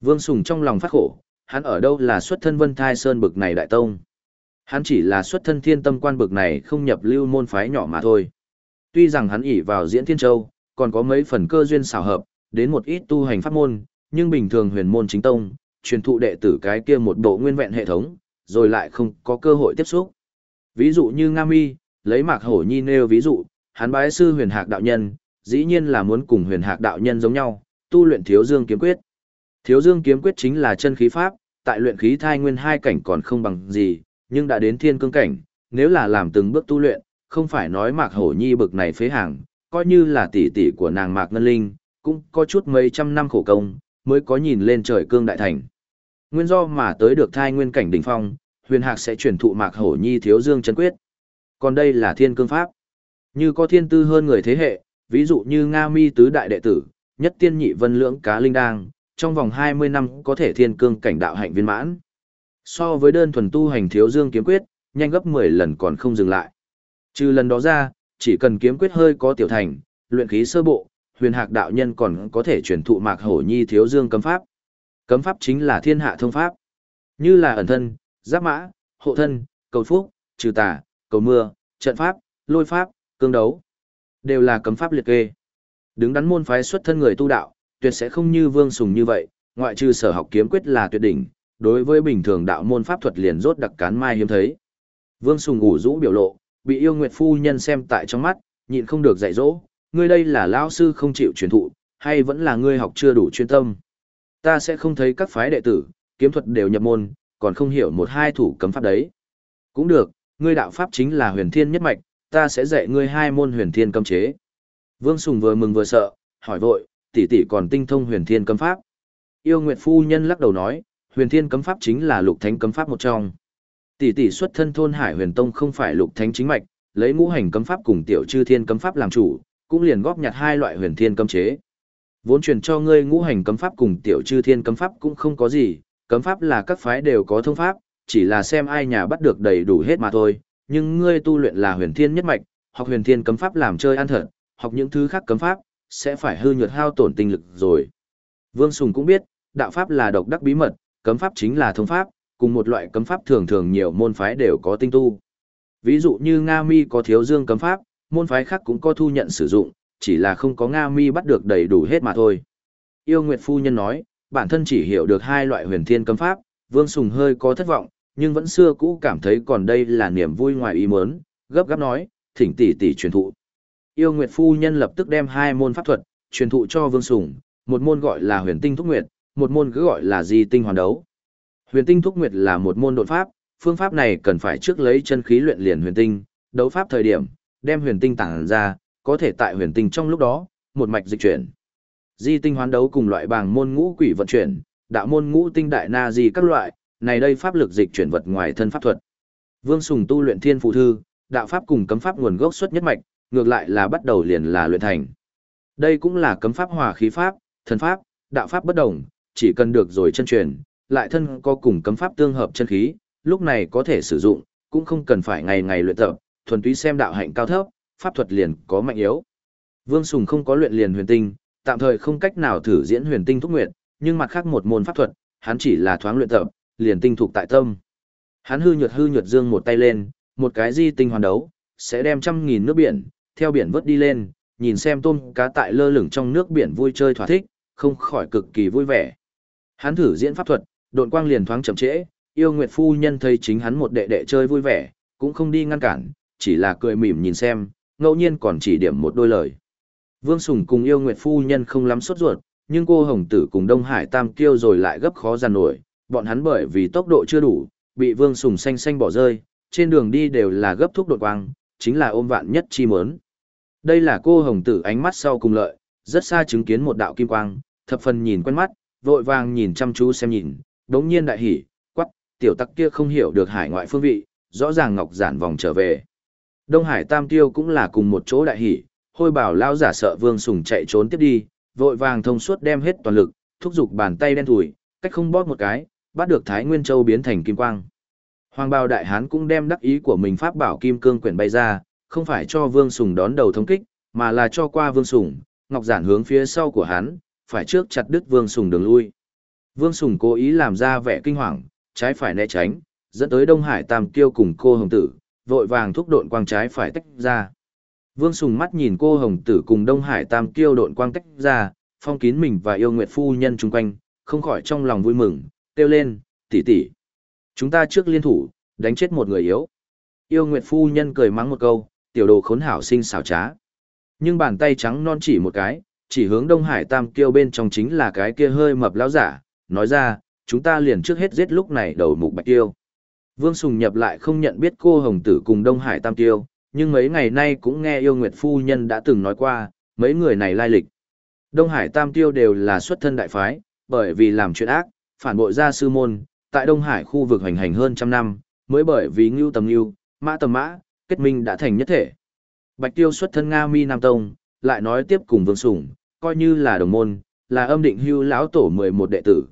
Vương Sùng trong lòng phát khổ, hắn ở đâu là xuất thân vân thai sơn bực này đại tông. Hắn chỉ là xuất thân thiên tâm quan bực này không nhập lưu môn phái nhỏ mà thôi. Tuy rằng hắn ỉ vào diễn thiên châu, còn có mấy phần cơ duyên xảo hợp, đến một ít tu hành pháp môn, nhưng bình thường huyền môn chính tông, truyền thụ đệ tử cái kia một bộ nguyên vẹn hệ thống, rồi lại không có cơ hội tiếp xúc. Ví dụ như Nga Mi, lấy Mạc Hổ Nhi nêu ví dụ, hắn bái sư huyền hạc đạo nhân, dĩ nhiên là muốn cùng huyền hạc đạo nhân giống nhau, tu luyện thiếu dương kiếm quyết. Thiếu dương kiếm quyết chính là chân khí pháp, tại luyện khí thai nguyên hai cảnh còn không bằng gì, nhưng đã đến thiên cương cảnh, nếu là làm từng bước tu luyện, không phải nói Mạc Hổ Nhi bực này phế hàng, coi như là tỷ tỷ của nàng Mạc Ngân Linh, cũng có chút mấy trăm năm khổ công, mới có nhìn lên trời cương đại thành. Nguyên do mà tới được thai nguyên cảnh đỉnh phong, huyền hạc sẽ truyền thụ Mạc Hổ Nhi thiếu dương chân quyết. Còn đây là thiên cương pháp. Như có thiên tư hơn người thế hệ, ví dụ như Nga Mi tứ đại đệ tử, nhất tiên nhị vân lưỡng cá linh đang, trong vòng 20 năm có thể thiên cương cảnh đạo hạnh viên mãn. So với đơn thuần tu hành thiếu dương kiếm quyết, nhanh gấp 10 lần còn không dừng lại. Trừ lần đó ra, chỉ cần kiếm quyết hơi có tiểu thành, luyện khí sơ bộ, huyền hạc đạo nhân còn có thể truyền thụ mạc hổ nhi thiếu dương cấm pháp. Cấm pháp chính là thiên hạ thông pháp. Như là ẩn thân, giáp mã, hộ thân, cầu phúc, trừ tà, cầu mưa, trận pháp, lôi pháp, cương đấu. Đều là cấm pháp liệt kê. Đứng đắn môn phái xuất thân người tu đạo, tuyệt sẽ không như vương sùng như vậy, ngoại trừ sở học kiếm quyết là tuyệt đỉnh, đối với bình thường đạo môn pháp thuật liền rốt đặc cán mai hiếm thấy. Vương Sùng ủ rũ biểu lộ, bị yêu nguyệt phu nhân xem tại trong mắt, nhịn không được dạy dỗ, ngươi đây là lão sư không chịu truyền thụ, hay vẫn là ngươi học chưa đủ chuyên tâm. Ta sẽ không thấy các phái đệ tử, kiếm thuật đều nhập môn, còn không hiểu một hai thủ cấm pháp đấy. Cũng được, ngươi đạo pháp chính là huyền thiên nhất mạch, ta sẽ dạy ngươi hai môn huyền thiên cấm chế. Vương Sùng vừa mừng vừa sợ, hỏi vội, tỷ tỷ còn tinh thông huyền thiên cấm pháp. Yêu Nguyệt phu nhân lắc đầu nói, huyền thiên cấm pháp chính là lục thánh cấm pháp một trong. Tỷ tỷ xuất thân thôn Hải Huyền Tông không phải lục thánh chính mạch, lấy ngũ hành cấm pháp cùng tiểu chư thiên cấm pháp làm chủ, cũng liền góp nhặt hai loại huyền thiên cấm chế. Vốn truyền cho ngươi ngũ hành cấm pháp cùng tiểu chư thiên cấm pháp cũng không có gì, cấm pháp là các phái đều có thông pháp, chỉ là xem ai nhà bắt được đầy đủ hết mà thôi, nhưng ngươi tu luyện là huyền thiên nhất mạch, học huyền thiên cấm pháp làm chơi ăn thật, học những thứ khác cấm pháp, sẽ phải hư nhuật hao tổn tinh lực rồi. Vương Sùng cũng biết, đạo pháp là độc đắc bí mật, cấm pháp chính là thông pháp, cùng một loại cấm pháp thường thường nhiều môn phái đều có tinh tu. Ví dụ như Nga Mi có thiếu dương cấm pháp, môn phái khác cũng có thu nhận sử dụng, chỉ là không có Nga Mi bắt được đầy đủ hết mà thôi. Yêu Nguyệt Phu Nhân nói, bản thân chỉ hiểu được hai loại huyền thiên cấm pháp, Vương Sùng hơi có thất vọng, nhưng vẫn xưa cũ cảm thấy còn đây là niềm vui ngoài ý muốn, gấp gáp nói, thỉnh tỷ tỷ truyền thụ. Yêu Nguyệt Phu Nhân lập tức đem hai môn pháp thuật, truyền thụ cho Vương Sùng, một môn gọi là huyền tinh thúc nguyệt, một môn cứ gọi là di tinh hoàn đấu. Huyền tinh thúc nguyệt là một môn đột pháp, phương pháp này cần phải trước lấy chân khí luyện liền huyền tinh, đấu pháp thời điểm, đem huyền tinh tản ra, có thể tại huyền tinh trong lúc đó, một mạch dịch chuyển. Di tinh hoán đấu cùng loại bàng môn ngũ quỷ vận chuyển, đạo môn ngũ tinh đại na di các loại, này đây pháp lực dịch chuyển vật ngoài thân pháp thuật. Vương Sùng tu luyện thiên phụ thư, đạo pháp cùng cấm pháp nguồn gốc xuất nhất mạch, ngược lại là bắt đầu liền là luyện thành. Đây cũng là cấm pháp hòa khí pháp, thần pháp, đạo pháp bất đồng, chỉ cần được rồi chân truyền, lại thân có cùng cấm pháp tương hợp chân khí, lúc này có thể sử dụng, cũng không cần phải ngày ngày luyện tập, thuần túy xem đạo hạnh cao thấp, pháp thuật liền có mạnh yếu. Vương Sùng không có luyện liền huyền tinh, tạm thời không cách nào thử diễn huyền tinh thúc nguyệt, nhưng mặt khác một môn pháp thuật, hắn chỉ là thoáng luyện tập, liền tinh thuộc tại tâm. Hắn hư nhược hư nhược dương một tay lên, một cái di tinh hoàn đấu, sẽ đem trăm nghìn nước biển, theo biển vớt đi lên, nhìn xem tôm cá tại lơ lửng trong nước biển vui chơi thỏa thích, không khỏi cực kỳ vui vẻ. Hắn thử diễn pháp thuật, Độn quang liền thoáng chậm trễ, yêu nguyệt phu nhân thấy chính hắn một đệ đệ chơi vui vẻ, cũng không đi ngăn cản, chỉ là cười mỉm nhìn xem, ngẫu nhiên còn chỉ điểm một đôi lời. Vương Sùng cùng yêu nguyệt phu nhân không lắm sốt ruột, nhưng cô Hồng Tử cùng Đông Hải Tam Kiêu rồi lại gấp khó giàn nổi, bọn hắn bởi vì tốc độ chưa đủ, bị Vương Sùng xanh xanh bỏ rơi, trên đường đi đều là gấp thúc đột quang, chính là ôm vạn nhất chi mớn. Đây là cô Hồng Tử ánh mắt sau cùng lợi, rất xa chứng kiến một đạo kim quang, thập phần nhìn quen mắt, vội vàng nhìn chăm chú xem nhìn, đống nhiên đại hỉ, quắc, tiểu tắc kia không hiểu được hải ngoại phương vị, rõ ràng ngọc giản vòng trở về. Đông Hải Tam Tiêu cũng là cùng một chỗ đại hỉ, hôi bảo lao giả sợ Vương Sùng chạy trốn tiếp đi, vội vàng thông suốt đem hết toàn lực, thúc giục bàn tay đen thủi, cách không bóp một cái, bắt được Thái Nguyên Châu biến thành kim quang. Hoàng bào đại hán cũng đem đắc ý của mình pháp bảo kim cương quyển bay ra, không phải cho Vương Sùng đón đầu thống kích, mà là cho qua Vương Sùng, ngọc giản hướng phía sau của hắn, phải trước chặt đứt Vương Sùng đường lui. Vương Sùng cố ý làm ra vẻ kinh hoàng, trái phải né tránh, dẫn tới Đông Hải Tam Kiêu cùng cô Hồng Tử, vội vàng thúc độn quang trái phải tách ra. Vương Sùng mắt nhìn cô Hồng Tử cùng Đông Hải Tam Kiêu độn quang tách ra, phong kín mình và yêu nguyệt phu nhân chung quanh, không khỏi trong lòng vui mừng, kêu lên, tỷ tỷ, Chúng ta trước liên thủ, đánh chết một người yếu. Yêu nguyệt phu nhân cười mắng một câu, tiểu đồ khốn hảo sinh xảo trá. Nhưng bàn tay trắng non chỉ một cái, chỉ hướng Đông Hải Tam Kiêu bên trong chính là cái kia hơi mập lão giả, nói ra, chúng ta liền trước hết giết lúc này đầu mục bạch yêu Vương Sùng nhập lại không nhận biết cô Hồng Tử cùng Đông Hải Tam Tiêu, nhưng mấy ngày nay cũng nghe yêu nguyệt phu nhân đã từng nói qua, mấy người này lai lịch. Đông Hải Tam Tiêu đều là xuất thân đại phái, bởi vì làm chuyện ác, phản bội ra sư môn, tại Đông Hải khu vực hành hành hơn trăm năm, mới bởi vì ngưu tầm ngưu, mã tầm mã, kết minh đã thành nhất thể. Bạch Tiêu xuất thân Nga Mi Nam Tông, lại nói tiếp cùng Vương Sủng, coi như là đồng môn, là âm định hưu lão tổ 11 đệ tử.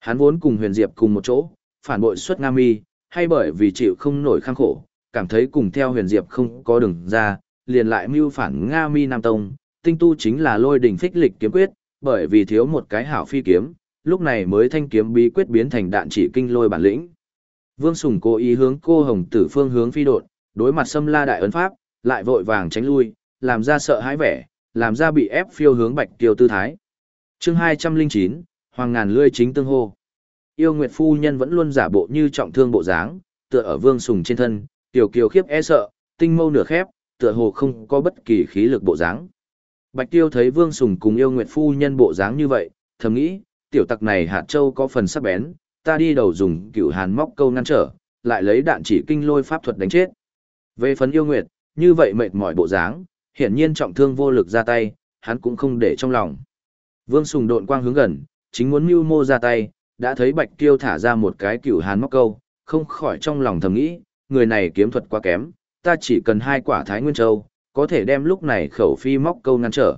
Hắn vốn cùng Huyền Diệp cùng một chỗ, phản bội xuất Nga Mi, hay bởi vì chịu không nổi khang khổ, cảm thấy cùng theo Huyền Diệp không có đường ra, liền lại mưu phản Nga Mi Nam Tông, tinh tu chính là lôi đỉnh phích lịch kiếm quyết, bởi vì thiếu một cái hảo phi kiếm, lúc này mới thanh kiếm bí quyết biến thành đạn chỉ kinh lôi bản lĩnh. Vương Sùng cố ý hướng cô hồng tử phương hướng phi đột, đối mặt xâm la đại ấn pháp, lại vội vàng tránh lui, làm ra sợ hãi vẻ, làm ra bị ép phiêu hướng bạch kiều tư thái. chương 209, Hoàng ngàn lươi chính tương hô. Yêu Nguyệt Phu Nhân vẫn luôn giả bộ như trọng thương bộ dáng, tựa ở Vương Sùng trên thân, tiểu kiều khiếp e sợ, tinh mâu nửa khép, tựa hồ không có bất kỳ khí lực bộ dáng. Bạch Tiêu thấy Vương Sùng cùng yêu Nguyệt Phu Nhân bộ dáng như vậy, thầm nghĩ, tiểu tặc này hạt châu có phần sắc bén, ta đi đầu dùng cửu hàn móc câu ngăn trở, lại lấy đạn chỉ kinh lôi pháp thuật đánh chết. Về phần yêu nguyệt, như vậy mệt mỏi bộ dáng, hiển nhiên trọng thương vô lực ra tay, hắn cũng không để trong lòng. Vương Sùng độn quang hướng gần, chính muốn mưu mô ra tay, đã thấy Bạch Tiêu thả ra một cái cửu hàn móc câu, không khỏi trong lòng thầm nghĩ, người này kiếm thuật quá kém, ta chỉ cần hai quả Thái Nguyên Châu, có thể đem lúc này khẩu phi móc câu ngăn trở.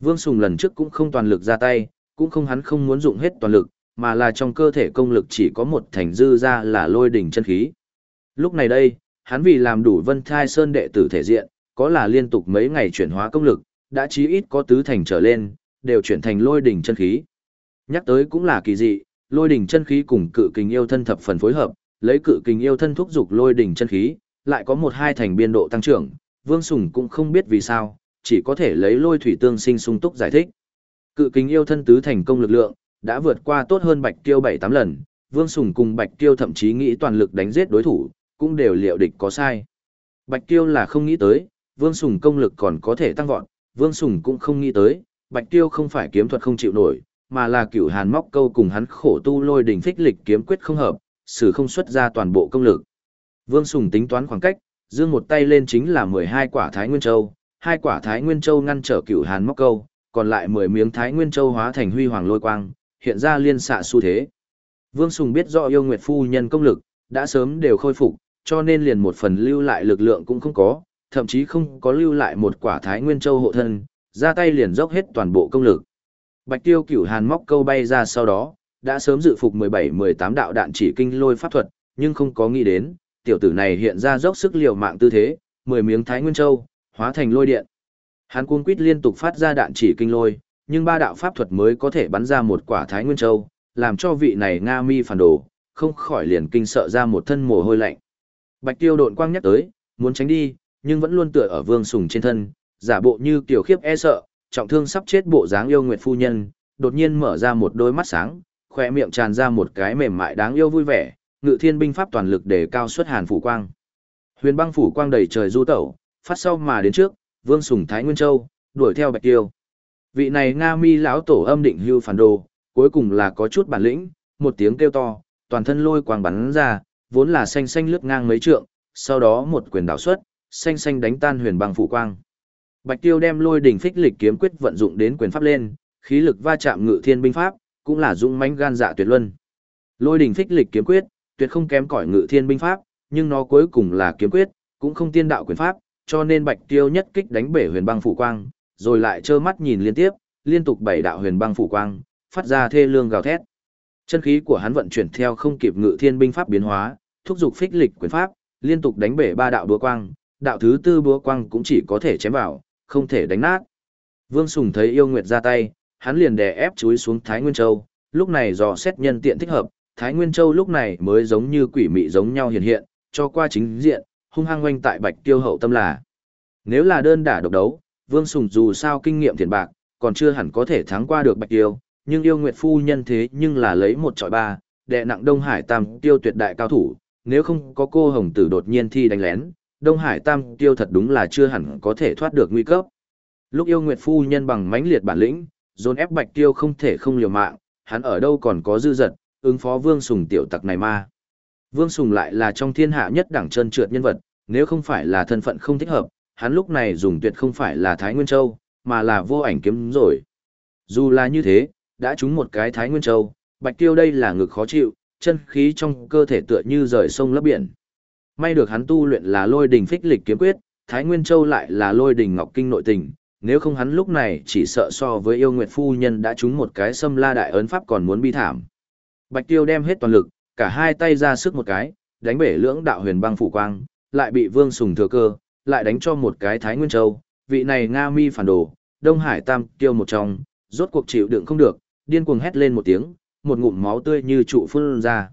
Vương Sùng lần trước cũng không toàn lực ra tay, cũng không hắn không muốn dụng hết toàn lực, mà là trong cơ thể công lực chỉ có một thành dư ra là lôi đỉnh chân khí. Lúc này đây, hắn vì làm đủ vân thai sơn đệ tử thể diện, có là liên tục mấy ngày chuyển hóa công lực, đã chí ít có tứ thành trở lên, đều chuyển thành lôi đỉnh chân khí. Nhắc tới cũng là kỳ dị, lôi đỉnh chân khí cùng cự kình yêu thân thập phần phối hợp, lấy cự kình yêu thân thúc dục lôi đỉnh chân khí, lại có một hai thành biên độ tăng trưởng, Vương Sùng cũng không biết vì sao, chỉ có thể lấy lôi thủy tương sinh sung túc giải thích. Cự kình yêu thân tứ thành công lực lượng, đã vượt qua tốt hơn Bạch Tiêu 7-8 lần, Vương Sùng cùng Bạch Tiêu thậm chí nghĩ toàn lực đánh giết đối thủ, cũng đều liệu địch có sai. Bạch Tiêu là không nghĩ tới, Vương Sùng công lực còn có thể tăng vọt, Vương Sùng cũng không nghĩ tới, Bạch Tiêu không phải kiếm thuật không chịu nổi, mà là cửu hàn móc câu cùng hắn khổ tu lôi đỉnh phích lịch kiếm quyết không hợp, xử không xuất ra toàn bộ công lực. Vương Sùng tính toán khoảng cách, dương một tay lên chính là 12 quả Thái Nguyên Châu, hai quả Thái Nguyên Châu ngăn trở cửu hàn móc câu, còn lại 10 miếng Thái Nguyên Châu hóa thành huy hoàng lôi quang, hiện ra liên xạ xu thế. Vương Sùng biết rõ yêu Nguyệt Phu nhân công lực, đã sớm đều khôi phục, cho nên liền một phần lưu lại lực lượng cũng không có, thậm chí không có lưu lại một quả Thái Nguyên Châu hộ thân, ra tay liền dốc hết toàn bộ công lực. Bạch Tiêu Cửu Hàn móc câu bay ra sau đó, đã sớm dự phục 17-18 đạo đạn chỉ kinh lôi pháp thuật, nhưng không có nghĩ đến, tiểu tử này hiện ra dốc sức liều mạng tư thế, 10 miếng Thái Nguyên Châu, hóa thành lôi điện. Hắn cuống quýt liên tục phát ra đạn chỉ kinh lôi, nhưng ba đạo pháp thuật mới có thể bắn ra một quả Thái Nguyên Châu, làm cho vị này Nga mi phản đồ, không khỏi liền kinh sợ ra một thân mồ hôi lạnh. Bạch Tiêu độn quang nhắc tới, muốn tránh đi, nhưng vẫn luôn tựa ở Vương Sùng trên thân, giả bộ như tiểu khiếp e sợ, trọng thương sắp chết bộ dáng yêu nguyệt phu nhân, đột nhiên mở ra một đôi mắt sáng, khoe miệng tràn ra một cái mềm mại đáng yêu vui vẻ, ngự thiên binh pháp toàn lực để cao xuất hàn phủ quang. Huyền băng phủ quang đầy trời du tẩu, phát sau mà đến trước, vương sùng Thái Nguyên Châu, đuổi theo Bạch Tiêu. Vị này Nga mi lão tổ âm định hưu phản đồ, cuối cùng là có chút bản lĩnh, một tiếng kêu to, toàn thân lôi quang bắn ra, vốn là xanh xanh lướt ngang mấy trượng, sau đó một quyền đảo xuất, xanh xanh đánh tan huyền băng phủ quang. Bạch Tiêu đem lôi đỉnh phích lịch kiếm quyết vận dụng đến quyền pháp lên, khí lực va chạm ngự thiên binh pháp, cũng là dũng mãnh gan dạ tuyệt luân. Lôi đỉnh phích lịch kiếm quyết, tuyệt không kém cỏi ngự thiên binh pháp, nhưng nó cuối cùng là kiếm quyết, cũng không tiên đạo quyền pháp, cho nên Bạch Tiêu nhất kích đánh bể huyền băng phủ quang, rồi lại trơ mắt nhìn liên tiếp, liên tục bảy đạo huyền băng phủ quang, phát ra thê lương gào thét. Chân khí của hắn vận chuyển theo không kịp ngự thiên binh pháp biến hóa, thúc giục phích lịch quyền pháp, liên tục đánh bể ba đạo búa quang, đạo thứ tư búa quang cũng chỉ có thể chém vào, không thể đánh nát. Vương Sùng thấy yêu nguyệt ra tay, hắn liền đè ép chuối xuống Thái Nguyên Châu, lúc này dò xét nhân tiện thích hợp, Thái Nguyên Châu lúc này mới giống như quỷ mị giống nhau hiện hiện, cho qua chính diện, hung hăng oanh tại Bạch Tiêu hậu tâm là. Nếu là đơn đả độc đấu, Vương Sùng dù sao kinh nghiệm thiền bạc, còn chưa hẳn có thể thắng qua được Bạch Tiêu, nhưng yêu nguyệt phu nhân thế nhưng là lấy một trọi ba, đệ nặng Đông Hải Tam Tiêu tuyệt đại cao thủ, nếu không có cô hồng tử đột nhiên thi đánh lén, Đông Hải Tam Tiêu thật đúng là chưa hẳn có thể thoát được nguy cấp. Lúc yêu nguyệt phu nhân bằng mãnh liệt bản lĩnh, dồn ép Bạch Tiêu không thể không liều mạng, hắn ở đâu còn có dư dật, ứng phó Vương Sùng tiểu tặc này ma. Vương Sùng lại là trong thiên hạ nhất đẳng chân trượt nhân vật, nếu không phải là thân phận không thích hợp, hắn lúc này dùng tuyệt không phải là Thái Nguyên Châu, mà là vô ảnh kiếm rồi. Dù là như thế, đã trúng một cái Thái Nguyên Châu, Bạch Tiêu đây là ngực khó chịu, chân khí trong cơ thể tựa như rời sông lấp biển. May được hắn tu luyện là lôi đình phích lịch kiếm quyết, Thái Nguyên Châu lại là lôi đình ngọc kinh nội tình, nếu không hắn lúc này chỉ sợ so với yêu nguyệt phu nhân đã trúng một cái xâm la đại ấn pháp còn muốn bi thảm. Bạch Tiêu đem hết toàn lực, cả hai tay ra sức một cái, đánh bể lưỡng đạo huyền băng phủ quang, lại bị Vương Sùng thừa cơ, lại đánh cho một cái Thái Nguyên Châu, vị này Nga Mi phản đồ, Đông Hải Tam Tiêu một trong, rốt cuộc chịu đựng không được, điên cuồng hét lên một tiếng, một ngụm máu tươi như trụ phun ra.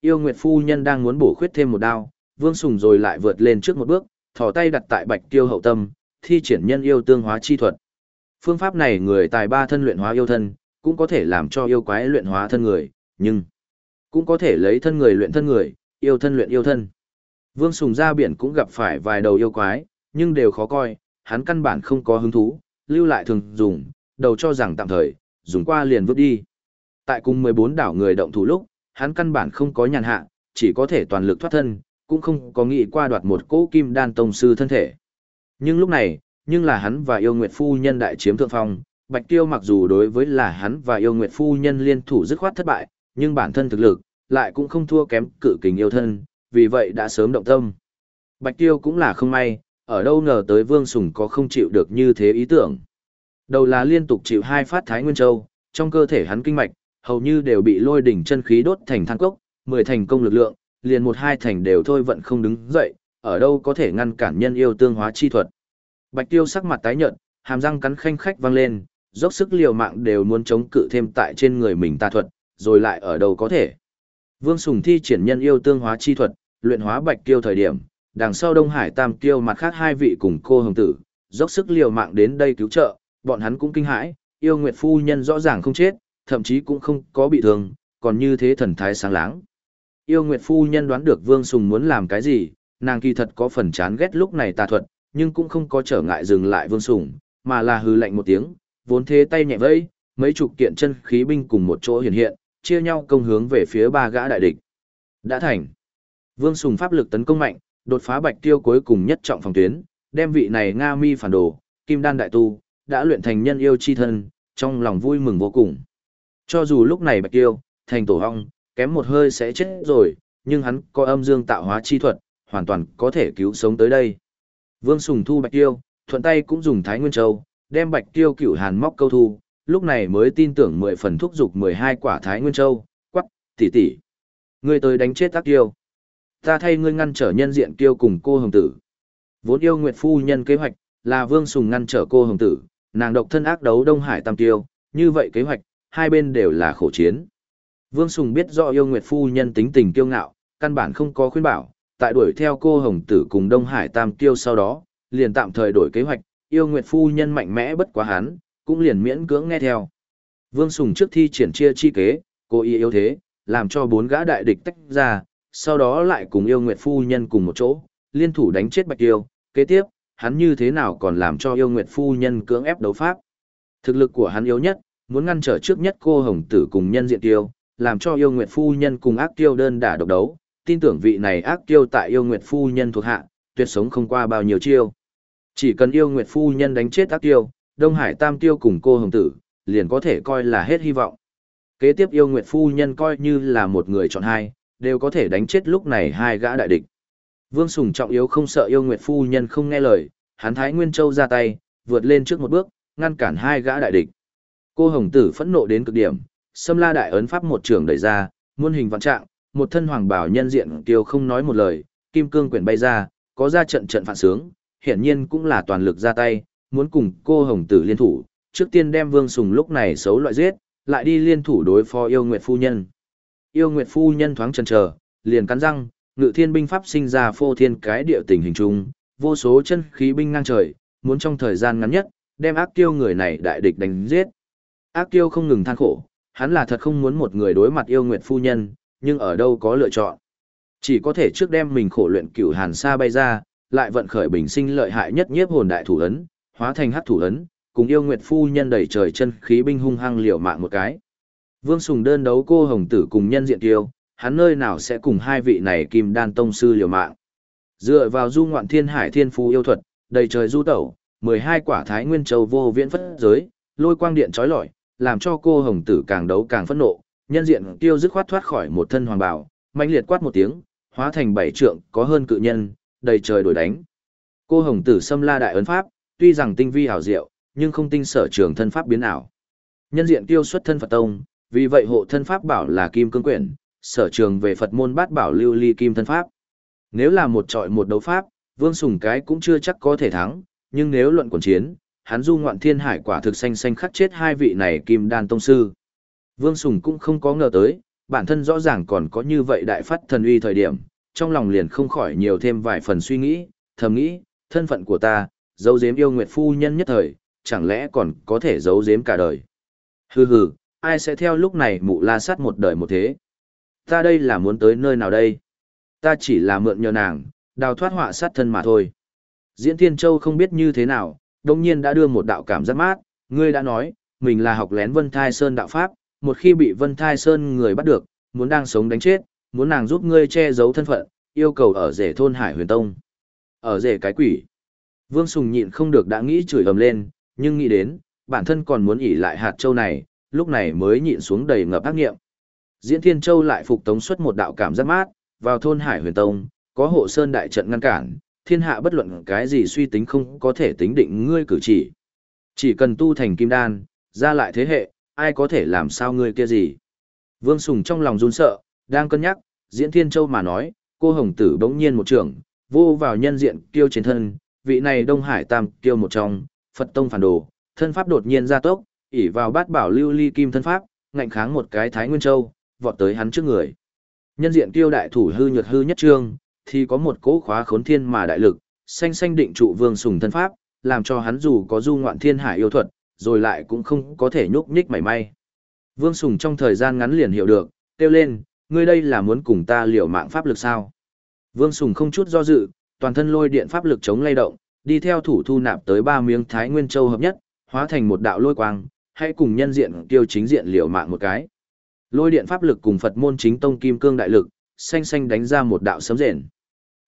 Yêu Nguyệt phu nhân đang muốn bổ khuyết thêm một đao, Vương Sùng rồi lại vượt lên trước một bước, thò tay đặt tại Bạch Tiêu hậu tâm, thi triển nhân yêu tương hóa chi thuật. Phương pháp này người tài ba thân luyện hóa yêu thân, cũng có thể làm cho yêu quái luyện hóa thân người, nhưng cũng có thể lấy thân người luyện thân người, yêu thân luyện yêu thân. Vương Sùng ra biển cũng gặp phải vài đầu yêu quái, nhưng đều khó coi, hắn căn bản không có hứng thú, lưu lại thường dùng, đầu cho rằng tạm thời, dùng qua liền vứt đi. Tại cùng 14 đảo người động thủ lúc, hắn căn bản không có nhàn hạ, chỉ có thể toàn lực thoát thân, cũng không có nghĩ qua đoạt một cỗ kim đan tông sư thân thể. Nhưng lúc này, nhưng là hắn và yêu nguyệt phu nhân đại chiếm thượng phong, Bạch Tiêu mặc dù đối với là hắn và yêu nguyệt phu nhân liên thủ dứt khoát thất bại, nhưng bản thân thực lực, lại cũng không thua kém cự kình yêu thân, vì vậy đã sớm động tâm. Bạch Tiêu cũng là không may, ở đâu ngờ tới Vương Sùng có không chịu được như thế ý tưởng. Đầu là liên tục chịu hai phát Thái Nguyên Châu, trong cơ thể hắn kinh mạch, hầu như đều bị lôi đỉnh chân khí đốt thành than cốc, mười thành công lực lượng, liền một hai thành đều thôi vẫn không đứng dậy, ở đâu có thể ngăn cản nhân yêu tương hóa chi thuật. Bạch Tiêu sắc mặt tái nhợt, hàm răng cắn khanh khách vang lên, dốc sức liều mạng đều muốn chống cự thêm tại trên người mình ta thuật, rồi lại ở đâu có thể. Vương Sùng thi triển nhân yêu tương hóa chi thuật, luyện hóa Bạch Tiêu thời điểm, đằng sau Đông Hải Tam Tiêu mặt khác hai vị cùng cô hồng tử, dốc sức liều mạng đến đây cứu trợ, bọn hắn cũng kinh hãi, yêu nguyệt phu nhân rõ ràng không chết, thậm chí cũng không có bị thương, còn như thế thần thái sáng láng. Yêu nguyệt phu nhân đoán được Vương Sùng muốn làm cái gì, nàng kỳ thật có phần chán ghét lúc này tà thuật, nhưng cũng không có trở ngại dừng lại Vương Sùng, mà là hư lạnh một tiếng, vốn thế tay nhẹ vẫy, mấy chục kiện chân khí binh cùng một chỗ hiện hiện, chia nhau công hướng về phía ba gã đại địch. Đã thành. Vương Sùng pháp lực tấn công mạnh, đột phá Bạch Tiêu cuối cùng nhất trọng phòng tuyến, đem vị này Nga Mi phản đồ, Kim Đan đại tu, đã luyện thành nhân yêu chi thân, trong lòng vui mừng vô cùng. Cho dù lúc này Bạch Tiêu, thành tổ hong, kém một hơi sẽ chết rồi, nhưng hắn có âm dương tạo hóa chi thuật, hoàn toàn có thể cứu sống tới đây. Vương Sùng thu Bạch Tiêu, thuận tay cũng dùng Thái Nguyên Châu, đem Bạch Tiêu cửu hàn móc câu thu, lúc này mới tin tưởng mười phần thúc dục 12 quả Thái Nguyên Châu, quắc, tỷ tỷ. Ngươi tới đánh chết tác tiêu. Ta thay ngươi ngăn trở nhân diện kiêu cùng cô hồng tử. Vốn yêu Nguyệt Phu nhân kế hoạch, là Vương Sùng ngăn trở cô hồng tử, nàng độc thân ác đấu Đông Hải Tam Tiêu, như vậy kế hoạch, hai bên đều là khổ chiến. Vương Sùng biết rõ yêu Nguyệt Phu nhân tính tình kiêu ngạo, căn bản không có khuyên bảo, tại đuổi theo cô Hồng Tử cùng Đông Hải Tam Tiêu sau đó, liền tạm thời đổi kế hoạch, yêu Nguyệt Phu nhân mạnh mẽ bất quá hắn, cũng liền miễn cưỡng nghe theo. Vương Sùng trước thi triển chia chi kế, cô ý yếu thế, làm cho bốn gã đại địch tách ra, sau đó lại cùng yêu nguyệt phu nhân cùng một chỗ, liên thủ đánh chết Bạch Tiêu, kế tiếp, hắn như thế nào còn làm cho yêu nguyệt phu nhân cưỡng ép đấu pháp. Thực lực của hắn yếu nhất, muốn ngăn trở trước nhất cô hồng tử cùng nhân diện tiêu, làm cho yêu nguyệt phu nhân cùng ác tiêu đơn đả độc đấu, tin tưởng vị này ác tiêu tại yêu nguyệt phu nhân thuộc hạ, tuyệt sống không qua bao nhiêu chiêu. Chỉ cần yêu nguyệt phu nhân đánh chết ác tiêu, Đông Hải Tam tiêu cùng cô hồng tử, liền có thể coi là hết hy vọng. Kế tiếp yêu nguyệt phu nhân coi như là một người chọn hai, đều có thể đánh chết lúc này hai gã đại địch. Vương Sùng trọng yếu không sợ yêu nguyệt phu nhân không nghe lời, hắn Thái Nguyên Châu ra tay, vượt lên trước một bước, ngăn cản hai gã đại địch. Cô Hồng Tử phẫn nộ đến cực điểm, Sâm la đại ấn pháp một trường đẩy ra, muôn hình vạn trạng, một thân hoàng bảo nhân diện tiêu không nói một lời, kim cương quyển bay ra, có ra trận trận phản sướng, hiển nhiên cũng là toàn lực ra tay, muốn cùng cô Hồng Tử liên thủ, trước tiên đem Vương Sùng lúc này xấu loại giết, lại đi liên thủ đối phó yêu nguyệt phu nhân. Yêu nguyệt phu nhân thoáng chần chờ, liền cắn răng, ngự thiên binh pháp sinh ra phô thiên cái địa tình hình chung, vô số chân khí binh ngang trời, muốn trong thời gian ngắn nhất, đem ác tiêu người này đại địch đánh giết. Ác tiêu không ngừng than khổ, hắn là thật không muốn một người đối mặt yêu nguyệt phu nhân, nhưng ở đâu có lựa chọn. Chỉ có thể trước đem mình khổ luyện cửu hàn sa bay ra, lại vận khởi bình sinh lợi hại nhất nhiếp hồn đại thủ ấn, hóa thành hắc thủ ấn, cùng yêu nguyệt phu nhân đẩy trời chân khí binh hung hăng liều mạng một cái. Vương Sùng đơn đấu cô hồng tử cùng nhân diện tiêu, hắn nơi nào sẽ cùng hai vị này kim đan tông sư liều mạng. Dựa vào du ngoạn thiên hải thiên phú yêu thuật, đầy trời du tẩu, 12 quả thái nguyên châu vô viễn phất giới, lôi quang điện trói lọi, làm cho cô hồng tử càng đấu càng phẫn nộ, nhân diện tiêu dứt khoát thoát khỏi một thân hoàng bào, mãnh liệt quát một tiếng, hóa thành bảy trượng, có hơn cự nhân, đầy trời đổi đánh. Cô hồng tử xâm la đại ấn pháp, tuy rằng tinh vi hảo diệu, nhưng không tinh sở trường thân pháp biến ảo. Nhân diện tiêu xuất thân Phật tông, vì vậy hộ thân pháp bảo là kim cương quyển, sở trường về Phật môn bát bảo lưu ly kim thân pháp. Nếu là một trọi một đấu pháp, Vương Sùng cái cũng chưa chắc có thể thắng, nhưng nếu luận quần chiến, hắn du ngoạn thiên hải quả thực xanh xanh khắc chết hai vị này kim đan tông sư. Vương Sùng cũng không có ngờ tới, bản thân rõ ràng còn có như vậy đại phát thần uy thời điểm, trong lòng liền không khỏi nhiều thêm vài phần suy nghĩ, thầm nghĩ, thân phận của ta, dấu giếm yêu nguyệt phu nhân nhất thời, chẳng lẽ còn có thể giấu giếm cả đời. Hừ hừ, ai sẽ theo lúc này mụ la sát một đời một thế. Ta đây là muốn tới nơi nào đây? Ta chỉ là mượn nhờ nàng, đào thoát họa sát thân mà thôi. Diễn Thiên Châu không biết như thế nào, đông nhiên đã đưa một đạo cảm giác mát, ngươi đã nói, mình là học lén Vân Thai Sơn đạo Pháp, một khi bị Vân Thai Sơn người bắt được, muốn đang sống đánh chết, muốn nàng giúp ngươi che giấu thân phận, yêu cầu ở rể thôn Hải Huyền Tông. Ở rể cái quỷ. Vương Sùng nhịn không được đã nghĩ chửi ầm lên, nhưng nghĩ đến, bản thân còn muốn ỉ lại hạt châu này, lúc này mới nhịn xuống đầy ngập ác nghiệm. Diễn Thiên Châu lại phục tống xuất một đạo cảm giác mát, vào thôn Hải Huyền Tông, có hộ sơn đại trận ngăn cản, thiên hạ bất luận cái gì suy tính không có thể tính định ngươi cử chỉ. Chỉ cần tu thành kim đan, ra lại thế hệ, ai có thể làm sao ngươi kia gì. Vương Sùng trong lòng run sợ, đang cân nhắc, Diễn Thiên Châu mà nói, cô hồng tử bỗng nhiên một trường, vô vào nhân diện kiêu trên thân, vị này Đông Hải Tam kiêu một trong, Phật Tông phản đồ, thân pháp đột nhiên ra tốc, ỉ vào bát bảo lưu ly kim thân pháp, ngạnh kháng một cái Thái Nguyên Châu, vọt tới hắn trước người. Nhân diện kiêu đại thủ hư nhược hư nhất trương, thì có một cỗ khóa khốn thiên mà đại lực, xanh xanh định trụ vương sùng thân pháp, làm cho hắn dù có du ngoạn thiên hải yêu thuật, rồi lại cũng không có thể nhúc nhích mảy may. Vương Sùng trong thời gian ngắn liền hiểu được, kêu lên, ngươi đây là muốn cùng ta liều mạng pháp lực sao? Vương Sùng không chút do dự, toàn thân lôi điện pháp lực chống lay động, đi theo thủ thu nạp tới ba miếng Thái Nguyên Châu hợp nhất, hóa thành một đạo lôi quang, hãy cùng nhân diện tiêu chính diện liều mạng một cái. Lôi điện pháp lực cùng Phật môn chính tông kim cương đại lực, xanh xanh đánh ra một đạo sấm rền.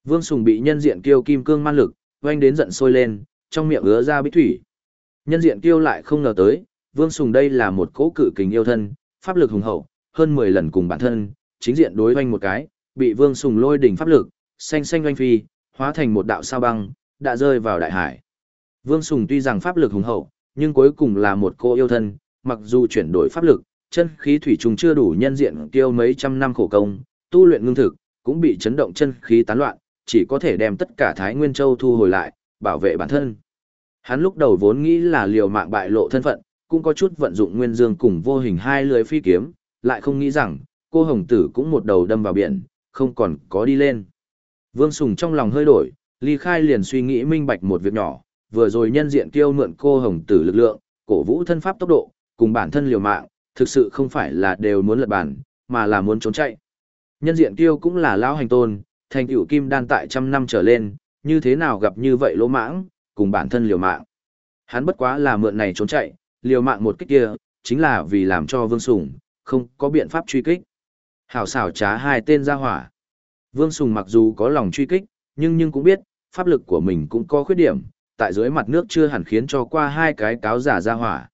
Vương Sùng bị nhân diện kiêu kim cương man lực, oanh đến giận sôi lên, trong miệng ứa ra bích thủy. Nhân diện kiêu lại không ngờ tới, Vương Sùng đây là một cỗ cự kình yêu thân, pháp lực hùng hậu, hơn 10 lần cùng bản thân, chính diện đối oanh một cái, bị Vương Sùng lôi đỉnh pháp lực, xanh xanh oanh phi, hóa thành một đạo sao băng, đã rơi vào đại hải. Vương Sùng tuy rằng pháp lực hùng hậu, nhưng cuối cùng là một cô yêu thân, mặc dù chuyển đổi pháp lực, chân khí thủy trùng chưa đủ nhân diện tiêu mấy trăm năm khổ công, tu luyện ngưng thực, cũng bị chấn động chân khí tán loạn, chỉ có thể đem tất cả Thái Nguyên Châu thu hồi lại, bảo vệ bản thân. Hắn lúc đầu vốn nghĩ là liều mạng bại lộ thân phận, cũng có chút vận dụng nguyên dương cùng vô hình hai lưỡi phi kiếm, lại không nghĩ rằng, cô hồng tử cũng một đầu đâm vào biển, không còn có đi lên. Vương Sùng trong lòng hơi đổi, ly khai liền suy nghĩ minh bạch một việc nhỏ, vừa rồi nhân diện tiêu mượn cô hồng tử lực lượng, cổ vũ thân pháp tốc độ, cùng bản thân liều mạng, Thực sự không phải là đều muốn lật bản, mà là muốn trốn chạy. Nhân diện kiêu cũng là lão hành tôn, thành tựu kim đan tại trăm năm trở lên, như thế nào gặp như vậy lỗ mãng, cùng bản thân liều mạng. Hắn bất quá là mượn này trốn chạy, liều mạng một kích kia, chính là vì làm cho Vương Sùng, không có biện pháp truy kích. Hảo xảo trá hai tên ra hỏa. Vương Sùng mặc dù có lòng truy kích, nhưng nhưng cũng biết, pháp lực của mình cũng có khuyết điểm, tại dưới mặt nước chưa hẳn khiến cho qua hai cái cáo giả ra hỏa.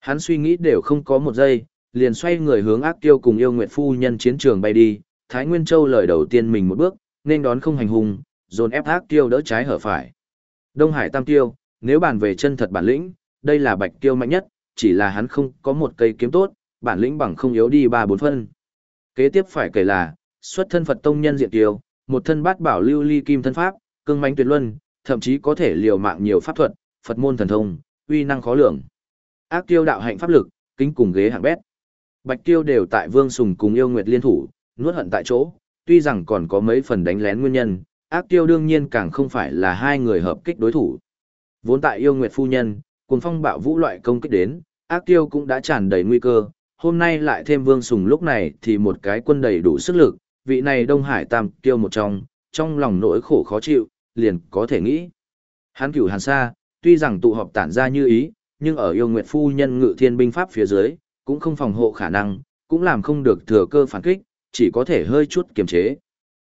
Hắn suy nghĩ đều không có một giây, liền xoay người hướng ác tiêu cùng yêu nguyệt phu nhân chiến trường bay đi, Thái Nguyên Châu lời đầu tiên mình một bước, nên đón không hành hung, dồn ép ác tiêu đỡ trái hở phải. Đông Hải Tam Tiêu, nếu bàn về chân thật bản lĩnh, đây là bạch tiêu mạnh nhất, chỉ là hắn không có một cây kiếm tốt, bản lĩnh bằng không yếu đi ba bốn phân. Kế tiếp phải kể là, xuất thân Phật tông nhân diện tiêu, một thân bát bảo lưu ly kim thân pháp, cương mãnh tuyệt luân, thậm chí có thể liều mạng nhiều pháp thuật, Phật môn thần thông, uy năng khó lường. Ác tiêu đạo hạnh pháp lực, kính cùng ghế hạng bét. Bạch tiêu đều tại Vương Sùng cùng yêu nguyệt liên thủ, nuốt hận tại chỗ, tuy rằng còn có mấy phần đánh lén nguyên nhân, ác tiêu đương nhiên càng không phải là hai người hợp kích đối thủ. Vốn tại yêu nguyệt phu nhân, cùng phong bạo vũ loại công kích đến, ác tiêu cũng đã tràn đầy nguy cơ, hôm nay lại thêm vương sùng lúc này thì một cái quân đầy đủ sức lực, vị này Đông Hải tam tiêu một trong, trong lòng nỗi khổ khó chịu, liền có thể nghĩ. Hắn cửu hàn xa, tuy rằng tụ họp tản ra như ý, nhưng ở yêu nguyệt phu nhân ngự thiên binh pháp phía dưới, cũng không phòng hộ khả năng, cũng làm không được thừa cơ phản kích, chỉ có thể hơi chút kiềm chế.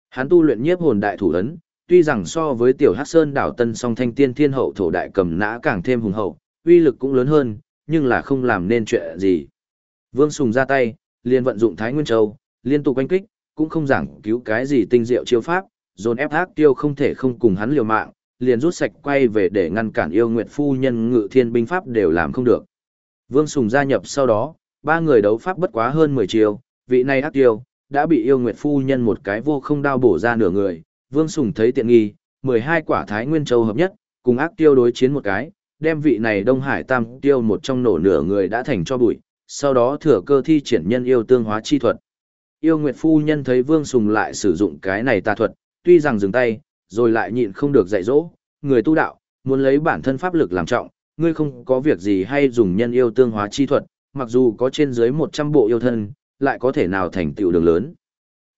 Hắn tu luyện nhiếp hồn đại thủ ấn, tuy rằng so với tiểu Hắc Sơn đảo Tân Song Thanh Tiên Thiên Hậu thổ đại cầm nã càng thêm hùng hậu, uy lực cũng lớn hơn, nhưng là không làm nên chuyện gì. Vương Sùng ra tay, liền vận dụng Thái Nguyên Châu, liên tục quanh kích, cũng không giảng cứu cái gì tinh diệu chiêu pháp, dồn ép hắc tiêu không thể không cùng hắn liều mạng, liền rút sạch quay về để ngăn cản yêu nguyệt phu nhân ngự thiên binh pháp đều làm không được. Vương Sùng gia nhập sau đó, ba người đấu pháp bất quá hơn 10 chiêu, vị này ác tiêu, đã bị yêu nguyệt phu nhân một cái vô không đao bổ ra nửa người, Vương Sùng thấy tiện nghi, 12 quả Thái Nguyên Châu hợp nhất, cùng ác tiêu đối chiến một cái, đem vị này Đông Hải Tam tiêu một trong nổ nửa người đã thành cho bụi, sau đó thừa cơ thi triển nhân yêu tương hóa chi thuật. Yêu Nguyệt phu nhân thấy Vương Sùng lại sử dụng cái này tà thuật, tuy rằng dừng tay, rồi lại nhịn không được dạy dỗ, người tu đạo, muốn lấy bản thân pháp lực làm trọng, ngươi không có việc gì hay dùng nhân yêu tương hóa chi thuật, mặc dù có trên dưới 100 bộ yêu thân, lại có thể nào thành tựu đường lớn.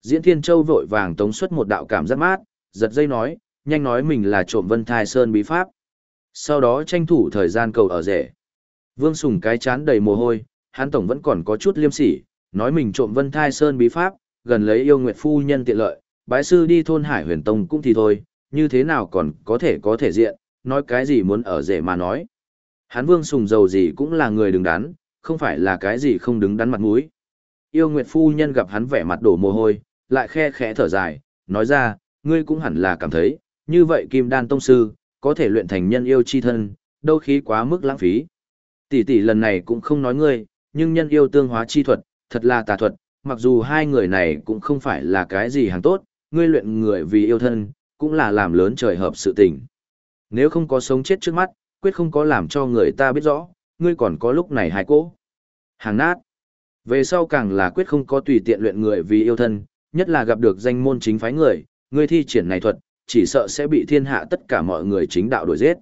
Diễn Thiên Châu vội vàng tống xuất một đạo cảm giác mát, giật dây nói, nhanh nói mình là trộm Vân Thai Sơn bí pháp. Sau đó tranh thủ thời gian cầu ở rể. Vương Sùng cái chán đầy mồ hôi, hắn tổng vẫn còn có chút liêm sỉ, nói mình trộm Vân Thai Sơn bí pháp, gần lấy yêu nguyệt phu nhân tiện lợi, bái sư đi thôn Hải Huyền Tông cũng thì thôi, như thế nào còn có thể có thể diện, nói cái gì muốn ở rể mà nói. Hắn Vương Sùng giàu gì cũng là người đứng đắn, không phải là cái gì không đứng đắn mặt mũi. Yêu Nguyệt phu nhân gặp hắn vẻ mặt đổ mồ hôi, lại khe khẽ thở dài, nói ra, ngươi cũng hẳn là cảm thấy, như vậy Kim Đan tông sư, có thể luyện thành nhân yêu chi thân, đâu khí quá mức lãng phí. Tỷ tỷ lần này cũng không nói ngươi, nhưng nhân yêu tương hóa chi thuật, thật là tà thuật, mặc dù hai người này cũng không phải là cái gì hàng tốt, ngươi luyện người vì yêu thân, cũng là làm lớn trời hợp sự tình. Nếu không có sống chết trước mắt, quyết không có làm cho người ta biết rõ, ngươi còn có lúc này hai cỗ. Hàng nát. Về sau càng là quyết không có tùy tiện luyện người vì yêu thân, nhất là gặp được danh môn chính phái người, người thi triển này thuật, chỉ sợ sẽ bị thiên hạ tất cả mọi người chính đạo đuổi giết.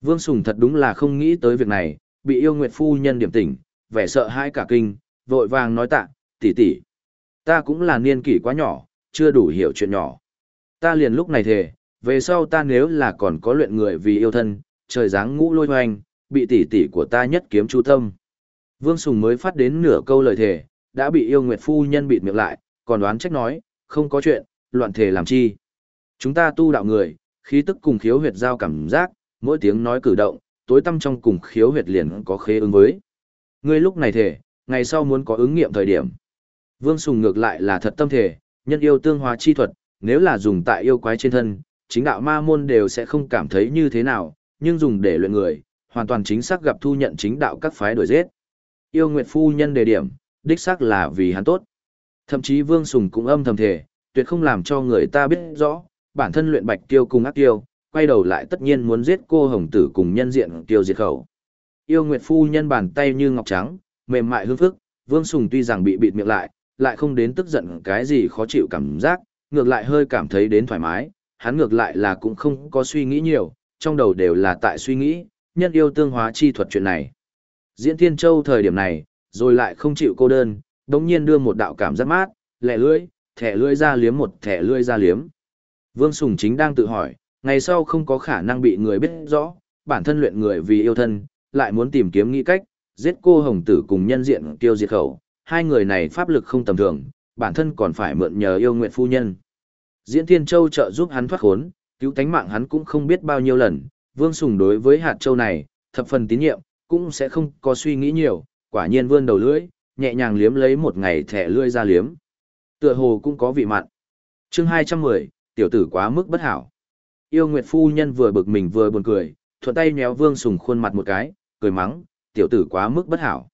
Vương Sùng thật đúng là không nghĩ tới việc này, bị yêu nguyệt phu nhân điểm tỉnh, vẻ sợ hãi cả kinh, vội vàng nói tạ, tỷ tỷ, ta cũng là niên kỷ quá nhỏ, chưa đủ hiểu chuyện nhỏ. Ta liền lúc này thề, về sau ta nếu là còn có luyện người vì yêu thân, trời dáng ngũ lôi hoành, bị tỷ tỷ của ta nhất kiếm chú tâm. Vương Sùng mới phát đến nửa câu lời thề, đã bị yêu nguyệt phu nhân bịt miệng lại, còn đoán trách nói, không có chuyện, loạn thề làm chi. Chúng ta tu đạo người, khí tức cùng khiếu huyệt giao cảm giác, mỗi tiếng nói cử động, tối tâm trong cùng khiếu huyệt liền có khế ứng với. Ngươi lúc này thể, ngày sau muốn có ứng nghiệm thời điểm. Vương Sùng ngược lại là thật tâm thể, nhân yêu tương hóa chi thuật, nếu là dùng tại yêu quái trên thân, chính đạo ma môn đều sẽ không cảm thấy như thế nào, nhưng dùng để luyện người, hoàn toàn chính xác gặp thu nhận chính đạo các phái đổi giết. Yêu Nguyệt phu nhân đề điểm, đích xác là vì hắn tốt. Thậm chí Vương Sùng cũng âm thầm thể, tuyệt không làm cho người ta biết rõ, bản thân luyện bạch tiêu cùng ác tiêu, quay đầu lại tất nhiên muốn giết cô hồng tử cùng nhân diện tiêu diệt khẩu. Yêu Nguyệt phu nhân bàn tay như ngọc trắng, mềm mại hương phức, Vương Sùng tuy rằng bị bịt miệng lại, lại không đến tức giận cái gì khó chịu cảm giác, ngược lại hơi cảm thấy đến thoải mái, hắn ngược lại là cũng không có suy nghĩ nhiều, trong đầu đều là tại suy nghĩ, nhân yêu tương hóa chi thuật chuyện này. Diễn Thiên Châu thời điểm này, rồi lại không chịu cô đơn, đống nhiên đưa một đạo cảm giác mát, lẹ lưỡi, thẻ lưỡi ra liếm một thẻ lưỡi ra liếm. Vương Sùng chính đang tự hỏi, ngày sau không có khả năng bị người biết rõ, bản thân luyện người vì yêu thân, lại muốn tìm kiếm nghĩ cách, giết cô hồng tử cùng nhân diện tiêu diệt khẩu, hai người này pháp lực không tầm thường, bản thân còn phải mượn nhờ yêu nguyện phu nhân. Diễn Thiên Châu trợ giúp hắn thoát khốn, cứu tánh mạng hắn cũng không biết bao nhiêu lần, Vương Sùng đối với hạt châu này, thập phần tín nhiệm, cũng sẽ không có suy nghĩ nhiều, quả nhiên vươn đầu lưỡi, nhẹ nhàng liếm lấy một ngày thẻ lưỡi ra liếm. Tựa hồ cũng có vị mặn. chương 210, tiểu tử quá mức bất hảo. Yêu Nguyệt Phu Nhân vừa bực mình vừa buồn cười, thuận tay nhéo Vương Sùng khuôn mặt một cái, cười mắng, tiểu tử quá mức bất hảo.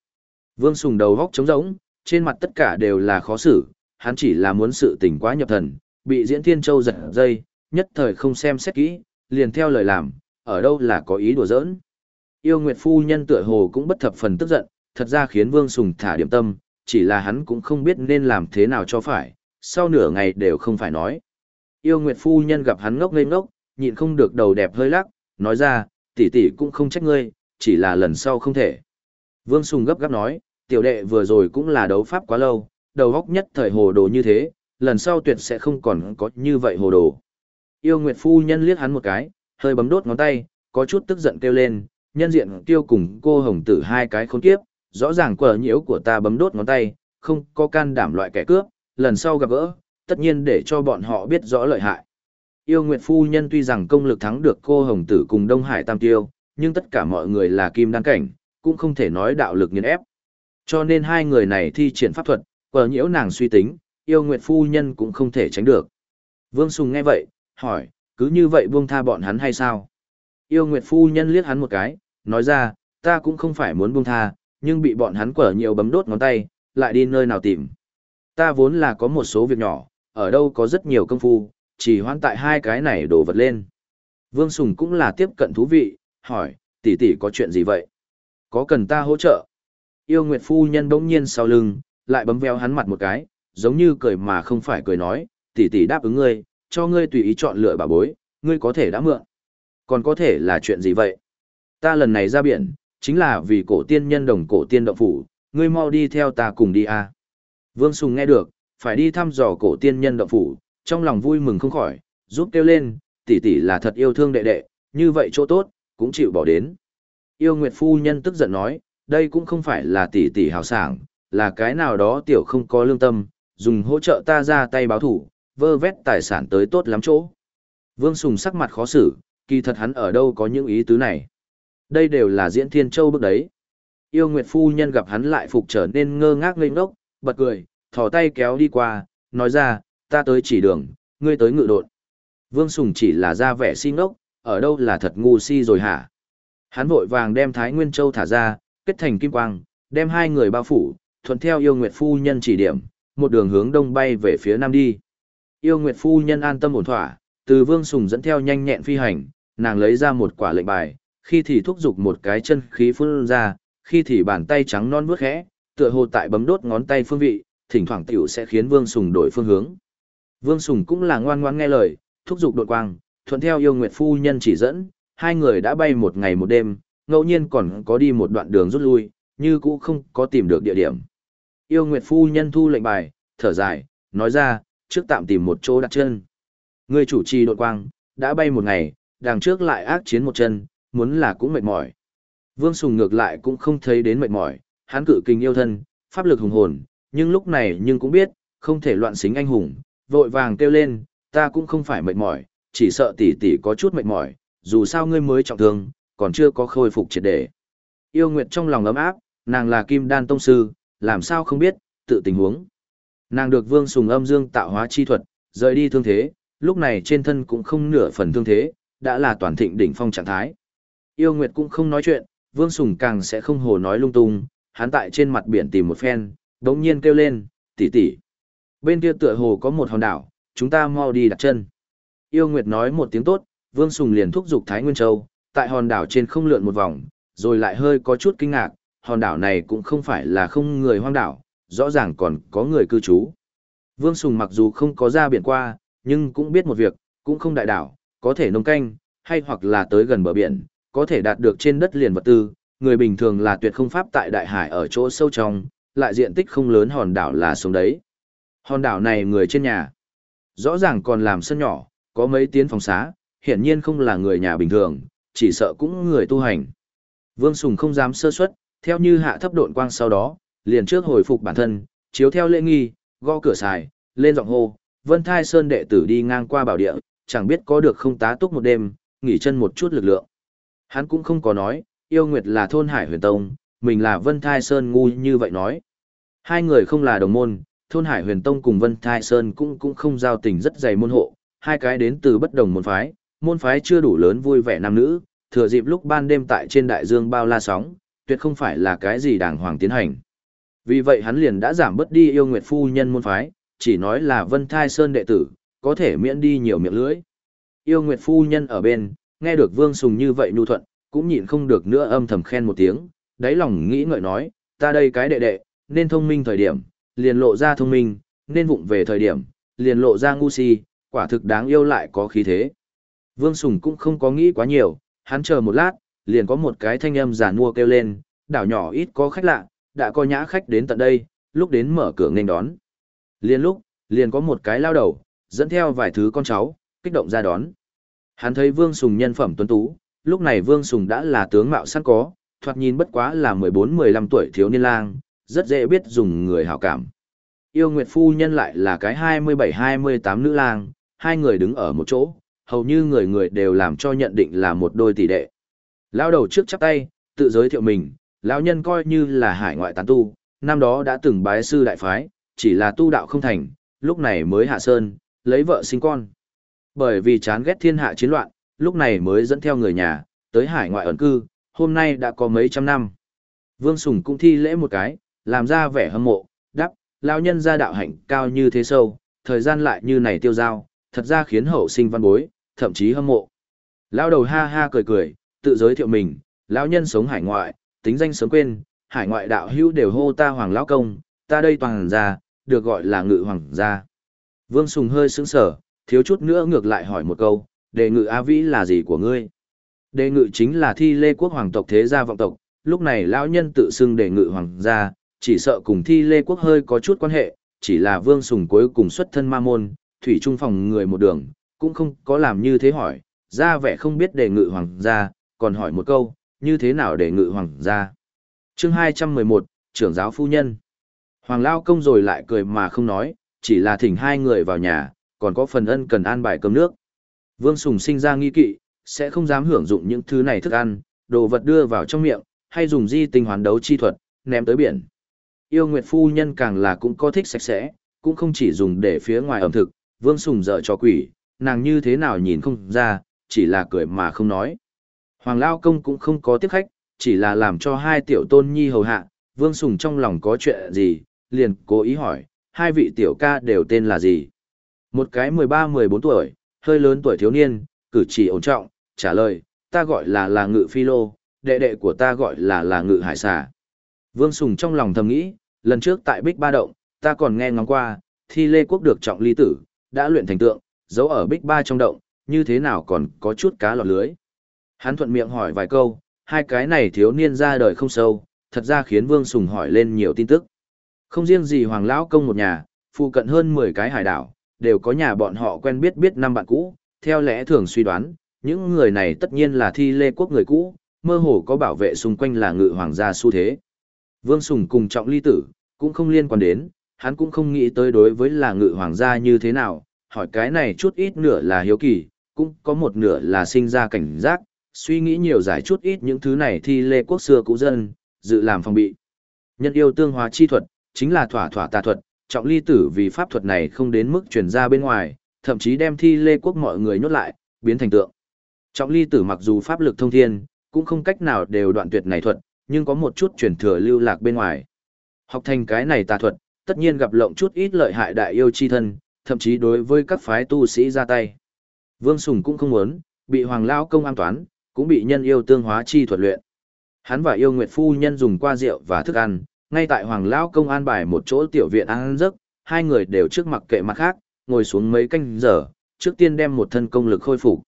Vương Sùng đầu góc trống rỗng, trên mặt tất cả đều là khó xử, hắn chỉ là muốn sự tình quá nhập thần, bị Diễn Thiên Châu giật dây, nhất thời không xem xét kỹ, liền theo lời làm, ở đâu là có ý đùa giỡn. Yêu Nguyệt Phu Nhân tựa hồ cũng bất thập phần tức giận, thật ra khiến Vương Sùng thả điểm tâm, chỉ là hắn cũng không biết nên làm thế nào cho phải, sau nửa ngày đều không phải nói. Yêu Nguyệt Phu Nhân gặp hắn ngốc ngây ngốc, nhịn không được đầu đẹp hơi lắc, nói ra, tỷ tỷ cũng không trách ngươi, chỉ là lần sau không thể. Vương Sùng gấp gáp nói, tiểu đệ vừa rồi cũng là đấu pháp quá lâu, đầu góc nhất thời hồ đồ như thế, lần sau tuyệt sẽ không còn có như vậy hồ đồ. Yêu Nguyệt Phu Nhân liếc hắn một cái, hơi bấm đốt ngón tay, có chút tức giận kêu lên, nhân diện tiêu cùng cô hồng tử hai cái khốn kiếp, rõ ràng quờ nhiễu của ta bấm đốt ngón tay, không có can đảm loại kẻ cướp, lần sau gặp gỡ, tất nhiên để cho bọn họ biết rõ lợi hại. Yêu Nguyệt Phu Nhân tuy rằng công lực thắng được cô hồng tử cùng Đông Hải Tam Tiêu, nhưng tất cả mọi người là kim đăng cảnh, cũng không thể nói đạo lực nghiền ép. Cho nên hai người này thi triển pháp thuật, quờ nhiễu nàng suy tính, yêu Nguyệt Phu Nhân cũng không thể tránh được. Vương Sùng nghe vậy, hỏi, cứ như vậy buông tha bọn hắn hay sao? Yêu Nguyệt Phu Nhân liếc hắn một cái, nói ra, ta cũng không phải muốn buông tha, nhưng bị bọn hắn quở nhiều bấm đốt ngón tay, lại đi nơi nào tìm. Ta vốn là có một số việc nhỏ, ở đâu có rất nhiều công phu, chỉ hoãn tại hai cái này đổ vật lên. Vương Sùng cũng là tiếp cận thú vị, hỏi, tỷ tỷ có chuyện gì vậy? Có cần ta hỗ trợ? Yêu Nguyệt Phu Nhân bỗng nhiên sau lưng, lại bấm veo hắn mặt một cái, giống như cười mà không phải cười nói, tỷ tỷ đáp ứng ngươi, cho ngươi tùy ý chọn lựa bà bối, ngươi có thể đã mượn. Còn có thể là chuyện gì vậy? Ta lần này ra biển, chính là vì cổ tiên nhân đồng cổ tiên động phủ, ngươi mau đi theo ta cùng đi a. Vương Sùng nghe được, phải đi thăm dò cổ tiên nhân động phủ, trong lòng vui mừng không khỏi, giúp kêu lên, tỷ tỷ là thật yêu thương đệ đệ, như vậy chỗ tốt, cũng chịu bỏ đến. Yêu Nguyệt Phu Nhân tức giận nói, đây cũng không phải là tỷ tỷ hào sảng, là cái nào đó tiểu không có lương tâm, dùng hỗ trợ ta ra tay báo thủ, vơ vét tài sản tới tốt lắm chỗ. Vương Sùng sắc mặt khó xử, kỳ thật hắn ở đâu có những ý tứ này. Đây đều là diễn thiên châu bước đấy. Yêu Nguyệt Phu Nhân gặp hắn lại phục trở nên ngơ ngác ngây ngốc, bật cười, thò tay kéo đi qua, nói ra, ta tới chỉ đường, ngươi tới ngự đột. Vương Sùng chỉ là ra vẻ si ngốc, ở đâu là thật ngu si rồi hả? Hắn vội vàng đem Thái Nguyên Châu thả ra, kết thành kim quang, đem hai người bao phủ, thuận theo yêu Nguyệt Phu Nhân chỉ điểm, một đường hướng đông bay về phía nam đi. Yêu Nguyệt Phu Nhân an tâm ổn thỏa, từ Vương Sùng dẫn theo nhanh nhẹn phi hành, nàng lấy ra một quả lệnh bài, khi thì thúc giục một cái chân khí phun ra, khi thì bàn tay trắng non bước khẽ, tựa hồ tại bấm đốt ngón tay phương vị, thỉnh thoảng tiểu sẽ khiến Vương Sùng đổi phương hướng. Vương Sùng cũng là ngoan ngoãn nghe lời, thúc giục đột quang, thuận theo yêu nguyệt phu nhân chỉ dẫn, hai người đã bay một ngày một đêm, ngẫu nhiên còn có đi một đoạn đường rút lui, như cũ không có tìm được địa điểm. Yêu nguyệt phu nhân thu lệnh bài, thở dài, nói ra, trước tạm tìm một chỗ đặt chân. Người chủ trì đột quang, đã bay một ngày, đằng trước lại ác chiến một chân, muốn là cũng mệt mỏi. Vương Sùng ngược lại cũng không thấy đến mệt mỏi, hắn cự kinh yêu thân, pháp lực hùng hồn, nhưng lúc này nhưng cũng biết, không thể loạn xính anh hùng, vội vàng kêu lên, ta cũng không phải mệt mỏi, chỉ sợ tỷ tỷ có chút mệt mỏi, dù sao ngươi mới trọng thương, còn chưa có khôi phục triệt để. Yêu Nguyệt trong lòng ấm áp, nàng là Kim Đan Tông Sư, làm sao không biết, tự tình huống. Nàng được Vương Sùng âm dương tạo hóa chi thuật, rời đi thương thế, lúc này trên thân cũng không nửa phần thương thế, đã là toàn thịnh đỉnh phong trạng thái. Yêu Nguyệt cũng không nói chuyện, Vương Sùng càng sẽ không hồ nói lung tung, hắn tại trên mặt biển tìm một phen, đống nhiên kêu lên, tỷ tỷ. Bên kia tựa hồ có một hòn đảo, chúng ta mau đi đặt chân. Yêu Nguyệt nói một tiếng tốt, Vương Sùng liền thúc giục Thái Nguyên Châu, tại hòn đảo trên không lượn một vòng, rồi lại hơi có chút kinh ngạc, hòn đảo này cũng không phải là không người hoang đảo, rõ ràng còn có người cư trú. Vương Sùng mặc dù không có ra biển qua, nhưng cũng biết một việc, cũng không đại đảo, có thể nông canh, hay hoặc là tới gần bờ biển, có thể đạt được trên đất liền vật tư, người bình thường là tuyệt không pháp tại đại hải ở chỗ sâu trong, lại diện tích không lớn hòn đảo là xuống đấy. Hòn đảo này người trên nhà, rõ ràng còn làm sân nhỏ, có mấy tiến phòng xá, hiển nhiên không là người nhà bình thường, chỉ sợ cũng người tu hành. Vương Sùng không dám sơ suất, theo như hạ thấp độn quang sau đó, liền trước hồi phục bản thân, chiếu theo lễ nghi, gõ cửa xài, lên giọng hô, Vân Thai Sơn đệ tử đi ngang qua bảo địa, chẳng biết có được không tá túc một đêm, nghỉ chân một chút lực lượng. Hắn cũng không có nói, yêu nguyệt là thôn Hải Huyền Tông, mình là Vân Thai Sơn ngu như vậy nói. Hai người không là đồng môn, thôn Hải Huyền Tông cùng Vân Thai Sơn cũng cũng không giao tình rất dày môn hộ, hai cái đến từ bất đồng môn phái, môn phái chưa đủ lớn vui vẻ nam nữ, thừa dịp lúc ban đêm tại trên đại dương bao la sóng, tuyệt không phải là cái gì đàng hoàng tiến hành. Vì vậy hắn liền đã giảm bớt đi yêu nguyệt phu nhân môn phái, chỉ nói là Vân Thai Sơn đệ tử, có thể miễn đi nhiều miệng lưỡi. Yêu nguyệt phu nhân ở bên, nghe được Vương Sùng như vậy nhu thuận, cũng nhịn không được nữa âm thầm khen một tiếng, đáy lòng nghĩ ngợi nói, ta đây cái đệ đệ, nên thông minh thời điểm, liền lộ ra thông minh, nên vụng về thời điểm, liền lộ ra ngu si, quả thực đáng yêu lại có khí thế. Vương Sùng cũng không có nghĩ quá nhiều, hắn chờ một lát, liền có một cái thanh âm giả mua kêu lên, đảo nhỏ ít có khách lạ, đã có nhã khách đến tận đây, lúc đến mở cửa nghênh đón. Liền lúc, liền có một cái lao đầu, dẫn theo vài thứ con cháu, kích động ra đón. Hắn thấy Vương Sùng nhân phẩm tuấn tú, lúc này Vương Sùng đã là tướng mạo sẵn có, thoạt nhìn bất quá là 14-15 tuổi thiếu niên lang, rất dễ biết dùng người hảo cảm. Yêu Nguyệt Phu Nhân lại là cái 27-28 nữ lang, hai người đứng ở một chỗ, hầu như người người đều làm cho nhận định là một đôi tỷ đệ. Lao đầu trước chắp tay, tự giới thiệu mình, lão nhân coi như là hải ngoại tán tu, năm đó đã từng bái sư đại phái, chỉ là tu đạo không thành, lúc này mới hạ sơn, lấy vợ sinh con. Bởi vì chán ghét thiên hạ chiến loạn, lúc này mới dẫn theo người nhà, tới hải ngoại ẩn cư, hôm nay đã có mấy trăm năm. Vương Sùng cũng thi lễ một cái, làm ra vẻ hâm mộ, đáp, lão nhân gia đạo hạnh cao như thế sâu, thời gian lại như này tiêu giao, thật ra khiến hậu sinh văn bối, thậm chí hâm mộ. Lão đầu ha ha cười cười, tự giới thiệu mình, lão nhân sống hải ngoại, tính danh sớm quên, hải ngoại đạo hữu đều hô ta hoàng lão công, ta đây toàn gia, được gọi là ngự hoàng gia. Vương Sùng hơi sững sở, thiếu chút nữa ngược lại hỏi một câu, đề ngự A Vĩ là gì của ngươi? Đề ngự chính là thi lê quốc hoàng tộc thế gia vọng tộc, lúc này lão nhân tự xưng đề ngự hoàng gia, chỉ sợ cùng thi lê quốc hơi có chút quan hệ, chỉ là Vương Sùng cuối cùng xuất thân ma môn, thủy trung phòng người một đường, cũng không có làm như thế hỏi, ra vẻ không biết đề ngự hoàng gia, còn hỏi một câu, như thế nào đề ngự hoàng gia. chương 211, trưởng giáo phu nhân. Hoàng Lao công rồi lại cười mà không nói, chỉ là thỉnh hai người vào nhà, còn có phần ân cần an bài cơm nước. Vương Sùng sinh ra nghi kỵ, sẽ không dám hưởng dụng những thứ này thức ăn, đồ vật đưa vào trong miệng, hay dùng di tinh hoán đấu chi thuật, ném tới biển. Yêu Nguyệt Phu Nhân càng là cũng có thích sạch sẽ, cũng không chỉ dùng để phía ngoài ẩm thực, Vương Sùng dở cho quỷ, nàng như thế nào nhìn không ra, chỉ là cười mà không nói. Hoàng Lao Công cũng không có tiếp khách, chỉ là làm cho hai tiểu tôn nhi hầu hạ, Vương Sùng trong lòng có chuyện gì, liền cố ý hỏi, hai vị tiểu ca đều tên là gì? Một cái 13-14 tuổi, hơi lớn tuổi thiếu niên, cử chỉ ổn trọng, trả lời, ta gọi là là ngự phi lô, đệ đệ của ta gọi là là ngự hải xà. Vương Sùng trong lòng thầm nghĩ, lần trước tại Bích Ba Động, ta còn nghe ngóng qua, thi lê quốc được trọng ly tử, đã luyện thành tượng, giấu ở Bích Ba trong động, như thế nào còn có chút cá lọt lưới. Hắn thuận miệng hỏi vài câu, hai cái này thiếu niên ra đời không sâu, thật ra khiến Vương Sùng hỏi lên nhiều tin tức. Không riêng gì Hoàng Lão Công một nhà, phụ cận hơn 10 cái hải đảo, đều có nhà bọn họ quen biết biết năm bạn cũ, theo lẽ thường suy đoán, những người này tất nhiên là thi lê quốc người cũ, mơ hồ có bảo vệ xung quanh là ngự hoàng gia xu thế. Vương Sùng cùng trọng ly tử, cũng không liên quan đến, hắn cũng không nghĩ tới đối với là ngự hoàng gia như thế nào, hỏi cái này chút ít nửa là hiếu kỳ, cũng có một nửa là sinh ra cảnh giác, suy nghĩ nhiều giải chút ít những thứ này thi lê quốc xưa cũ dân, dự làm phòng bị. Nhân yêu tương hóa chi thuật, chính là thỏa thỏa tà thuật, trọng ly tử vì pháp thuật này không đến mức truyền ra bên ngoài, thậm chí đem thi lê quốc mọi người nhốt lại, biến thành tượng. Trọng ly tử mặc dù pháp lực thông thiên, cũng không cách nào đều đoạn tuyệt này thuật, nhưng có một chút truyền thừa lưu lạc bên ngoài. Học thành cái này tà thuật, tất nhiên gặp lộng chút ít lợi hại đại yêu chi thân, thậm chí đối với các phái tu sĩ ra tay. Vương Sùng cũng không muốn, bị Hoàng Lao công an toán, cũng bị nhân yêu tương hóa chi thuật luyện. Hắn và yêu nguyệt phu nhân dùng qua rượu và thức ăn, ngay tại Hoàng Lão công an bài một chỗ tiểu viện ăn giấc, hai người đều trước mặt kệ mặt khác, ngồi xuống mấy canh giờ, trước tiên đem một thân công lực khôi phục.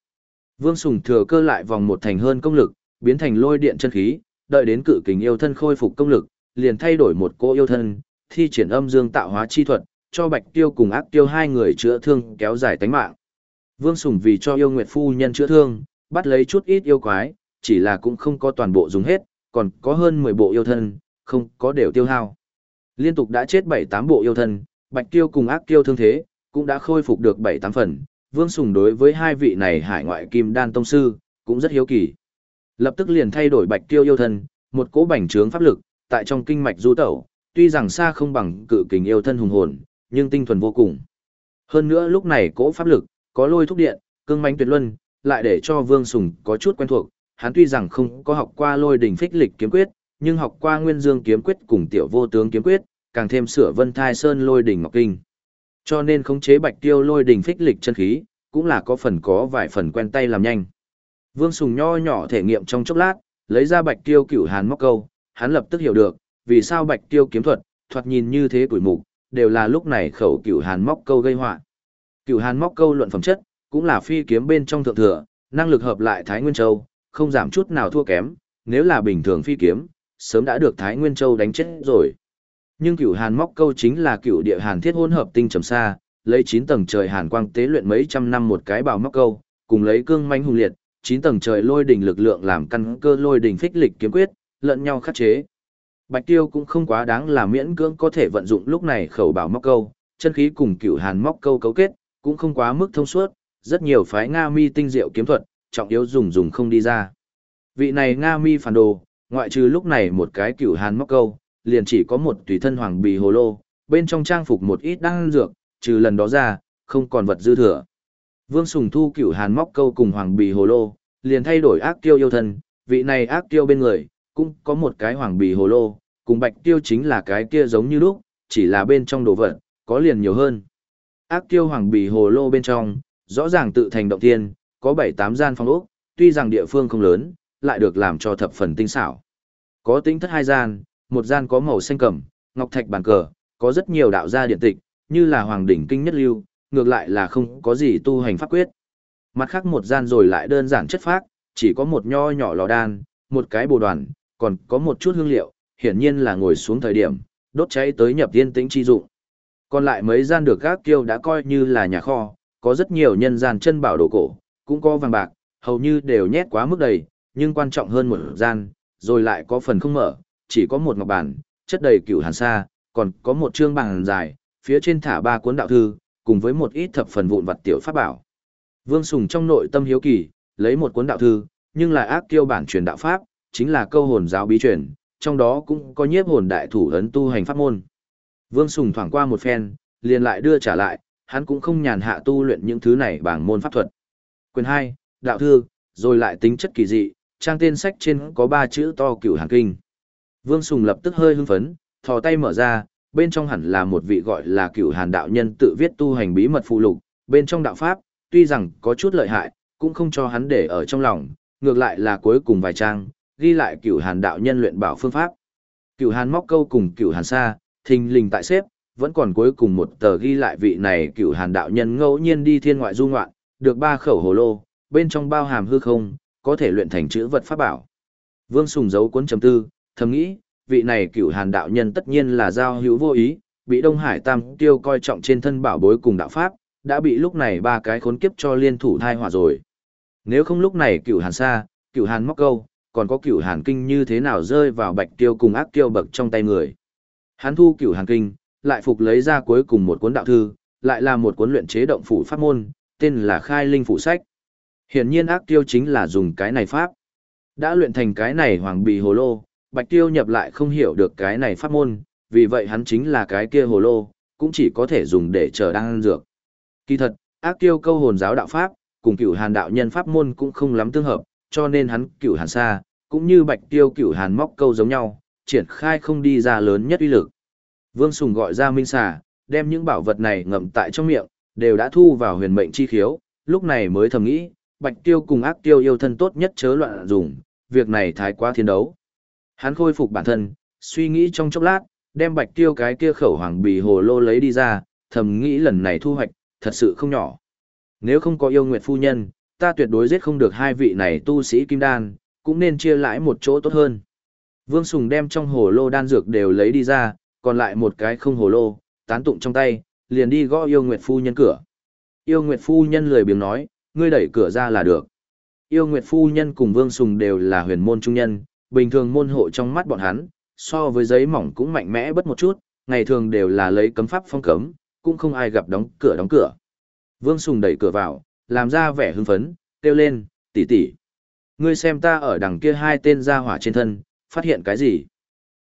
Vương Sùng thừa cơ lại vòng một thành hơn công lực, biến thành lôi điện chân khí, đợi đến cự kình yêu thân khôi phục công lực, liền thay đổi một cô yêu thân, thi triển âm dương tạo hóa chi thuật, cho Bạch Tiêu cùng Ác Tiêu hai người chữa thương kéo dài tánh mạng. Vương Sùng vì cho yêu nguyệt phu nhân chữa thương, bắt lấy chút ít yêu quái, chỉ là cũng không có toàn bộ dùng hết, còn có hơn 10 bộ yêu thân, không có đều tiêu hao. Liên tục đã chết 7-8 bộ yêu thân, Bạch Tiêu cùng Ác Tiêu thương thế, cũng đã khôi phục được 7-8 phần. Vương Sùng đối với hai vị này hải ngoại kim đan tông sư, cũng rất hiếu kỳ. Lập tức liền thay đổi Bạch Tiêu yêu thân, một cỗ bành trướng pháp lực, tại trong kinh mạch du tẩu, tuy rằng xa không bằng cự kình yêu thân hùng hồn, nhưng tinh thuần vô cùng. Hơn nữa lúc này cỗ pháp lực, có lôi thúc điện, cương mãnh tuyệt luân, lại để cho Vương Sùng có chút quen thuộc, hắn tuy rằng không có học qua lôi đỉnh phích lịch kiếm quyết, nhưng học qua nguyên dương kiếm quyết cùng tiểu vô tướng kiếm quyết, càng thêm sửa vân thai sơn lôi đỉnh ngọc kinh. Cho nên khống chế bạch tiêu lôi đỉnh phích lịch chân khí, cũng là có phần có vài phần quen tay làm nhanh. Vương Sùng nho nhỏ thể nghiệm trong chốc lát, lấy ra bạch tiêu cửu hàn móc câu, hắn lập tức hiểu được, vì sao bạch tiêu kiếm thuật, thoạt nhìn như thế tuổi mục, đều là lúc này khẩu cửu hàn móc câu gây họa Cửu hàn móc câu luận phẩm chất, cũng là phi kiếm bên trong thượng thừa, năng lực hợp lại Thái Nguyên Châu, không giảm chút nào thua kém, nếu là bình thường phi kiếm, sớm đã được Thái Nguyên Châu đánh chết rồi. Nhưng cửu hàn móc câu chính là cửu địa hàn thiết hỗn hợp tinh trầm xa, lấy 9 tầng trời hàn quang tế luyện mấy trăm năm một cái bào móc câu, cùng lấy cương manh hùng liệt, 9 tầng trời lôi đỉnh lực lượng làm căn cơ lôi đỉnh phích lịch kiếm quyết, lẫn nhau khắc chế. Bạch Tiêu cũng không quá đáng là miễn cưỡng có thể vận dụng lúc này khẩu bảo móc câu, chân khí cùng cửu hàn móc câu cấu kết, cũng không quá mức thông suốt, rất nhiều phái Nga mi tinh diệu kiếm thuật, trọng yếu dùng dùng không đi ra. Vị này Nga mi phản đồ, ngoại trừ lúc này một cái cửu hàn móc câu, liền chỉ có một tùy thân hoàng bì hồ lô, bên trong trang phục một ít đan dược, trừ lần đó ra, không còn vật dư thừa. Vương Sùng thu cửu hàn móc câu cùng hoàng bì hồ lô, liền thay đổi ác tiêu yêu thân, vị này ác tiêu bên người, cũng có một cái hoàng bì hồ lô, cùng bạch tiêu chính là cái kia giống như lúc, chỉ là bên trong đồ vật, có liền nhiều hơn. Ác tiêu hoàng bì hồ lô bên trong, rõ ràng tự thành động tiên, có 7-8 gian phòng ốc, tuy rằng địa phương không lớn, lại được làm cho thập phần tinh xảo. Có tính thất hai gian, một gian có màu xanh cẩm, ngọc thạch bàn cờ, có rất nhiều đạo gia điện tịch, như là hoàng đỉnh kinh nhất lưu, ngược lại là không có gì tu hành pháp quyết. Mặt khác một gian rồi lại đơn giản chất phác, chỉ có một nho nhỏ lò đan, một cái bồ đoàn, còn có một chút hương liệu, hiển nhiên là ngồi xuống thời điểm, đốt cháy tới nhập tiên tĩnh chi dụng. Còn lại mấy gian được các kiêu đã coi như là nhà kho, có rất nhiều nhân gian chân bảo đồ cổ, cũng có vàng bạc, hầu như đều nhét quá mức đầy, nhưng quan trọng hơn một gian, rồi lại có phần không mở, chỉ có một ngọc bản, chất đầy cửu hàn sa, còn có một chương bàn dài, phía trên thả ba cuốn đạo thư, cùng với một ít thập phần vụn vặt tiểu pháp bảo. Vương Sùng trong nội tâm hiếu kỳ, lấy một cuốn đạo thư, nhưng là ác kiêu bản truyền đạo pháp, chính là câu hồn giáo bí truyền, trong đó cũng có nhiếp hồn đại thủ ấn tu hành pháp môn. Vương Sùng thoảng qua một phen, liền lại đưa trả lại, hắn cũng không nhàn hạ tu luyện những thứ này bằng môn pháp thuật. Quyền 2, đạo thư, rồi lại tính chất kỳ dị, trang tên sách trên có ba chữ to cửu hàn kinh. Vương Sùng lập tức hơi hưng phấn, thò tay mở ra, bên trong hẳn là một vị gọi là cửu hàn đạo nhân tự viết tu hành bí mật phụ lục, bên trong đạo pháp, tuy rằng có chút lợi hại, cũng không cho hắn để ở trong lòng, ngược lại là cuối cùng vài trang, ghi lại cửu hàn đạo nhân luyện bảo phương pháp. Cửu hàn móc câu cùng cửu hàn xa, thình lình tại xếp, vẫn còn cuối cùng một tờ ghi lại vị này cửu hàn đạo nhân ngẫu nhiên đi thiên ngoại du ngoạn, được ba khẩu hồ lô, bên trong bao hàm hư không, có thể luyện thành chữ vật pháp bảo. Vương Sùng giấu cuốn chấm tư, thầm nghĩ, vị này cửu hàn đạo nhân tất nhiên là giao hữu vô ý, bị Đông Hải Tam Tiêu coi trọng trên thân bảo bối cùng đạo pháp, đã bị lúc này ba cái khốn kiếp cho liên thủ thai hỏa rồi. Nếu không lúc này cửu hàn xa, cửu hàn móc câu, còn có cửu hàn kinh như thế nào rơi vào bạch tiêu cùng ác tiêu bậc trong tay người. Hắn thu cửu hàn kinh, lại phục lấy ra cuối cùng một cuốn đạo thư, lại là một cuốn luyện chế động phủ pháp môn, tên là Khai Linh Phủ Sách. Hiển nhiên ác tiêu chính là dùng cái này pháp. Đã luyện thành cái này hoàng bì hồ lô, bạch tiêu nhập lại không hiểu được cái này pháp môn, vì vậy hắn chính là cái kia hồ lô, cũng chỉ có thể dùng để chờ đan dược. Kỳ thật, ác tiêu câu hồn giáo đạo pháp, cùng cửu hàn đạo nhân pháp môn cũng không lắm tương hợp, cho nên hắn cửu hàn xa, cũng như bạch tiêu cửu hàn móc câu giống nhau, triển khai không đi ra lớn nhất uy lực. Vương Sùng gọi ra Minh Xà, đem những bảo vật này ngậm tại trong miệng, đều đã thu vào huyền mệnh chi khiếu, lúc này mới thầm nghĩ, bạch tiêu cùng ác tiêu yêu thân tốt nhất chớ loạn dùng, việc này thái quá thiên đấu. Hắn khôi phục bản thân, suy nghĩ trong chốc lát, đem bạch tiêu cái kia khẩu hoàng bì hồ lô lấy đi ra, thầm nghĩ lần này thu hoạch, thật sự không nhỏ. Nếu không có yêu nguyệt phu nhân, ta tuyệt đối giết không được hai vị này tu sĩ kim đan, cũng nên chia lãi một chỗ tốt hơn. Vương Sùng đem trong hồ lô đan dược đều lấy đi ra, còn lại một cái không hồ lô, tán tụng trong tay, liền đi gõ yêu nguyệt phu nhân cửa. Yêu nguyệt phu nhân lười biếng nói, ngươi đẩy cửa ra là được. Yêu nguyệt phu nhân cùng Vương Sùng đều là huyền môn trung nhân, bình thường môn hộ trong mắt bọn hắn, so với giấy mỏng cũng mạnh mẽ bất một chút, ngày thường đều là lấy cấm pháp phong cấm, cũng không ai gặp đóng cửa đóng cửa. Vương Sùng đẩy cửa vào, làm ra vẻ hưng phấn, kêu lên, tỷ tỷ, Ngươi xem ta ở đằng kia hai tên gia hỏa trên thân, phát hiện cái gì?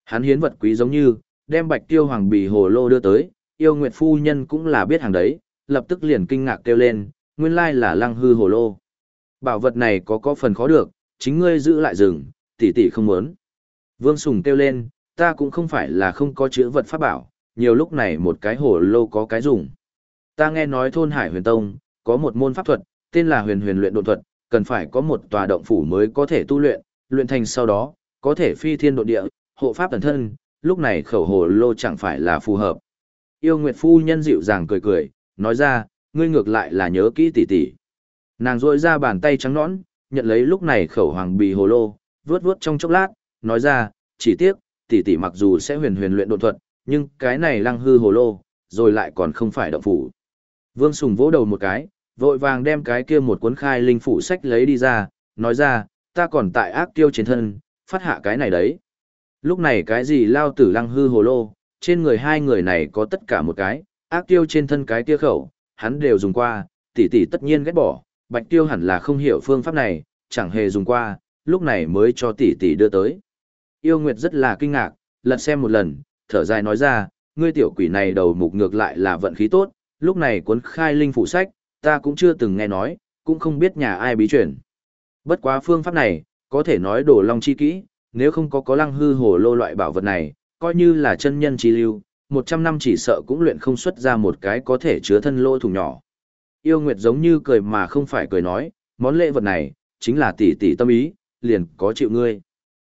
Hắn hiến vật quý giống như, đem bạch tiêu hoàng bì hồ lô đưa tới, yêu nguyệt phu nhân cũng là biết hàng đấy, lập tức liền kinh ngạc kêu lên, nguyên lai là lăng hư hồ lô. Bảo vật này có có phần khó được, chính ngươi giữ lại rừng, tỷ tỷ không muốn. Vương Sùng kêu lên, ta cũng không phải là không có chữ vật pháp bảo, nhiều lúc này một cái hồ lô có cái dùng. Ta nghe nói thôn Hải Huyền Tông, có một môn pháp thuật, tên là huyền huyền luyện độn thuật, cần phải có một tòa động phủ mới có thể tu luyện, luyện thành sau đó, có thể phi thiên độ địa, hộ pháp thần thân, lúc này khẩu hồ lô chẳng phải là phù hợp. Yêu Nguyệt Phu Nhân dịu dàng cười cười, nói ra, ngươi ngược lại là nhớ kỹ tỷ tỷ. Nàng rôi ra bàn tay trắng nõn, nhận lấy lúc này khẩu hoàng bì hồ lô, vướt vướt trong chốc lát, nói ra, chỉ tiếc, tỷ tỷ mặc dù sẽ huyền huyền luyện độn thuật, nhưng cái này lăng hư hồ lô, rồi lại còn không phải động phủ. Vương Sùng vỗ đầu một cái, vội vàng đem cái kia một cuốn khai linh phủ sách lấy đi ra, nói ra, ta còn tại ác tiêu trên thân, phát hạ cái này đấy. Lúc này cái gì lao tử lăng hư hồ lô, trên người hai người này có tất cả một cái, ác tiêu trên thân cái kia khẩu, hắn đều dùng qua, tỷ tỷ tất nhiên ghét bỏ, bạch tiêu hẳn là không hiểu phương pháp này, chẳng hề dùng qua, lúc này mới cho tỷ tỷ đưa tới. Yêu Nguyệt rất là kinh ngạc, lật xem một lần, thở dài nói ra, ngươi tiểu quỷ này đầu mục ngược lại là vận khí tốt, lúc này cuốn khai linh phụ sách, ta cũng chưa từng nghe nói, cũng không biết nhà ai bí truyền. Bất quá phương pháp này, có thể nói đổ long chi kỹ, nếu không có có lăng hư hồ lô loại bảo vật này, coi như là chân nhân chi lưu, 100 năm chỉ sợ cũng luyện không xuất ra một cái có thể chứa thân lô thủng nhỏ. Yêu Nguyệt giống như cười mà không phải cười nói, món lễ vật này, chính là tỷ tỷ tâm ý, liền có chịu ngươi.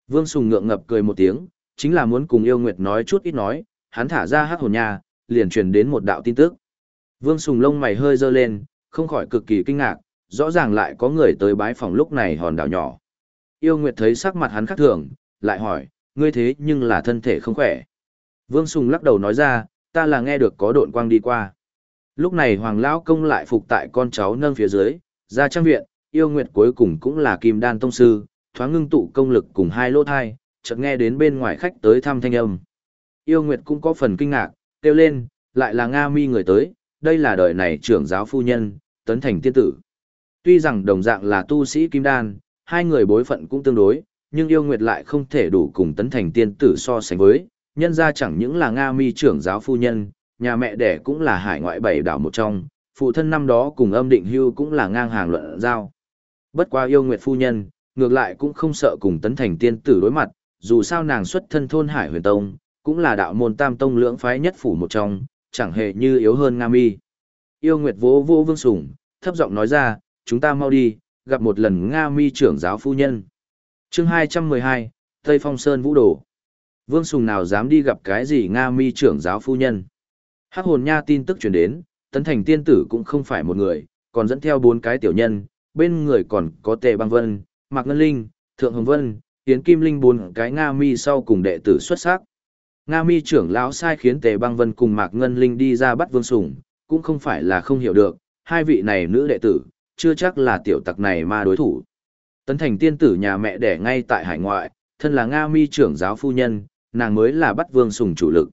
Vương Sùng ngượng ngập cười một tiếng, chính là muốn cùng Yêu Nguyệt nói chút ít nói, hắn thả ra hát hồn nha, liền truyền đến một đạo tin tức. Vương Sùng lông mày hơi dơ lên, không khỏi cực kỳ kinh ngạc, rõ ràng lại có người tới bái phòng lúc này hòn đảo nhỏ. Yêu Nguyệt thấy sắc mặt hắn khác thường, lại hỏi, ngươi thế nhưng là thân thể không khỏe. Vương Sùng lắc đầu nói ra, ta là nghe được có độn quang đi qua. Lúc này Hoàng Lão Công lại phục tại con cháu nâng phía dưới, ra trang viện, yêu Nguyệt cuối cùng cũng là kim đan tông sư, thoáng ngưng tụ công lực cùng hai lỗ thai, chợt nghe đến bên ngoài khách tới thăm thanh âm. Yêu Nguyệt cũng có phần kinh ngạc, kêu lên, lại là Nga mi người tới, đây là đời này trưởng giáo phu nhân, tấn thành tiên tử. Tuy rằng đồng dạng là tu sĩ kim đan, hai người bối phận cũng tương đối, nhưng yêu nguyệt lại không thể đủ cùng tấn thành tiên tử so sánh với, nhân ra chẳng những là Nga mi trưởng giáo phu nhân, nhà mẹ đẻ cũng là hải ngoại bảy đảo một trong, phụ thân năm đó cùng âm định hưu cũng là ngang hàng luận giao. Bất qua yêu nguyệt phu nhân, ngược lại cũng không sợ cùng tấn thành tiên tử đối mặt, dù sao nàng xuất thân thôn hải huyền tông, cũng là đạo môn tam tông lưỡng phái nhất phủ một trong, chẳng hề như yếu hơn Nga mi. Yêu Nguyệt vỗ vô vương sủng, thấp giọng nói ra, chúng ta mau đi, gặp một lần Nga mi trưởng giáo phu nhân. chương 212, Tây Phong Sơn Vũ Đồ. Vương Sùng nào dám đi gặp cái gì Nga mi trưởng giáo phu nhân. Hắc hồn nha tin tức truyền đến, tấn thành tiên tử cũng không phải một người, còn dẫn theo bốn cái tiểu nhân, bên người còn có tề băng vân, mạc ngân linh, thượng hồng vân, tiến kim linh bốn cái Nga mi sau cùng đệ tử xuất sắc. Nga mi trưởng lão sai khiến Tề Băng Vân cùng Mạc Ngân Linh đi ra bắt Vương Sùng, cũng không phải là không hiểu được, hai vị này nữ đệ tử, chưa chắc là tiểu tặc này mà đối thủ. Tấn thành tiên tử nhà mẹ đẻ ngay tại hải ngoại, thân là Nga mi trưởng giáo phu nhân, nàng mới là bắt Vương Sùng chủ lực.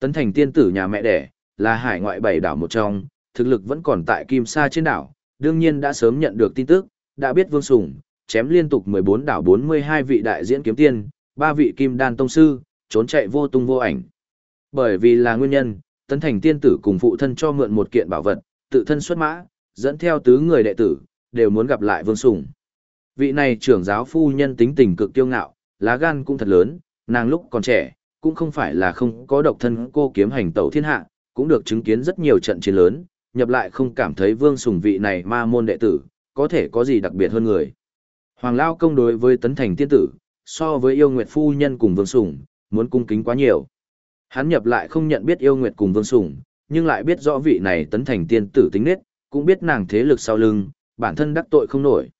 Tấn thành tiên tử nhà mẹ đẻ, là hải ngoại bảy đảo một trong, thực lực vẫn còn tại Kim Sa trên đảo, đương nhiên đã sớm nhận được tin tức, đã biết Vương Sùng, chém liên tục 14 đảo 42 vị đại diễn kiếm tiên, ba vị kim đan tông sư, trốn chạy vô tung vô ảnh. Bởi vì là nguyên nhân, tấn thành tiên tử cùng phụ thân cho mượn một kiện bảo vật, tự thân xuất mã, dẫn theo tứ người đệ tử, đều muốn gặp lại Vương Sùng. Vị này trưởng giáo phu nhân tính tình cực tiêu ngạo, lá gan cũng thật lớn, nàng lúc còn trẻ, cũng không phải là không có độc thân cô kiếm hành tẩu thiên hạ, cũng được chứng kiến rất nhiều trận chiến lớn, nhập lại không cảm thấy Vương Sùng vị này ma môn đệ tử, có thể có gì đặc biệt hơn người. Hoàng Lao công đối với tấn thành tiên tử, so với yêu nguyệt phu nhân cùng Vương Sùng, muốn cung kính quá nhiều. Hắn nhập lại không nhận biết yêu nguyệt cùng vương sùng nhưng lại biết rõ vị này tấn thành tiên tử tính nết, cũng biết nàng thế lực sau lưng, bản thân đắc tội không nổi.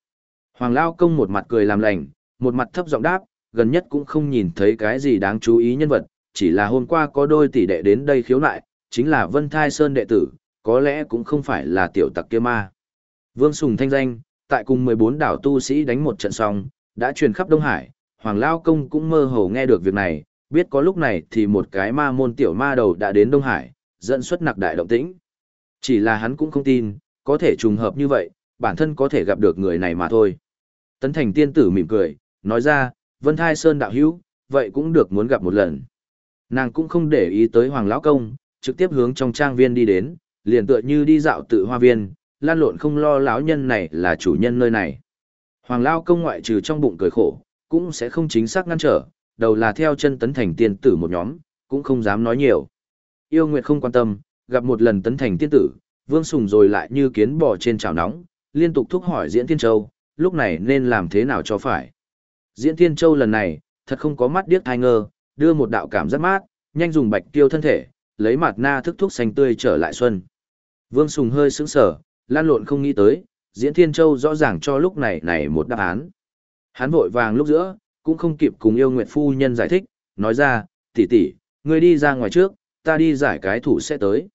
Hoàng Lao công một mặt cười làm lành, một mặt thấp giọng đáp, gần nhất cũng không nhìn thấy cái gì đáng chú ý nhân vật, chỉ là hôm qua có đôi tỷ đệ đến đây khiếu nại, chính là Vân Thai Sơn đệ tử, có lẽ cũng không phải là tiểu tặc kia ma. Vương Sùng thanh danh, tại cùng 14 đảo tu sĩ đánh một trận xong, đã truyền khắp Đông Hải, Hoàng Lao Công cũng mơ hồ nghe được việc này, biết có lúc này thì một cái ma môn tiểu ma đầu đã đến Đông Hải, dẫn xuất nặc đại động tĩnh. Chỉ là hắn cũng không tin, có thể trùng hợp như vậy, bản thân có thể gặp được người này mà thôi. Tấn Thành tiên tử mỉm cười, nói ra, Vân Thai Sơn đạo hữu, vậy cũng được muốn gặp một lần. Nàng cũng không để ý tới Hoàng Lão Công, trực tiếp hướng trong trang viên đi đến, liền tựa như đi dạo tự hoa viên, lan lộn không lo lão nhân này là chủ nhân nơi này. Hoàng Lão Công ngoại trừ trong bụng cười khổ, cũng sẽ không chính xác ngăn trở, đầu là theo chân Tấn Thành tiên tử một nhóm, cũng không dám nói nhiều. Yêu Nguyệt không quan tâm, gặp một lần Tấn Thành tiên tử, Vương Sùng rồi lại như kiến bò trên chảo nóng, liên tục thúc hỏi Diễn Thiên Châu, lúc này nên làm thế nào cho phải. Diễn Thiên Châu lần này, thật không có mắt điếc thai ngơ, đưa một đạo cảm giác mát, nhanh dùng bạch tiêu thân thể, lấy mặt na thức thuốc xanh tươi trở lại xuân. Vương Sùng hơi sững sở, lan lộn không nghĩ tới, Diễn Thiên Châu rõ ràng cho lúc này này một đáp án. Hắn vội vàng lúc giữa, cũng không kịp cùng yêu nguyệt phu nhân giải thích, nói ra, tỷ tỷ, ngươi đi ra ngoài trước, ta đi giải cái thủ sẽ tới.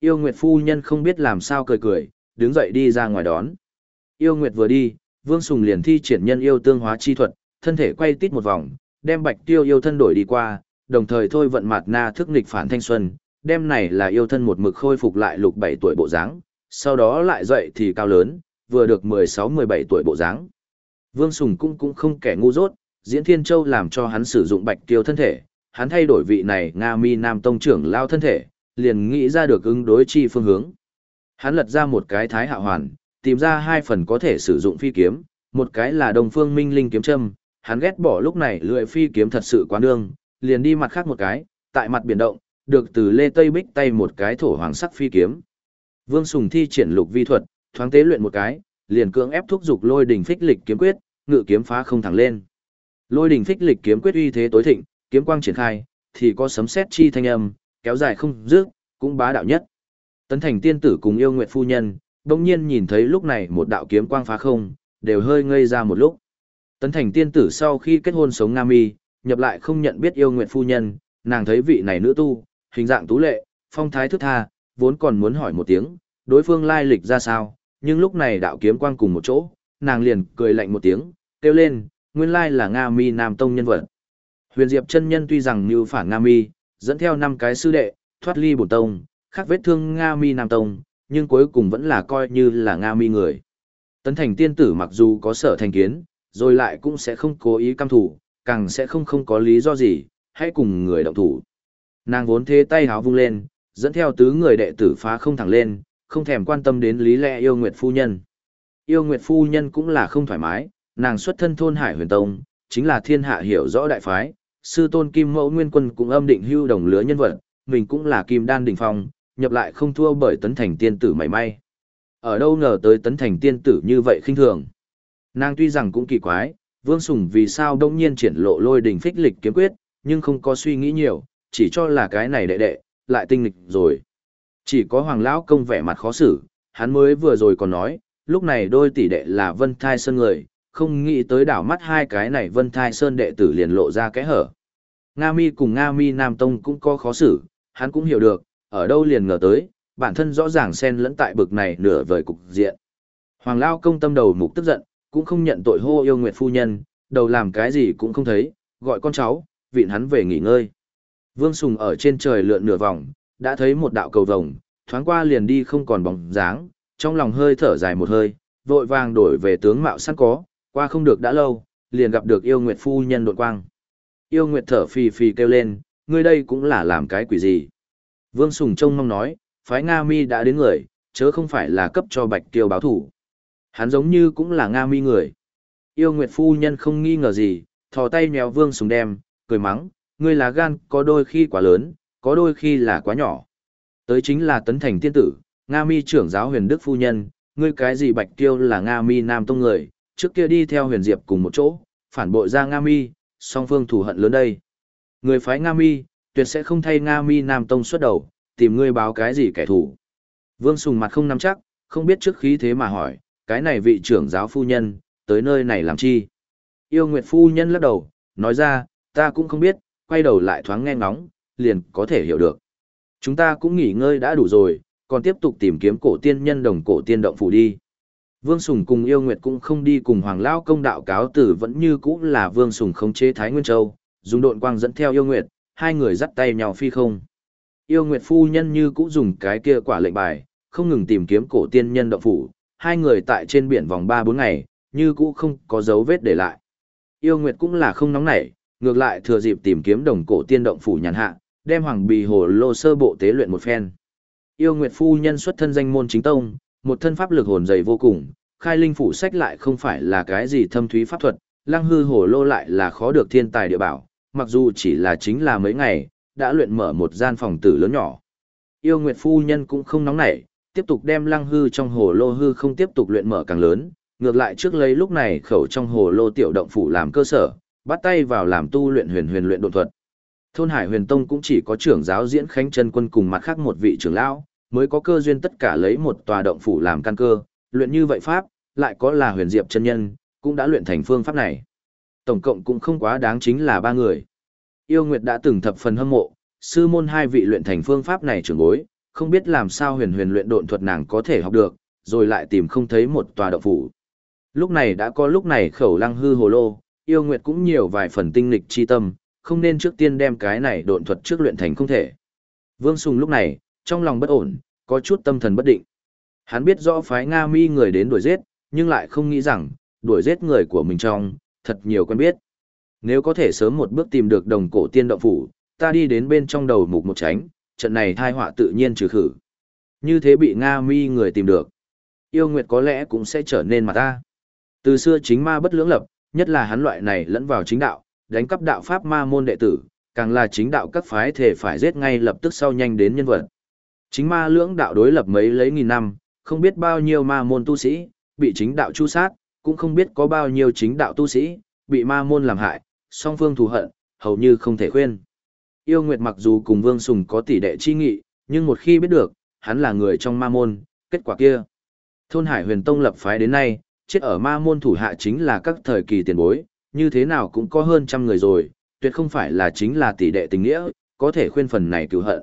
Yêu nguyệt phu nhân không biết làm sao cười cười, đứng dậy đi ra ngoài đón. Yêu nguyệt vừa đi, Vương Sùng liền thi triển nhân yêu tương hóa chi thuật, thân thể quay tít một vòng, đem bạch tiêu yêu thân đổi đi qua, đồng thời thôi vận mặt na thức nghịch phản thanh xuân, đem này là yêu thân một mực khôi phục lại lục 7 tuổi bộ dáng, sau đó lại dậy thì cao lớn, vừa được 16-17 tuổi bộ dáng. Vương Sùng cũng cũng không kẻ ngu dốt, Diễn Thiên Châu làm cho hắn sử dụng bạch tiêu thân thể, hắn thay đổi vị này Nga Mi Nam Tông trưởng lao thân thể, liền nghĩ ra được ứng đối chi phương hướng. Hắn lật ra một cái thái hạ hoàn, tìm ra hai phần có thể sử dụng phi kiếm, một cái là Đông Phương Minh Linh kiếm châm, hắn ghét bỏ lúc này lưỡi phi kiếm thật sự quá đương, liền đi mặt khác một cái, tại mặt biển động, được từ Lê Tây Bích tay một cái thổ hoàng sắc phi kiếm. Vương Sùng thi triển lục vi thuật, thoáng tế luyện một cái, liền cưỡng ép thúc dục lôi đỉnh phích lịch kiếm quyết, ngự kiếm phá không thẳng lên. Lôi đỉnh phích lịch kiếm quyết uy thế tối thịnh, kiếm quang triển khai, thì có sấm sét chi thanh âm, kéo dài không dứt, cũng bá đạo nhất. Tấn Thành tiên tử cùng yêu nguyện phu nhân, bỗng nhiên nhìn thấy lúc này một đạo kiếm quang phá không, đều hơi ngây ra một lúc. Tấn Thành tiên tử sau khi kết hôn sống Nam Mi, nhập lại không nhận biết yêu nguyện phu nhân, nàng thấy vị này nữ tu, hình dạng tú lệ, phong thái thức tha, vốn còn muốn hỏi một tiếng, đối phương lai lịch ra sao, nhưng lúc này đạo kiếm quang cùng một chỗ, nàng liền cười lạnh một tiếng, kêu lên, nguyên lai là Nga Mi Nam Tông nhân vật. Huyền Diệp chân nhân tuy rằng như phản Nga Mi, dẫn theo năm cái sư đệ, thoát ly bổn tông, khác vết thương Nga Mi Nam Tông, nhưng cuối cùng vẫn là coi như là Nga Mi người. Tấn thành tiên tử mặc dù có sở thành kiến, rồi lại cũng sẽ không cố ý căm thủ, càng sẽ không không có lý do gì, hãy cùng người động thủ. Nàng vốn thế tay háo vung lên, dẫn theo tứ người đệ tử phá không thẳng lên, không thèm quan tâm đến lý lẽ yêu nguyệt phu nhân. Yêu nguyệt phu nhân cũng là không thoải mái, nàng xuất thân thôn hải huyền tông, chính là thiên hạ hiểu rõ đại phái, sư tôn kim mẫu nguyên quân cũng âm định hưu đồng lứa nhân vật, mình cũng là kim đan đỉnh phong, nhập lại không thua bởi tấn thành tiên tử mảy may. Ở đâu ngờ tới tấn thành tiên tử như vậy khinh thường. Nàng tuy rằng cũng kỳ quái, Vương Sùng vì sao đông nhiên triển lộ lôi đỉnh phích lịch kiếm quyết, nhưng không có suy nghĩ nhiều, chỉ cho là cái này đệ đệ, lại tinh lịch rồi. Chỉ có Hoàng Lão công vẻ mặt khó xử, hắn mới vừa rồi còn nói, lúc này đôi tỷ đệ là Vân Thai Sơn người, không nghĩ tới đảo mắt hai cái này Vân Thai Sơn đệ tử liền lộ ra cái hở. Nga Mi cùng Nga Mi Nam Tông cũng có khó xử, hắn cũng hiểu được, ở đâu liền ngờ tới, bản thân rõ ràng xen lẫn tại bực này nửa vời cục diện. Hoàng Lao công tâm đầu mục tức giận, cũng không nhận tội hô yêu nguyệt phu nhân, đầu làm cái gì cũng không thấy, gọi con cháu, vịn hắn về nghỉ ngơi. Vương Sùng ở trên trời lượn nửa vòng, đã thấy một đạo cầu vồng, thoáng qua liền đi không còn bóng dáng, trong lòng hơi thở dài một hơi, vội vàng đổi về tướng mạo sẵn có, qua không được đã lâu, liền gặp được yêu nguyệt phu nhân đột quang. Yêu nguyệt thở phì phì kêu lên, ngươi đây cũng là làm cái quỷ gì. Vương Sùng trông mong nói, phái Nga mi đã đến người, chớ không phải là cấp cho bạch tiêu báo thủ. Hắn giống như cũng là Nga mi người. Yêu nguyệt phu nhân không nghi ngờ gì, thò tay nhéo Vương Sùng đem, cười mắng, ngươi là gan có đôi khi quá lớn, có đôi khi là quá nhỏ. Tới chính là tấn thành tiên tử, Nga mi trưởng giáo huyền đức phu nhân, ngươi cái gì bạch tiêu là Nga mi nam tông người, trước kia đi theo huyền diệp cùng một chỗ, phản bội ra Nga mi, song phương thù hận lớn đây. Người phái Nga mi, tuyệt sẽ không thay Nga mi nam tông xuất đầu, tìm ngươi báo cái gì kẻ thù. Vương Sùng mặt không nắm chắc, không biết trước khí thế mà hỏi, cái này vị trưởng giáo phu nhân, tới nơi này làm chi? Yêu Nguyệt phu nhân lắc đầu, nói ra, ta cũng không biết, quay đầu lại thoáng nghe ngóng, liền có thể hiểu được. Chúng ta cũng nghỉ ngơi đã đủ rồi, còn tiếp tục tìm kiếm cổ tiên nhân đồng cổ tiên động phủ đi. Vương Sùng cùng yêu nguyệt cũng không đi cùng Hoàng Lao công đạo cáo tử vẫn như cũ là Vương Sùng khống chế Thái Nguyên Châu, dùng độn quang dẫn theo yêu nguyệt, hai người dắt tay nhau phi không. Yêu nguyệt phu nhân như cũ dùng cái kia quả lệnh bài, không ngừng tìm kiếm cổ tiên nhân động phủ, hai người tại trên biển vòng 3-4 ngày, như cũ không có dấu vết để lại. Yêu nguyệt cũng là không nóng nảy, ngược lại thừa dịp tìm kiếm đồng cổ tiên động phủ nhàn hạ, đem hoàng bì hồ lô sơ bộ tế luyện một phen. Yêu nguyệt phu nhân xuất thân danh môn chính tông, một thân pháp lực hồn dày vô cùng, khai linh phủ sách lại không phải là cái gì thâm thúy pháp thuật, lăng hư hồ lô lại là khó được thiên tài địa bảo, mặc dù chỉ là chính là mấy ngày, đã luyện mở một gian phòng tử lớn nhỏ. Yêu Nguyệt phu nhân cũng không nóng nảy, tiếp tục đem lăng hư trong hồ lô hư không tiếp tục luyện mở càng lớn, ngược lại trước lấy lúc này khẩu trong hồ lô tiểu động phủ làm cơ sở, bắt tay vào làm tu luyện huyền huyền luyện độ thuật. Thôn Hải Huyền Tông cũng chỉ có trưởng giáo diễn khánh chân quân cùng mặt khác một vị trưởng lão, mới có cơ duyên tất cả lấy một tòa động phủ làm căn cơ, luyện như vậy pháp, lại có là huyền diệp chân nhân, cũng đã luyện thành phương pháp này. Tổng cộng cũng không quá đáng chính là ba người. Yêu Nguyệt đã từng thập phần hâm mộ, sư môn hai vị luyện thành phương pháp này trưởng bối, không biết làm sao huyền huyền luyện độn thuật nàng có thể học được, rồi lại tìm không thấy một tòa động phủ. Lúc này đã có lúc này khẩu lăng hư hồ lô, yêu nguyệt cũng nhiều vài phần tinh lịch chi tâm, không nên trước tiên đem cái này độn thuật trước luyện thành không thể. Vương Sùng lúc này, trong lòng bất ổn, có chút tâm thần bất định. Hắn biết rõ phái Nga mi người đến đuổi giết, nhưng lại không nghĩ rằng, đuổi giết người của mình trong, thật nhiều quen biết. Nếu có thể sớm một bước tìm được đồng cổ tiên động phủ, ta đi đến bên trong đầu mục một tránh, trận này thai họa tự nhiên trừ khử. Như thế bị Nga mi người tìm được. Yêu Nguyệt có lẽ cũng sẽ trở nên mà ta. Từ xưa chính ma bất lưỡng lập, nhất là hắn loại này lẫn vào chính đạo, đánh cắp đạo pháp ma môn đệ tử, càng là chính đạo các phái thể phải giết ngay lập tức sau nhanh đến nhân vật. Chính ma lưỡng đạo đối lập mấy lấy nghìn năm, không biết bao nhiêu ma môn tu sĩ, bị chính đạo chu sát, cũng không biết có bao nhiêu chính đạo tu sĩ, bị ma môn làm hại, song phương thù hận, hầu như không thể khuyên. Yêu Nguyệt mặc dù cùng Vương Sùng có tỷ đệ chi nghị, nhưng một khi biết được, hắn là người trong ma môn, kết quả kia. Thôn Hải huyền tông lập phái đến nay, chết ở ma môn thủ hạ chính là các thời kỳ tiền bối, như thế nào cũng có hơn trăm người rồi, tuyệt không phải là chính là tỷ đệ tình nghĩa, có thể khuyên phần này cứu hận.